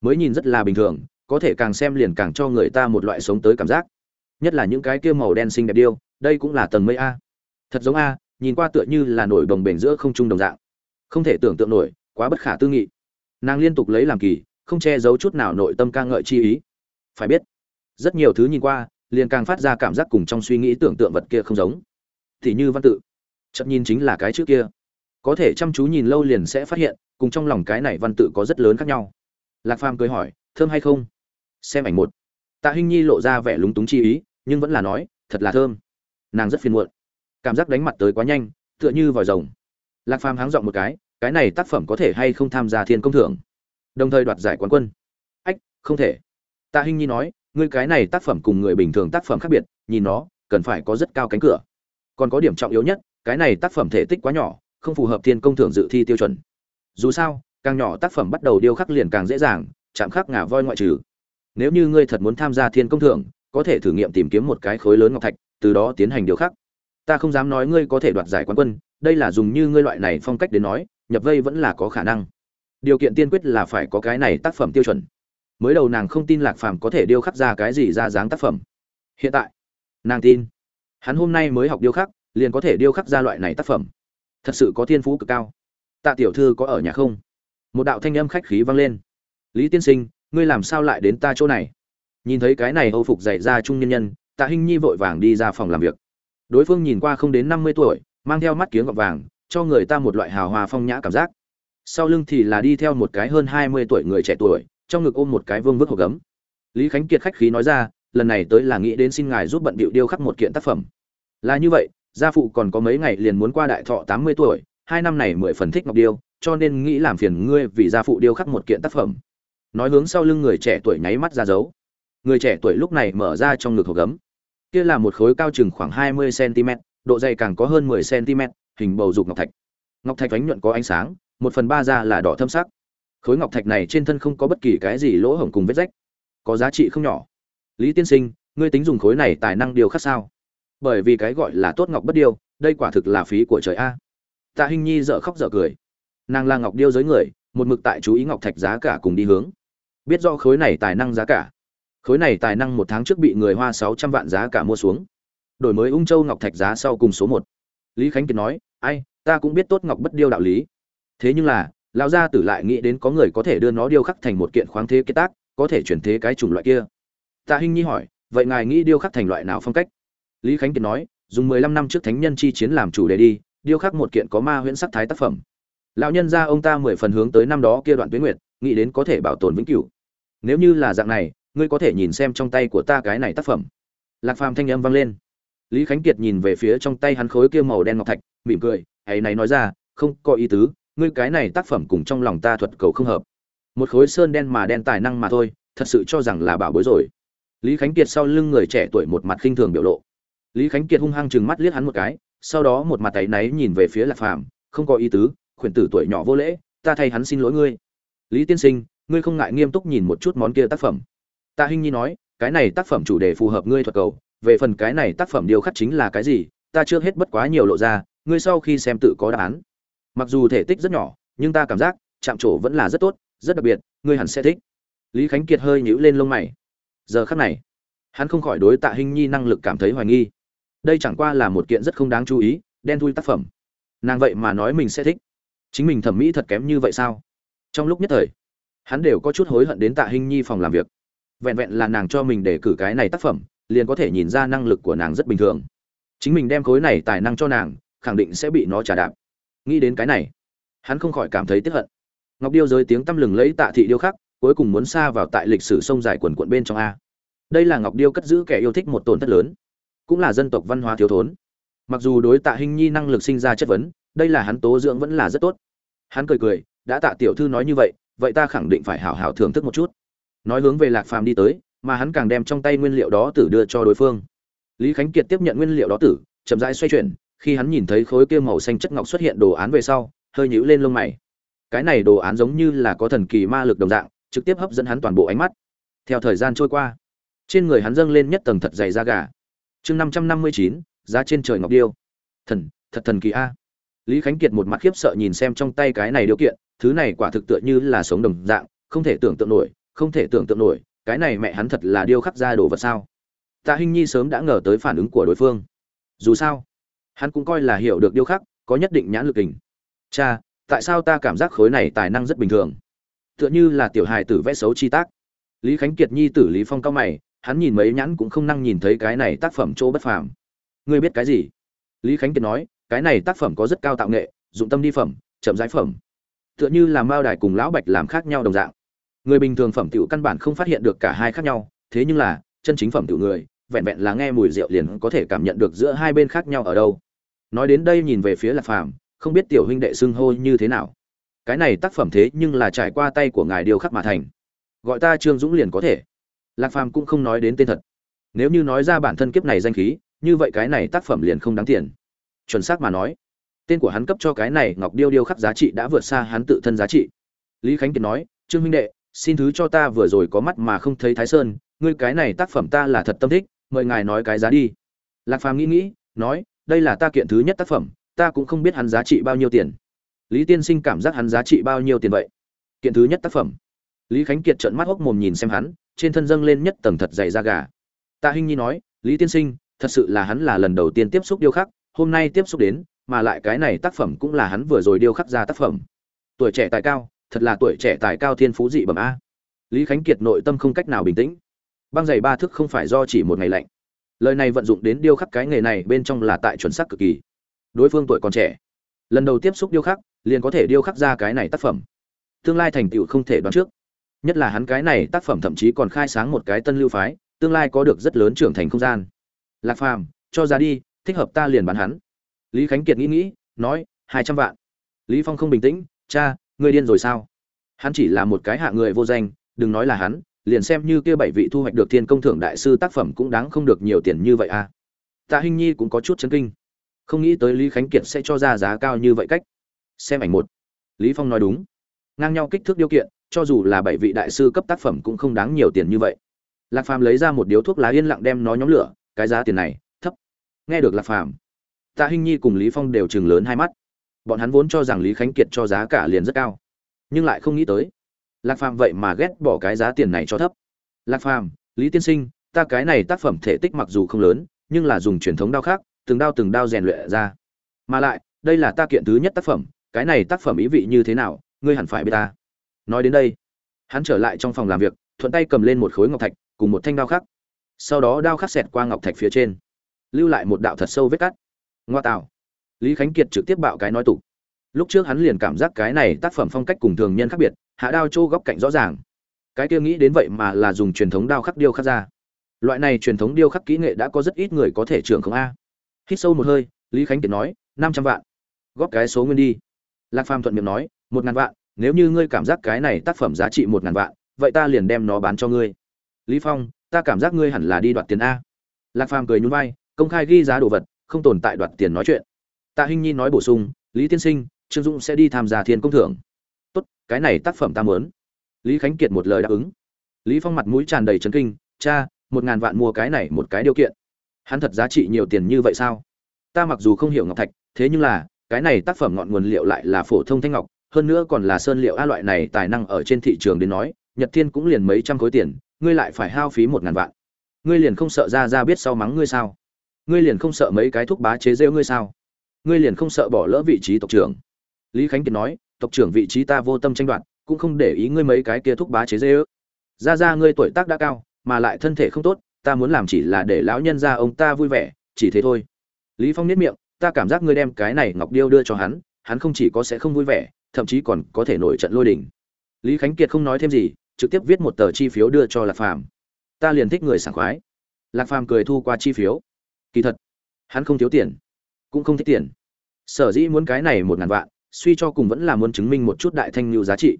Mới nhìn rất là bình thường, có thể càng xem liền càng cho người ta một loại sống tới cảm giác. Nhất là những cái kia màu đen xinh đẹp điêu, đây cũng là tầng mây a. Thật giống a, nhìn qua tựa như là nổi đồng bền giữa không trung đồng dạng. Không thể tưởng tượng nổi, quá bất khả tư nghị. Nàng liên tục lấy làm kỳ, không che giấu chút nào nội tâm ca ngợi chi ý. Phải biết, rất nhiều thứ nhìn qua liền càng phát ra cảm giác cùng trong suy nghĩ tưởng tượng vật kia không giống. Thì như văn tự chậm nhìn chính là cái trước kia. Có thể chăm chú nhìn lâu liền sẽ phát hiện, cùng trong lòng cái này văn tự có rất lớn khác nhau. Lạc phàm cười hỏi, thơm hay không? Xem ảnh một. Tạ hinh nhi lộ ra vẻ lúng túng chi ý, nhưng vẫn là nói, thật là thơm. Nàng rất phiền muộn. Cảm giác đánh mặt tới quá nhanh, tựa như vòi rồng. Lạc phàm háng dọn một cái cái này tác phẩm có thể hay không tham gia thiên công thưởng? Đồng thời đoạt giải quán quân. Ách, không thể. Tạ hinh nhi nói ngươi cái này tác phẩm cùng người bình thường tác phẩm khác biệt, nhìn nó, cần phải có rất cao cánh cửa. Còn có điểm trọng yếu nhất, cái này tác phẩm thể tích quá nhỏ, không phù hợp thiên công thưởng dự thi tiêu chuẩn. Dù sao, càng nhỏ tác phẩm bắt đầu điêu khắc liền càng dễ dàng, chạm khắc ngả voi ngoại trừ. Nếu như ngươi thật muốn tham gia thiên công thưởng, có thể thử nghiệm tìm kiếm một cái khối lớn ngọc thạch, từ đó tiến hành điêu khắc. Ta không dám nói ngươi có thể đoạt giải quán quân, đây là dùng như ngươi loại này phong cách đến nói, nhập vây vẫn là có khả năng. Điều kiện tiên quyết là phải có cái này tác phẩm tiêu chuẩn mới đầu nàng không tin lạc phàm có thể điêu khắc ra cái gì ra dáng tác phẩm. Hiện tại, nàng tin, hắn hôm nay mới học điêu khắc, liền có thể điêu khắc ra loại này tác phẩm. Thật sự có thiên phú cực cao. Tạ tiểu thư có ở nhà không? Một đạo thanh âm khách khí vang lên. Lý tiên sinh, ngươi làm sao lại đến ta chỗ này? Nhìn thấy cái này âu phục dạy ra trung nhân nhân, tạ hinh nhi vội vàng đi ra phòng làm việc. Đối phương nhìn qua không đến năm mươi tuổi, mang theo mắt kiếng gọt vàng, cho người ta một loại hào hòa phong nhã cảm giác. Sau lưng thì là đi theo một cái hơn hai mươi tuổi người trẻ tuổi trong ngực ôm một cái vương vức hộp gấm. Lý khánh kiệt khách khí nói ra, lần này tới là nghĩ đến xin ngài giúp bận bịu điêu khắc một kiện tác phẩm. Là như vậy, gia phụ còn có mấy ngày liền muốn qua đại thọ tám mươi tuổi, hai năm này mười phần thích ngọc điêu, cho nên nghĩ làm phiền ngươi vì gia phụ điêu khắc một kiện tác phẩm. Nói hướng sau lưng người trẻ tuổi nháy mắt ra dấu. Người trẻ tuổi lúc này mở ra trong ngực hộp gấm. Kia là một khối cao chừng khoảng hai mươi cm độ dày càng có hơn mười cm hình bầu dục ngọc thạch. Ngọc thạch ánh nhuận có ánh sáng, một phần ba ra là đỏ thâm sắc khối ngọc thạch này trên thân không có bất kỳ cái gì lỗ hổng cùng vết rách. Có giá trị không nhỏ. Lý tiên sinh, ngươi tính dùng khối này tài năng điều khác sao? Bởi vì cái gọi là tốt ngọc bất điêu, đây quả thực là phí của trời a. Tạ hinh nhi dợ khóc dợ cười. Nàng là ngọc điêu giới người, một mực tại chú ý ngọc thạch giá cả cùng đi hướng. Biết do khối này tài năng giá cả. Khối này tài năng một tháng trước bị người hoa sáu trăm vạn giá cả mua xuống. Đổi mới ung châu ngọc thạch giá sau cùng số một. Lý khánh kiệt nói, ai, ta cũng biết tốt ngọc bất điêu đạo lý. Thế nhưng là lão gia tử lại nghĩ đến có người có thể đưa nó điêu khắc thành một kiện khoáng thế kết tác, có thể chuyển thế cái chủng loại kia. Tạ hinh nhi hỏi, vậy ngài nghĩ điêu khắc thành loại nào phong cách? Lý khánh kiệt nói, dùng mười lăm năm trước thánh nhân chi chiến làm chủ đề đi, điêu khắc một kiện có ma huyễn sắc thái tác phẩm. Lão nhân gia ông ta mười phần hướng tới năm đó kia đoạn tuyến nguyệt, nghĩ đến có thể bảo tồn vĩnh cửu. Nếu như là dạng này, ngươi có thể nhìn xem trong tay của ta cái này tác phẩm. Lạc phàm thanh âm vang lên. Lý khánh kiệt nhìn về phía trong tay hắn khối kia màu đen ngọc thạch, mỉm cười ấy này nói ra, không có ý tứ ngươi cái này tác phẩm cùng trong lòng ta thuật cầu không hợp. Một khối sơn đen mà đen tài năng mà thôi, thật sự cho rằng là bảo bối rồi. Lý khánh kiệt sau lưng người trẻ tuổi một mặt khinh thường biểu lộ. Lý khánh kiệt hung hăng chừng mắt liếc hắn một cái, sau đó một mặt tay náy nhìn về phía lạc phàm, không có ý tứ, khuyển tử tuổi nhỏ vô lễ, ta thay hắn xin lỗi ngươi. Lý tiên sinh, ngươi không ngại nghiêm túc nhìn một chút món kia tác phẩm. Tạ hinh nhi nói, cái này tác phẩm chủ đề phù hợp ngươi thuật cầu, về phần cái này tác phẩm điều khắc chính là cái gì, ta chưa hết bất quá nhiều lộ ra, ngươi sau khi xem tự có đáp án mặc dù thể tích rất nhỏ, nhưng ta cảm giác, chạm trổ vẫn là rất tốt, rất đặc biệt, ngươi hẳn sẽ thích. Lý khánh kiệt hơi nhíu lên lông mày. Giờ khắc này, hắn không khỏi đối tạ hinh nhi năng lực cảm thấy hoài nghi. Đây chẳng qua là một kiện rất không đáng chú ý, đen thui tác phẩm. Nàng vậy mà nói mình sẽ thích. Chính mình thẩm mỹ thật kém như vậy sao? Trong lúc nhất thời, hắn đều có chút hối hận đến tạ hình nhi phòng làm việc. Vẹn vẹn là nàng cho mình để cử cái này tác phẩm, liền có thể nhìn ra năng lực của nàng rất bình thường. Chính mình đem khối này tài năng cho nàng, khẳng định sẽ bị nó trả đạp nghĩ đến cái này, hắn không khỏi cảm thấy tiếc hận. Ngọc điêu giới tiếng tăm lừng lẫy tạ thị điêu khắc, cuối cùng muốn xa vào tại lịch sử sông dài quần quận bên trong a. Đây là ngọc điêu cất giữ kẻ yêu thích một tổn thất lớn, cũng là dân tộc văn hóa thiếu thốn. Mặc dù đối tạ hình nhi năng lực sinh ra chất vấn, đây là hắn tố dưỡng vẫn là rất tốt. Hắn cười cười, đã tạ tiểu thư nói như vậy vậy ta khẳng định phải hảo hảo thưởng thức một chút. Nói hướng về lạc phàm đi tới, mà hắn càng đem trong tay nguyên liệu đó tử đưa cho đối phương. Lý khánh kiệt tiếp nhận nguyên liệu đó tử, chậm rãi xoay chuyển khi hắn nhìn thấy khối kia màu xanh chất ngọc xuất hiện đồ án về sau, hơi nhíu lên lông mày. Cái này đồ án giống như là có thần kỳ ma lực đồng dạng, trực tiếp hấp dẫn hắn toàn bộ ánh mắt. Theo thời gian trôi qua, trên người hắn dâng lên nhất tầng thật dày da gà. Chương năm trăm năm mươi chín, giá trên trời ngọc điêu. Thần, thật thần kỳ a. Lý khánh kiệt một mặt khiếp sợ nhìn xem trong tay cái này điều kiện, thứ này quả thực tựa như là sống đồng dạng, không thể tưởng tượng nổi, không thể tưởng tượng nổi, cái này mẹ hắn thật là điêu khắc ra đồ vật sao? Tạ hinh nhi sớm đã ngờ tới phản ứng của đối phương. Dù sao hắn cũng coi là hiểu được điêu khắc có nhất định nhãn lực hình cha, tại sao ta cảm giác khối này tài năng rất bình thường? Tựa như là tiểu hài tử vẽ xấu chi tác. Lý khánh kiệt nhi tử lý phong cao mày, hắn nhìn mấy nhãn cũng không năng nhìn thấy cái này tác phẩm chỗ bất phàm. Ngươi biết cái gì? Lý khánh kiệt nói, cái này tác phẩm có rất cao tạo nghệ, dụng tâm đi phẩm, chậm giải phẩm. Tựa như là mao đài cùng lão bạch làm khác nhau đồng dạng. Người bình thường phẩm tiểu căn bản không phát hiện được cả hai khác nhau, thế nhưng là, chân chính phẩm tiểu người, vẹn vẹn là nghe mùi rượu liền có thể cảm nhận được giữa hai bên khác nhau ở đâu nói đến đây nhìn về phía lạc phàm, không biết tiểu huynh đệ xưng hô như thế nào. Cái này tác phẩm thế nhưng là trải qua tay của ngài điêu khắc mà thành. Gọi ta trương dũng liền có thể. Lạc phàm cũng không nói đến tên thật. Nếu như nói ra bản thân kiếp này danh khí, như vậy cái này tác phẩm liền không đáng tiền. Chuẩn xác mà nói, tên của hắn cấp cho cái này ngọc điêu điêu khắc giá trị đã vượt xa hắn tự thân giá trị. Lý khánh kiệt nói, trương huynh đệ, xin thứ cho ta vừa rồi có mắt mà không thấy thái sơn, ngươi cái này tác phẩm ta là thật tâm thích, mời ngài nói cái giá đi. Lạc phàm nghĩ nghĩ, nói đây là ta kiện thứ nhất tác phẩm, ta cũng không biết hắn giá trị bao nhiêu tiền. Lý tiên sinh cảm giác hắn giá trị bao nhiêu tiền vậy? Kiện thứ nhất tác phẩm. Lý khánh kiệt trợn mắt hốc mồm nhìn xem hắn, trên thân dâng lên nhất tầng thật dày da gà. Tạ hinh nhi nói, lý tiên sinh, thật sự là hắn là lần đầu tiên tiếp xúc điêu khắc, hôm nay tiếp xúc đến, mà lại cái này tác phẩm cũng là hắn vừa rồi điêu khắc ra tác phẩm. Tuổi trẻ tài cao, thật là tuổi trẻ tài cao thiên phú dị bẩm a. Lý khánh kiệt nội tâm không cách nào bình tĩnh. Băng giày ba thước không phải do chỉ một ngày lạnh lời này vận dụng đến điêu khắc cái nghề này bên trong là tại chuẩn xác cực kỳ. Đối phương tuổi còn trẻ. Lần đầu tiếp xúc điêu khắc, liền có thể điêu khắc ra cái này tác phẩm. Tương lai thành tựu không thể đoán trước. Nhất là hắn cái này tác phẩm thậm chí còn khai sáng một cái tân lưu phái, tương lai có được rất lớn trưởng thành không gian. Lạc phàm, cho ra đi, thích hợp ta liền bán hắn. Lý khánh kiệt nghĩ nghĩ, nói, hai trăm vạn. Lý phong không bình tĩnh, cha, ngươi điên rồi sao? Hắn chỉ là một cái hạ người vô danh, đừng nói là hắn liền xem như kia bảy vị thu hoạch được thiên công thưởng đại sư tác phẩm cũng đáng không được nhiều tiền như vậy à. Tạ hình nhi cũng có chút chấn kinh. Không nghĩ tới lý khánh kiệt sẽ cho ra giá cao như vậy cách. Xem ảnh một. Lý phong nói đúng. Ngang nhau kích thước điều kiện, cho dù là bảy vị đại sư cấp tác phẩm cũng không đáng nhiều tiền như vậy. Lạc phàm lấy ra một điếu thuốc lá yên lặng đem nó nhóm lửa, cái giá tiền này, thấp. Nghe được lạc phàm, tạ hình nhi cùng lý phong đều chừng lớn hai mắt. Bọn hắn vốn cho rằng lý khánh kiệt cho giá cả liền rất cao, nhưng lại không nghĩ tới lạc phàm vậy mà ghét bỏ cái giá tiền này cho thấp. Lạc phàm, lý tiên sinh, ta cái này tác phẩm thể tích mặc dù không lớn, nhưng là dùng truyền thống đao khác, từng đao từng đao rèn luyện ra. Mà lại, đây là ta kiện thứ nhất tác phẩm, cái này tác phẩm ý vị như thế nào, ngươi hẳn phải biết ta. Nói đến đây, hắn trở lại trong phòng làm việc, thuận tay cầm lên một khối ngọc thạch, cùng một thanh đao khắc sau đó đao khắc xẹt qua ngọc thạch phía trên, lưu lại một đạo thật sâu vết cắt. Ngoa tạo. Lý khánh kiệt trực tiếp bạo cái nói tục. Lúc trước hắn liền cảm giác cái này tác phẩm phong cách cùng thường nhân khác biệt hạ đao chỗ góc cạnh rõ ràng. Cái kia nghĩ đến vậy mà là dùng truyền thống đao khắc điêu khắc ra. Loại này truyền thống điêu khắc kỹ nghệ đã có rất ít người có thể trưởng không a. Hít sâu một hơi, lý khánh kiệt nói, năm trăm vạn. Góp cái số nguyên đi. Lạc phàm thuận miệng nói, một ngàn vạn, nếu như ngươi cảm giác cái này tác phẩm giá trị một ngàn vạn, vậy ta liền đem nó bán cho ngươi. Lý phong, ta cảm giác ngươi hẳn là đi đoạt tiền a. Lạc phàm cười nhún vai, công khai ghi giá đồ vật, không tồn tại đoạt tiền nói chuyện. Tạ hinh nhi nói bổ sung, lý tiên sinh, trương dũng sẽ đi tham gia thiên công thưởng cái này tác phẩm ta muốn. Lý khánh kiệt một lời đáp ứng. Lý phong mặt mũi tràn đầy chấn kinh, cha, một ngàn vạn mua cái này một cái điều kiện. Hắn thật giá trị nhiều tiền như vậy sao? Ta mặc dù không hiểu ngọc thạch, thế nhưng là, cái này tác phẩm ngọn nguồn liệu lại là phổ thông thanh ngọc, hơn nữa còn là sơn liệu a loại này tài năng ở trên thị trường đến nói, nhật thiên cũng liền mấy trăm khối tiền, ngươi lại phải hao phí một ngàn vạn. Ngươi liền không sợ ra ra biết sau mắng ngươi sao? Ngươi liền không sợ mấy cái thuốc bá chế rêu ngươi sao? Ngươi liền không sợ bỏ lỡ vị trí tộc trưởng. Lý khánh kiệt nói tộc trưởng vị trí ta vô tâm tranh đoạt, cũng không để ý ngươi mấy cái kia thúc bá chế dê ước ra ra, ngươi tuổi tác đã cao, mà lại thân thể không tốt, ta muốn làm chỉ là để lão nhân ra ông ta vui vẻ, chỉ thế thôi. Lý phong niết miệng, ta cảm giác ngươi đem cái này ngọc điêu đưa cho hắn hắn không chỉ có sẽ không vui vẻ, thậm chí còn có thể nổi trận lôi đình. Lý khánh kiệt không nói thêm gì, trực tiếp viết một tờ chi phiếu đưa cho lạc phàm. Ta liền thích người sảng khoái. Lạc phàm cười thu qua chi phiếu. Kỳ thật, hắn không thiếu tiền, cũng không thích tiền. Sở dĩ muốn cái này một ngàn vạn suy cho cùng vẫn là muốn chứng minh một chút đại thanh lưu giá trị.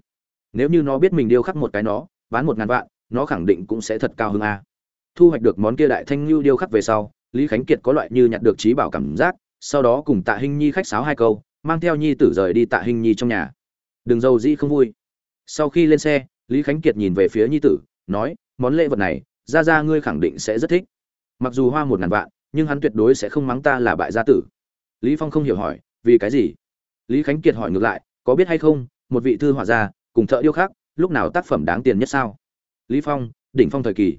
Nếu như nó biết mình điêu khắc một cái nó, bán một ngàn vạn, nó khẳng định cũng sẽ thật cao hơn a. Thu hoạch được món kia đại thanh lưu điêu khắc về sau, lý khánh kiệt có loại như nhặt được trí bảo cảm giác, sau đó cùng tạ hinh nhi khách sáo hai câu, mang theo nhi tử rời đi tạ hinh nhi trong nhà. Đừng giàu dĩ không vui. Sau khi lên xe, lý khánh kiệt nhìn về phía nhi tử, nói, món lễ vật này ra ra ngươi khẳng định sẽ rất thích. Mặc dù hoa một ngàn vạn, nhưng hắn tuyệt đối sẽ không mắng ta là bại gia tử. Lý phong không hiểu hỏi, vì cái gì? Lý khánh kiệt hỏi ngược lại, có biết hay không, một vị thư họa gia, cùng thợ điêu khắc, lúc nào tác phẩm đáng tiền nhất sao? Lý phong, đỉnh phong thời kỳ.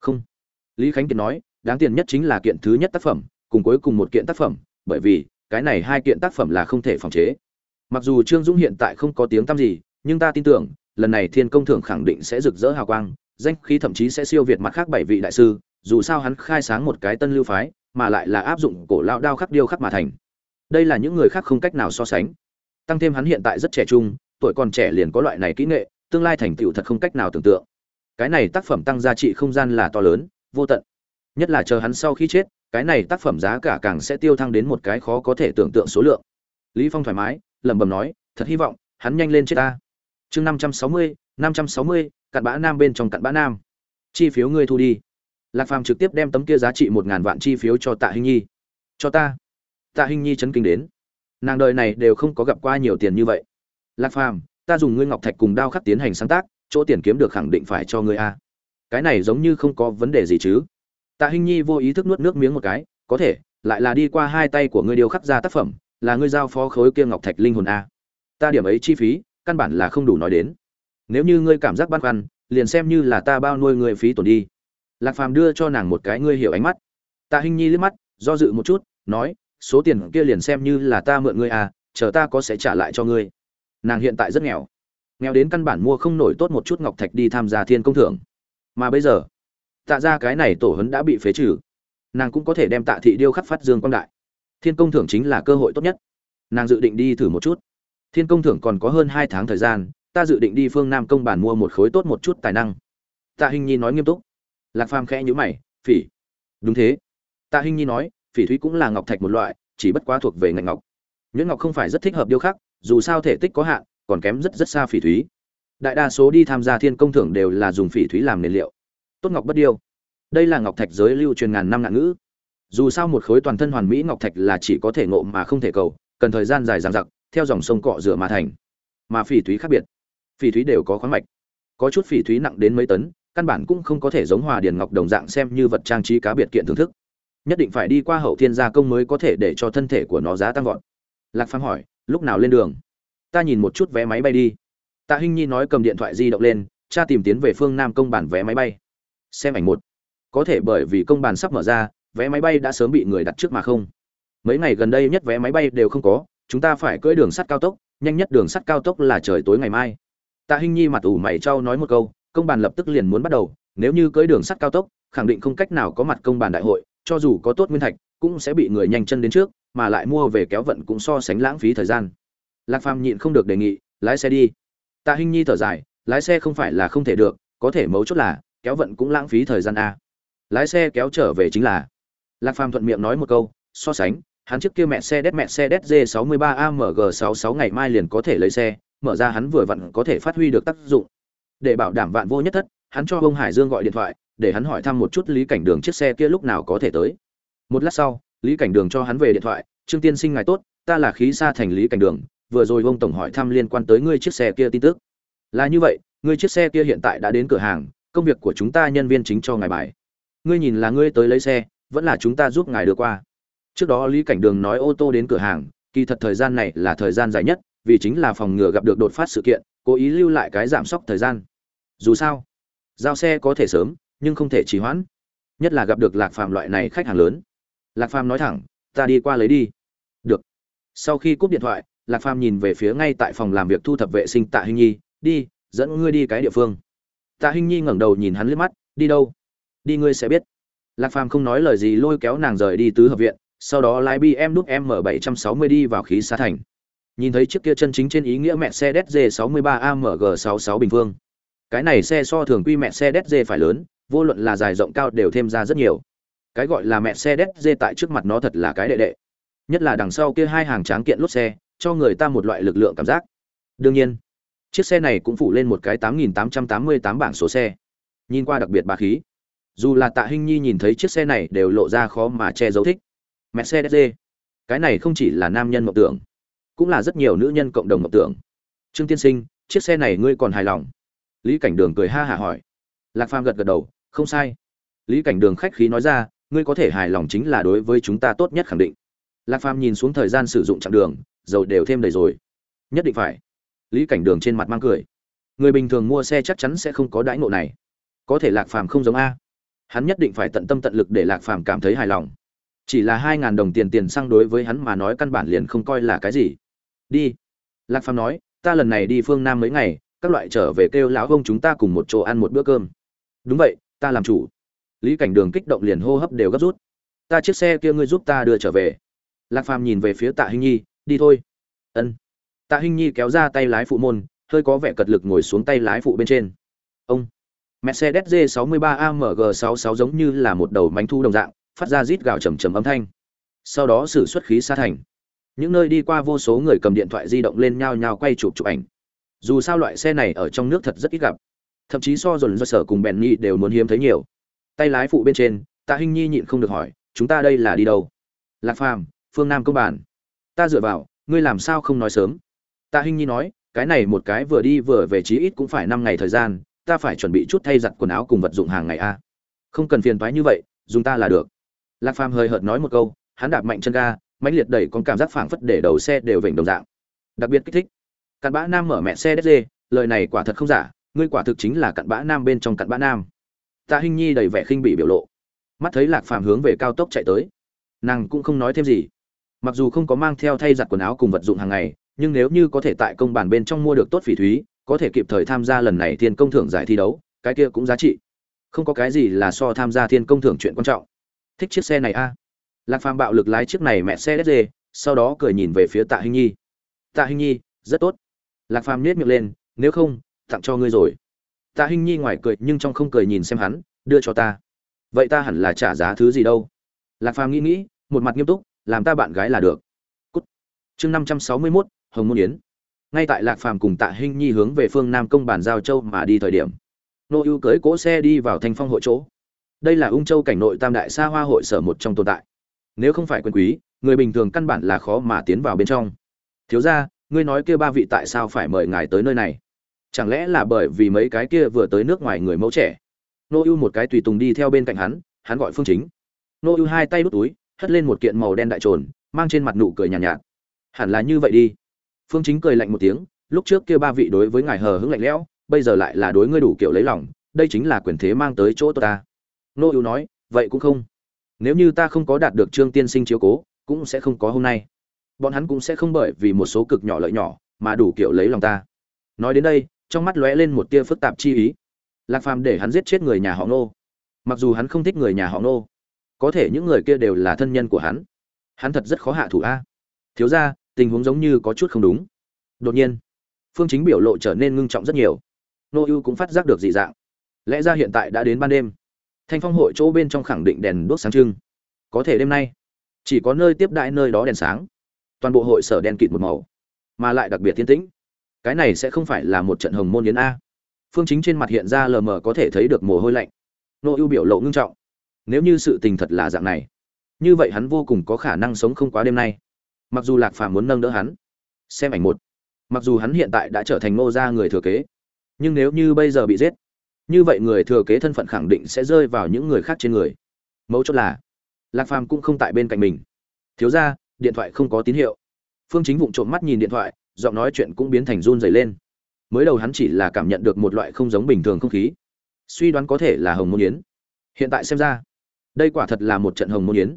Không. Lý khánh kiệt nói, đáng tiền nhất chính là kiện thứ nhất tác phẩm, cùng cuối cùng một kiện tác phẩm, bởi vì, cái này hai kiện tác phẩm là không thể phòng chế. Mặc dù trương dũng hiện tại không có tiếng tăm gì, nhưng ta tin tưởng, lần này thiên công thưởng khẳng định sẽ rực rỡ hào quang, danh khí thậm chí sẽ siêu việt mặt khác bảy vị đại sư, dù sao hắn khai sáng một cái tân lưu phái, mà lại là áp dụng cổ lão đao khắc điêu khắc mà thành đây là những người khác không cách nào so sánh. Tăng thêm hắn hiện tại rất trẻ trung, tuổi còn trẻ liền có loại này kỹ nghệ, tương lai thành tựu thật không cách nào tưởng tượng. Cái này tác phẩm tăng giá trị không gian là to lớn, vô tận. Nhất là chờ hắn sau khi chết, cái này tác phẩm giá cả càng sẽ tiêu thăng đến một cái khó có thể tưởng tượng số lượng. Lý phong thoải mái, lẩm bẩm nói, thật hy vọng, hắn nhanh lên chết ta. Chương năm trăm sáu mươi, năm trăm sáu mươi, cặn bã nam bên trong cặn bã nam. Chi phiếu ngươi thu đi. Lạc phàm trực tiếp đem tấm kia giá trị một ngàn vạn chi phiếu cho tạ hinh nhi. Cho ta tạ hinh nhi chấn kinh đến. Nàng đời này đều không có gặp qua nhiều tiền như vậy. Lạc phàm, ta dùng ngươi ngọc thạch cùng đao khắc tiến hành sáng tác, chỗ tiền kiếm được khẳng định phải cho ngươi a. Cái này giống như không có vấn đề gì chứ. Tạ hinh nhi vô ý thức nuốt nước miếng một cái, có thể, lại là đi qua hai tay của ngươi điều khắc ra tác phẩm, là ngươi giao phó khối kia ngọc thạch linh hồn a. Ta điểm ấy chi phí, căn bản là không đủ nói đến. Nếu như ngươi cảm giác băn khoăn, liền xem như là ta bao nuôi ngươi phí tổn đi. Lạc phàm đưa cho nàng một cái ngươi hiểu ánh mắt. Tạ hinh nhi liếc mắt, do dự một chút, nói số tiền kia liền xem như là ta mượn ngươi à chờ ta có sẽ trả lại cho ngươi. Nàng hiện tại rất nghèo. Nghèo đến căn bản mua không nổi tốt một chút ngọc thạch đi tham gia thiên công thưởng. Mà bây giờ, tạ ra cái này tổ hấn đã bị phế trừ. Nàng cũng có thể đem tạ thị điêu khắc phát dương quang đại. Thiên công thưởng chính là cơ hội tốt nhất. Nàng dự định đi thử một chút. Thiên công thưởng còn có hơn hai tháng thời gian, ta dự định đi phương nam công bản mua một khối tốt một chút tài năng. Tạ hình nhi nói nghiêm túc. Lạc phàm khẽ nhữ mày, phỉ. Đúng thế. Tạ hình nhi nói phỉ thúy cũng là ngọc thạch một loại, chỉ bất quá thuộc về ngành ngọc. Nhuyễn ngọc không phải rất thích hợp điêu khắc, dù sao thể tích có hạn, còn kém rất rất xa phỉ thúy. Đại đa số đi tham gia thiên công thưởng đều là dùng phỉ thúy làm nền liệu. Tốt ngọc bất điêu. Đây là ngọc thạch giới lưu truyền ngàn năm ngạn ngữ. Dù sao một khối toàn thân hoàn mỹ ngọc thạch là chỉ có thể ngộ mà không thể cầu, cần thời gian dài dằng dặc, theo dòng sông cọ rửa mà thành. Mà phỉ thúy khác biệt. Phỉ thúy đều có khoáng mạch. Có chút phỉ thúy nặng đến mấy tấn, căn bản cũng không có thể giống hòa điền ngọc đồng dạng xem như vật trang trí cá biệt kiện thưởng thức nhất định phải đi qua hậu thiên gia công mới có thể để cho thân thể của nó giá tăng vọt. Lạc phàm hỏi, lúc nào lên đường? Ta nhìn một chút vé máy bay đi. Tạ hinh nhi nói cầm điện thoại di động lên, cha tìm tiến về phương nam công bản vé máy bay. Xem ảnh một. Có thể bởi vì công bản sắp mở ra, vé máy bay đã sớm bị người đặt trước mà không. Mấy ngày gần đây nhất vé máy bay đều không có, chúng ta phải cưỡi đường sắt cao tốc, nhanh nhất đường sắt cao tốc là trời tối ngày mai. Tạ hinh nhi mặt ủ mày trao nói một câu, công bàn lập tức liền muốn bắt đầu, nếu như cưỡi đường sắt cao tốc, khẳng định không cách nào có mặt công bàn đại hội cho dù có tốt nguyên thạch, cũng sẽ bị người nhanh chân đến trước, mà lại mua về kéo vận cũng so sánh lãng phí thời gian. Lạc phàm nhịn không được đề nghị, lái xe đi. Tạ hinh nhi thở dài, lái xe không phải là không thể được, có thể mấu chốt là, kéo vận cũng lãng phí thời gian a. Lái xe kéo trở về chính là. Lạc phàm thuận miệng nói một câu, so sánh, hắn trước kia mẹ xe đét mẹ xe đét d 63 amg 66 ngày mai liền có thể lấy xe, mở ra hắn vừa vặn có thể phát huy được tác dụng. Để bảo đảm vạn vô nhất thất, hắn cho ông hải dương gọi điện thoại để hắn hỏi thăm một chút lý cảnh đường chiếc xe kia lúc nào có thể tới. Một lát sau, lý cảnh đường cho hắn về điện thoại, trương tiên sinh ngài tốt, ta là khí xa thành lý cảnh đường, vừa rồi ông tổng hỏi thăm liên quan tới ngươi chiếc xe kia tin tức. Là như vậy, ngươi chiếc xe kia hiện tại đã đến cửa hàng, công việc của chúng ta nhân viên chính cho ngài bài. Ngươi nhìn là ngươi tới lấy xe, vẫn là chúng ta giúp ngài đưa qua. Trước đó lý cảnh đường nói ô tô đến cửa hàng, kỳ thật thời gian này là thời gian dài nhất, vì chính là phòng ngừa gặp được đột phát sự kiện, cố ý lưu lại cái giảm sốc thời gian. Dù sao, giao xe có thể sớm nhưng không thể trì hoãn. Nhất là gặp được lạc phàm loại này khách hàng lớn. Lạc phàm nói thẳng, ta đi qua lấy đi. Được. Sau khi cúp điện thoại, lạc phàm nhìn về phía ngay tại phòng làm việc thu thập vệ sinh tạ hình nhi, đi, dẫn ngươi đi cái địa phương. Tạ hình nhi ngẩng đầu nhìn hắn liếc mắt, đi đâu? Đi ngươi sẽ biết. Lạc phàm không nói lời gì, lôi kéo nàng rời đi tứ hợp viện, sau đó lái bm đúc m 760 đi vào khí xá thành. Nhìn thấy chiếc kia chân chính trên ý nghĩa mẹ xe dz 63 amg 66 bình phương. Cái này xe so thường quy mẹ xe dz phải lớn vô luận là dài rộng cao đều thêm ra rất nhiều. Cái gọi là mẹ xe đét dê tại trước mặt nó thật là cái đệ đệ. Nhất là đằng sau kia hai hàng tráng kiện lốp xe, cho người ta một loại lực lượng cảm giác. Đương nhiên, chiếc xe này cũng phủ lên một cái 8888 bảng số xe. Nhìn qua đặc biệt bà khí. Dù là tạ hinh nhi nhìn thấy chiếc xe này đều lộ ra khó mà che giấu thích. Mercedes cái này không chỉ là nam nhân mộng tưởng, cũng là rất nhiều nữ nhân cộng đồng mộng tưởng. Trương tiên sinh, chiếc xe này ngươi còn hài lòng? Lý cảnh đường cười ha hả hỏi. Lạc phàm gật gật đầu không sai. Lý cảnh đường khách khí nói ra, ngươi có thể hài lòng chính là đối với chúng ta tốt nhất khẳng định. Lạc phàm nhìn xuống thời gian sử dụng chặng đường, dầu đều thêm đầy rồi. Nhất định phải. Lý cảnh đường trên mặt mang cười. Người bình thường mua xe chắc chắn sẽ không có đãi ngộ này. Có thể lạc phàm không giống a. Hắn nhất định phải tận tâm tận lực để lạc phàm cảm thấy hài lòng. Chỉ là hai ngàn đồng tiền tiền xăng đối với hắn mà nói căn bản liền không coi là cái gì. Đi. Lạc phàm nói, ta lần này đi phương nam mấy ngày, các loại trở về kêu lão ông chúng ta cùng một chỗ ăn một bữa cơm. Đúng vậy ta làm chủ. Lý cảnh đường kích động liền hô hấp đều gấp rút. Ta chiếc xe kia ngươi giúp ta đưa trở về. Lạc phàm nhìn về phía tạ hinh nhi, đi thôi. Ân. Tạ hinh nhi kéo ra tay lái phụ môn, hơi có vẻ cật lực ngồi xuống tay lái phụ bên trên. Ông. Mercedes g 63 amg 66 giống như là một đầu mánh thu đồng dạng, phát ra rít gào trầm trầm âm thanh. Sau đó sử xuất khí xa thành. Những nơi đi qua vô số người cầm điện thoại di động lên nhao nhao quay chụp chụp ảnh. Dù sao loại xe này ở trong nước thật rất ít gặp thậm chí so dồn do sở cùng bèn nhi đều muốn hiếm thấy nhiều. Tay lái phụ bên trên, tạ hinh nhi nhịn không được hỏi, chúng ta đây là đi đâu? Lạc phàm, phương nam công bản. Ta dựa vào, ngươi làm sao không nói sớm? Tạ hinh nhi nói, cái này một cái vừa đi vừa về chí ít cũng phải năm ngày thời gian, ta phải chuẩn bị chút thay giặt quần áo cùng vật dụng hàng ngày a. Không cần phiền toái như vậy, dùng ta là được. Lạc phàm hơi hợt nói một câu, hắn đạp mạnh chân ga, mãnh liệt đẩy con cảm giác phảng phất để đầu xe đều vểnh đồng dạng. Đặc biệt kích thích. Cặn bã nam mở mẹ xe đê lời này quả thật không giả ngươi quả thực chính là cặn bã nam bên trong cặn bã nam. Tạ hinh nhi đầy vẻ khinh bị biểu lộ. Mắt thấy lạc phàm hướng về cao tốc chạy tới. Nàng cũng không nói thêm gì. Mặc dù không có mang theo thay giặt quần áo cùng vật dụng hàng ngày, nhưng nếu như có thể tại công bản bên trong mua được tốt phỉ thúy, có thể kịp thời tham gia lần này thiên công thưởng giải thi đấu, cái kia cũng giá trị. Không có cái gì là so tham gia thiên công thưởng chuyện quan trọng. Thích chiếc xe này a. Lạc phàm bạo lực lái chiếc này mẹ xe đất dê, sau đó cười nhìn về phía tạ hinh nhi. Tạ hinh nhi, rất tốt. Lạc phàm nhét miệng lên, nếu không tặng cho ngươi rồi. Tạ hinh nhi ngoài cười nhưng trong không cười nhìn xem hắn, đưa cho ta. Vậy ta hẳn là trả giá thứ gì đâu? Lạc phàm nghĩ nghĩ, một mặt nghiêm túc, làm ta bạn gái là được. Cút. Chương năm trăm sáu mươi mốt, hồng môn yến. Ngay tại lạc phàm cùng tạ hinh nhi hướng về phương nam công bản giao châu mà đi thời điểm, nô ưu cưới cỗ xe đi vào thanh phong hội chỗ. Đây là ung châu cảnh nội tam đại xa hoa hội sở một trong tồn tại. Nếu không phải quyền quý, người bình thường căn bản là khó mà tiến vào bên trong. Thiếu ra ngươi nói kia ba vị tại sao phải mời ngài tới nơi này? Chẳng lẽ là bởi vì mấy cái kia vừa tới nước ngoài người mẫu trẻ? Nô ưu một cái tùy tùng đi theo bên cạnh hắn hắn gọi phương chính. Nô ưu hai tay đút túi hất lên một kiện màu đen đại trồn mang trên mặt nụ cười nhàn nhạt, nhạt. Hẳn là như vậy đi. Phương chính cười lạnh một tiếng lúc trước kia ba vị đối với ngài hờ hững lạnh lẽo bây giờ lại là đối ngươi đủ kiểu lấy lòng đây chính là quyền thế mang tới chỗ ta. Nô ưu nói vậy cũng không. Nếu như ta không có đạt được trương tiên sinh chiếu cố cũng sẽ không có hôm nay. Bọn hắn cũng sẽ không bởi vì một số cực nhỏ lợi nhỏ mà đủ kiểu lấy lòng ta. Nói đến đây trong mắt lóe lên một tia phức tạp chi ý. Lạc phàm để hắn giết chết người nhà họ nô mặc dù hắn không thích người nhà họ nô có thể những người kia đều là thân nhân của hắn. Hắn thật rất khó hạ thủ a. Thiếu ra tình huống giống như có chút không đúng. Đột nhiên, phương chính biểu lộ trở nên ngưng trọng rất nhiều. Nô ưu cũng phát giác được dị dạng. Lẽ ra hiện tại đã đến ban đêm. Thanh phong hội chỗ bên trong khẳng định đèn đuốc sáng trưng. Có thể đêm nay, chỉ có nơi tiếp đại nơi đó đèn sáng. Toàn bộ hội sở đen kịt một màu, mà lại đặc biệt thiên tĩnh cái này sẽ không phải là một trận hồng môn yến a. Phương chính trên mặt hiện ra lờ mờ có thể thấy được mồ hôi lạnh. Nô ưu biểu lộ ngưng trọng. Nếu như sự tình thật là dạng này, như vậy hắn vô cùng có khả năng sống không quá đêm nay. Mặc dù lạc phàm muốn nâng đỡ hắn, xem ảnh một. Mặc dù hắn hiện tại đã trở thành ngô gia người thừa kế, nhưng nếu như bây giờ bị giết, như vậy người thừa kế thân phận khẳng định sẽ rơi vào những người khác trên người. Mấu chốt là, lạc phàm cũng không tại bên cạnh mình. Thiếu ra điện thoại không có tín hiệu. Phương chính vụng trộm mắt nhìn điện thoại giọng nói chuyện cũng biến thành run rẩy lên. Mới đầu hắn chỉ là cảm nhận được một loại không giống bình thường không khí. Suy đoán có thể là hồng môn yến. Hiện tại xem ra, đây quả thật là một trận hồng môn yến.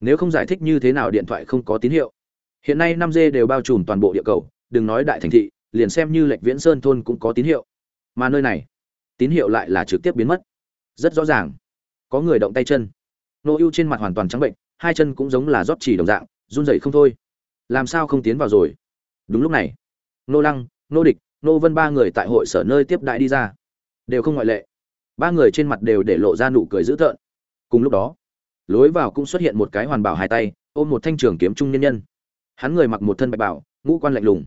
Nếu không giải thích như thế nào điện thoại không có tín hiệu. Hiện nay năm g đều bao trùm toàn bộ địa cầu, đừng nói đại thành thị, liền xem như lệch viễn sơn thôn cũng có tín hiệu. Mà nơi này, tín hiệu lại là trực tiếp biến mất. Rất rõ ràng, có người động tay chân. Nô ưu trên mặt hoàn toàn trắng bệnh, hai chân cũng giống là rót chỉ đồng dạng, run rẩy không thôi. Làm sao không tiến vào rồi? Đúng lúc này, nô lăng, nô địch, nô vân ba người tại hội sở nơi tiếp đại đi ra. Đều không ngoại lệ. Ba người trên mặt đều để lộ ra nụ cười dữ tợn. Cùng lúc đó, lối vào cũng xuất hiện một cái hoàn bảo hai tay, ôm một thanh trường kiếm trung nhân nhân. Hắn người mặc một thân bạch bảo, ngũ quan lạnh lùng,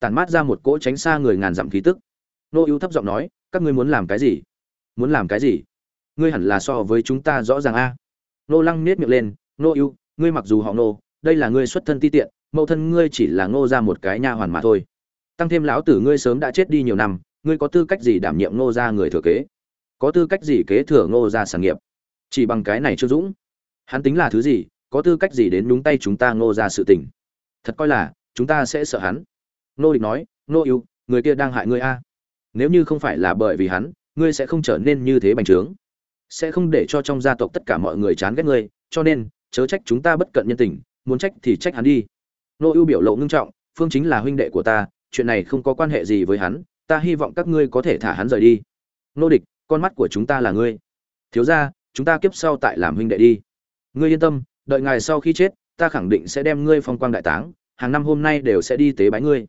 tản mát ra một cỗ tránh xa người ngàn dặm khí tức. Nô ưu thấp giọng nói, các ngươi muốn làm cái gì? Muốn làm cái gì? Ngươi hẳn là so với chúng ta rõ ràng a. Nô lăng nết miệng lên, nô ưu, ngươi mặc dù họ nô, đây là ngươi xuất thân ti tiện mẫu thân ngươi chỉ là ngô ra một cái nha hoàn mà thôi. Tăng thêm lão tử ngươi sớm đã chết đi nhiều năm, ngươi có tư cách gì đảm nhiệm ngô ra người thừa kế? Có tư cách gì kế thừa ngô ra sản nghiệp? Chỉ bằng cái này chưa dũng. Hắn tính là thứ gì, có tư cách gì đến đúng tay chúng ta ngô ra sự tình? Thật coi là, chúng ta sẽ sợ hắn. Nô địch nói, nô yêu người kia đang hại ngươi a. Nếu như không phải là bởi vì hắn, ngươi sẽ không trở nên như thế bành trướng. Sẽ không để cho trong gia tộc tất cả mọi người chán ghét ngươi, cho nên, chớ trách chúng ta bất cận nhân tình, muốn trách thì trách hắn đi nô ưu biểu lộ ngưng trọng, phương chính là huynh đệ của ta, chuyện này không có quan hệ gì với hắn, ta hy vọng các ngươi có thể thả hắn rời đi. Nô địch, con mắt của chúng ta là ngươi. Thiếu ra chúng ta kiếp sau tại làm huynh đệ đi. Ngươi yên tâm, đợi ngài sau khi chết, ta khẳng định sẽ đem ngươi phong quang đại táng, hàng năm hôm nay đều sẽ đi tế bái ngươi.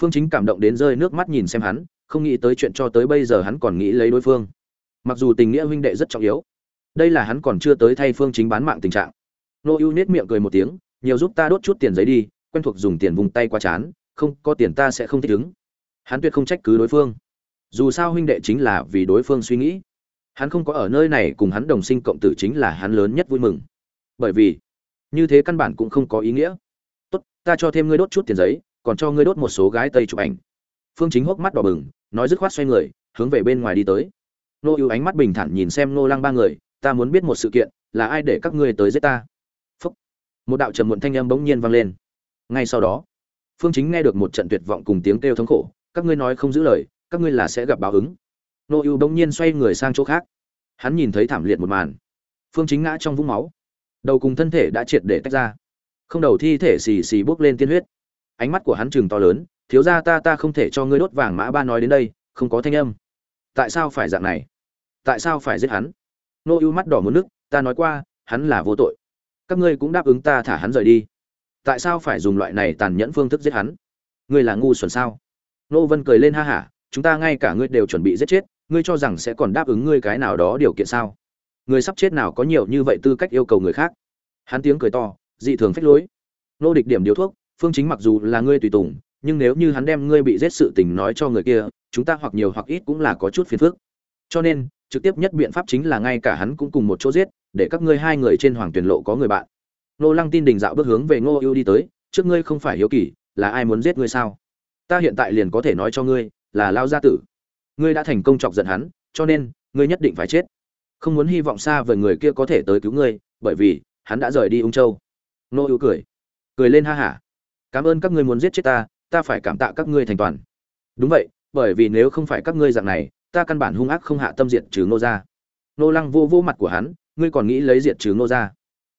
Phương chính cảm động đến rơi nước mắt nhìn xem hắn, không nghĩ tới chuyện cho tới bây giờ hắn còn nghĩ lấy đối phương. Mặc dù tình nghĩa huynh đệ rất trọng yếu, đây là hắn còn chưa tới thay phương chính bán mạng tình trạng. Nô ưu nết miệng cười một tiếng, nhiều giúp ta đốt chút tiền giấy đi quen thuộc dùng tiền vùng tay qua chán, không, có tiền ta sẽ không thích ứng. Hắn tuyệt không trách cứ đối phương. Dù sao huynh đệ chính là vì đối phương suy nghĩ. Hắn không có ở nơi này cùng hắn đồng sinh cộng tử chính là hắn lớn nhất vui mừng. Bởi vì, như thế căn bản cũng không có ý nghĩa. Tốt, ta cho thêm ngươi đốt chút tiền giấy, còn cho ngươi đốt một số gái tây chụp ảnh. Phương chính hốc mắt đỏ bừng, nói dứt khoát xoay người, hướng về bên ngoài đi tới. Nô ưu ánh mắt bình thản nhìn xem nô Lang ba người, ta muốn biết một sự kiện, là ai để các ngươi tới giết ta? Phúc. một đạo trầm muộn thanh âm bỗng nhiên vang lên ngay sau đó, phương chính nghe được một trận tuyệt vọng cùng tiếng kêu thống khổ, các ngươi nói không giữ lời, các ngươi là sẽ gặp báo ứng. Nô ưu bỗng nhiên xoay người sang chỗ khác. Hắn nhìn thấy thảm liệt một màn. Phương chính ngã trong vũng máu. Đầu cùng thân thể đã triệt để tách ra. Không đầu thi thể xì xì bốc lên tiên huyết. Ánh mắt của hắn chừng to lớn, thiếu ra ta ta không thể cho ngươi đốt vàng mã ba nói đến đây, không có thanh âm. Tại sao phải dạng này? Tại sao phải giết hắn? Nô ưu mắt đỏ muốn nước, ta nói qua, hắn là vô tội. Các ngươi cũng đáp ứng ta thả hắn rời đi tại sao phải dùng loại này tàn nhẫn phương thức giết hắn? Ngươi là ngu xuẩn sao? Nô vân cười lên ha hả, chúng ta ngay cả ngươi đều chuẩn bị giết chết, ngươi cho rằng sẽ còn đáp ứng ngươi cái nào đó điều kiện sao? Người sắp chết nào có nhiều như vậy tư cách yêu cầu người khác? Hắn tiếng cười to, dị thường phách lối. Nô địch điểm điếu thuốc, phương chính mặc dù là ngươi tùy tùng, nhưng nếu như hắn đem ngươi bị giết sự tình nói cho người kia, chúng ta hoặc nhiều hoặc ít cũng là có chút phiền phức. Cho nên, trực tiếp nhất biện pháp chính là ngay cả hắn cũng cùng một chỗ giết, để các ngươi hai người trên hoàng tuyển lộ có người bạn nô lăng tin đình dạo bước hướng về ngô ưu đi tới, trước ngươi không phải hiếu kỳ, là ai muốn giết ngươi sao? Ta hiện tại liền có thể nói cho ngươi, là lao gia tử. Ngươi đã thành công chọc giận hắn, cho nên, ngươi nhất định phải chết. Không muốn hy vọng xa về người kia có thể tới cứu ngươi, bởi vì, hắn đã rời đi ung châu. Nô ưu cười. Cười lên ha hả cảm ơn các ngươi muốn giết chết ta ta phải cảm tạ các ngươi thành toàn. Đúng vậy, bởi vì nếu không phải các ngươi dạng này, ta căn bản hung ác không hạ tâm diệt trừ nô Gia. nô lăng vô vô mặt của hắn, ngươi còn nghĩ lấy diệt trừ nô Gia?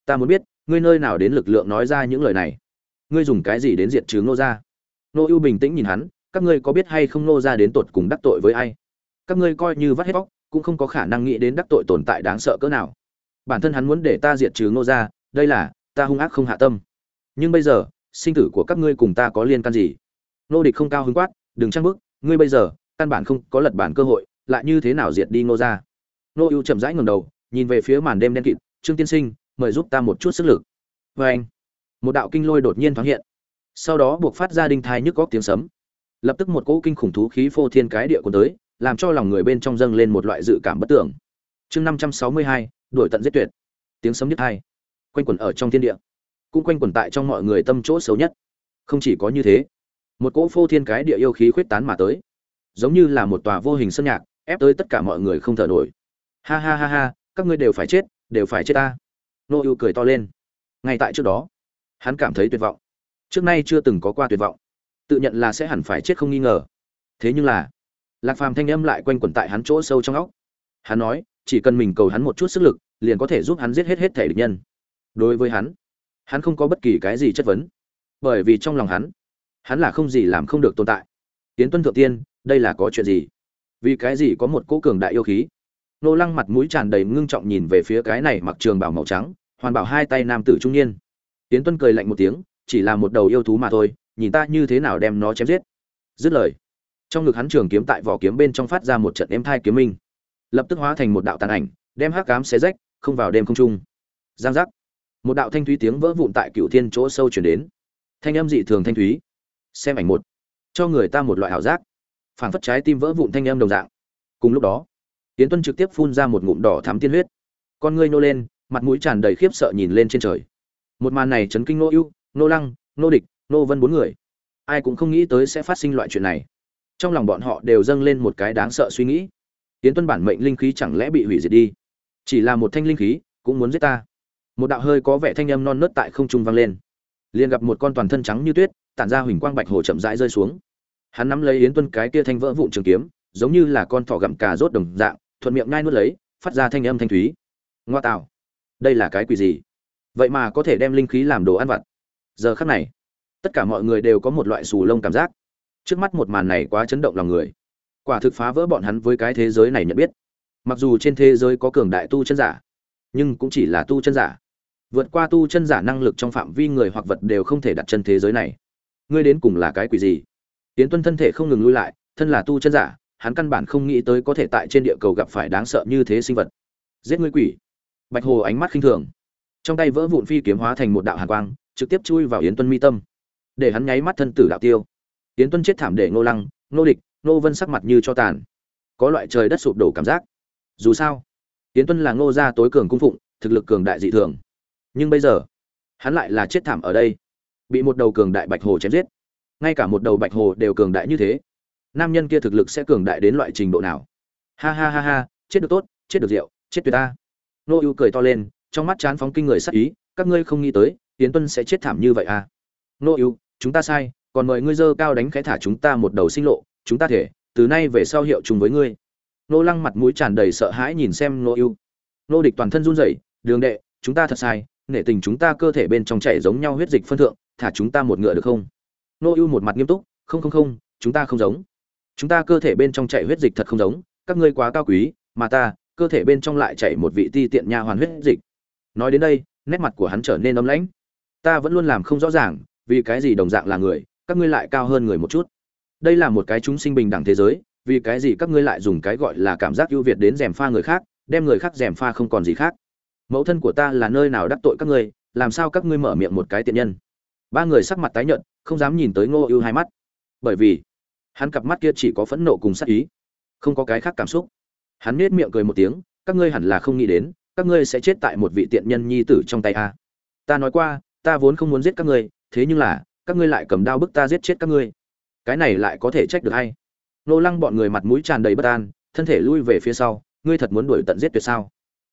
ta muốn biết ngươi nơi nào đến lực lượng nói ra những lời này ngươi dùng cái gì đến diệt trừ nô gia? nô ưu bình tĩnh nhìn hắn, các ngươi có biết hay không nô gia đến tột cùng đắc tội với ai các ngươi coi như vắt hết bóc cũng không có khả năng nghĩ đến đắc tội tồn tại đáng sợ cỡ nào bản thân hắn muốn để ta diệt trừ nô gia. đây là, ta hung ác không hạ tâm nhưng bây giờ, sinh tử của các ngươi cùng ta có liên can gì nô địch không cao hứng quát, đừng trăng bức, ngươi bây giờ, căn bản không có lật bản cơ hội, lại như thế nào diệt đi nô gia? nô ưu chậm rãi ngầm đầu, nhìn về phía màn đêm đen kịt, trương tiên sinh mời giúp ta một chút sức lực. Vê anh, một đạo kinh lôi đột nhiên thoáng hiện. Sau đó buộc phát ra đinh thai nhức góc tiếng sấm. Lập tức một cỗ kinh khủng thú khí phô thiên cái địa cuốn tới, làm cho lòng người bên trong dâng lên một loại dự cảm bất tưởng. Chương năm trăm sáu mươi hai đổi tận giết tuyệt. Tiếng sấm nhất hai quanh quẩn ở trong thiên địa. Cũng quanh quẩn tại trong mọi người tâm chỗ xấu nhất. Không chỉ có như thế, một cỗ phô thiên cái địa yêu khí khuyết tán mà tới. Giống như là một tòa vô hình sân nhạc, ép tới tất cả mọi người không thở nổi. Ha ha ha ha, các ngươi đều phải chết, đều phải chết ta nô ưu cười to lên. Ngay tại trước đó, hắn cảm thấy tuyệt vọng. Trước nay chưa từng có qua tuyệt vọng. Tự nhận là sẽ hẳn phải chết không nghi ngờ. Thế nhưng là, lạc phàm thanh âm lại quanh quẩn tại hắn chỗ sâu trong óc. Hắn nói, chỉ cần mình cầu hắn một chút sức lực, liền có thể giúp hắn giết hết hết thể địch nhân. Đối với hắn hắn không có bất kỳ cái gì chất vấn. Bởi vì trong lòng hắn hắn là không gì làm không được tồn tại. Tiến tuân thượng tiên, đây là có chuyện gì? Vì cái gì có một cỗ cường đại yêu khí? Nô lăng mặt mũi tràn đầy ngưng trọng nhìn về phía cái này mặc trường bảo màu trắng hoàn bảo hai tay nam tử trung niên. Tiến tuân cười lạnh một tiếng, chỉ là một đầu yêu thú mà thôi, nhìn ta như thế nào đem nó chém giết. Dứt lời, trong ngực hắn trường kiếm tại vỏ kiếm bên trong phát ra một trận êm thai kiếm minh. Lập tức hóa thành một đạo tàn ảnh, đem hắc cám xé rách, không vào đêm không trung. Giang giác. Một đạo thanh thúy tiếng vỡ vụn tại cựu thiên chỗ sâu chuyển đến. Thanh âm dị thường thanh thúy. Xem ảnh một. Cho người ta một loại ảo giác. Phảng phất trái tim vỡ vụn thanh âm đồng dạng. Cùng lúc đó, tiến tuân trực tiếp phun ra một ngụm đỏ thắm tiên huyết. Con ngươi nô lên mặt mũi tràn đầy khiếp sợ nhìn lên trên trời. Một màn này chấn kinh nô ưu nô lăng nô địch nô vân bốn người. Ai cũng không nghĩ tới sẽ phát sinh loại chuyện này. Trong lòng bọn họ đều dâng lên một cái đáng sợ suy nghĩ. Tiến tuân bản mệnh linh khí chẳng lẽ bị hủy diệt đi? Chỉ là một thanh linh khí, cũng muốn giết ta. Một đạo hơi có vẻ thanh âm non nớt tại không trung vang lên. Liền gặp một con toàn thân trắng như tuyết, tản ra huỳnh quang bạch hồ chậm rãi rơi xuống. Hắn nắm lấy yến tuân cái kia thanh vỡ vụn trường kiếm, giống như là con thỏ gặm cà rốt đồng dạng, thuận miệng ngai nuốt lấy, phát ra thanh âm thanh thúy. Ngoa tạo đây là cái quỷ gì? Vậy mà có thể đem linh khí làm đồ ăn vặt. Giờ khắc này, tất cả mọi người đều có một loại xù lông cảm giác. Trước mắt một màn này quá chấn động lòng người. Quả thực phá vỡ bọn hắn với cái thế giới này nhận biết. Mặc dù trên thế giới có cường đại tu chân giả, nhưng cũng chỉ là tu chân giả. Vượt qua tu chân giả năng lực trong phạm vi người hoặc vật đều không thể đặt chân thế giới này. Ngươi đến cùng là cái quỷ gì? Tiến tuân thân thể không ngừng lui lại, thân là tu chân giả, hắn căn bản không nghĩ tới có thể tại trên địa cầu gặp phải đáng sợ như thế sinh vật. Giết ngươi quỷ bạch hồ ánh mắt khinh thường. Trong tay vỡ vụn phi kiếm hóa thành một đạo hàn quang, trực tiếp chui vào yến tuân mi tâm. Để hắn nháy mắt thân tử đạo tiêu. Yến tuân chết thảm để ngô lăng, ngô địch, ngô vân sắc mặt như cho tàn. Có loại trời đất sụp đổ cảm giác. Dù sao, yến tuân là ngô gia tối cường cung phụng, thực lực cường đại dị thường. Nhưng bây giờ, hắn lại là chết thảm ở đây. Bị một đầu cường đại bạch hồ chém giết. Ngay cả một đầu bạch hồ đều cường đại như thế. Nam nhân kia thực lực sẽ cường đại đến loại trình độ nào? Ha ha ha ha, chết được tốt, chết được rượu, chết tuyệt ta nô ưu cười to lên, trong mắt chán phóng kinh người sắc ý, các ngươi không nghĩ tới tiến tuân sẽ chết thảm như vậy à? Nô ưu, chúng ta sai, còn mời ngươi dơ cao đánh khẽ thả chúng ta một đầu sinh lộ, chúng ta thể, từ nay về sau hiệu chung với ngươi. Nô lăng mặt mũi tràn đầy sợ hãi nhìn xem nô ưu. Nô địch toàn thân run rẩy, đường đệ, chúng ta thật sai, nể tình chúng ta cơ thể bên trong chảy giống nhau huyết dịch phân thượng, thả chúng ta một ngựa được không? Nô ưu một mặt nghiêm túc, không không không, chúng ta không giống. Chúng ta cơ thể bên trong chảy huyết dịch thật không giống, các ngươi quá cao quý, mà ta cơ thể bên trong lại chảy một vị ti tiện nha hoàn huyết dịch. Nói đến đây, nét mặt của hắn trở nên ấm lãnh. Ta vẫn luôn làm không rõ ràng, vì cái gì đồng dạng là người, các ngươi lại cao hơn người một chút. Đây là một cái chúng sinh bình đẳng thế giới, vì cái gì các ngươi lại dùng cái gọi là cảm giác ưu việt đến rèm pha người khác, đem người khác rèm pha không còn gì khác. Mẫu thân của ta là nơi nào đắc tội các ngươi, làm sao các ngươi mở miệng một cái tiện nhân? Ba người sắc mặt tái nhợt, không dám nhìn tới ngô ưu hai mắt. Bởi vì, hắn cặp mắt kia chỉ có phẫn nộ cùng sắc ý, không có cái khác cảm xúc hắn nết miệng cười một tiếng, các ngươi hẳn là không nghĩ đến, các ngươi sẽ chết tại một vị tiện nhân nhi tử trong tay a. Ta nói qua, ta vốn không muốn giết các ngươi, thế nhưng là, các ngươi lại cầm đao bức ta giết chết các ngươi. Cái này lại có thể trách được hay? Nô lăng bọn người mặt mũi tràn đầy bất an, thân thể lui về phía sau, ngươi thật muốn đuổi tận giết tuyệt sao?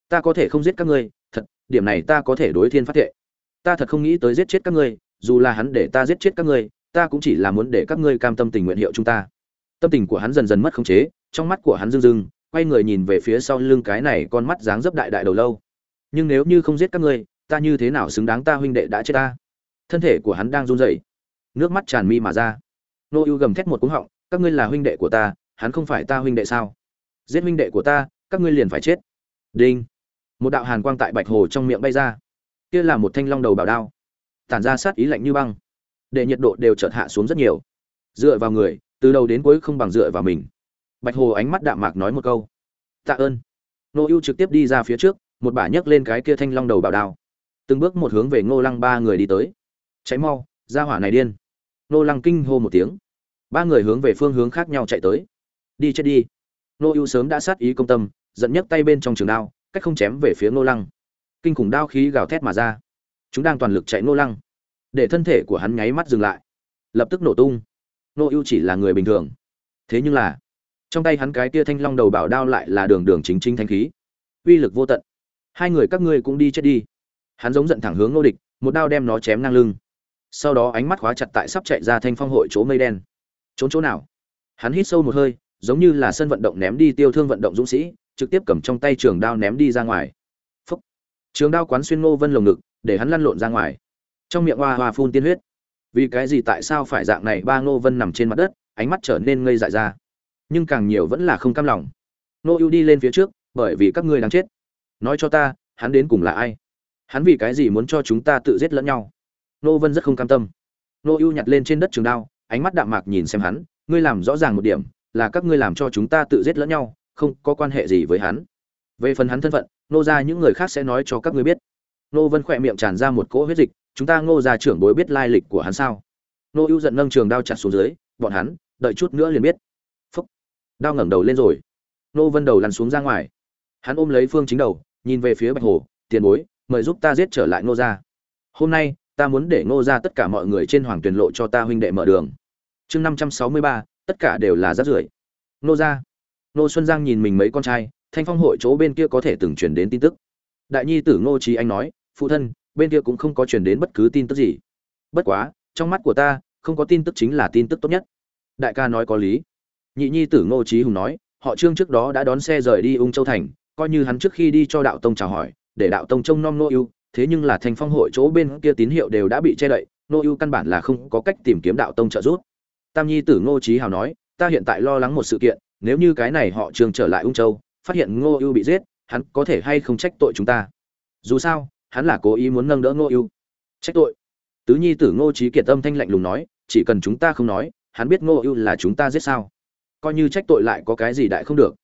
Ta có thể không giết các ngươi, thật, điểm này ta có thể đối thiên phát thệ. Ta thật không nghĩ tới giết chết các ngươi, dù là hắn để ta giết chết các ngươi, ta cũng chỉ là muốn để các ngươi cam tâm tình nguyện hiệu chúng ta. Tâm tình của hắn dần dần mất khống chế, trong mắt của hắn rưng rưng quay người nhìn về phía sau lưng cái này con mắt dáng dấp đại đại đầu lâu. Nhưng nếu như không giết các ngươi, ta như thế nào xứng đáng ta huynh đệ đã chết ta? Thân thể của hắn đang run rẩy. Nước mắt tràn mi mà ra. Nô ưu gầm thét một cúng họng, các ngươi là huynh đệ của ta, hắn không phải ta huynh đệ sao? Giết huynh đệ của ta, các ngươi liền phải chết. Đinh. Một đạo hàn quang tại bạch hồ trong miệng bay ra. Kia là một thanh long đầu bảo đao. Tản ra sát ý lạnh như băng. Để nhiệt độ đều chợt hạ xuống rất nhiều. Dựa vào người, từ đầu đến cuối không bằng dựa vào mình bạch hồ ánh mắt đạm mạc nói một câu. Tạ ơn. Nô ưu trực tiếp đi ra phía trước, một bả nhấc lên cái kia thanh long đầu bảo đao. Từng bước một hướng về ngô lăng ba người đi tới. Cháy mau, ra hỏa này điên. Nô lăng kinh hô một tiếng. Ba người hướng về phương hướng khác nhau chạy tới. Đi chết đi. Nô ưu sớm đã sát ý công tâm dẫn nhấc tay bên trong trường đao, cách không chém về phía nô lăng. Kinh khủng đao khí gào thét mà ra. Chúng đang toàn lực chạy nô lăng. Để thân thể của hắn nháy mắt dừng lại. Lập tức nổ tung. Nô ưu chỉ là người bình thường. Thế nhưng là trong tay hắn cái tia thanh long đầu bảo đao lại là đường đường chính chính thanh khí. Uy lực vô tận. Hai người các ngươi cũng đi chết đi. Hắn giống giận thẳng hướng nô địch, một đao đem nó chém ngang lưng. Sau đó ánh mắt khóa chặt tại sắp chạy ra thanh phong hội chỗ mây đen. Trốn chỗ nào? Hắn hít sâu một hơi, giống như là sân vận động ném đi tiêu thương vận động dũng sĩ, trực tiếp cầm trong tay trường đao ném đi ra ngoài. Phúc. Trường đao quán xuyên ngô vân lồng ngực, để hắn lăn lộn ra ngoài. Trong miệng hoa hoa phun tiên huyết. Vì cái gì tại sao phải dạng này? Ba ngô vân nằm trên mặt đất, ánh mắt trở nên ngây dại ra nhưng càng nhiều vẫn là không cam lòng. Nô ưu đi lên phía trước, bởi vì các ngươi đang chết. Nói cho ta, hắn đến cùng là ai? Hắn vì cái gì muốn cho chúng ta tự giết lẫn nhau? Nô vân rất không cam tâm. Nô ưu nhặt lên trên đất trường đao, ánh mắt đạm mạc nhìn xem hắn, ngươi làm rõ ràng một điểm, là các ngươi làm cho chúng ta tự giết lẫn nhau, không có quan hệ gì với hắn. Về phần hắn thân phận, nô ra những người khác sẽ nói cho các ngươi biết. Nô vân khỏe miệng tràn ra một cỗ huyết dịch, chúng ta ngô ra trưởng bối biết lai lịch của hắn sao? Nô ưu giận nâng trường đao chặt xuống dưới, bọn hắn, đợi chút nữa liền biết đao ngẩng đầu lên rồi. Nô vân đầu lăn xuống ra ngoài. Hắn ôm lấy phương chính đầu, nhìn về phía bạch hồ, tiền bối, mời giúp ta giết trở lại ngô gia. Hôm nay, ta muốn để ngô gia tất cả mọi người trên hoàng tuyển lộ cho ta huynh đệ mở đường. Chương năm trăm sáu mươi ba, tất cả đều là rác rưởi. Ngô gia. Ngô xuân giang nhìn mình mấy con trai, thanh phong hội chỗ bên kia có thể từng truyền đến tin tức. Đại nhi tử ngô trí anh nói, phụ thân, bên kia cũng không có truyền đến bất cứ tin tức gì. Bất quá, trong mắt của ta, không có tin tức chính là tin tức tốt nhất. Đại ca nói có lý nhị nhi tử ngô trí hùng nói, họ trương trước đó đã đón xe rời đi ung châu thành, coi như hắn trước khi đi cho đạo tông chào hỏi, để đạo tông trông nom nô ưu, thế nhưng là thanh phong hội chỗ bên kia tín hiệu đều đã bị che đậy nô ưu căn bản là không có cách tìm kiếm đạo tông trợ giúp. Tam nhi tử ngô trí hào nói, ta hiện tại lo lắng một sự kiện, nếu như cái này họ trương trở lại ung châu, phát hiện ngô ưu bị giết, hắn có thể hay không trách tội chúng ta? Dù sao, hắn là cố ý muốn nâng đỡ ngô ưu. Trách tội. Tứ nhi tử ngô trí kiệt tâm thanh lạnh lùng nói, chỉ cần chúng ta không nói, hắn biết ngô ưu là chúng ta giết sao? Coi như trách tội lại có cái gì đại không được.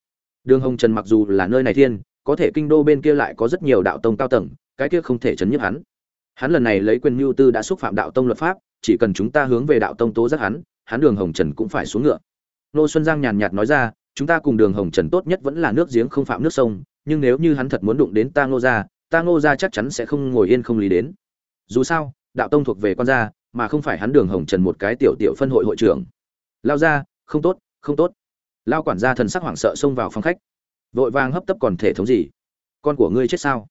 Đường hồng trần mặc dù là nơi này thiên, có thể kinh đô bên kia lại có rất nhiều đạo tông cao tầng, cái kia không thể chấn nhức hắn. Hắn lần này lấy quyền mưu tư đã xúc phạm đạo tông luật pháp, chỉ cần chúng ta hướng về đạo tông tố giác hắn hắn đường hồng trần cũng phải xuống ngựa. Nô xuân giang nhàn nhạt nói ra, chúng ta cùng đường hồng trần tốt nhất vẫn là nước giếng không phạm nước sông, nhưng nếu như hắn thật muốn đụng đến ta ngô gia, ta ngô gia chắc chắn sẽ không ngồi yên không lý đến. Dù sao, đạo tông thuộc về quan gia, mà không phải hắn đường hồng trần một cái tiểu tiểu phân hội hội trưởng. Lao ra không tốt không tốt. Lao quản gia thần sắc hoảng sợ xông vào phòng khách. Vội vàng hấp tấp còn thể thống gì? Con của ngươi chết sao?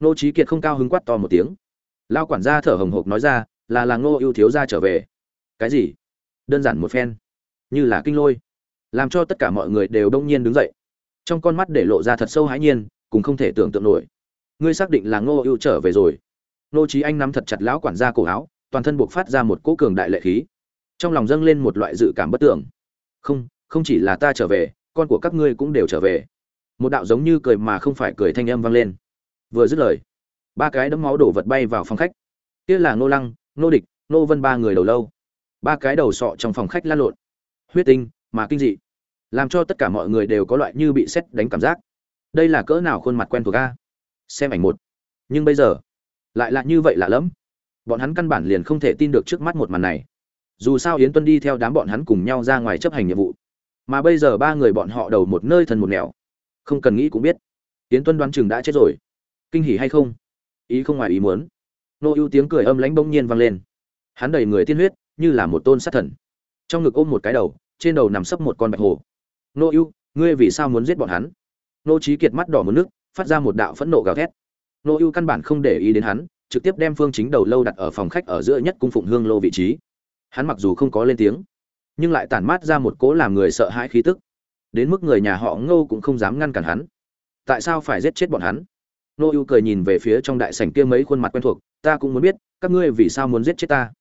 Nô trí kiệt không cao hứng quát to một tiếng. Lao quản gia thở hồng hộc nói ra, là là ngô ưu thiếu gia trở về. Cái gì? Đơn giản một phen. Như là kinh lôi. Làm cho tất cả mọi người đều đông nhiên đứng dậy. Trong con mắt để lộ ra thật sâu hãi nhiên, cùng không thể tưởng tượng nổi. Ngươi xác định là ngô ưu trở về rồi. Nô trí anh nắm thật chặt lão quản gia cổ áo, toàn thân buộc phát ra một cỗ cường đại lệ khí. Trong lòng dâng lên một loại dự cảm bất tưởng. Không không chỉ là ta trở về, con của các ngươi cũng đều trở về. Một đạo giống như cười mà không phải cười thanh âm vang lên. Vừa dứt lời, ba cái đấm máu đổ vật bay vào phòng khách. Kia là nô lăng nô địch nô vân ba người đầu lâu. Ba cái đầu sọ trong phòng khách lan lộn. Huyết tinh, mà kinh dị. Làm cho tất cả mọi người đều có loại như bị xét đánh cảm giác. Đây là cỡ nào khuôn mặt quen thuộc a? Xem ảnh một. Nhưng bây giờ, lại là như vậy lạ lẫm. Bọn hắn căn bản liền không thể tin được trước mắt một màn này. Dù sao yến tuân đi theo đám bọn hắn cùng nhau ra ngoài chấp hành nhiệm vụ mà bây giờ ba người bọn họ đầu một nơi thân một nẻo. Không cần nghĩ cũng biết. Tiến tuân đoán chừng đã chết rồi. Kinh hỉ hay không? Ý không ngoài ý muốn. Nô ưu tiếng cười âm lãnh bỗng nhiên vang lên. Hắn đầy người tiên huyết, như là một tôn sát thần. Trong ngực ôm một cái đầu, trên đầu nằm sấp một con bạch hồ. Nô ưu, ngươi vì sao muốn giết bọn hắn? Nô trí kiệt mắt đỏ một nước, phát ra một đạo phẫn nộ gào thét. Nô ưu căn bản không để ý đến hắn, trực tiếp đem phương chính đầu lâu đặt ở phòng khách ở giữa nhất cung phụng hương lô vị trí. Hắn mặc dù không có lên tiếng nhưng lại tản mát ra một cố làm người sợ hãi khí tức. Đến mức người nhà họ ngô cũng không dám ngăn cản hắn. Tại sao phải giết chết bọn hắn? Nô ưu cười nhìn về phía trong đại sảnh kia mấy khuôn mặt quen thuộc, ta cũng muốn biết, các ngươi vì sao muốn giết chết ta?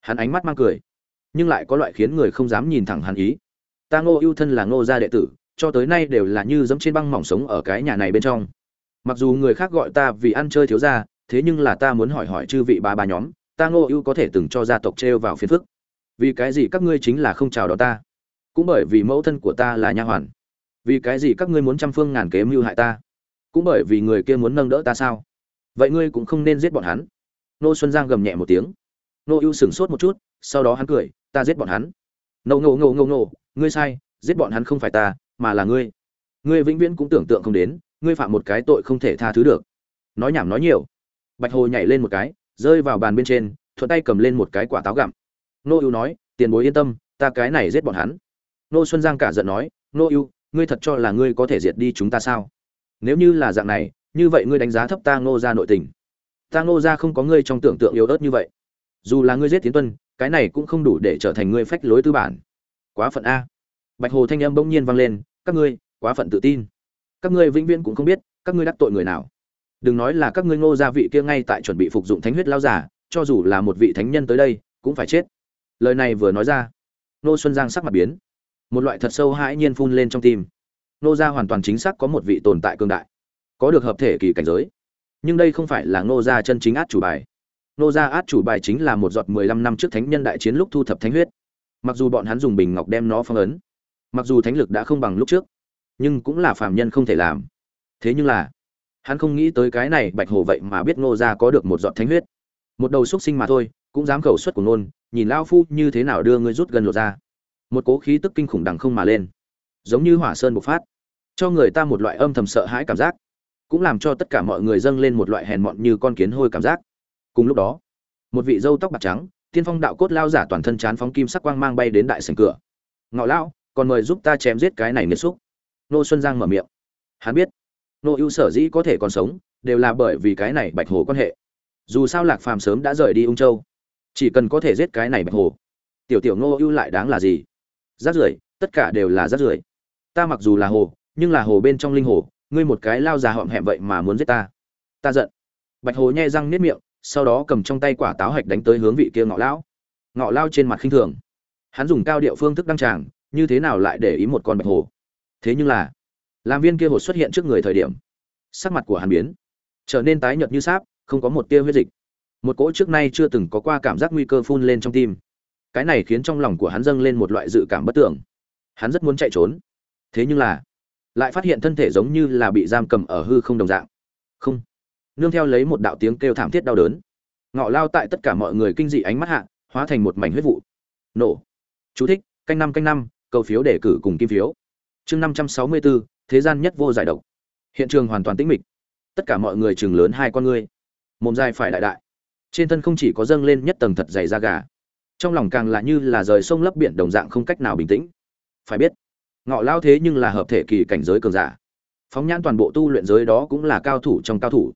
Hắn ánh mắt mang cười, nhưng lại có loại khiến người không dám nhìn thẳng hắn ý. Ta ngô ưu thân là ngô gia đệ tử, cho tới nay đều là như dẫm trên băng mỏng sống ở cái nhà này bên trong. Mặc dù người khác gọi ta vì ăn chơi thiếu gia, thế nhưng là ta muốn hỏi hỏi chư vị ba ba nhóm, ta ngô ưu có thể từng cho gia tộc trêu vào phiền phức vì cái gì các ngươi chính là không chào đón ta? Cũng bởi vì mẫu thân của ta là nha hoàn. Vì cái gì các ngươi muốn trăm phương ngàn kế mưu hại ta? Cũng bởi vì người kia muốn nâng đỡ ta sao? Vậy ngươi cũng không nên giết bọn hắn. Nô xuân giang gầm nhẹ một tiếng. Nô ưu sửng sốt một chút, sau đó hắn cười, ta giết bọn hắn. Nô ngô ngô ngô ngô ngươi sai, giết bọn hắn không phải ta, mà là ngươi. Ngươi vĩnh viễn cũng tưởng tượng không đến, ngươi phạm một cái tội không thể tha thứ được. Nói nhảm nói nhiều. Bạch hồ nhảy lên một cái, rơi vào bàn bên trên, thuận tay cầm lên một cái quả táo gặm nô ưu nói, tiền bối yên tâm, ta cái này giết bọn hắn. Nô xuân giang cả giận nói, nô ưu, ngươi thật cho là ngươi có thể diệt đi chúng ta sao? Nếu như là dạng này, như vậy ngươi đánh giá thấp ta ngô ra nội tình. Ta ngô ra không có ngươi trong tưởng tượng yếu ớt như vậy. Dù là ngươi giết tiến tuân, cái này cũng không đủ để trở thành ngươi phách lối tư bản. Quá phận a. Bạch hồ thanh âm bỗng nhiên vang lên, các ngươi, quá phận tự tin. Các ngươi vĩnh viễn cũng không biết, các ngươi đắc tội người nào. Đừng nói là các ngươi ngô gia vị kia ngay tại chuẩn bị phục dụng thánh huyết lao giả, cho dù là một vị thánh nhân tới đây, cũng phải chết lời này vừa nói ra nô xuân giang sắc mặt biến, một loại thật sâu hãi nhiên phun lên trong tim. Nô gia hoàn toàn chính xác có một vị tồn tại cương đại, có được hợp thể kỳ cảnh giới. Nhưng đây không phải là nô gia chân chính át chủ bài. Nô gia át chủ bài chính là một giọt mười lăm năm trước thánh nhân đại chiến lúc thu thập thánh huyết. Mặc dù bọn hắn dùng bình ngọc đem nó phong ấn, mặc dù thánh lực đã không bằng lúc trước, nhưng cũng là phàm nhân không thể làm. Thế nhưng là, hắn không nghĩ tới cái này bạch hồ vậy mà biết Nô gia có được một giọt thánh huyết. Một đầu xúc sinh mà thôi cũng dám khẩu xuất của nôn, nhìn lao phu như thế nào đưa ngươi rút gần lột ra. Một cố khí tức kinh khủng đằng không mà lên, giống như hỏa sơn bộc phát, cho người ta một loại âm thầm sợ hãi cảm giác, cũng làm cho tất cả mọi người dâng lên một loại hèn mọn như con kiến hôi cảm giác. Cùng lúc đó, một vị dâu tóc bạc trắng, tiên phong đạo cốt lao giả toàn thân chán phóng kim sắc quang mang bay đến đại sảnh cửa. Ngọ lão, còn mời giúp ta chém giết cái này nghiệt xúc. Nô xuân giang mở miệng. Hắn biết, nô ưu sở dĩ có thể còn sống, đều là bởi vì cái này bạch hồ quan hệ. Dù sao lạc phàm sớm đã rời đi ung châu chỉ cần có thể giết cái này bạch hồ, tiểu tiểu nô ưu lại đáng là gì? Rác rưởi, tất cả đều là rác rưởi. Ta mặc dù là hồ, nhưng là hồ bên trong linh hồ, ngươi một cái lao già họm hẹm vậy mà muốn giết ta. Ta giận. Bạch hồ nhai răng nếp miệng, sau đó cầm trong tay quả táo hạch đánh tới hướng vị kia ngọ lão. Ngọ lao trên mặt khinh thường. Hắn dùng cao điệu phương thức đăng tràng, như thế nào lại để ý một con bạch hồ? Thế nhưng là, làm viên kia hồ xuất hiện trước người thời điểm, sắc mặt của hắn biến, trở nên tái nhợt như sáp, không có một tia huyết dịch một cỗ trước nay chưa từng có qua cảm giác nguy cơ phun lên trong tim. Cái này khiến trong lòng của hắn dâng lên một loại dự cảm bất tưởng. Hắn rất muốn chạy trốn. Thế nhưng là, lại phát hiện thân thể giống như là bị giam cầm ở hư không đồng dạng. Không. Nương theo lấy một đạo tiếng kêu thảm thiết đau đớn. Ngọ lao tại tất cả mọi người kinh dị ánh mắt hạ, hóa thành một mảnh huyết vụ. Nổ. Chú thích, canh năm canh năm, cầu phiếu đề cử cùng kim phiếu. Chương năm trăm sáu mươi bốn thế gian nhất vô giải độc. Hiện trường hoàn toàn tĩnh mịch. Tất cả mọi người chừng lớn hai con ngươi mồm dài phải đại đại trên thân không chỉ có dâng lên nhất tầng thật dày da gà, trong lòng càng là như là rời sông lấp biển đồng dạng không cách nào bình tĩnh. Phải biết, ngọ lao thế nhưng là hợp thể kỳ cảnh giới cường giả. Phóng nhãn toàn bộ tu luyện giới đó cũng là cao thủ trong cao thủ.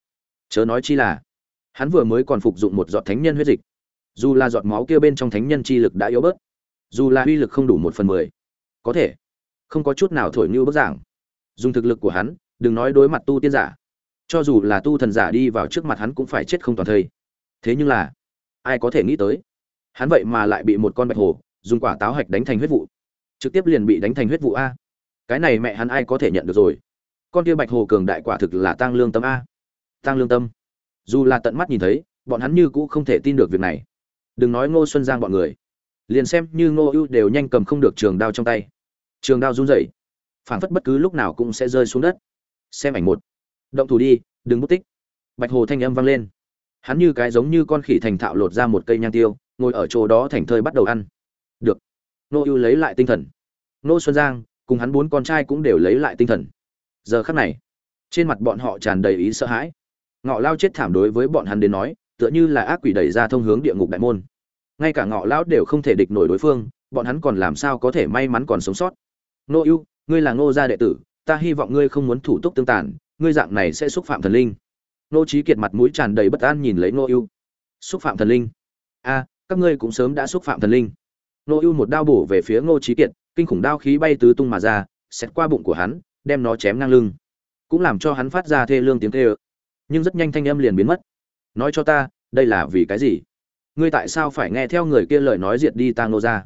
Chớ nói chi là, hắn vừa mới còn phục dụng một giọt thánh nhân huyết dịch. Dù là giọt máu kia bên trong thánh nhân chi lực đã yếu bớt, dù là uy lực không đủ một phần mười, có thể không có chút nào thổi như bức giảng dùng thực lực của hắn, đừng nói đối mặt tu tiên giả, cho dù là tu thần giả đi vào trước mặt hắn cũng phải chết không toàn thây thế nhưng là, ai có thể nghĩ tới, hắn vậy mà lại bị một con bạch hồ dùng quả táo hạch đánh thành huyết vụ. Trực tiếp liền bị đánh thành huyết vụ a. Cái này mẹ hắn ai có thể nhận được rồi? Con kia bạch hồ cường đại quả thực là tăng lương tâm a. Tăng lương tâm. Dù là tận mắt nhìn thấy, bọn hắn như cũ không thể tin được việc này. Đừng nói ngô xuân giang bọn người. Liền xem như ngô ưu đều nhanh cầm không được trường đao trong tay. Trường đao run rẩy, phảng phất bất cứ lúc nào cũng sẽ rơi xuống đất. Xem ảnh một. Động thủ đi, đừng mất tích. Bạch hồ thanh âm vang lên hắn như cái giống như con khỉ thành thạo lột ra một cây nhang tiêu, ngồi ở chỗ đó thành thơi bắt đầu ăn. Được. Nô ưu lấy lại tinh thần. Nô xuân giang, cùng hắn bốn con trai cũng đều lấy lại tinh thần. Giờ khắc này, trên mặt bọn họ tràn đầy ý sợ hãi. Ngọ lao chết thảm đối với bọn hắn đến nói, tựa như là ác quỷ đẩy ra thông hướng địa ngục đại môn. Ngay cả ngọ lão đều không thể địch nổi đối phương, bọn hắn còn làm sao có thể may mắn còn sống sót? Nô ưu, ngươi là ngô gia đệ tử, ta hy vọng ngươi không muốn thủ tục tương tàn, ngươi dạng này sẽ xúc phạm thần linh nô trí kiệt mặt mũi tràn đầy bất an nhìn lấy nô ưu. Xúc phạm thần linh. A, các ngươi cũng sớm đã xúc phạm thần linh. Nô ưu một đao bổ về phía Nô trí kiệt, kinh khủng đao khí bay tứ tung mà ra xét qua bụng của hắn, đem nó chém ngang lưng. Cũng làm cho hắn phát ra thê lương tiếng kêu nhưng rất nhanh thanh âm liền biến mất. Nói cho ta, đây là vì cái gì? Ngươi tại sao phải nghe theo người kia lời nói diệt đi ta nô ra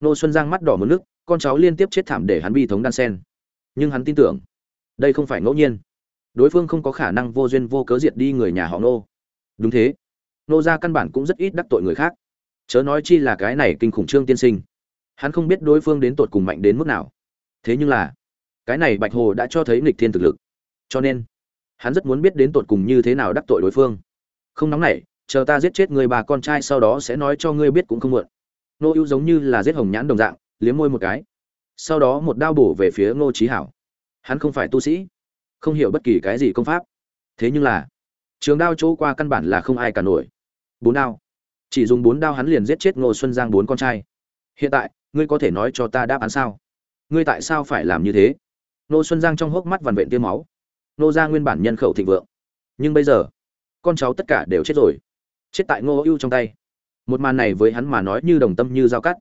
nô xuân giang mắt đỏ một nước, con cháu liên tiếp chết thảm để hắn bi thống đan sen. Nhưng hắn tin tưởng, đây không phải ngẫu nhiên đối phương không có khả năng vô duyên vô cớ diệt đi người nhà họ nô đúng thế. Nô ra căn bản cũng rất ít đắc tội người khác. Chớ nói chi là cái này kinh khủng trương tiên sinh. Hắn không biết đối phương đến tột cùng mạnh đến mức nào. Thế nhưng là, cái này bạch hồ đã cho thấy nghịch thiên thực lực. Cho nên, hắn rất muốn biết đến tột cùng như thế nào đắc tội đối phương. Không nóng nảy, chờ ta giết chết người bà con trai sau đó sẽ nói cho ngươi biết cũng không muộn. Nô ưu giống như là giết hồng nhãn đồng dạng, liếm môi một cái. Sau đó một đao bổ về phía ngô trí hảo. Hắn không phải tu sĩ không hiểu bất kỳ cái gì công pháp. Thế nhưng là, trường đao chỗ qua căn bản là không ai cả nổi. Bốn đao. Chỉ dùng bốn đao hắn liền giết chết ngô xuân giang bốn con trai. Hiện tại, ngươi có thể nói cho ta đáp án sao? Ngươi tại sao phải làm như thế? Ngô xuân giang trong hốc mắt vằn vện tiêm máu. Ngô ra nguyên bản nhân khẩu thịnh vượng. Nhưng bây giờ, con cháu tất cả đều chết rồi. Chết tại ngô ưu trong tay. Một màn này với hắn mà nói như đồng tâm như dao cắt.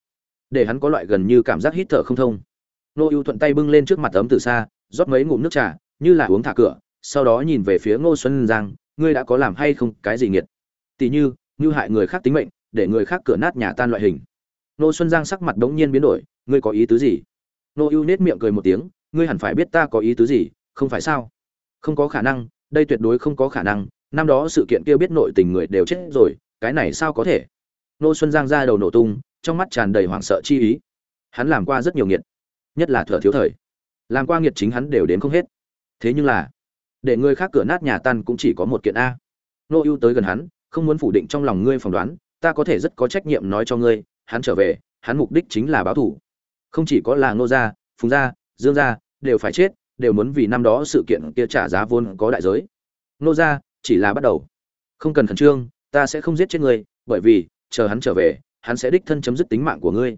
Để hắn có loại gần như cảm giác hít thở không thông. Ngô ưu thuận tay bưng lên trước mặt ấm từ xa, rót mấy ngụm nước trà như là uống thả cửa, sau đó nhìn về phía ngô xuân giang, ngươi đã có làm hay không, cái gì nghiệt? Tỉ như như hại người khác tính mệnh, để người khác cửa nát nhà tan loại hình. Ngô xuân giang sắc mặt đống nhiên biến đổi, ngươi có ý tứ gì? Ngô ưu nết miệng cười một tiếng, ngươi hẳn phải biết ta có ý tứ gì, không phải sao? Không có khả năng, đây tuyệt đối không có khả năng, năm đó sự kiện kia biết nội tình người đều chết rồi, cái này sao có thể? Ngô xuân giang ra đầu nổ tung, trong mắt tràn đầy hoảng sợ chi ý. Hắn làm qua rất nhiều nghiệt, nhất là thợ thiếu thời. Làm qua nghiệt chính hắn đều đến không hết thế nhưng là, để người khác cửa nát nhà tan cũng chỉ có một kiện a. Nô ưu tới gần hắn, không muốn phủ định trong lòng ngươi phỏng đoán, ta có thể rất có trách nhiệm nói cho ngươi, hắn trở về, hắn mục đích chính là báo thủ không chỉ có là nô gia, phùng gia, dương gia, đều phải chết, đều muốn vì năm đó sự kiện kia trả giá vốn có đại giới. Nô gia, chỉ là bắt đầu. Không cần khẩn trương, ta sẽ không giết chết ngươi, bởi vì, chờ hắn trở về, hắn sẽ đích thân chấm dứt tính mạng của ngươi.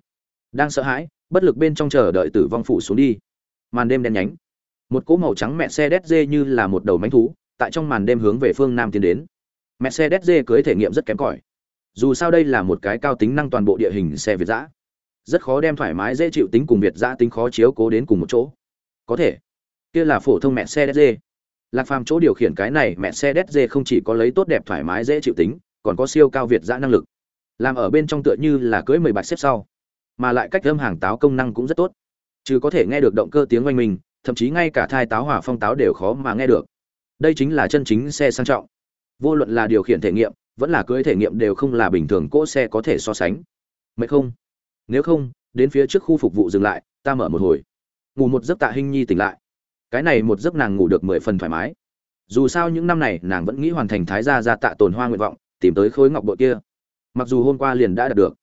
Đang sợ hãi, bất lực bên trong chờ đợi tử vong phủ xuống đi. Màn đêm đen nhánh một cỗ màu trắng mẹ xe đét dê như là một đầu mánh thú, tại trong màn đêm hướng về phương nam tiến đến. Mẹ xe đét dê cưới thể nghiệm rất kém cỏi. Dù sao đây là một cái cao tính năng toàn bộ địa hình xe việt giã. Rất khó đem thoải mái dễ chịu tính cùng việt giã tính khó chiếu cố đến cùng một chỗ. Có thể, kia là phổ thông mẹ xe đét dê lạc phàm chỗ điều khiển cái này mẹ xe đét dê không chỉ có lấy tốt đẹp thoải mái dễ chịu tính, còn có siêu cao việt giã năng lực. Làm ở bên trong tựa như là cưới mười bạch xếp sau, mà lại cách âm hàng táo công năng cũng rất tốt. Chứ có thể nghe được động cơ tiếng oanh mình thậm chí ngay cả thai táo hỏa phong táo đều khó mà nghe được. Đây chính là chân chính xe sang trọng. Vô luận là điều khiển thể nghiệm, vẫn là cưới thể nghiệm đều không là bình thường cỗ xe có thể so sánh. Mấy không? Nếu không, đến phía trước khu phục vụ dừng lại, ta mở một hồi. Ngủ một giấc tạ hình nhi tỉnh lại. Cái này một giấc nàng ngủ được mười phần thoải mái. Dù sao những năm này, nàng vẫn nghĩ hoàn thành thái gia ra tạ tồn hoa nguyện vọng, tìm tới khối ngọc bội kia. Mặc dù hôm qua liền đã đạt được,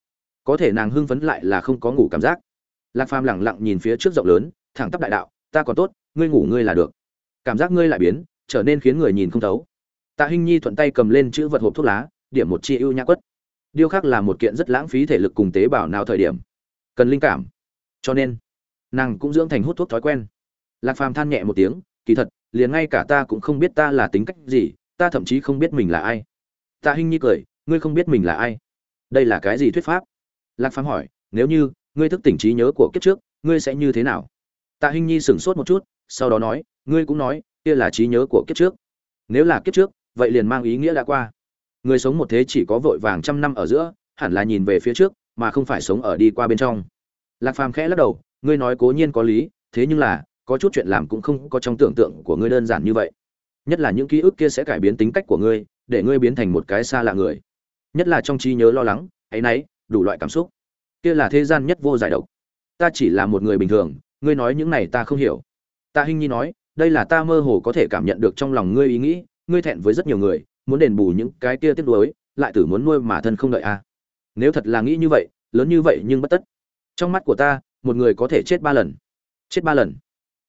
có thể nàng hưng phấn lại là không có ngủ cảm giác. Lạc phàm lẳng lặng nhìn phía trước rộng lớn, thẳng tắp đại đạo ta còn tốt, ngươi ngủ ngươi là được. Cảm giác ngươi lại biến, trở nên khiến người nhìn không thấu. Tạ hinh nhi thuận tay cầm lên chữ vật hộp thuốc lá, điểm một chi ưu nhã quất. Điêu khắc là một kiện rất lãng phí thể lực cùng tế bào nào thời điểm. Cần linh cảm. Cho nên, nàng cũng dưỡng thành hút thuốc thói quen. Lạc phàm than nhẹ một tiếng, kỳ thật, liền ngay cả ta cũng không biết ta là tính cách gì, ta thậm chí không biết mình là ai. Tạ hinh nhi cười, ngươi không biết mình là ai? Đây là cái gì thuyết pháp? Lạc phàm hỏi, nếu như ngươi thức tỉnh trí nhớ của kiếp trước, ngươi sẽ như thế nào? Tạ hinh nhi sửng sốt một chút sau đó nói ngươi cũng nói kia là trí nhớ của kiếp trước. Nếu là kiếp trước vậy liền mang ý nghĩa đã qua. Người sống một thế chỉ có vội vàng trăm năm ở giữa hẳn là nhìn về phía trước mà không phải sống ở đi qua bên trong. Lạc phàm khẽ lắc đầu ngươi nói cố nhiên có lý thế nhưng là có chút chuyện làm cũng không có trong tưởng tượng của ngươi đơn giản như vậy. Nhất là những ký ức kia sẽ cải biến tính cách của ngươi để ngươi biến thành một cái xa lạ người. Nhất là trong trí nhớ lo lắng ấy nấy, đủ loại cảm xúc. Kia là thế gian nhất vô giải độc. Ta chỉ là một người bình thường ngươi nói những này ta không hiểu. Ta hinh nhi nói, đây là ta mơ hồ có thể cảm nhận được trong lòng ngươi ý nghĩ, ngươi thẹn với rất nhiều người, muốn đền bù những cái kia tiếc nuối, lại tử muốn nuôi mà thân không đợi a. À. nếu thật là nghĩ như vậy, lớn như vậy nhưng bất tất. Trong mắt của ta, một người có thể chết ba lần. Chết ba lần.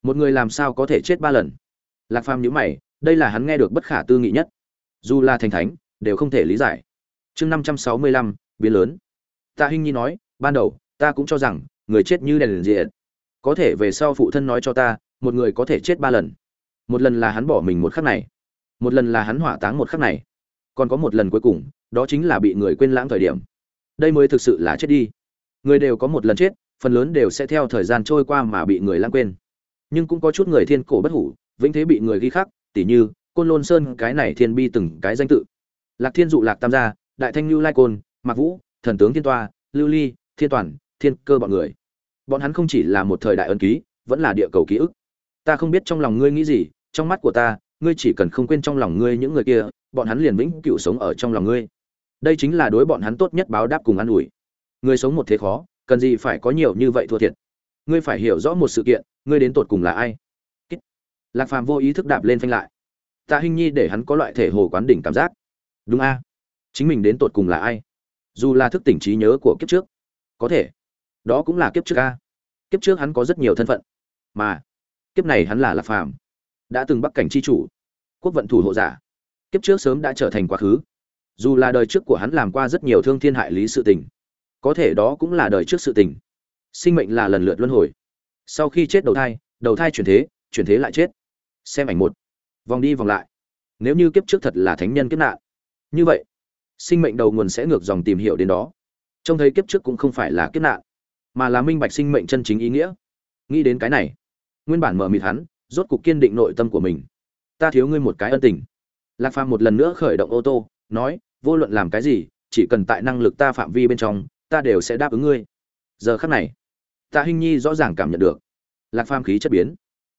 Một người làm sao có thể chết ba lần? Lạc phàm nhữ mày, đây là hắn nghe được bất khả tư nghị nhất. Dù là thành thánh, đều không thể lý giải. Chương năm trăm sáu mươi lăm, biến lớn. Tạ hinh nhi nói, ban đầu, ta cũng cho rằng, người chết như đèn liền diện có thể về sau phụ thân nói cho ta, một người có thể chết ba lần. Một lần là hắn bỏ mình một khắc này, một lần là hắn hỏa táng một khắc này. Còn có một lần cuối cùng, đó chính là bị người quên lãng thời điểm. Đây mới thực sự là chết đi. Người đều có một lần chết, phần lớn đều sẽ theo thời gian trôi qua mà bị người lãng quên. Nhưng cũng có chút người thiên cổ bất hủ, vĩnh thế bị người ghi khắc, tỉ như, côn lôn sơn, cái này thiên bi từng cái danh tự. Lạc thiên dụ, lạc tam gia, đại thanh lưu lai côn, mạc vũ, thần tướng thiên toa, lưu ly, thiên toàn, thiên cơ bọn người bọn hắn không chỉ là một thời đại ân ký, vẫn là địa cầu ký ức. Ta không biết trong lòng ngươi nghĩ gì, trong mắt của ta, ngươi chỉ cần không quên trong lòng ngươi những người kia, bọn hắn liền vĩnh cựu sống ở trong lòng ngươi. Đây chính là đối bọn hắn tốt nhất báo đáp cùng an ủi. Ngươi sống một thế khó, cần gì phải có nhiều như vậy thua thiệt? Ngươi phải hiểu rõ một sự kiện, ngươi đến tột cùng là ai? Lạc phàm vô ý thức đạp lên phanh lại. Tạ hình nhi để hắn có loại thể hồ quán đỉnh cảm giác. Đúng a. Chính mình đến tột cùng là ai? Dù là thức tỉnh trí nhớ của kiếp trước, có thể đó cũng là kiếp trước a. Kiếp trước hắn có rất nhiều thân phận, mà kiếp này hắn là lạc phàm, đã từng bắc cảnh c h i chủ, quốc vận thủ hộ giả. Kiếp trước sớm đã trở thành quá khứ. Dù là đời trước của hắn làm qua rất nhiều thương thiên hại lý sự tình, có thể đó cũng là đời trước sự tình. Sinh mệnh là lần lượt luân hồi. Sau khi chết đầu thai đầu thai chuyển thế chuyển thế lại chết. Xem ảnh một. Vòng đi vòng lại. Nếu như kiếp trước thật là thánh nhân kiếp nạn, như vậy, sinh mệnh đầu nguồn sẽ ngược dòng tìm hiểu đến đó. Trông thấy kiếp trước cũng không phải là kiếp nạn mà là minh bạch sinh mệnh chân chính ý nghĩa. Nghĩ đến cái này, nguyên bản mở mịt hắn, rốt cục kiên định nội tâm của mình. Ta thiếu ngươi một cái ân tình. Lạc phàm một lần nữa khởi động ô tô, nói, vô luận làm cái gì, chỉ cần tại năng lực ta phạm vi bên trong, ta đều sẽ đáp ứng ngươi. Giờ khắc này tạ hinh nhi rõ ràng cảm nhận được, lạc phàm khí chất biến,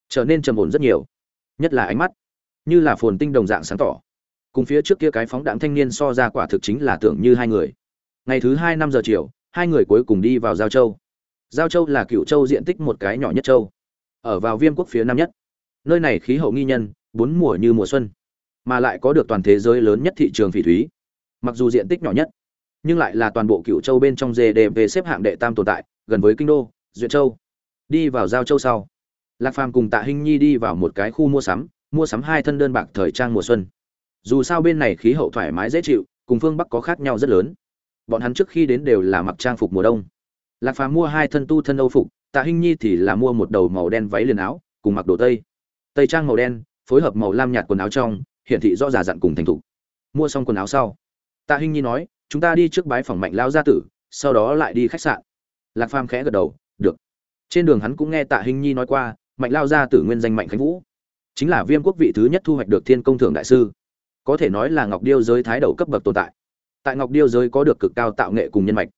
trở nên trầm ổn rất nhiều, nhất là ánh mắt, như là phồn tinh đồng dạng sáng tỏ. Cùng phía trước kia cái phóng đạn thanh niên so ra quả thực chính là tưởng như hai người. Ngày thứ hai năm giờ chiều, hai người cuối cùng đi vào giao châu giao châu là cựu châu diện tích một cái nhỏ nhất châu, ở vào viêm quốc phía nam nhất. Nơi này khí hậu nghi nhân, bốn mùa như mùa xuân, mà lại có được toàn thế giới lớn nhất thị trường phỉ thúy, mặc dù diện tích nhỏ nhất, nhưng lại là toàn bộ cựu châu bên trong gdp xếp hạng đệ tam tồn tại, gần với kinh đô, duyện châu. Đi vào giao châu sau, lạc phàm cùng tạ hinh nhi đi vào một cái khu mua sắm mua sắm hai thân đơn bạc thời trang mùa xuân. Dù sao bên này khí hậu thoải mái dễ chịu, cùng phương bắc có khác nhau rất lớn. Bọn hắn trước khi đến đều là mặc trang phục mùa đông lạc phàm mua hai thân tu thân âu phục, tạ hinh nhi thì là mua một đầu màu đen váy liền áo, cùng mặc đồ tây. Tây trang màu đen, phối hợp màu lam nhạt quần áo trong, hiển thị rõ ràng dặn cùng thành thục. Mua xong quần áo sau, tạ hinh nhi nói, chúng ta đi trước bái phòng mạnh lao gia tử, sau đó lại đi khách sạn. Lạc phàm khẽ gật đầu, được. Trên đường hắn cũng nghe tạ hinh nhi nói qua, mạnh lao gia tử nguyên danh mạnh khánh vũ, chính là viêm quốc vị thứ nhất thu hoạch được thiên công thưởng đại sư. Có thể nói là ngọc điêu giới thái đầu cấp bậc tồn tại. Tại ngọc điêu giới có được cực cao tạo nghệ cùng nhân mạch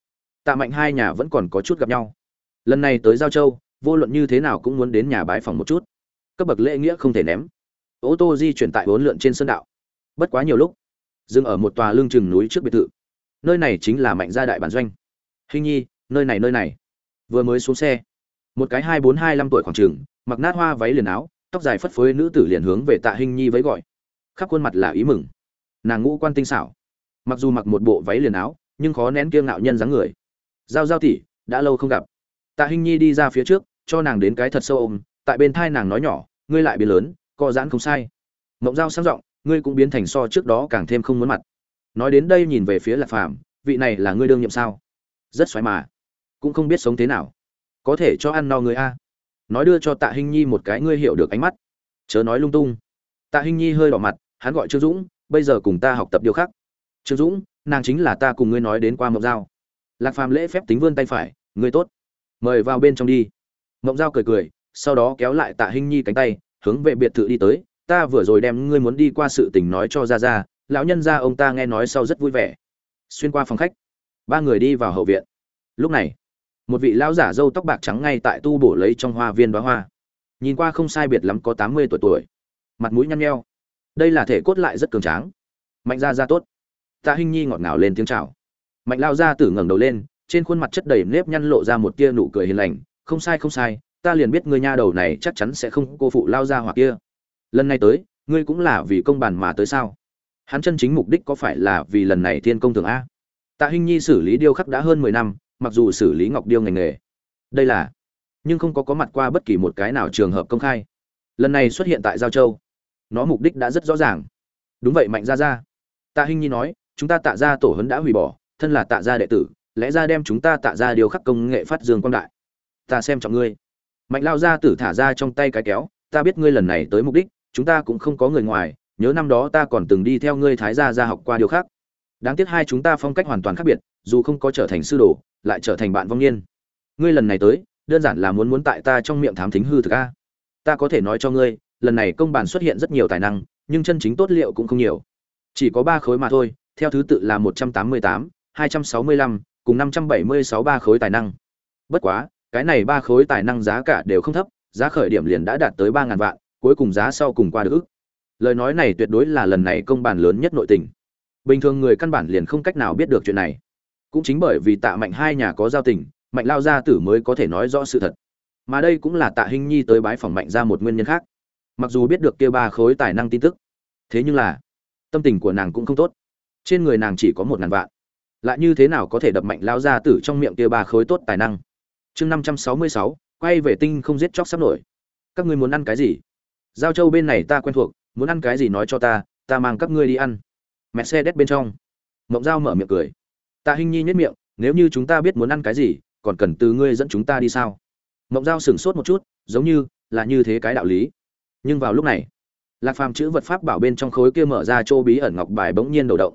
tạ mạnh hai nhà vẫn còn có chút gặp nhau. Lần này tới giao châu, vô luận như thế nào cũng muốn đến nhà bái phòng một chút. Cấp bậc lễ nghĩa không thể ném. Ô tô di chuyển tại bốn lượn trên sân đạo. Bất quá nhiều lúc, dừng ở một tòa lương chừng núi trước biệt thự. Nơi này chính là mạnh gia đại bản doanh. Hình nhi, nơi này nơi này. Vừa mới xuống xe, một cái hai bốn hai năm tuổi khoảng trường mặc nát hoa váy liền áo, tóc dài phất phới nữ tử liền hướng về tạ hình nhi với gọi. Khắp khuôn mặt là ý mừng. Nàng ngũ quan tinh xảo. Mặc dù mặc một bộ váy liền áo, nhưng khó nén kiêng ngạo nhân dáng người giao giao tỷ đã lâu không gặp. Tạ hình nhi đi ra phía trước, cho nàng đến cái thật sâu ôm, tại bên thai nàng nói nhỏ, ngươi lại biến lớn, co giãn không sai. Mộng giao sang giọng, ngươi cũng biến thành so trước đó càng thêm không muốn mặt. Nói đến đây nhìn về phía lạc phàm, vị này là ngươi đương nhiệm sao? Rất xoáy mà. Cũng không biết sống thế nào. Có thể cho ăn no người a. Nói đưa cho tạ hinh nhi một cái ngươi hiểu được ánh mắt. Chớ nói lung tung. Tạ hinh nhi hơi đỏ mặt, hắn gọi trương dũng, bây giờ cùng ta học tập điều khác. Trương dũng, nàng chính là ta cùng ngươi nói đến qua mộng giao lạc phàm lễ phép tính vươn tay phải, ngươi tốt. Mời vào bên trong đi. Mộng dao cười cười, sau đó kéo lại tạ hinh nhi cánh tay, hướng về biệt thự đi tới. Ta vừa rồi đem ngươi muốn đi qua sự tình nói cho ra ra lão nhân ra ông ta nghe nói sau rất vui vẻ. Xuyên qua phòng khách, ba người đi vào hậu viện. Lúc này, một vị lão giả râu tóc bạc trắng ngay tại tu bổ lấy trong hoa viên bá hoa. Nhìn qua không sai biệt lắm có tám mươi tuổi tuổi, mặt mũi nhăn nheo. Đây là thể cốt lại rất cường tráng. Mạnh ra ra tốt. Tạ hinh nhi ngọt ngào lên tiếng chào mạnh lao ra tử ngẩng đầu lên, trên khuôn mặt chất đầy nếp nhăn lộ ra một tia nụ cười hiền lành. Không sai không sai, ta liền biết ngươi nha đầu này chắc chắn sẽ không cô phụ lao ra hoặc kia. Lần này tới, ngươi cũng là vì công bàn mà tới sao? Hắn chân chính mục đích có phải là vì lần này thiên công thường a? Tạ hinh nhi xử lý điêu khắc đã hơn mười năm, mặc dù xử lý ngọc điêu ngành nghề. Đây là, nhưng không có có mặt qua bất kỳ một cái nào trường hợp công khai. Lần này xuất hiện tại giao châu, nó mục đích đã rất rõ ràng. Đúng vậy, mạnh ra ra tạ hinh nhi nói, chúng ta tạ ra tổ hấn đã hủy bỏ thân là tạ gia đệ tử, lẽ ra đem chúng ta tạ ra điều khắc công nghệ phát dương quang đại. Ta xem trọng ngươi. Mạnh lao ra tử thả ra trong tay cái kéo, ta biết ngươi lần này tới mục đích, chúng ta cũng không có người ngoài, nhớ năm đó ta còn từng đi theo ngươi thái gia ra học qua điều khác. Đáng tiếc hai chúng ta phong cách hoàn toàn khác biệt, dù không có trở thành sư đồ, lại trở thành bạn vong niên. Ngươi lần này tới, đơn giản là muốn muốn tại ta trong miệng thám thính hư thực a. Ta có thể nói cho ngươi, lần này công bàn xuất hiện rất nhiều tài năng, nhưng chân chính tốt liệu cũng không nhiều. Chỉ có ba khối mà thôi, theo thứ tự là một trăm tám mươi tám hai trăm sáu mươi lăm, cùng năm trăm bảy mươi sáu ba khối tài năng. Bất quá, cái này ba khối tài năng giá cả đều không thấp, giá khởi điểm liền đã đạt tới ba ngàn vạn, cuối cùng giá sau cùng qua được lời nói này tuyệt đối là lần này công bản lớn nhất nội tình. Bình thường người căn bản liền không cách nào biết được chuyện này. Cũng chính bởi vì tạ mạnh hai nhà có giao tình, mạnh lao gia tử mới có thể nói rõ sự thật. Mà đây cũng là tạ hinh nhi tới bái phòng mạnh ra một nguyên nhân khác. Mặc dù biết được kia ba khối tài năng tin tức, thế nhưng là, tâm tình của nàng cũng không tốt. Trên người nàng chỉ có một ngàn vạn lại như thế nào có thể đập mạnh lao gia tử trong miệng kia ba khối tốt tài năng? Chương năm trăm sáu mươi sáu, quay về tinh không giết chóc sắp nổi. Các ngươi muốn ăn cái gì? Giao châu bên này ta quen thuộc, muốn ăn cái gì nói cho ta ta mang các ngươi đi ăn. Mẹ xe đét bên trong. Mộng dao mở miệng cười. Tạ hình nhi nhất miệng, nếu như chúng ta biết muốn ăn cái gì, còn cần từ ngươi dẫn chúng ta đi sao? Mộng dao sửng sốt một chút, giống như là như thế cái đạo lý. Nhưng vào lúc này, lạc phàm chữ vật pháp bảo bên trong khối kia mở ra chỗ bí ẩn ngọc bài bỗng nhiên đầu động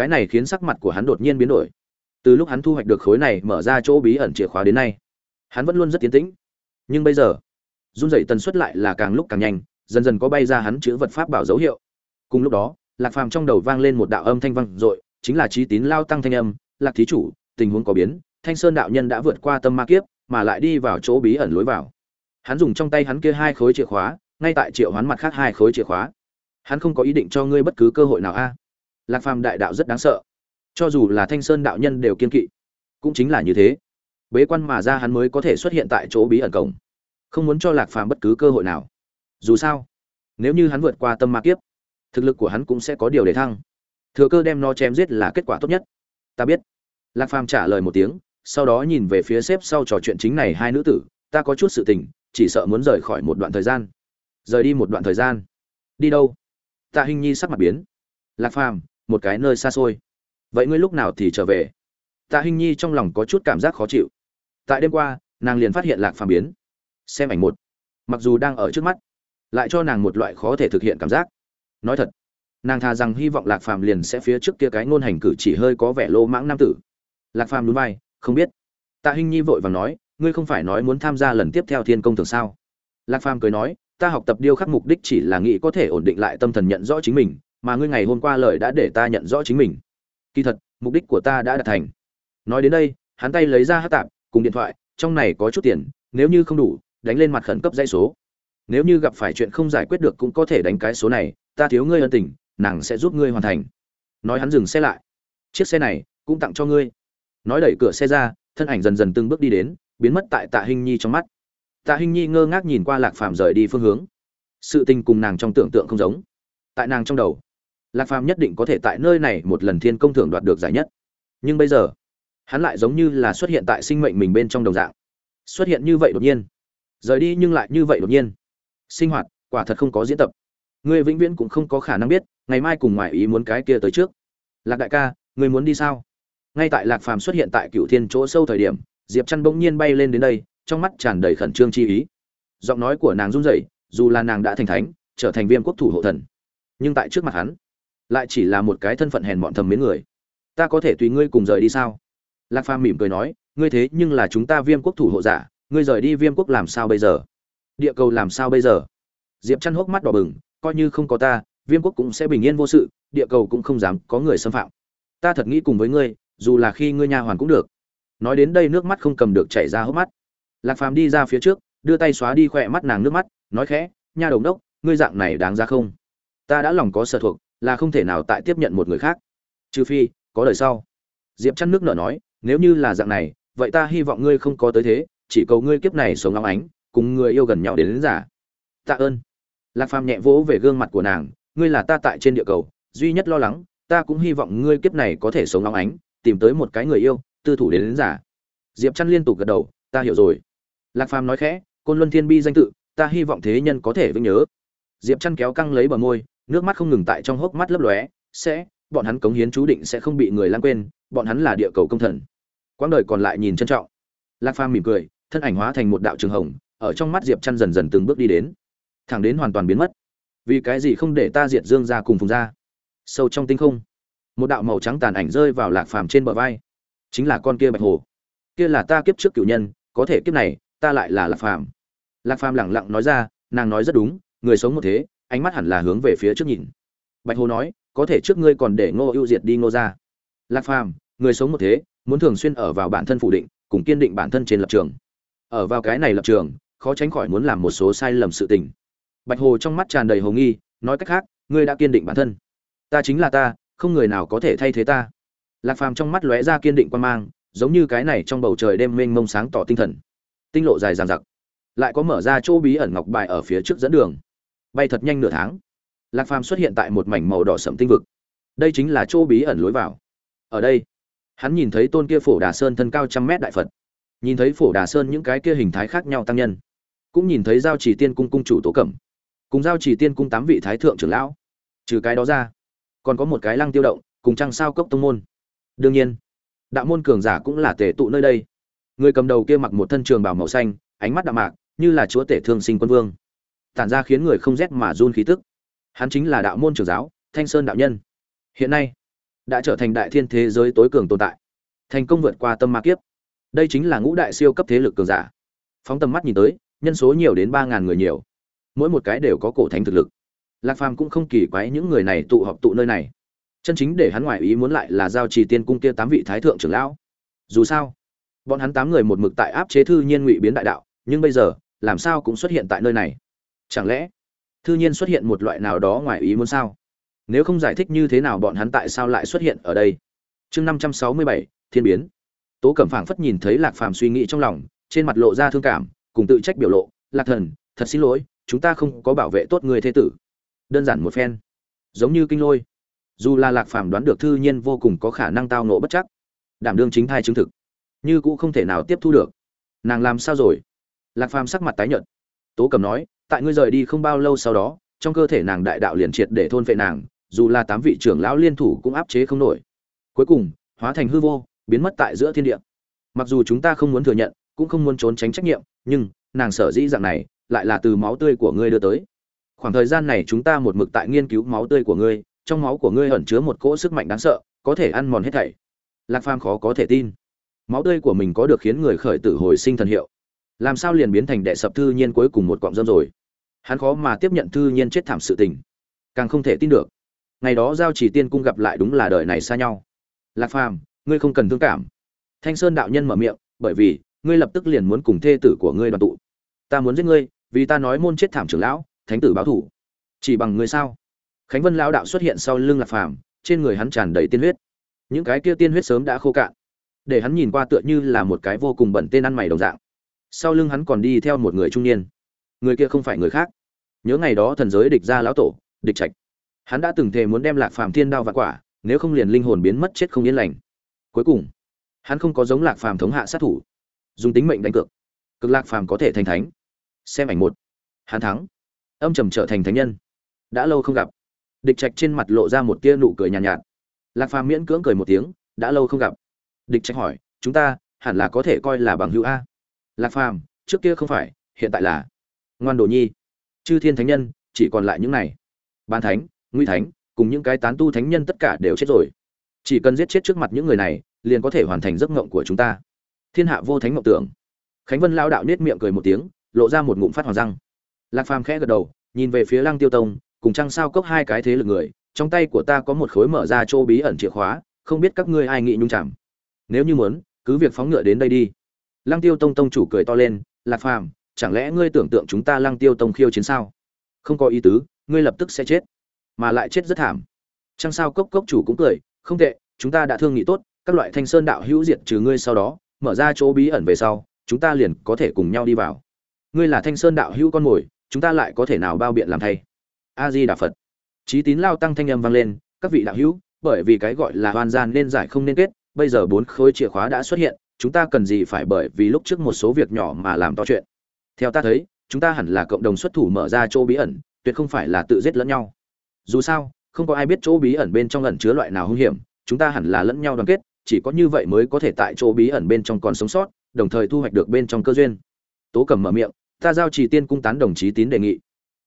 cái này khiến sắc mặt của hắn đột nhiên biến đổi. Từ lúc hắn thu hoạch được khối này mở ra chỗ bí ẩn chìa khóa đến nay, hắn vẫn luôn rất tiến tĩnh. Nhưng bây giờ, run dậy tần suất lại là càng lúc càng nhanh, dần dần có bay ra hắn chữ vật pháp bảo dấu hiệu. Cùng lúc đó, lạc phàm trong đầu vang lên một đạo âm thanh vang dội, chính là trí tín lao tăng thanh âm, lạc thí chủ, tình huống có biến, thanh sơn đạo nhân đã vượt qua tâm ma kiếp, mà lại đi vào chỗ bí ẩn lối vào. Hắn dùng trong tay hắn kia hai khối chìa khóa, ngay tại triệu hoán mặt khác hai khối chìa khóa. Hắn không có ý định cho ngươi bất cứ cơ hội nào a lạc phàm đại đạo rất đáng sợ. Cho dù là thanh sơn đạo nhân đều kiên kỵ, cũng chính là như thế. Bế quan mà ra hắn mới có thể xuất hiện tại chỗ bí ẩn cổng. Không muốn cho lạc phàm bất cứ cơ hội nào. Dù sao, nếu như hắn vượt qua tâm ma kiếp, thực lực của hắn cũng sẽ có điều để thăng. Thừa cơ đem nó chém giết là kết quả tốt nhất. Ta biết. Lạc phàm trả lời một tiếng, sau đó nhìn về phía xếp sau trò chuyện chính này hai nữ tử. Ta có chút sự tình, chỉ sợ muốn rời khỏi một đoạn thời gian. Rời đi một đoạn thời gian. Đi đâu? Tạ hình nhi sắc mặt biến. Lạc phàm một cái nơi xa xôi. Vậy ngươi lúc nào thì trở về? Tạ hình nhi trong lòng có chút cảm giác khó chịu. Tại đêm qua, nàng liền phát hiện lạc phàm biến. Xem ảnh một. Mặc dù đang ở trước mắt, lại cho nàng một loại khó thể thực hiện cảm giác. Nói thật, nàng thà rằng hy vọng lạc phàm liền sẽ phía trước kia cái ngôn hành cử chỉ hơi có vẻ lô mãng nam tử. Lạc phàm núi vai, không biết. Tạ hinh nhi vội vàng nói, ngươi không phải nói muốn tham gia lần tiếp theo thiên công thường sao? Lạc phàm cười nói, ta học tập điêu khắc mục đích chỉ là nghĩ có thể ổn định lại tâm thần nhận rõ chính mình mà ngươi ngày hôm qua lời đã để ta nhận rõ chính mình. Kỳ thật, mục đích của ta đã đạt thành. Nói đến đây, hắn tay lấy ra hát tạp, cùng điện thoại, trong này có chút tiền, nếu như không đủ, đánh lên mặt khẩn cấp dãy số. Nếu như gặp phải chuyện không giải quyết được cũng có thể đánh cái số này, ta thiếu ngươi ân tình, nàng sẽ giúp ngươi hoàn thành. Nói hắn dừng xe lại. Chiếc xe này, cũng tặng cho ngươi. Nói đẩy cửa xe ra, thân ảnh dần dần từng bước đi đến, biến mất tại tạ hình nhi trong mắt. Tạ hình nhi ngơ ngác nhìn qua lạc phàm rời đi phương hướng. Sự tình cùng nàng trong tưởng tượng không giống. Tại nàng trong đầu lạc phàm nhất định có thể tại nơi này một lần thiên công thưởng đoạt được giải nhất. Nhưng bây giờ, hắn lại giống như là xuất hiện tại sinh mệnh mình bên trong đồng dạng. Xuất hiện như vậy đột nhiên. Rời đi nhưng lại như vậy đột nhiên. Sinh hoạt, quả thật không có diễn tập. Ngươi vĩnh viễn cũng không có khả năng biết, ngày mai cùng ngoài ý muốn cái kia tới trước. Lạc đại ca, ngươi muốn đi sao? Ngay tại lạc phàm xuất hiện tại cựu thiên chỗ sâu thời điểm, diệp chăn bỗng nhiên bay lên đến đây, trong mắt tràn đầy khẩn trương chi ý. Giọng nói của nàng run rẩy, dù là nàng đã thành thánh, trở thành viêm quốc thủ hộ thần. Nhưng tại trước mặt hắn lại chỉ là một cái thân phận hèn mọn thầm mến người. Ta có thể tùy ngươi cùng rời đi sao? Lạc phàm mỉm cười nói, ngươi thế nhưng là chúng ta viêm quốc thủ hộ giả, ngươi rời đi viêm quốc làm sao bây giờ? Địa cầu làm sao bây giờ? Diệp chăn hốc mắt đỏ bừng, coi như không có ta, viêm quốc cũng sẽ bình yên vô sự, địa cầu cũng không dám có người xâm phạm. Ta thật nghĩ cùng với ngươi, dù là khi ngươi nha hoàn cũng được. Nói đến đây nước mắt không cầm được chảy ra hốc mắt. Lạc phàm đi ra phía trước, đưa tay xóa đi khỏe mắt nàng nước mắt, nói khẽ, nha đồng đốc, ngươi dạng này đáng ra không? Ta đã lòng có sở thuộc là không thể nào tại tiếp nhận một người khác. Trừ phi có đời sau. Diệp chăn nước nở nói nếu như là dạng này vậy ta hy vọng ngươi không có tới thế chỉ cầu ngươi kiếp này sống óng ánh cùng người yêu gần nhau đến, đến giả tạ ơn. Lạc phàm nhẹ vỗ về gương mặt của nàng ngươi là ta tại trên địa cầu duy nhất lo lắng ta cũng hy vọng ngươi kiếp này có thể sống óng ánh tìm tới một cái người yêu tư thủ đến, đến giả diệp chăn liên tục gật đầu ta hiểu rồi. Lạc phàm nói khẽ côn luân thiên bi danh tự ta hy vọng thế nhân có thể vững nhớ. Diệp chăn kéo căng lấy bờ môi nước mắt không ngừng tại trong hốc mắt lấp lóe, sẽ, bọn hắn cống hiến chú định sẽ không bị người lãng quên, bọn hắn là địa cầu công thần. Quãng đời còn lại nhìn trân trọng. Lạc phàm mỉm cười, thân ảnh hóa thành một đạo trường hồng, ở trong mắt diệp chăn dần dần từng bước đi đến. Thẳng đến hoàn toàn biến mất. Vì cái gì không để ta diệt dương ra cùng phùng ra? Sâu trong tinh không, một đạo màu trắng tàn ảnh rơi vào lạc phàm trên bờ vai. Chính là con kia bạch hồ. Kia là ta kiếp trước cựu nhân, có thể kiếp này, ta lại là lạc phàm. Lạc phàm lẳng lặng nói ra, nàng nói rất đúng, người sống một thế ánh mắt hẳn là hướng về phía trước nhìn. Bạch hồ nói, có thể trước ngươi còn để ngô ưu diệt đi ngô ra lạc phàm, người sống một thế, muốn thường xuyên ở vào bản thân phủ định, cùng kiên định bản thân trên lập trường. Ở vào cái này lập trường, khó tránh khỏi muốn làm một số sai lầm sự tình. Bạch hồ trong mắt tràn đầy hồ nghi, nói cách khác, ngươi đã kiên định bản thân. Ta chính là ta, không người nào có thể thay thế ta. Lạc phàm trong mắt lóe ra kiên định quan mang, giống như cái này trong bầu trời đêm mênh mông sáng tỏ tinh thần. Tinh lộ dài dằng dặc, lại có mở ra chỗ bí ẩn ngọc bài ở phía trước dẫn đường bay thật nhanh nửa tháng. Lạc phàm xuất hiện tại một mảnh màu đỏ sậm tinh vực. Đây chính là chỗ bí ẩn lối vào. Ở đây, hắn nhìn thấy tôn kia phổ đà sơn thân cao trăm mét đại phật. Nhìn thấy phổ đà sơn những cái kia hình thái khác nhau tăng nhân. Cũng nhìn thấy giao chỉ tiên cung cung chủ tố cẩm. Cùng giao chỉ tiên cung tám vị thái thượng trưởng lão. Trừ cái đó ra, còn có một cái lăng tiêu động, cùng trăng sao cốc tông môn. Đương nhiên, đạo môn cường giả cũng là tể tụ nơi đây. Người cầm đầu kia mặc một thân trường bảo màu xanh, ánh mắt đạm mạc, như là chúa tể thương sinh quân vương tản ra khiến người không rét mà run khí tức. Hắn chính là đạo môn trưởng giáo, thanh sơn đạo nhân. Hiện nay, đã trở thành đại thiên thế giới tối cường tồn tại, thành công vượt qua tâm ma kiếp. Đây chính là ngũ đại siêu cấp thế lực cường giả. Phóng tầm mắt nhìn tới, nhân số nhiều đến ba ngàn người nhiều. Mỗi một cái đều có cổ thánh thực lực. Lạc phàm cũng không kỳ quái những người này tụ họp tụ nơi này. Chân chính để hắn ngoại ý muốn lại là giao trì tiên cung kia tám vị thái thượng trưởng lão. Dù sao, bọn hắn tám người một mực tại áp chế thư nhiên ngụy biến đại đạo, nhưng bây giờ, làm sao cũng xuất hiện tại nơi này chẳng lẽ, thư nhiên xuất hiện một loại nào đó ngoài ý muốn sao? Nếu không giải thích như thế nào bọn hắn tại sao lại xuất hiện ở đây? Chương năm trăm sáu mươi bảy, thiên biến. Tố cẩm phảng phất nhìn thấy lạc phàm suy nghĩ trong lòng, trên mặt lộ ra thương cảm, cùng tự trách biểu lộ, lạc thần, thật xin lỗi, chúng ta không có bảo vệ tốt người thế tử. Đơn giản một phen. Giống như kinh lôi. Dù là lạc phàm đoán được thư nhiên vô cùng có khả năng tao nộ bất chắc, đảm đương chính thai chứng thực, như cũng không thể nào tiếp thu được. Nàng làm sao rồi? Lạc phàm sắc mặt tái nhợt. Tố cầm nói tại ngươi rời đi không bao lâu sau đó, trong cơ thể nàng đại đạo liền triệt để thôn vệ nàng, dù là tám vị trưởng lão liên thủ cũng áp chế không nổi. Cuối cùng, hóa thành hư vô, biến mất tại giữa thiên địa. Mặc dù chúng ta không muốn thừa nhận, cũng không muốn trốn tránh trách nhiệm, nhưng, nàng sở dĩ dạng này, lại là từ máu tươi của ngươi đưa tới. Khoảng thời gian này chúng ta một mực tại nghiên cứu máu tươi của ngươi, trong máu của ngươi ẩn chứa một cỗ sức mạnh đáng sợ, có thể ăn mòn hết thảy. Lạc phàm khó có thể tin. Máu tươi của mình có được khiến người khởi tử hồi sinh thần hiệu. Làm sao liền biến thành đệ sập thư nhiên cuối cùng một cọng dâm rồi? Hắn khó mà tiếp nhận thư nhiên chết thảm sự tình. Càng không thể tin được. Ngày đó giao chỉ tiên cung gặp lại đúng là đời này xa nhau. Lạc phàm, ngươi không cần thương cảm. Thanh sơn đạo nhân mở miệng, bởi vì, ngươi lập tức liền muốn cùng thê tử của ngươi đoàn tụ. Ta muốn giết ngươi, vì ta nói môn chết thảm trưởng lão, thánh tử báo thủ. Chỉ bằng ngươi sao? Khánh vân lão đạo xuất hiện sau lưng lạc phàm, trên người hắn tràn đầy tiên huyết. Những cái kia tiên huyết sớm đã khô cạn. Để hắn nhìn qua tựa như là một cái vô cùng bẩn tên ăn mày đồng dạng. Sau lưng hắn còn đi theo một người trung niên người kia không phải người khác. Nhớ ngày đó thần giới địch ra lão tổ địch trạch. Hắn đã từng thề muốn đem lạc phàm thiên đao và quả nếu không liền linh hồn biến mất chết không yên lành. Cuối cùng hắn không có giống lạc phàm thống hạ sát thủ dùng tính mệnh đánh cược. Cực lạc phàm có thể thành thánh. Xem ảnh một. Hắn thắng. Âm trầm trở thành thánh nhân. Đã lâu không gặp. Địch trạch trên mặt lộ ra một tia nụ cười nhàn nhạt, nhạt. Lạc phàm miễn cưỡng cười một tiếng đã lâu không gặp. Địch trạch hỏi chúng ta hẳn là có thể coi là bằng hữu a? Lạc phàm trước kia không phải hiện tại là ngoan đồ nhi. Chư thiên thánh nhân, chỉ còn lại những này. Ban thánh nguy thánh, cùng những cái tán tu thánh nhân tất cả đều chết rồi. Chỉ cần giết chết trước mặt những người này, liền có thể hoàn thành giấc mộng của chúng ta. Thiên hạ vô thánh mộng tưởng. Khánh vân lao đạo nết miệng cười một tiếng, lộ ra một ngụm phát hoàng răng. Lạc phàm khẽ gật đầu, nhìn về phía lăng tiêu tông, cùng trăng sao cốc hai cái thế lực người, trong tay của ta có một khối mở ra chỗ bí ẩn chìa khóa, không biết các ngươi ai nghĩ nhung chạm. Nếu như muốn, cứ việc phóng ngựa đến đây đi. Lăng tiêu tông tông chủ cười to lên, lạc phàm chẳng lẽ ngươi tưởng tượng chúng ta lăng tiêu tông khiêu chiến sao? Không có ý tứ, ngươi lập tức sẽ chết, mà lại chết rất thảm. Trăng sao cốc cốc chủ cũng cười, không tệ, chúng ta đã thương nghị tốt, các loại thanh sơn đạo hữu diệt trừ ngươi sau đó, mở ra chỗ bí ẩn về sau, chúng ta liền có thể cùng nhau đi vào. Ngươi là thanh sơn đạo hữu con mồi, chúng ta lại có thể nào bao biện làm thay? A di đà phật. Trí tín lao tăng thanh âm vang lên, các vị đạo hữu, bởi vì cái gọi là hoàn gian nên giải không nên kết, bây giờ bốn khối chìa khóa đã xuất hiện, chúng ta cần gì phải bởi vì lúc trước một số việc nhỏ mà làm to chuyện? Theo ta thấy, chúng ta hẳn là cộng đồng xuất thủ mở ra chỗ bí ẩn, tuyệt không phải là tự giết lẫn nhau. Dù sao, không có ai biết chỗ bí ẩn bên trong ẩn chứa loại nào hung hiểm, chúng ta hẳn là lẫn nhau đoàn kết, chỉ có như vậy mới có thể tại chỗ bí ẩn bên trong còn sống sót, đồng thời thu hoạch được bên trong cơ duyên. Tố cầm mở miệng, ta giao trì tiên cung tán đồng chí tín đề nghị.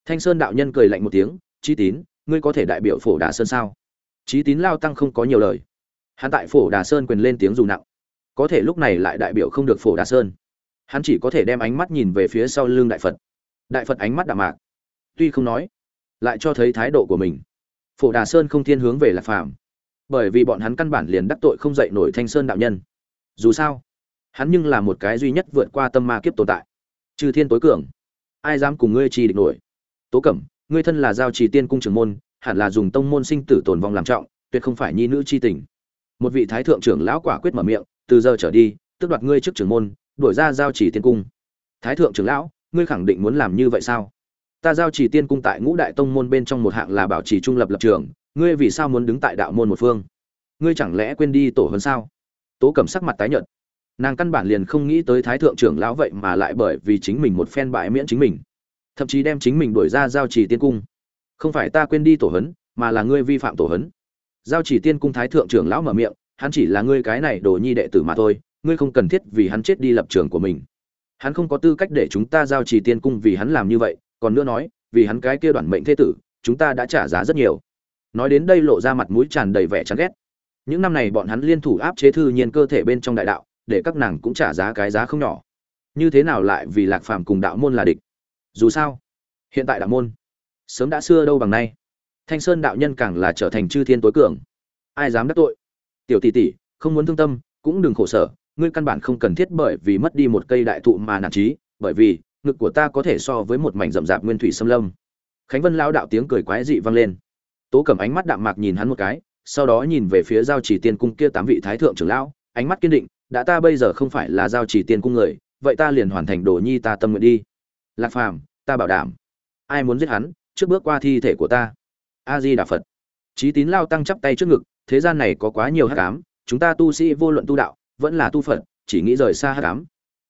Thanh sơn đạo nhân cười lạnh một tiếng, chí tín, ngươi có thể đại biểu phổ đà sơn sao? Chí tín lao tăng không có nhiều lời. Hắn tại phổ đà sơn quyền lên tiếng dù nặng. Có thể lúc này lại đại biểu không được phổ đà sơn hắn chỉ có thể đem ánh mắt nhìn về phía sau lưng đại phật. Đại phật ánh mắt đạm mạc. Tuy không nói, lại cho thấy thái độ của mình. Phổ đà sơn không thiên hướng về lạc phàm, bởi vì bọn hắn căn bản liền đắc tội không dậy nổi thanh sơn đạo nhân. Dù sao, hắn nhưng là một cái duy nhất vượt qua tâm ma kiếp tồn tại. Trừ thiên tối cường, ai dám cùng ngươi trì địch nổi? Tố cẩm, ngươi thân là giao trì tiên cung trưởng môn, hẳn là dùng tông môn sinh tử tồn vong làm trọng, tuyệt không phải nhi nữ chi tình. Một vị thái thượng trưởng lão quả quyết mở miệng, từ giờ trở đi, tước đoạt ngươi trước trưởng môn đuổi ra giao chỉ tiên cung. Thái thượng trưởng lão, ngươi khẳng định muốn làm như vậy sao? Ta giao chỉ tiên cung tại ngũ đại tông môn bên trong một hạng là bảo trì trung lập lập trường, ngươi vì sao muốn đứng tại đạo môn một phương? Ngươi chẳng lẽ quên đi tổ hơn sao? Tố cầm sắc mặt tái nhợt. Nàng căn bản liền không nghĩ tới thái thượng trưởng lão vậy mà lại bởi vì chính mình một phen bại miễn chính mình, thậm chí đem chính mình đuổi ra giao trì tiên cung. Không phải ta quên đi tổ hấn mà là ngươi vi phạm tổ hấn giao trì tiên cung thái thượng trưởng lão mở miệng, hắn chỉ là ngươi cái này đồ nhi đệ tử mà thôi ngươi không cần thiết vì hắn chết đi lập trường của mình. Hắn không có tư cách để chúng ta giao trì tiên cung vì hắn làm như vậy, còn nữa nói, vì hắn cái kia đoàn mệnh thế tử, chúng ta đã trả giá rất nhiều. Nói đến đây lộ ra mặt mũi tràn đầy vẻ chán ghét. Những năm này bọn hắn liên thủ áp chế thư nhiên cơ thể bên trong đại đạo, để các nàng cũng trả giá cái giá không nhỏ. Như thế nào lại vì lạc phàm cùng đạo môn là địch? Dù sao, hiện tại đạo môn sớm đã xưa đâu bằng nay. Thanh sơn đạo nhân càng là trở thành chư thiên tối cường. Ai dám đắc tội? Tiểu tỷ tỷ, không muốn thương tâm, cũng đừng khổ sở ngươi căn bản không cần thiết bởi vì mất đi một cây đại thụ mà nản trí, bởi vì, ngực của ta có thể so với một mảnh rậm rạp nguyên thủy xâm lâm. Khánh vân lao đạo tiếng cười quái dị vang lên. Tố cầm ánh mắt đạm mạc nhìn hắn một cái, sau đó nhìn về phía giao chỉ tiên cung kia tám vị thái thượng trưởng lão, ánh mắt kiên định, đã ta bây giờ không phải là giao chỉ tiên cung người, vậy ta liền hoàn thành đồ nhi ta tâm nguyện đi. Lạc phàm, ta bảo đảm. Ai muốn giết hắn, trước bước qua thi thể của ta. A di đà phật. Trí tín lao tăng chắp tay trước ngực, thế gian này có quá nhiều hắc ám, chúng ta tu sĩ vô luận tu đạo vẫn là tu phật, chỉ nghĩ rời xa hắc ám.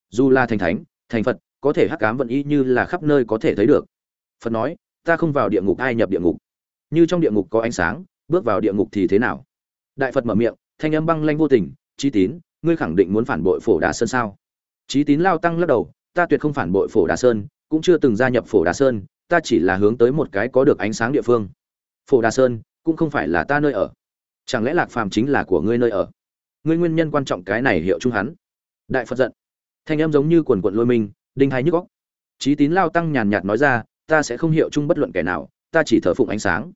Dù là thành thánh, thành phật, có thể hắc ám vẫn y như là khắp nơi có thể thấy được. Phật nói, ta không vào địa ngục, ai nhập địa ngục? Như trong địa ngục có ánh sáng, bước vào địa ngục thì thế nào? Đại phật mở miệng, thanh âm băng lanh vô tình trí tín, ngươi khẳng định muốn phản bội phổ đà sơn sao? Trí tín lao tăng lắc đầu, ta tuyệt không phản bội phổ đà sơn, cũng chưa từng gia nhập phổ đà sơn, ta chỉ là hướng tới một cái có được ánh sáng địa phương. Phổ đà sơn, cũng không phải là ta nơi ở. Chẳng lẽ lạc phàm chính là của ngươi nơi ở? Ngươi nguyên nhân quan trọng cái này hiệu chung hắn. Đại phật giận. Thanh em giống như quần quận lôi mình, đinh hay nhức góc trí tín lao tăng nhàn nhạt nói ra, ta sẽ không hiệu chung bất luận kẻ nào, ta chỉ thờ phụng ánh sáng.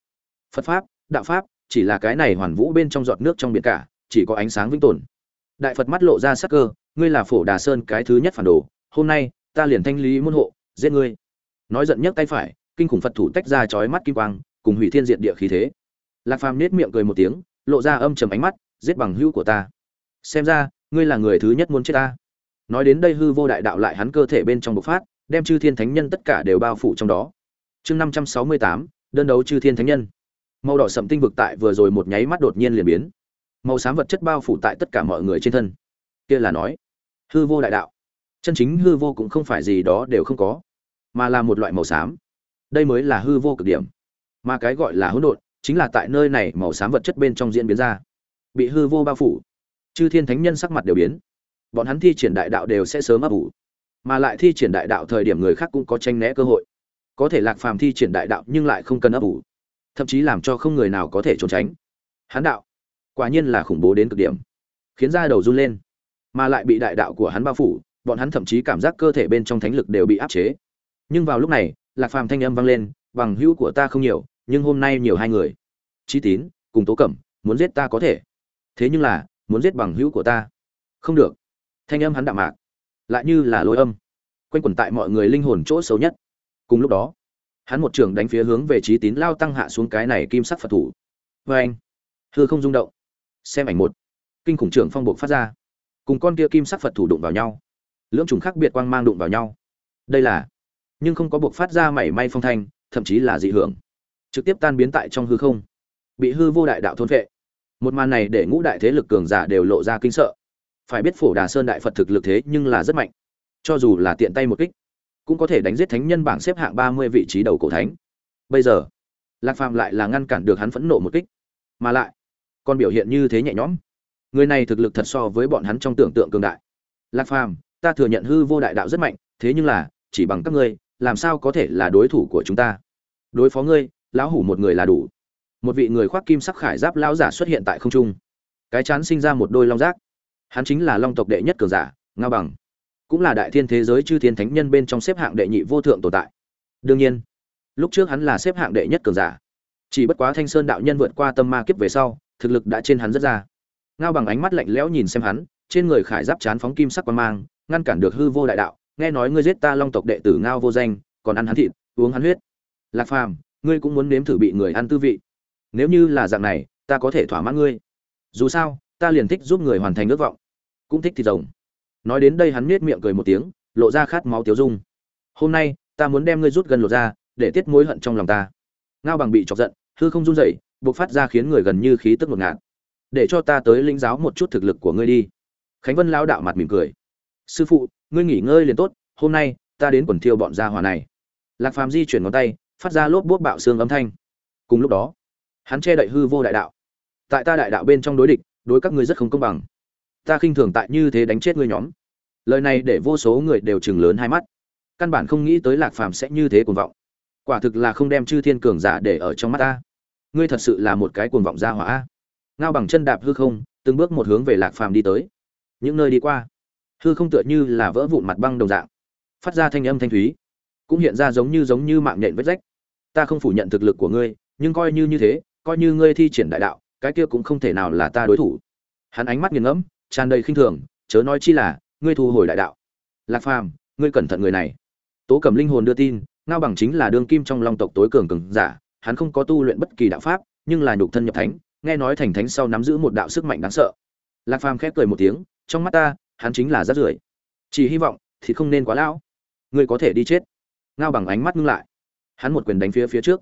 Phật pháp, đạo pháp, chỉ là cái này hoàn vũ bên trong giọt nước trong biển cả, chỉ có ánh sáng vĩnh tồn. Đại phật mắt lộ ra sắc cơ, ngươi là phổ đà sơn cái thứ nhất phản đồ, hôm nay ta liền thanh lý môn hộ, giết ngươi. Nói giận nhấc tay phải, kinh khủng phật thủ tách ra chói mắt kim quang, cùng hủy thiên diện địa khí thế. Lạc phàm nết miệng cười một tiếng, lộ ra âm trầm ánh mắt, giết bằng hữu của ta xem ra, ngươi là người thứ nhất muốn chết ta. Nói đến đây hư vô đại đạo lại hắn cơ thể bên trong bộc phát, đem chư thiên thánh nhân tất cả đều bao phủ trong đó. Chương năm trăm sáu mươi tám, đơn đấu chư thiên thánh nhân. Màu đỏ sậm tinh vực tại vừa rồi một nháy mắt đột nhiên liền biến. Màu xám vật chất bao phủ tại tất cả mọi người trên thân. Kia là nói, hư vô đại đạo. Chân chính hư vô cũng không phải gì đó đều không có, mà là một loại màu xám. Đây mới là hư vô cực điểm. Mà cái gọi là hỗn độn, chính là tại nơi này màu xám vật chất bên trong diễn biến ra. Bị hư vô bao phủ chư thiên thánh nhân sắc mặt đều biến. Bọn hắn thi triển đại đạo đều sẽ sớm ấp ủ, mà lại thi triển đại đạo thời điểm người khác cũng có tranh né cơ hội. Có thể lạc phàm thi triển đại đạo nhưng lại không cần ấp ủ, thậm chí làm cho không người nào có thể trốn tránh. Hắn đạo, quả nhiên là khủng bố đến cực điểm, khiến da đầu run lên, mà lại bị đại đạo của hắn bao phủ, bọn hắn thậm chí cảm giác cơ thể bên trong thánh lực đều bị áp chế. Nhưng vào lúc này, lạc phàm thanh âm vang lên, bằng hữu của ta không nhiều, nhưng hôm nay nhiều hai người. Trí tín, cùng tố cẩm, muốn giết ta có thể. Thế nhưng là muốn giết bằng hữu của ta. Không được. Thanh âm hắn đạm mạc, lại như là lôi âm, quanh quẩn tại mọi người linh hồn chỗ xấu nhất. Cùng lúc đó, hắn một trường đánh phía hướng về trí tín lao tăng hạ xuống cái này kim sắc phật thủ. Vê anh, hư không rung động. Xem ảnh một, kinh khủng trưởng phong buộc phát ra. Cùng con kia kim sắc phật thủ đụng vào nhau. Lưỡng trùng khác biệt quang mang đụng vào nhau. Đây là, nhưng không có buộc phát ra mảy may phong thanh, thậm chí là dị hưởng. Trực tiếp tan biến tại trong hư không. Bị hư vô đại đạo thôn vệ một màn này để ngũ đại thế lực cường giả đều lộ ra kinh sợ. Phải biết phổ đà sơn đại phật thực lực thế nhưng là rất mạnh. Cho dù là tiện tay một kích, cũng có thể đánh giết thánh nhân bảng xếp hạng ba mươi vị trí đầu cổ thánh. Bây giờ, lạc phàm lại là ngăn cản được hắn phẫn nộ một kích. Mà lại, còn biểu hiện như thế nhẹ nhõm. Người này thực lực thật so với bọn hắn trong tưởng tượng cường đại. Lạc phàm, ta thừa nhận hư vô đại đạo rất mạnh, thế nhưng là, chỉ bằng các ngươi, làm sao có thể là đối thủ của chúng ta? Đối phó ngươi, lão hủ một người là đủ một vị người khoác kim sắc khải giáp lão giả xuất hiện tại không trung. Cái chán sinh ra một đôi long giác. Hắn chính là long tộc đệ nhất cường giả, ngao bằng. Cũng là đại thiên thế giới chư thiên thánh nhân bên trong xếp hạng đệ nhị vô thượng tồn tại. Đương nhiên, lúc trước hắn là xếp hạng đệ nhất cường giả. Chỉ bất quá thanh sơn đạo nhân vượt qua tâm ma kiếp về sau, thực lực đã trên hắn rất ra. Ngao bằng ánh mắt lạnh lẽo nhìn xem hắn, trên người khải giáp chán phóng kim sắc quan mang, ngăn cản được hư vô đại đạo, nghe nói ngươi giết ta long tộc đệ tử ngao vô danh, còn ăn hắn thịt, uống hắn huyết. Lạc phàm, ngươi cũng muốn nếm thử bị người ăn tư vị nếu như là dạng này, ta có thể thỏa mãn ngươi. Dù sao, ta liền thích giúp người hoàn thành ước vọng. Cũng thích thịt rồng. Nói đến đây hắn nết miệng cười một tiếng, lộ ra khát máu tiếu dung. Hôm nay, ta muốn đem ngươi rút gần lột ra, để tiết mối hận trong lòng ta. Ngao bằng bị chọc giận, hư không run rẩy buộc phát ra khiến người gần như khí tức ngột ngạt. Để cho ta tới lĩnh giáo một chút thực lực của ngươi đi. Khánh vân lao đạo mặt mỉm cười. Sư phụ, ngươi nghỉ ngơi liền tốt, hôm nay, ta đến quần thiêu bọn gia hỏa này. Lạc phàm di chuyển ngón tay, phát ra lốp bút bạo xương âm thanh. Cùng lúc đó hắn che đậy hư vô đại đạo. Tại ta đại đạo bên trong đối địch, đối các ngươi rất không công bằng. Ta khinh thường tại như thế đánh chết ngươi nhóm. Lời này để vô số người đều chừng lớn hai mắt. Căn bản không nghĩ tới lạc phàm sẽ như thế cuồng vọng. Quả thực là không đem chư thiên cường giả để ở trong mắt ta. Ngươi thật sự là một cái cuồng vọng gia hỏa. Ngao bằng chân đạp hư không, từng bước một hướng về lạc phàm đi tới. Những nơi đi qua, hư không tựa như là vỡ vụn mặt băng đồng dạng. Phát ra thanh âm thanh thúy, cũng hiện ra giống như giống như mạng nhện vết rách. Ta không phủ nhận thực lực của ngươi, nhưng coi như như thế coi như ngươi thi triển đại đạo, cái kia cũng không thể nào là ta đối thủ. Hắn ánh mắt nghiền ngẫm, tràn đầy khinh thường, chớ nói chi là, ngươi thu hồi đại đạo. Lạc phàm, ngươi cẩn thận người này. Tố cẩm linh hồn đưa tin, ngao bằng chính là đương kim trong long tộc tối cường cường giả, hắn không có tu luyện bất kỳ đạo pháp, nhưng là nhục thân nhập thánh, nghe nói thành thánh sau nắm giữ một đạo sức mạnh đáng sợ. Lạc phàm khép cười một tiếng, trong mắt ta, hắn chính là rát rưởi. Chỉ hy vọng, thì không nên quá lão. Ngươi có thể đi chết. Ngao bằng ánh mắt ngưng lại. Hắn một quyền đánh phía phía trước.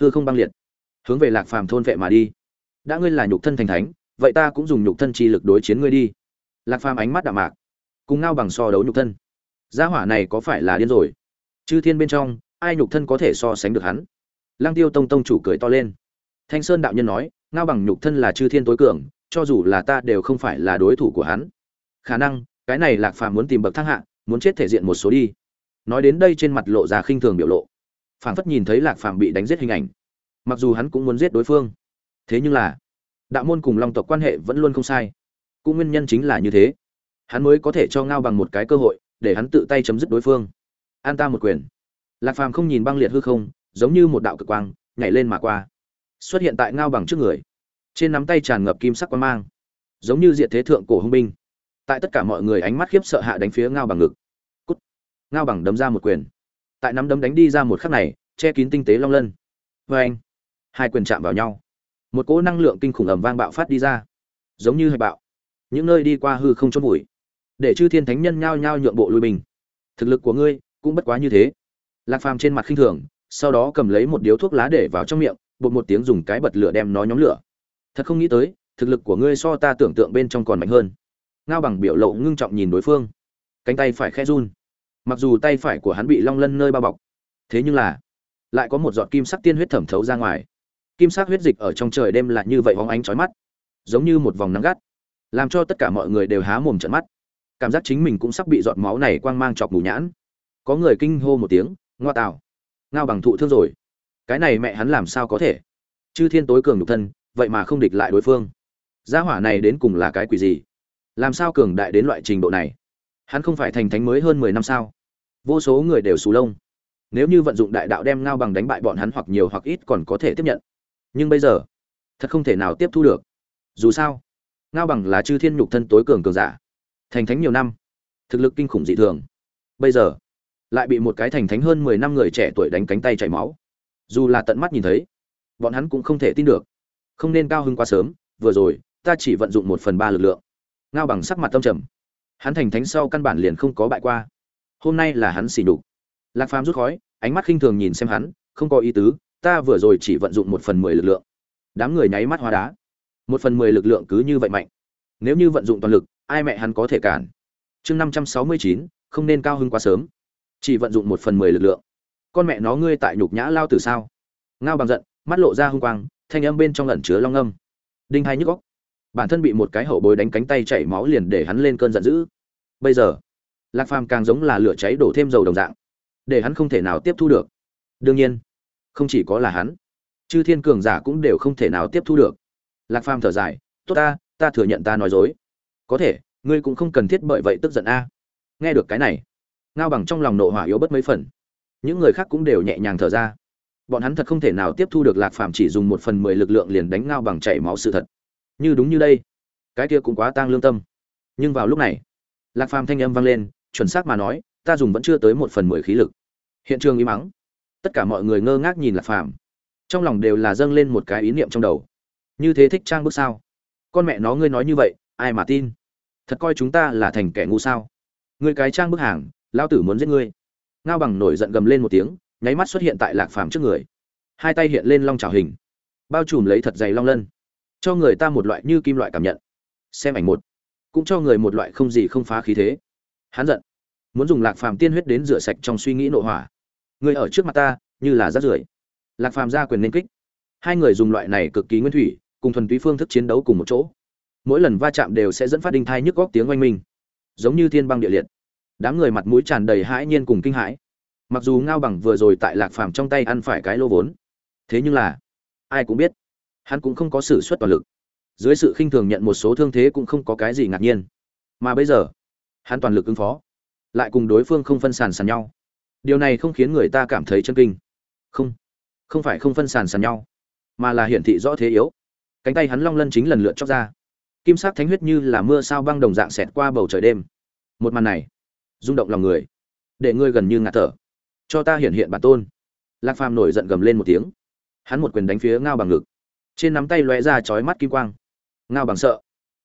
Hư không băng liệt hướng về lạc phàm thôn vệ mà đi. Đã ngươi là nhục thân thành thánh, vậy ta cũng dùng nhục thân chi lực đối chiến ngươi đi. Lạc phàm ánh mắt đạm mạc, cùng ngao bằng so đấu nhục thân. Gia hỏa này có phải là điên rồi? Chư thiên bên trong, ai nhục thân có thể so sánh được hắn? Lăng tiêu tông tông chủ cười to lên. Thanh sơn đạo nhân nói, ngao bằng nhục thân là chư thiên tối cường, cho dù là ta đều không phải là đối thủ của hắn. Khả năng, cái này lạc phàm muốn tìm bậc thang hạ, muốn chết thể diện một số đi. Nói đến đây trên mặt lộ ra khinh thường biểu lộ. Phảng phất nhìn thấy lạc phàm bị đánh giết hình ảnh mặc dù hắn cũng muốn giết đối phương. Thế nhưng là, đạo môn cùng long tộc quan hệ vẫn luôn không sai. Cũng nguyên nhân chính là như thế. Hắn mới có thể cho ngao bằng một cái cơ hội, để hắn tự tay chấm dứt đối phương. An ta một quyền. Lạc phàm không nhìn băng liệt hư không, giống như một đạo cực quang, nhảy lên mà qua. Xuất hiện tại ngao bằng trước người. Trên nắm tay tràn ngập kim sắc quang mang. Giống như diện thế thượng cổ hung binh. Tại tất cả mọi người ánh mắt khiếp sợ hạ đánh phía ngao bằng ngực. Cút. Ngao bằng đấm ra một quyền. Tại nắm đấm đánh đi ra một khắc này, che kín tinh tế long lân. Vê anh hai quyền chạm vào nhau. Một cỗ năng lượng kinh khủng ầm vang bạo phát đi ra. Giống như hạch bạo. Những nơi đi qua hư không chôn bụi để chư thiên thánh nhân nhao nhao nhượng bộ lui bình thực lực của ngươi cũng bất quá như thế. Lạc phàm trên mặt khinh thường, sau đó cầm lấy một điếu thuốc lá để vào trong miệng, bột một tiếng dùng cái bật lửa đem nó nhóm lửa. Thật không nghĩ tới, thực lực của ngươi so ta tưởng tượng bên trong còn mạnh hơn. Ngao bằng biểu lộ ngưng trọng nhìn đối phương. Cánh tay phải khe run. Mặc dù tay phải của hắn bị long lân nơi bao bọc. Thế nhưng là, lại có một giọt kim sắc tiên huyết thẩm thấu ra ngoài kim sắc huyết dịch ở trong trời đêm là như vậy hóng ánh chói mắt, giống như một vòng nắng gắt, làm cho tất cả mọi người đều há mồm trận mắt. Cảm giác chính mình cũng sắp bị giọt máu này quang mang chọc mù nhãn. Có người kinh hô một tiếng, ngoa tạo ngao bằng thụ thương rồi. Cái này mẹ hắn làm sao có thể? Chư thiên tối cường nhục thân, vậy mà không địch lại đối phương. Gia hỏa này đến cùng là cái quỷ gì? Làm sao cường đại đến loại trình độ này? Hắn không phải thành thánh mới hơn mười năm sao? Vô số người đều xù lông. Nếu như vận dụng đại đạo đem ngao bằng đánh bại bọn hắn hoặc nhiều hoặc ít còn có thể tiếp nhận nhưng bây giờ, thật không thể nào tiếp thu được. Dù sao, ngao bằng là chư thiên nhục thân tối cường cường giả, thành thánh nhiều năm, thực lực kinh khủng dị thường. Bây giờ, lại bị một cái thành thánh hơn mười năm người trẻ tuổi đánh cánh tay chảy máu. Dù là tận mắt nhìn thấy, bọn hắn cũng không thể tin được. Không nên cao hưng quá sớm, vừa rồi, ta chỉ vận dụng một phần ba lực lượng. Ngao bằng sắc mặt tâm trầm. Hắn thành thánh sau căn bản liền không có bại qua. Hôm nay là hắn xỉ đục lạc phàm rút khói, ánh mắt khinh thường nhìn xem hắn, không có ý tứ ta vừa rồi chỉ vận dụng một phần mười lực lượng. Đám người nháy mắt hóa đá. Một phần mười lực lượng cứ như vậy mạnh. Nếu như vận dụng toàn lực, ai mẹ hắn có thể cản? Chương năm trăm sáu mươi chín, không nên cao hưng quá sớm. Chỉ vận dụng một phần mười lực lượng. Con mẹ nó ngươi tại nhục nhã lao từ sao? Ngao bằng giận, mắt lộ ra hung quang, thanh âm bên trong lẩn chứa long âm. Đinh hai nhức góc bản thân bị một cái hậu bối đánh cánh tay chảy máu liền để hắn lên cơn giận dữ. Bây giờ, lạc phàm càng giống là lửa cháy đổ thêm dầu đồng dạng, để hắn không thể nào tiếp thu được. Đương nhiên không chỉ có là hắn, chư thiên cường giả cũng đều không thể nào tiếp thu được. Lạc phàm thở dài, tốt ta ta thừa nhận ta nói dối. Có thể, ngươi cũng không cần thiết bởi vậy tức giận a. Nghe được cái này, ngao bằng trong lòng nộ hỏa yếu bất mấy phần. Những người khác cũng đều nhẹ nhàng thở ra. Bọn hắn thật không thể nào tiếp thu được lạc phàm chỉ dùng một phần mười lực lượng liền đánh ngao bằng chảy máu sự thật. Như đúng như đây, cái kia cũng quá tang lương tâm. Nhưng vào lúc này, lạc phàm thanh âm vang lên, chuẩn xác mà nói, ta dùng vẫn chưa tới một phần mười khí lực. Hiện trường im mắng tất cả mọi người ngơ ngác nhìn lạc phàm. Trong lòng đều là dâng lên một cái ý niệm trong đầu. Như thế thích trang bước sao? Con mẹ nó ngươi nói như vậy, ai mà tin? Thật coi chúng ta là thành kẻ ngu sao? Ngươi cái trang bức hàng lao tử muốn giết ngươi. Ngao bằng nổi giận gầm lên một tiếng, nháy mắt xuất hiện tại lạc phàm trước người. Hai tay hiện lên long trào hình. Bao trùm lấy thật dày long lân. Cho người ta một loại như kim loại cảm nhận. Xem ảnh một. Cũng cho người một loại không gì không phá khí thế. Hắn giận. Muốn dùng lạc phàm tiên huyết đến rửa sạch trong suy nghĩ nội hỏa người ở trước mặt ta, như là rác rưởi. Lạc phàm ra quyền nên kích. Hai người dùng loại này cực kỳ nguyên thủy, cùng thuần túy phương thức chiến đấu cùng một chỗ. Mỗi lần va chạm đều sẽ dẫn phát đinh thai nhức góc tiếng oanh minh. Giống như thiên băng địa liệt. Đám người mặt mũi tràn đầy hãi nhiên cùng kinh hãi. Mặc dù ngao bằng vừa rồi tại lạc phàm trong tay ăn phải cái lô vốn, thế nhưng là, ai cũng biết, hắn cũng không có sự xuất toàn lực. Dưới sự khinh thường nhận một số thương thế cũng không có cái gì ngạc nhiên. Mà bây giờ, hắn toàn lực ứng phó. Lại cùng đối phương không phân sàn sàn nhau điều này không khiến người ta cảm thấy chân kinh. Không. Không phải không phân sàn sàn nhau, mà là hiển thị rõ thế yếu. Cánh tay hắn long lân chính lần lượt chóc ra. Kim sắc thánh huyết như là mưa sao băng đồng dạng xẹt qua bầu trời đêm. Một màn này, rung động lòng người, để ngươi gần như ngạt thở. Cho ta hiện hiện bản tôn. Lạc phàm nổi giận gầm lên một tiếng. Hắn một quyền đánh phía ngao bằng ngực. Trên nắm tay lóe ra chói mắt kim quang. Ngao bằng sợ.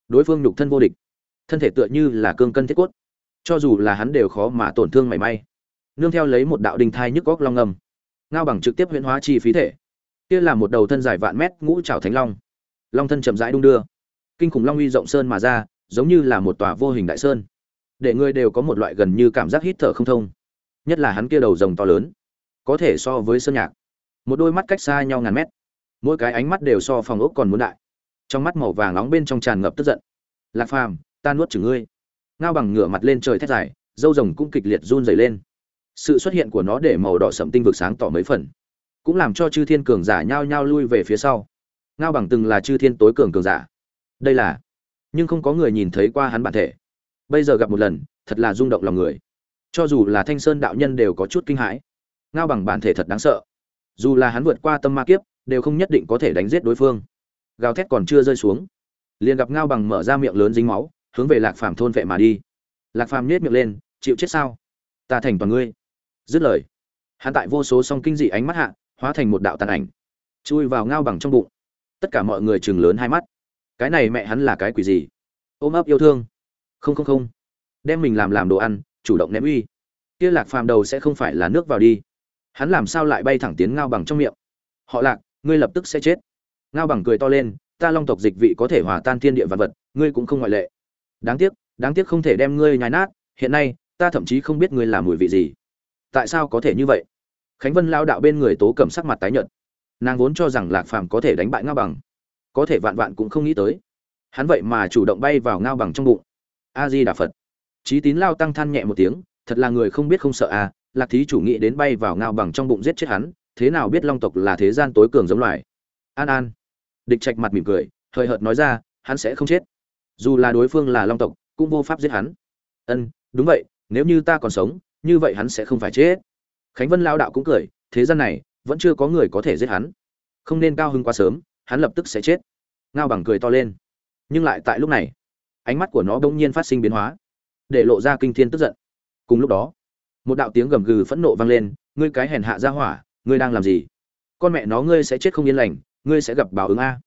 Đối phương nhục thân vô địch. Thân thể tựa như là cương cân thiết cốt. Cho dù là hắn đều khó mà tổn thương mảy may nương theo lấy một đạo đình thai nhức góc long ngầm ngao bằng trực tiếp huyễn hóa chi phí thể. Kia là một đầu thân dài vạn mét ngũ trảo thánh long. Long thân chậm rãi đung đưa. Kinh khủng long uy rộng sơn mà ra, giống như là một tòa vô hình đại sơn. Để người đều có một loại gần như cảm giác hít thở không thông. Nhất là hắn kia đầu rồng to lớn. Có thể so với sơn nhạc. Một đôi mắt cách xa nhau ngàn mét. Mỗi cái ánh mắt đều so phòng ốc còn muốn đại. Trong mắt màu vàng nóng bên trong tràn ngập tức giận. Lạc phàm, ta nuốt chửng ngươi. Ngao bằng ngửa mặt lên trời thét dài, dâu rồng cũng kịch liệt run dày lên sự xuất hiện của nó để màu đỏ sậm tinh vực sáng tỏ mấy phần, cũng làm cho chư thiên cường giả nhao nhao lui về phía sau. Ngao bằng từng là chư thiên tối cường cường giả. Đây là, nhưng không có người nhìn thấy qua hắn bản thể. Bây giờ gặp một lần, thật là rung động lòng người. Cho dù là thanh sơn đạo nhân đều có chút kinh hãi. Ngao bằng bản thể thật đáng sợ. Dù là hắn vượt qua tâm ma kiếp, đều không nhất định có thể đánh giết đối phương. Gào thét còn chưa rơi xuống, liền gặp ngao bằng mở ra miệng lớn dính máu, hướng về lạc phàm thôn vệ mà đi. Lạc phàm nhét miệng lên, chịu chết sao? Ta thành toàn ngươi dứt lời, hắn tại vô số song kinh dị ánh mắt hạ, hóa thành một đạo tàn ảnh, chui vào ngao bằng trong bụng. Tất cả mọi người chừng lớn hai mắt. Cái này mẹ hắn là cái quỷ gì? Ôm ấp yêu thương. Không không không. Đem mình làm làm đồ ăn, chủ động ném uy. Kia lạc phàm đầu sẽ không phải là nước vào đi. Hắn làm sao lại bay thẳng tiến ngao bằng trong miệng? Họ lạc, ngươi lập tức sẽ chết. Ngao bằng cười to lên, ta long tộc dịch vị có thể hòa tan thiên địa vật vật, ngươi cũng không ngoại lệ. Đáng tiếc đáng tiếc không thể đem ngươi nhai nát, hiện nay, ta thậm chí không biết ngươi là mùi vị gì tại sao có thể như vậy? Khánh vân lao đạo bên người tố cầm sắc mặt tái nhợt. Nàng vốn cho rằng lạc phàm có thể đánh bại ngao bằng. Có thể vạn vạn cũng không nghĩ tới. Hắn vậy mà chủ động bay vào ngao bằng trong bụng. A di đà phật. Trí tín lao tăng than nhẹ một tiếng, thật là người không biết không sợ à lạc thí chủ nghĩ đến bay vào ngao bằng trong bụng giết chết hắn, thế nào biết long tộc là thế gian tối cường giống loài. An an. Địch trạch mặt mỉm cười, hời hợt nói ra, hắn sẽ không chết. Dù là đối phương là long tộc, cũng vô pháp giết hắn. Ân, đúng vậy, nếu như ta còn sống như vậy hắn sẽ không phải chết. Khánh vân lao đạo cũng cười, thế gian này, vẫn chưa có người có thể giết hắn. Không nên cao hưng quá sớm, hắn lập tức sẽ chết. Ngao bằng cười to lên. Nhưng lại tại lúc này, ánh mắt của nó bỗng nhiên phát sinh biến hóa, để lộ ra kinh thiên tức giận. Cùng lúc đó, một đạo tiếng gầm gừ phẫn nộ vang lên, ngươi cái hèn hạ ra hỏa, ngươi đang làm gì? Con mẹ nó, ngươi sẽ chết không yên lành, ngươi sẽ gặp báo ứng a.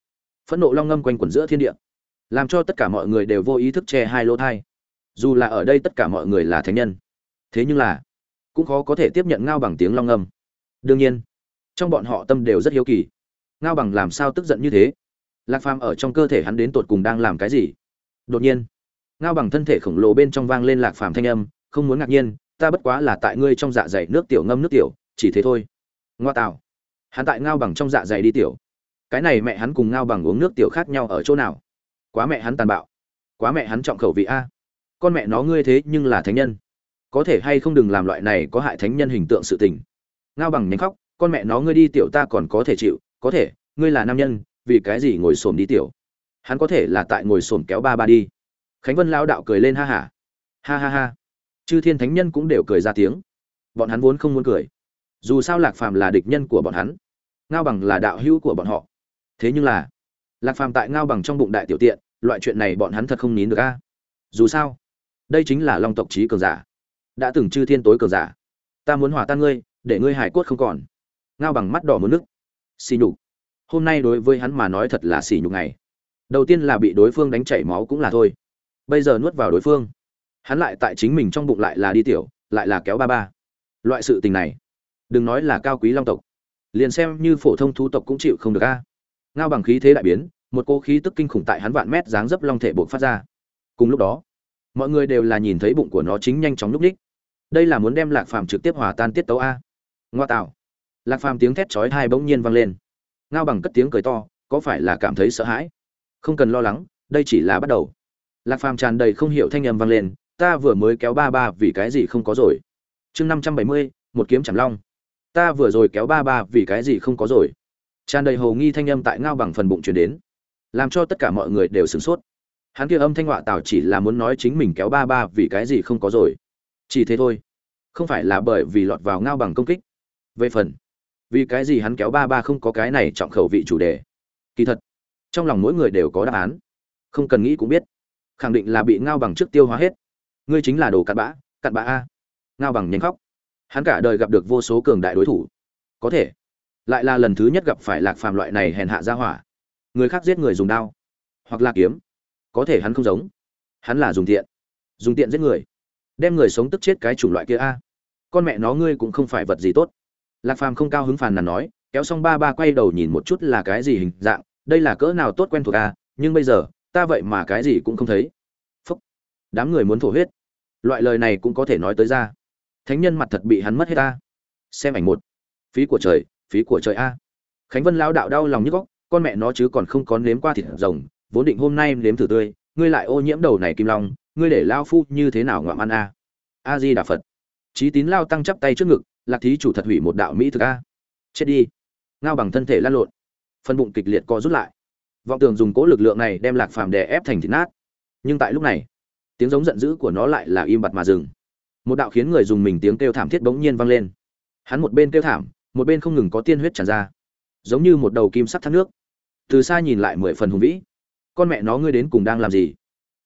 Phẫn nộ long ngâm quanh quẩn giữa thiên địa, làm cho tất cả mọi người đều vô ý thức che hai lỗ thai dù là ở đây tất cả mọi người là thánh nhân thế nhưng là, cũng khó có thể tiếp nhận ngao bằng tiếng long âm. đương nhiên, trong bọn họ tâm đều rất hiếu kỳ. Ngao bằng làm sao tức giận như thế? Lạc phàm ở trong cơ thể hắn đến tột cùng đang làm cái gì? Đột nhiên, ngao bằng thân thể khổng lồ bên trong vang lên lạc phàm thanh âm, không muốn ngạc nhiên, ta bất quá là tại ngươi trong dạ dày nước tiểu ngâm nước tiểu, chỉ thế thôi. Ngoa tạo. Hắn tại ngao bằng trong dạ dày đi tiểu. Cái này mẹ hắn cùng ngao bằng uống nước tiểu khác nhau ở chỗ nào? Quá mẹ hắn tàn bạo. Quá mẹ hắn trọng khẩu vị a. Con mẹ nó ngươi thế nhưng là thánh nhân có thể hay không đừng làm loại này có hại thánh nhân hình tượng sự tình. Ngao bằng nhánh khóc, con mẹ nó ngươi đi tiểu ta còn có thể chịu, có thể, ngươi là nam nhân, vì cái gì ngồi xổm đi tiểu? Hắn có thể là tại ngồi xổm kéo ba ba đi. Khánh vân lao đạo cười lên ha hả ha. ha ha ha. Chư thiên thánh nhân cũng đều cười ra tiếng. Bọn hắn vốn không muốn cười. Dù sao lạc phàm là địch nhân của bọn hắn. Ngao bằng là đạo hữu của bọn họ. Thế nhưng là, lạc phàm tại ngao bằng trong bụng đại tiểu tiện, loại chuyện này bọn hắn thật không nín được a. Dù sao, đây chính là long tộc trí cường giả đã từng chư thiên tối cường giả. Ta muốn hỏa tan ngươi, để ngươi hải cốt không còn. Ngao bằng mắt đỏ muốn nước. Xì nhục. Hôm nay đối với hắn mà nói thật là xì nhục ngày. Đầu tiên là bị đối phương đánh chảy máu cũng là thôi. Bây giờ nuốt vào đối phương. Hắn lại tại chính mình trong bụng lại là đi tiểu, lại là kéo ba ba. Loại sự tình này. Đừng nói là cao quý long tộc. Liền xem như phổ thông thu tộc cũng chịu không được a. Ngao bằng khí thế đại biến, một cô khí tức kinh khủng tại hắn vạn mét dáng dấp long thể buộc phát ra. Cùng lúc đó, mọi người đều là nhìn thấy bụng của nó chính nhanh chóng núp ních đây là muốn đem lạc phàm trực tiếp hòa tan tiết tấu a. Ngoa tạo. Lạc phàm tiếng thét chói hai bỗng nhiên vang lên. Ngao bằng cất tiếng cười to, có phải là cảm thấy sợ hãi? Không cần lo lắng, đây chỉ là bắt đầu. Lạc phàm tràn đầy không hiểu thanh âm vang lên, ta vừa mới kéo ba ba vì cái gì không có rồi? Chương năm trăm bảy mươi, một kiếm chảm long. Ta vừa rồi kéo ba ba vì cái gì không có rồi? Tràn đầy hồ nghi thanh âm tại ngao bằng phần bụng chuyển đến. Làm cho tất cả mọi người đều sửng sốt. Hắn kia âm thanh họa tào chỉ là muốn nói chính mình kéo ba ba vì cái gì không có rồi chỉ thế thôi. Không phải là bởi vì lọt vào ngao bằng công kích. Về phần, vì cái gì hắn kéo ba ba không có cái này trọng khẩu vị chủ đề? Kỳ thật, trong lòng mỗi người đều có đáp án. Không cần nghĩ cũng biết. Khẳng định là bị ngao bằng trước tiêu hóa hết. Ngươi chính là đồ cặn bã cặn bã a. Ngao bằng nhanh khóc. Hắn cả đời gặp được vô số cường đại đối thủ. Có thể, lại là lần thứ nhất gặp phải lạc phàm loại này hèn hạ ra hỏa. Người khác giết người dùng đao hoặc là kiếm. Có thể hắn không giống. Hắn là dùng tiện. Dùng tiện giết người đem người sống tức chết cái chủng loại kia a. Con mẹ nó ngươi cũng không phải vật gì tốt. Lạc phàm không cao hứng phàn nàn nói, kéo xong ba ba quay đầu nhìn một chút là cái gì hình dạng, đây là cỡ nào tốt quen thuộc a, nhưng bây giờ, ta vậy mà cái gì cũng không thấy. Phúc. Đám người muốn thổ huyết. Loại lời này cũng có thể nói tới ra. Thánh nhân mặt thật bị hắn mất hết ta xem ảnh một. Phí của trời, phí của trời a. Khánh vân lao đạo đau lòng nhức góc con mẹ nó chứ còn không có nếm qua thịt rồng, vốn định hôm nay nếm thử tươi, ngươi lại ô nhiễm đầu này kim long ngươi để lao phu như thế nào ngoạm ăn a? A di đà phật trí tín lao tăng chắp tay trước ngực, lạc thí chủ thật hủy một đạo mỹ thực a. Chết đi. Ngao bằng thân thể lăn lộn. Phân bụng kịch liệt co rút lại. Vọng tường dùng cố lực lượng này đem lạc phàm đè ép thành thịt nát. Nhưng tại lúc này, tiếng giống giận dữ của nó lại là im bặt mà dừng. Một đạo khiến người dùng mình tiếng kêu thảm thiết bỗng nhiên vang lên. Hắn một bên kêu thảm, một bên không ngừng có tiên huyết tràn ra. Giống như một đầu kim sắt thác nước. Từ xa nhìn lại mười phần hùng vĩ. Con mẹ nó ngươi đến cùng đang làm gì?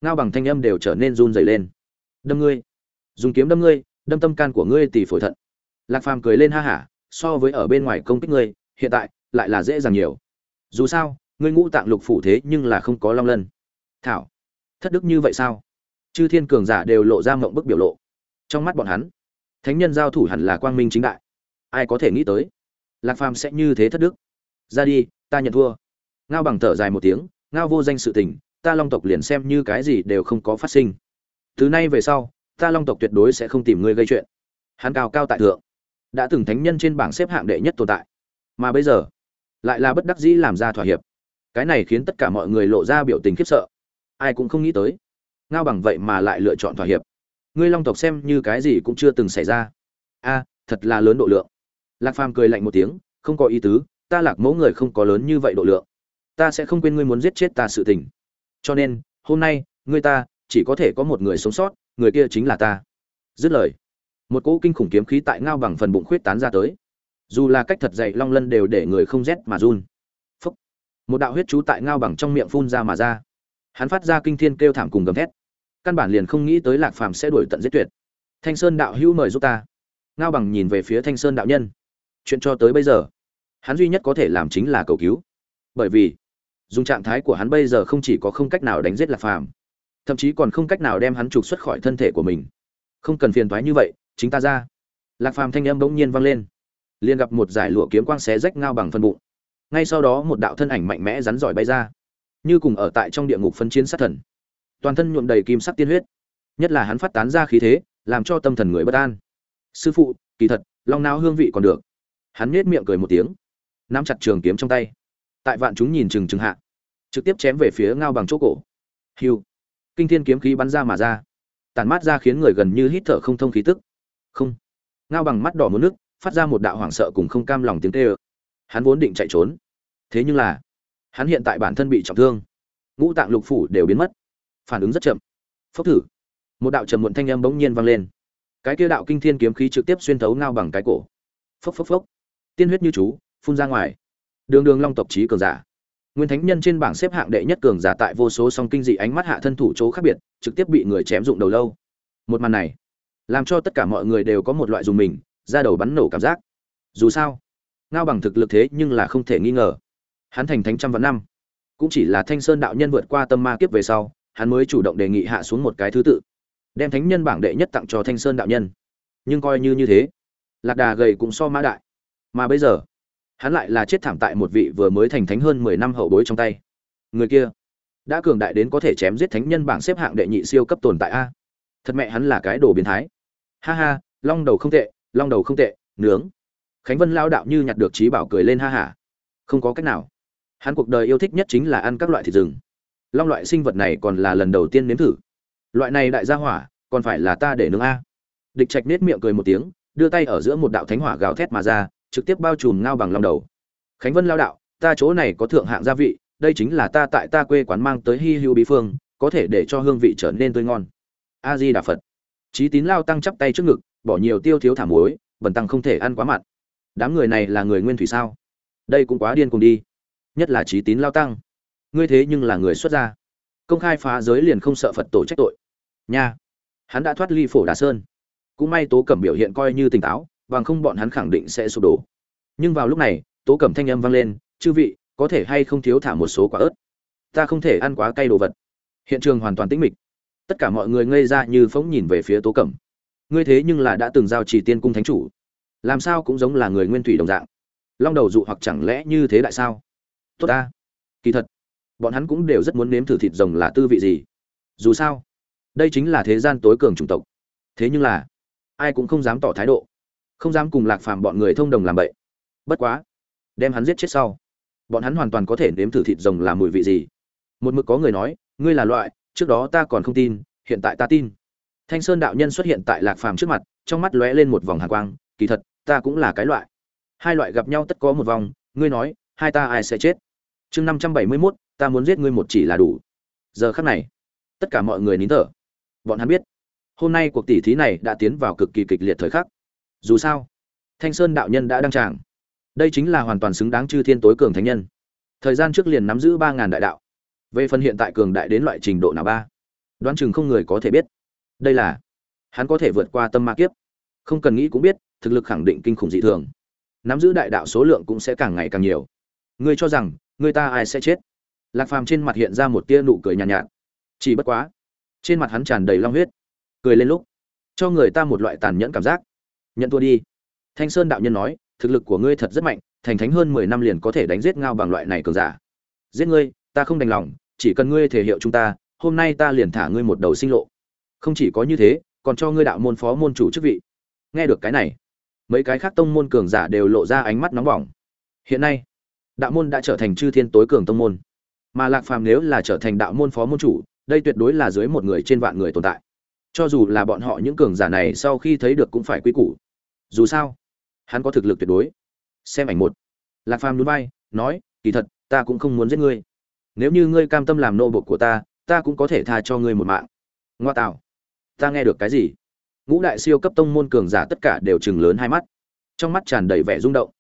Ngao bằng thanh âm đều trở nên run rẩy lên. Đâm ngươi. Dùng kiếm đâm ngươi, đâm tâm can của ngươi tỷ phổi thận. Lạc phàm cười lên ha hả, so với ở bên ngoài công kích ngươi, hiện tại, lại là dễ dàng nhiều. Dù sao, ngươi ngũ tạng lục phủ thế nhưng là không có long lân. Thảo, thất đức như vậy sao? Chư thiên cường giả đều lộ ra mộng bức biểu lộ. Trong mắt bọn hắn, thánh nhân giao thủ hẳn là quang minh chính đại. Ai có thể nghĩ tới, lạc phàm sẽ như thế thất đức. Ra đi, ta nhận thua. Ngao bằng thở dài một tiếng, ngao vô danh sự tình ta long tộc liền xem như cái gì đều không có phát sinh. Từ nay về sau, ta long tộc tuyệt đối sẽ không tìm ngươi gây chuyện. Hắn cao cao tại thượng, đã từng thánh nhân trên bảng xếp hạng đệ nhất tồn tại. Mà bây giờ, lại là bất đắc dĩ làm ra thỏa hiệp. Cái này khiến tất cả mọi người lộ ra biểu tình khiếp sợ. Ai cũng không nghĩ tới, ngao bằng vậy mà lại lựa chọn thỏa hiệp. Ngươi long tộc xem như cái gì cũng chưa từng xảy ra. A, thật là lớn độ lượng. Lạc phàm cười lạnh một tiếng, không có ý tứ, ta lạc mẫu người không có lớn như vậy độ lượng. Ta sẽ không quên ngươi muốn giết chết ta sự tình cho nên, hôm nay người ta, chỉ có thể có một người sống sót, người kia chính là ta. Dứt lời, một cỗ kinh khủng kiếm khí tại ngao bằng phần bụng khuyết tán ra tới. Dù là cách thật dày long lân đều để người không rét mà run. Phúc. một đạo huyết chú tại ngao bằng trong miệng phun ra mà ra. Hắn phát ra kinh thiên kêu thảm cùng gầm thét. Căn bản liền không nghĩ tới lạc phàm sẽ đuổi tận giết tuyệt. Thanh sơn đạo hữu mời giúp ta. Ngao bằng nhìn về phía thanh sơn đạo nhân. Chuyện cho tới bây giờ, hắn duy nhất có thể làm chính là cầu cứu. Bởi vì dùng trạng thái của hắn bây giờ không chỉ có không cách nào đánh giết lạc phàm, thậm chí còn không cách nào đem hắn trục xuất khỏi thân thể của mình. Không cần phiền thoái như vậy, chính ta ra. Lạc phàm thanh âm bỗng nhiên vang lên. Liền gặp một giải lụa kiếm quang xé rách ngao bằng phân bụng. Ngay sau đó một đạo thân ảnh mạnh mẽ rắn giỏi bay ra, như cùng ở tại trong địa ngục phân chiến sát thần. Toàn thân nhuộm đầy kim sắc tiên huyết. Nhất là hắn phát tán ra khí thế, làm cho tâm thần người bất an. Sư phụ, kỳ thật, long não hương vị còn được. Hắn nhếch miệng cười một tiếng, nắm chặt trường kiếm trong tay tại vạn chúng nhìn chừng chừng hạ, trực tiếp chém về phía ngao bằng chỗ cổ. Hiu. Kinh thiên kiếm khí bắn ra mà ra. Tàn mát ra khiến người gần như hít thở không thông khí tức. Không. Ngao bằng mắt đỏ muốn nước, phát ra một đạo hoảng sợ cùng không cam lòng tiếng tê ơ hắn vốn định chạy trốn. Thế nhưng là, hắn hiện tại bản thân bị trọng thương. Ngũ tạng lục phủ đều biến mất. Phản ứng rất chậm. Phốc thử. Một đạo trầm muộn thanh âm bỗng nhiên vang lên. Cái kia đạo kinh thiên kiếm khí trực tiếp xuyên thấu ngao bằng cái cổ. Phốc phốc phốc. Tiên huyết như chú, phun ra ngoài đường đường long tộc trí cường giả. Nguyên thánh nhân trên bảng xếp hạng đệ nhất cường giả tại vô số song kinh dị ánh mắt hạ thân thủ chỗ khác biệt, trực tiếp bị người chém dụng đầu lâu. Một màn này, làm cho tất cả mọi người đều có một loại dùng mình ra đầu bắn nổ cảm giác. Dù sao, ngao bằng thực lực thế nhưng là không thể nghi ngờ. Hắn thành thánh trăm vạn năm. Cũng chỉ là thanh sơn đạo nhân vượt qua tâm ma kiếp về sau, hắn mới chủ động đề nghị hạ xuống một cái thứ tự. Đem thánh nhân bảng đệ nhất tặng cho thanh sơn đạo nhân. Nhưng coi như như thế, lạc đà gầy cũng so mã đại. Mà bây giờ hắn lại là chết thảm tại một vị vừa mới thành thánh hơn mười năm hậu bối trong tay. Người kia, đã cường đại đến có thể chém giết thánh nhân bảng xếp hạng đệ nhị siêu cấp tồn tại a. Thật mẹ hắn là cái đồ biến thái. Ha ha, long đầu không tệ, long đầu không tệ, nướng. Khánh vân lao đạo như nhặt được trí bảo cười lên ha hả không có cách nào. Hắn cuộc đời yêu thích nhất chính là ăn các loại thịt rừng. Long loại sinh vật này còn là lần đầu tiên nếm thử. Loại này đại gia hỏa, còn phải là ta để nướng a. Địch trạch nết miệng cười một tiếng, đưa tay ở giữa một đạo thánh hỏa gào thét mà ra trực tiếp bao trùm ngao bằng long đầu. Khánh vân lao đạo, ta chỗ này có thượng hạng gia vị, đây chính là ta tại ta quê quán mang tới hy hữu bí phương, có thể để cho hương vị trở nên tươi ngon. A di đà phật. Trí tín lao tăng chắp tay trước ngực, bỏ nhiều tiêu thiếu thảm muối, bần tăng không thể ăn quá mặn. Đám người này là người nguyên thủy sao? Đây cũng quá điên cùng đi. Nhất là trí tín lao tăng. Ngươi thế nhưng là người xuất gia. Công khai phá giới liền không sợ phật tổ trách tội. Nha. Hắn đã thoát ly phổ đà sơn. Cũng may tố cẩm biểu hiện coi như tỉnh táo bằng không bọn hắn khẳng định sẽ sụp đổ. Nhưng vào lúc này, tố cẩm thanh âm vang lên, chư vị, có thể hay không thiếu thả một số quả ớt? Ta không thể ăn quá cay đồ vật. Hiện trường hoàn toàn tĩnh mịch. Tất cả mọi người ngây ra như phỗng nhìn về phía tố cẩm. Ngươi thế nhưng là đã từng giao chỉ tiên cung thánh chủ. Làm sao cũng giống là người nguyên thủy đồng dạng. Long đầu dụ hoặc chẳng lẽ như thế đại sao? Tốt ta. Kỳ thật, bọn hắn cũng đều rất muốn nếm thử thịt rồng là tư vị gì. Dù sao, đây chính là thế gian tối cường chủng tộc. Thế nhưng là, ai cũng không dám tỏ thái độ không dám cùng lạc phàm bọn người thông đồng làm bậy. Bất quá, đem hắn giết chết sau, bọn hắn hoàn toàn có thể nếm thử thịt rồng là mùi vị gì. Một mực có người nói, ngươi là loại, trước đó ta còn không tin, hiện tại ta tin. Thanh sơn đạo nhân xuất hiện tại lạc phàm trước mặt, trong mắt lóe lên một vòng hàn quang, kỳ thật, ta cũng là cái loại. Hai loại gặp nhau tất có một vòng, ngươi nói, hai ta ai sẽ chết? Chương năm trăm bảy mươi mốt, ta muốn giết ngươi một chỉ là đủ. Giờ khắc này, tất cả mọi người nín thở. Bọn hắn biết, hôm nay cuộc tỷ thí này đã tiến vào cực kỳ kịch liệt thời khắc dù sao thanh sơn đạo nhân đã đăng tràng. Đây chính là hoàn toàn xứng đáng chư thiên tối cường thánh nhân. Thời gian trước liền nắm giữ ba ngàn đại đạo. Về phần hiện tại cường đại đến loại trình độ nào ba đoán chừng không người có thể biết. Đây là hắn có thể vượt qua tâm ma kiếp. Không cần nghĩ cũng biết thực lực khẳng định kinh khủng dị thường. Nắm giữ đại đạo số lượng cũng sẽ càng ngày càng nhiều. Ngươi cho rằng người ta ai sẽ chết? Lạc phàm trên mặt hiện ra một tia nụ cười nhàn nhạt, nhạt. Chỉ bất quá trên mặt hắn tràn đầy long huyết. Cười lên lúc cho người ta một loại tàn nhẫn cảm giác nhận thua đi. Thanh sơn đạo nhân nói, thực lực của ngươi thật rất mạnh, thành thánh hơn mười năm liền có thể đánh giết ngao bằng loại này cường giả. Giết ngươi, ta không đành lòng, chỉ cần ngươi thể hiệu chúng ta, hôm nay ta liền thả ngươi một đầu sinh lộ. Không chỉ có như thế, còn cho ngươi đạo môn phó môn chủ chức vị. Nghe được cái này, mấy cái khác tông môn cường giả đều lộ ra ánh mắt nóng bỏng. Hiện nay, đạo môn đã trở thành chư thiên tối cường tông môn. Mà lạc phàm nếu là trở thành đạo môn phó môn chủ, đây tuyệt đối là dưới một người trên vạn người tồn tại cho dù là bọn họ những cường giả này sau khi thấy được cũng phải quy củ. Dù sao, hắn có thực lực tuyệt đối. Xem ảnh một. Lạc phàm núi bay nói, kỳ thật, ta cũng không muốn giết ngươi. Nếu như ngươi cam tâm làm nô bộc của ta ta cũng có thể tha cho ngươi một mạng. Ngoa tạo. Ta nghe được cái gì? Ngũ đại siêu cấp tông môn cường giả tất cả đều chừng lớn hai mắt. Trong mắt tràn đầy vẻ rung động.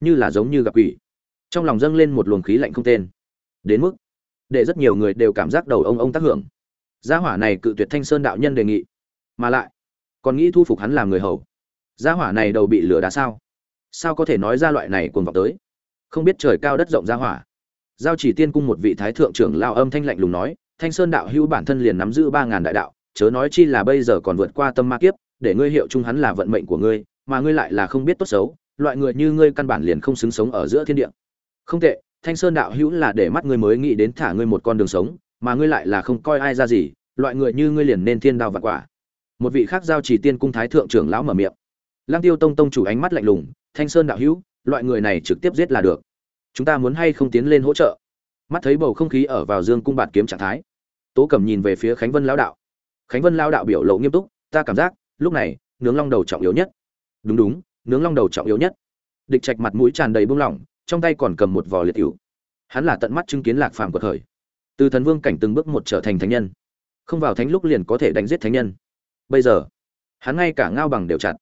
Như là giống như gặp quỷ. Trong lòng dâng lên một luồng khí lạnh không tên. Đến mức, để rất nhiều người đều cảm giác đầu ông ông tác hưởng gia hỏa này cự tuyệt thanh sơn đạo nhân đề nghị. Mà lại, còn nghĩ thu phục hắn làm người hầu. Gia hỏa này đầu bị lửa đá sao? Sao có thể nói ra loại này cuồng vọng tới? Không biết trời cao đất rộng gia hỏa. Giao chỉ tiên cung một vị thái thượng trưởng lao âm thanh lạnh lùng nói, thanh sơn đạo hữu bản thân liền nắm giữ ba ngàn đại đạo, chớ nói chi là bây giờ còn vượt qua tâm ma kiếp, để ngươi hiệu chung hắn là vận mệnh của ngươi, mà ngươi lại là không biết tốt xấu, loại người như ngươi căn bản liền không xứng sống ở giữa thiên địa. Không tệ, thanh sơn đạo hữu là để mắt ngươi mới nghĩ đến thả ngươi một con đường sống mà ngươi lại là không coi ai ra gì, loại người như ngươi liền nên thiên đao vạn quả. Một vị khác giao chỉ tiên cung thái thượng trưởng lão mở miệng. Lang tiêu tông tông chủ ánh mắt lạnh lùng, thanh sơn đạo hữu, loại người này trực tiếp giết là được. Chúng ta muốn hay không tiến lên hỗ trợ? Mắt thấy bầu không khí ở vào dương cung bạt kiếm trạng thái, tố cẩm nhìn về phía khánh vân lão đạo. Khánh vân lão đạo biểu lộ nghiêm túc, ta cảm giác, lúc này, nướng long đầu trọng yếu nhất. Đúng đúng, nướng long đầu trọng yếu nhất. Địch trạch mặt mũi tràn đầy buông lỏng, trong tay còn cầm một vò liệt cựu hắn là tận mắt chứng kiến lạc phàm quật khởi từ thần vương cảnh từng bước một trở thành thánh nhân. Không vào thánh lúc liền có thể đánh giết thánh nhân. Bây giờ, hắn ngay cả ngao bằng đều chặt.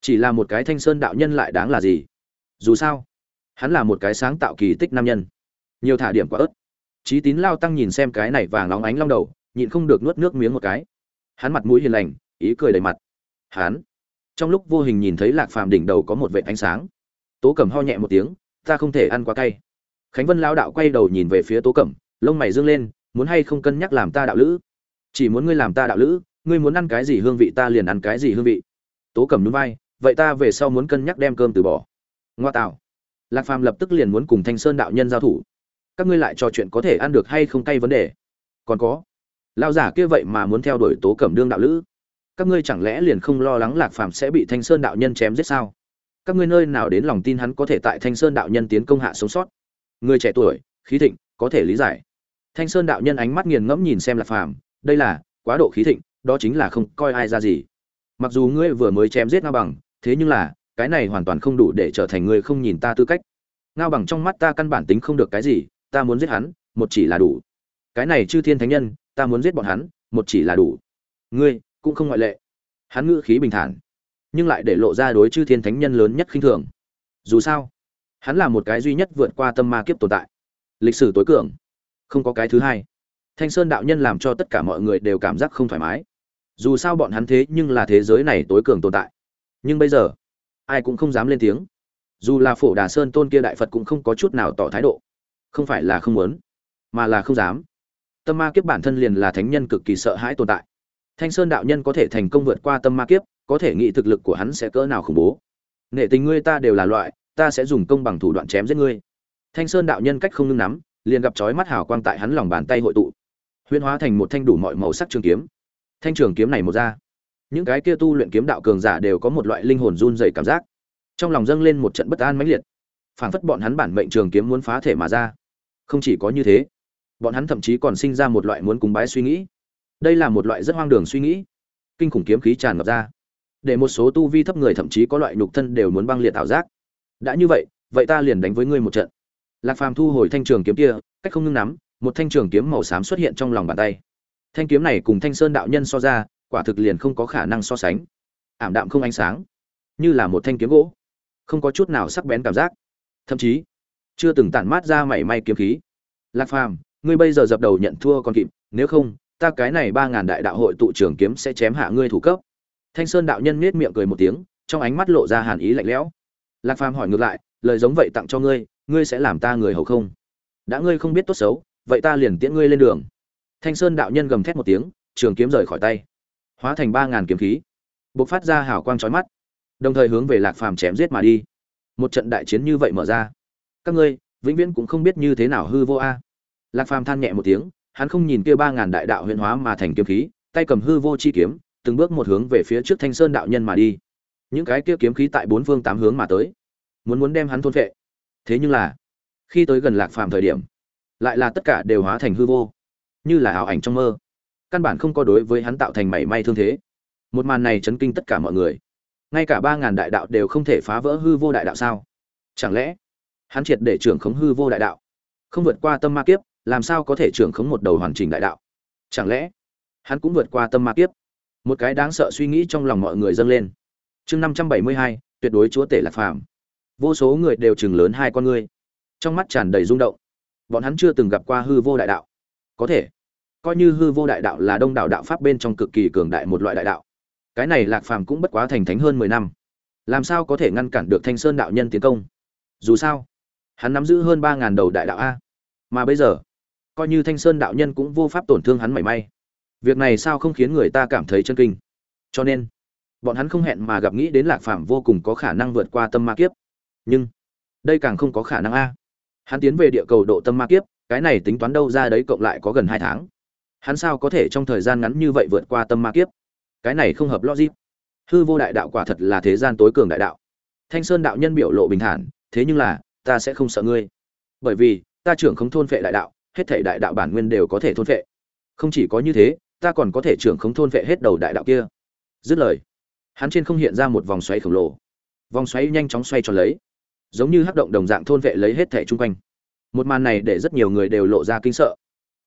Chỉ là một cái thanh sơn đạo nhân lại đáng là gì? Dù sao, hắn là một cái sáng tạo kỳ tích nam nhân. Nhiều thả điểm quá ớt. Trí tín lao tăng nhìn xem cái này vàng óng ánh long đầu, nhịn không được nuốt nước miếng một cái. Hắn mặt mũi hiền lành, ý cười đầy mặt. Hắn, trong lúc vô hình nhìn thấy lạc phàm đỉnh đầu có một vệt ánh sáng. Tố cẩm ho nhẹ một tiếng, ta không thể ăn quá cay. Khánh vân lao đạo quay đầu nhìn về phía tố cẩm lông mày dương lên, muốn hay không cân nhắc làm ta đạo lữ? Chỉ muốn ngươi làm ta đạo lữ, ngươi muốn ăn cái gì hương vị ta liền ăn cái gì hương vị. Tố cẩm núi vai, vậy ta về sau muốn cân nhắc đem cơm từ bỏ. Ngoa tạo. Lạc phàm lập tức liền muốn cùng thanh sơn đạo nhân giao thủ. Các ngươi lại trò chuyện có thể ăn được hay không cay vấn đề? Còn có. Lao giả kia vậy mà muốn theo đuổi tố cẩm đương đạo lữ. Các ngươi chẳng lẽ liền không lo lắng lạc phàm sẽ bị thanh sơn đạo nhân chém giết sao? Các ngươi nơi nào đến lòng tin hắn có thể tại thanh sơn đạo nhân tiến công hạ sống sót? Người trẻ tuổi, khí thịnh, có thể lý giải thanh sơn đạo nhân ánh mắt nghiền ngẫm nhìn xem lạc phàm, đây là, quá độ khí thịnh, đó chính là không coi ai ra gì. Mặc dù ngươi vừa mới chém giết ngao bằng, thế nhưng là, cái này hoàn toàn không đủ để trở thành người không nhìn ta tư cách. Ngao bằng trong mắt ta căn bản tính không được cái gì, ta muốn giết hắn, một chỉ là đủ. Cái này chư thiên thánh nhân, ta muốn giết bọn hắn, một chỉ là đủ. Ngươi, cũng không ngoại lệ. Hắn ngữ khí bình thản, nhưng lại để lộ ra đối chư thiên thánh nhân lớn nhất khinh thường. Dù sao, hắn là một cái duy nhất vượt qua tâm ma kiếp tồn tại. Lịch sử tối cường không có cái thứ hai. Thanh sơn đạo nhân làm cho tất cả mọi người đều cảm giác không thoải mái. Dù sao bọn hắn thế nhưng là thế giới này tối cường tồn tại. Nhưng bây giờ, ai cũng không dám lên tiếng. Dù là phổ đà sơn tôn kia đại phật cũng không có chút nào tỏ thái độ. Không phải là không muốn, mà là không dám. Tâm ma kiếp bản thân liền là thánh nhân cực kỳ sợ hãi tồn tại. Thanh sơn đạo nhân có thể thành công vượt qua tâm ma kiếp, có thể nghĩ thực lực của hắn sẽ cỡ nào khủng bố. Nể tình ngươi ta đều là loại, ta sẽ dùng công bằng thủ đoạn chém giết ngươi. Thanh sơn đạo nhân cách không ngưng nắm liền gặp chói mắt hào quang tại hắn lòng bàn tay hội tụ. Huyễn hóa thành một thanh đủ mọi màu sắc trường kiếm. Thanh trường kiếm này một ra, những cái kia tu luyện kiếm đạo cường giả đều có một loại linh hồn run rẩy cảm giác. Trong lòng dâng lên một trận bất an mãnh liệt. Phảng phất bọn hắn bản mệnh trường kiếm muốn phá thể mà ra. Không chỉ có như thế, bọn hắn thậm chí còn sinh ra một loại muốn cúng bái suy nghĩ. Đây là một loại rất hoang đường suy nghĩ. Kinh khủng kiếm khí tràn ngập ra. Để một số tu vi thấp người thậm chí có loại nhục thân đều muốn băng liệt ảo giác. Đã như vậy vậy ta liền đánh với ngươi một trận lạc phàm thu hồi thanh trường kiếm kia, cách không ngưng nắm, một thanh trường kiếm màu xám xuất hiện trong lòng bàn tay. Thanh kiếm này cùng thanh sơn đạo nhân so ra, quả thực liền không có khả năng so sánh. Ảm đạm không ánh sáng, như là một thanh kiếm gỗ, không có chút nào sắc bén cảm giác. Thậm chí, chưa từng tản mát ra mảy may kiếm khí. Lạc phàm, ngươi bây giờ dập đầu nhận thua còn kịp, nếu không, ta cái này ba ngàn đại đạo hội tụ trường kiếm sẽ chém hạ ngươi thủ cấp. Thanh sơn đạo nhân nết miệng cười một tiếng, trong ánh mắt lộ ra hàn ý lạnh lẽo. Lạc phàm hỏi ngược lại, lời giống vậy tặng cho ngươi ngươi sẽ làm ta người hầu không? Đã ngươi không biết tốt xấu, vậy ta liền tiễn ngươi lên đường. Thanh sơn đạo nhân gầm thét một tiếng, trường kiếm rời khỏi tay. Hóa thành ba ngàn kiếm khí, bộc phát ra hào quang chói mắt, đồng thời hướng về lạc phàm chém giết mà đi. Một trận đại chiến như vậy mở ra, các ngươi vĩnh viễn cũng không biết như thế nào hư vô a. Lạc phàm than nhẹ một tiếng, hắn không nhìn kia ba ngàn đại đạo huyền hóa mà thành kiếm khí, tay cầm hư vô chi kiếm, từng bước một hướng về phía trước thanh sơn đạo nhân mà đi. Những cái kia kiếm khí tại bốn phương tám hướng mà tới, muốn muốn đem hắn thôn phệ thế nhưng là, khi tới gần lạc phàm thời điểm, lại là tất cả đều hóa thành hư vô, như là ảo ảnh trong mơ. Căn bản không có đối với hắn tạo thành mảy may thương thế. Một màn này chấn kinh tất cả mọi người. Ngay cả ba ngàn đại đạo đều không thể phá vỡ hư vô đại đạo sao? Chẳng lẽ, hắn triệt để trưởng khống hư vô đại đạo? Không vượt qua tâm ma kiếp, làm sao có thể trưởng khống một đầu hoàn chỉnh đại đạo? Chẳng lẽ, hắn cũng vượt qua tâm ma kiếp? Một cái đáng sợ suy nghĩ trong lòng mọi người dâng lên. Chương năm trăm bảy mươi hai, tuyệt đối chúa tể lạc phàm vô số người đều chừng lớn hai con ngươi. Trong mắt tràn đầy rung động. Bọn hắn chưa từng gặp qua hư vô đại đạo. Có thể, coi như hư vô đại đạo là đông đảo đạo pháp bên trong cực kỳ cường đại một loại đại đạo. Cái này lạc phàm cũng bất quá thành thánh hơn mười năm. Làm sao có thể ngăn cản được thanh sơn đạo nhân tiến công? Dù sao, hắn nắm giữ hơn ba ngàn đầu đại đạo a. Mà bây giờ, coi như thanh sơn đạo nhân cũng vô pháp tổn thương hắn mảy may. Việc này sao không khiến người ta cảm thấy chân kinh? Cho nên, bọn hắn không hẹn mà gặp nghĩ đến lạc phàm vô cùng có khả năng vượt qua tâm ma kiếp nhưng đây càng không có khả năng a. Hắn tiến về địa cầu độ tâm ma kiếp, cái này tính toán đâu ra đấy cộng lại có gần hai tháng. Hắn sao có thể trong thời gian ngắn như vậy vượt qua tâm ma kiếp? Cái này không hợp logic. Hư vô đại đạo quả thật là thế gian tối cường đại đạo. Thanh sơn đạo nhân biểu lộ bình thản, thế nhưng là, ta sẽ không sợ ngươi. Bởi vì, ta trưởng không thôn phệ đại đạo, hết thể đại đạo bản nguyên đều có thể thôn phệ. Không chỉ có như thế, ta còn có thể trưởng không thôn phệ hết đầu đại đạo kia. Dứt lời, hắn trên không hiện ra một vòng xoáy khổng lồ. Vòng xoáy nhanh chóng xoay tròn lấy giống như hắc động đồng dạng thôn vệ lấy hết thể chung quanh. Một màn này để rất nhiều người đều lộ ra kinh sợ.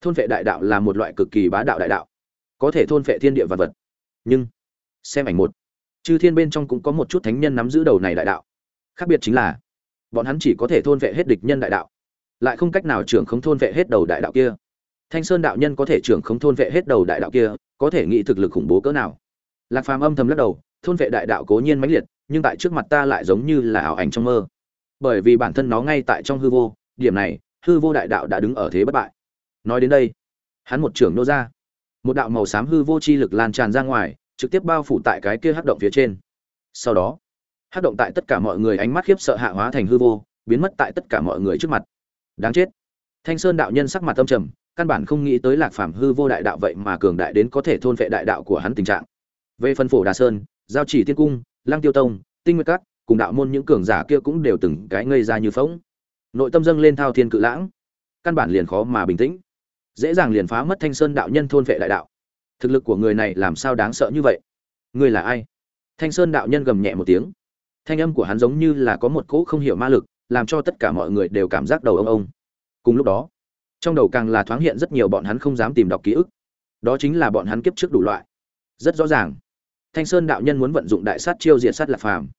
Thôn vệ đại đạo là một loại cực kỳ bá đạo đại đạo, có thể thôn vệ thiên địa vật vật. Nhưng, xem ảnh một, chư thiên bên trong cũng có một chút thánh nhân nắm giữ đầu này đại đạo. Khác biệt chính là, bọn hắn chỉ có thể thôn vệ hết địch nhân đại đạo, lại không cách nào trưởng không thôn vệ hết đầu đại đạo kia. Thanh sơn đạo nhân có thể trưởng không thôn vệ hết đầu đại đạo kia, có thể nghĩ thực lực khủng bố cỡ nào. Lạc phàm âm thầm lắc đầu, thôn vệ đại đạo cố nhiên mãnh liệt, nhưng tại trước mặt ta lại giống như là ảo ảnh trong mơ bởi vì bản thân nó ngay tại trong hư vô, điểm này, hư vô đại đạo đã đứng ở thế bất bại. Nói đến đây, hắn một trưởng nô ra. Một đạo màu xám hư vô chi lực lan tràn ra ngoài, trực tiếp bao phủ tại cái kia hắc động phía trên. Sau đó, hắc động tại tất cả mọi người ánh mắt khiếp sợ hạ hóa thành hư vô, biến mất tại tất cả mọi người trước mặt. Đáng chết. Thanh sơn đạo nhân sắc mặt tâm trầm, căn bản không nghĩ tới lạc phàm hư vô đại đạo vậy mà cường đại đến có thể thôn vệ đại đạo của hắn tình trạng. Về phân phổ đà sơn, giao chỉ tiên cung, lăng tiêu tông, tinh nguyệt các cùng đạo môn những cường giả kia cũng đều từng cái ngây ra như phóng nội tâm dâng lên thao thiên cự lãng, căn bản liền khó mà bình tĩnh. Dễ dàng liền phá mất thanh sơn đạo nhân thôn vệ đại đạo. Thực lực của người này làm sao đáng sợ như vậy? Người là ai? Thanh sơn đạo nhân gầm nhẹ một tiếng. Thanh âm của hắn giống như là có một cỗ không hiểu ma lực, làm cho tất cả mọi người đều cảm giác đầu ông ông. Cùng lúc đó, trong đầu càng là thoáng hiện rất nhiều bọn hắn không dám tìm đọc ký ức. Đó chính là bọn hắn kiếp trước đủ loại. Rất rõ ràng, thanh sơn đạo nhân muốn vận dụng đại sát chiêu diệt sát lạc phàm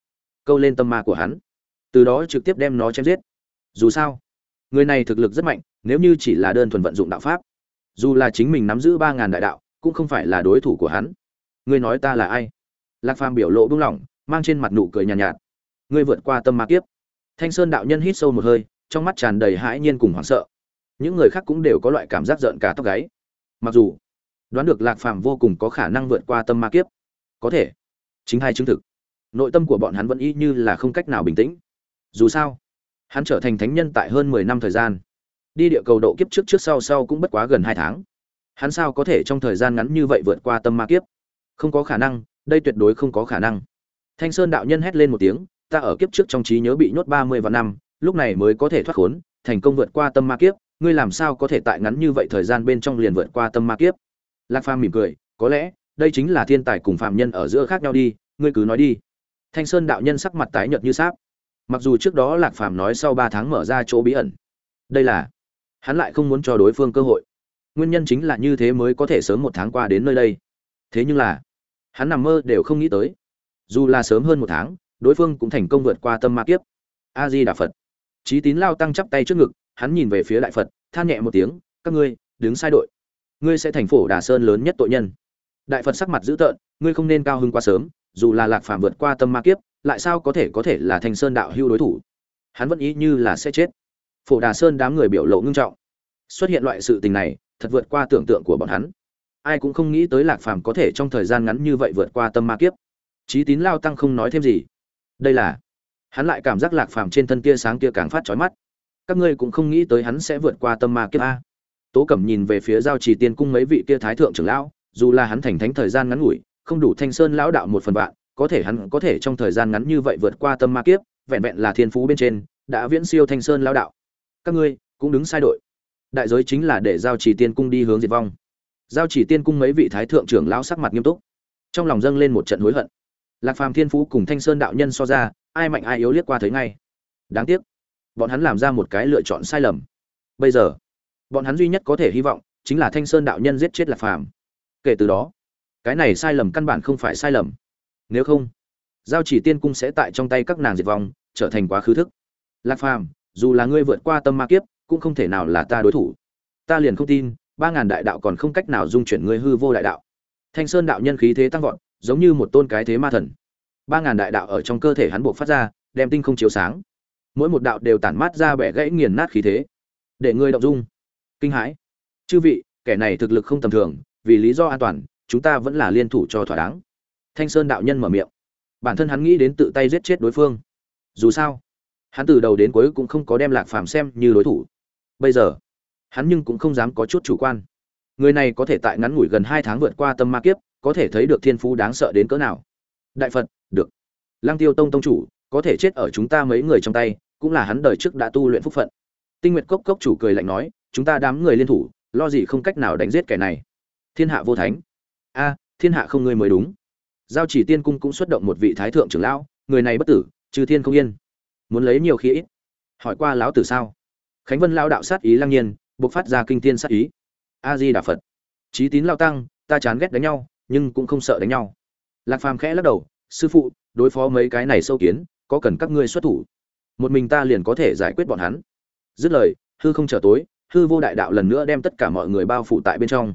câu lên tâm ma của hắn. Từ đó trực tiếp đem nó chém giết. Dù sao người này thực lực rất mạnh nếu như chỉ là đơn thuần vận dụng đạo pháp dù là chính mình nắm giữ ba ngàn đại đạo cũng không phải là đối thủ của hắn. Ngươi nói ta là ai? Lạc phàm biểu lộ buông lỏng mang trên mặt nụ cười nhàn nhạt, nhạt ngươi vượt qua tâm ma kiếp. Thanh sơn đạo nhân hít sâu một hơi trong mắt tràn đầy hãi nhiên cùng hoảng sợ. Những người khác cũng đều có loại cảm giác giận cả tóc gáy. Mặc dù đoán được lạc phàm vô cùng có khả năng vượt qua tâm ma kiếp. Có thể chính hai chứng thực nội tâm của bọn hắn vẫn y như là không cách nào bình tĩnh. Dù sao, hắn trở thành thánh nhân tại hơn mười năm thời gian. Đi địa cầu độ kiếp trước trước sau sau cũng bất quá gần hai tháng. Hắn sao có thể trong thời gian ngắn như vậy vượt qua tâm ma kiếp? Không có khả năng, đây tuyệt đối không có khả năng. Thanh sơn đạo nhân hét lên một tiếng, ta ở kiếp trước trong trí nhớ bị nhốt ba mươi vạn năm, lúc này mới có thể thoát khốn, thành công vượt qua tâm ma kiếp, ngươi làm sao có thể tại ngắn như vậy thời gian bên trong liền vượt qua tâm ma kiếp? Lạc phàm mỉm cười, có lẽ, đây chính là thiên tài cùng phạm nhân ở giữa khác nhau đi, ngươi cứ nói đi thanh sơn đạo nhân sắc mặt tái nhợt như sáp. Mặc dù trước đó lạc phàm nói sau ba tháng mở ra chỗ bí ẩn, đây là hắn lại không muốn cho đối phương cơ hội. Nguyên nhân chính là như thế mới có thể sớm một tháng qua đến nơi đây. Thế nhưng là, hắn nằm mơ đều không nghĩ tới. Dù là sớm hơn một tháng, đối phương cũng thành công vượt qua tâm ma kiếp. A di đà phật. Trí tín lao tăng chắp tay trước ngực, hắn nhìn về phía đại phật, than nhẹ một tiếng, các ngươi, đứng sai đội. Ngươi sẽ thành phổ đà sơn lớn nhất tội nhân. Đại phật sắc mặt dữ tợn, ngươi không nên cao hứng quá sớm dù là lạc phàm vượt qua tâm ma kiếp, lại sao có thể có thể là thanh sơn đạo hưu đối thủ? Hắn vẫn ý như là sẽ chết. Phổ đà sơn đám người biểu lộ ngưng trọng. Xuất hiện loại sự tình này, thật vượt qua tưởng tượng của bọn hắn. Ai cũng không nghĩ tới lạc phàm có thể trong thời gian ngắn như vậy vượt qua tâm ma kiếp. Trí tín lao tăng không nói thêm gì. Đây là, hắn lại cảm giác lạc phàm trên thân kia sáng kia càng phát chói mắt. Các ngươi cũng không nghĩ tới hắn sẽ vượt qua tâm ma kiếp a. Tố cẩm nhìn về phía giao trì tiên cung mấy vị kia thái thượng trưởng lão, dù là hắn thành thánh thời gian ngắn ngủi không đủ thanh sơn lão đạo một phần vạn, có thể hắn có thể trong thời gian ngắn như vậy vượt qua tâm ma kiếp, vẹn vẹn là thiên phú bên trên, đã viễn siêu thanh sơn lão đạo. Các ngươi cũng đứng sai đội. Đại giới chính là để giao chỉ tiên cung đi hướng diệt vong. Giao chỉ tiên cung mấy vị thái thượng trưởng lão sắc mặt nghiêm túc. Trong lòng dâng lên một trận hối hận. Lạc phàm thiên phú cùng thanh sơn đạo nhân so ra, ai mạnh ai yếu liếc qua thấy ngay. Đáng tiếc, bọn hắn làm ra một cái lựa chọn sai lầm. Bây giờ, bọn hắn duy nhất có thể hy vọng chính là thanh sơn đạo nhân giết chết lạc phàm. Kể từ đó cái này sai lầm căn bản không phải sai lầm. Nếu không, giao chỉ tiên cung sẽ tại trong tay các nàng diệt vong, trở thành quá khứ thức. Lạc phàm, dù là ngươi vượt qua tâm ma kiếp, cũng không thể nào là ta đối thủ. Ta liền không tin, ba ngàn đại đạo còn không cách nào dung chuyển ngươi hư vô đại đạo. Thanh sơn đạo nhân khí thế tăng vọt, giống như một tôn cái thế ma thần. Ba ngàn đại đạo ở trong cơ thể hắn buộc phát ra, đem tinh không chiếu sáng. Mỗi một đạo đều tản mát ra bẻ gãy nghiền nát khí thế. Để ngươi động dung. Kinh hãi. Chư vị, kẻ này thực lực không tầm thường, vì lý do an toàn chúng ta vẫn là liên thủ cho thỏa đáng. Thanh sơn đạo nhân mở miệng. Bản thân hắn nghĩ đến tự tay giết chết đối phương. Dù sao, hắn từ đầu đến cuối cũng không có đem lạc phàm xem như đối thủ. Bây giờ, hắn nhưng cũng không dám có chút chủ quan. Người này có thể tại ngắn ngủi gần hai tháng vượt qua tâm ma kiếp, có thể thấy được thiên phú đáng sợ đến cỡ nào. Đại phật, được. Lang tiêu tông tông chủ, có thể chết ở chúng ta mấy người trong tay, cũng là hắn đời trước đã tu luyện phúc phận. Tinh nguyệt cốc cốc chủ cười lạnh nói, chúng ta đám người liên thủ, lo gì không cách nào đánh giết kẻ này. Thiên hạ vô thánh a, thiên hạ không ngươi mới đúng. Giao chỉ tiên cung cũng xuất động một vị thái thượng trưởng lão, người này bất tử, trừ thiên không yên. Muốn lấy nhiều khi ít. Hỏi qua lão tử sao? Khánh vân lao đạo sát ý lăng nhiên, buộc phát ra kinh thiên sát ý. A di đà phật. Trí tín lao tăng, ta chán ghét đánh nhau, nhưng cũng không sợ đánh nhau. Lạc phàm khẽ lắc đầu, sư phụ, đối phó mấy cái này sâu kiến, có cần các ngươi xuất thủ? Một mình ta liền có thể giải quyết bọn hắn. Dứt lời, hư không trở tối, hư vô đại đạo lần nữa đem tất cả mọi người bao phủ tại bên trong.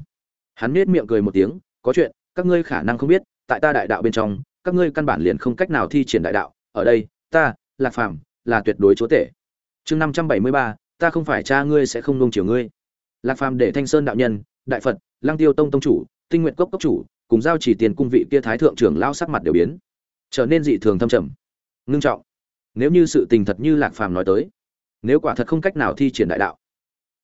Hắn nết miệng cười một tiếng có chuyện, các ngươi khả năng không biết, tại ta đại đạo bên trong, các ngươi căn bản liền không cách nào thi triển đại đạo. Ở đây, ta lạc phàm, là tuyệt đối chúa tể. Chương năm trăm bảy mươi ba, ta không phải cha ngươi sẽ không nung chiều ngươi. Lạc phàm để thanh sơn đạo nhân, đại phật, lăng tiêu tông tông chủ, tinh nguyện cốc cốc chủ, cùng giao chỉ tiền cung vị kia thái thượng trưởng lao sắc mặt đều biến, trở nên dị thường thâm trầm. Ngưng trọng. Nếu như sự tình thật như lạc phàm nói tới, nếu quả thật không cách nào thi triển đại đạo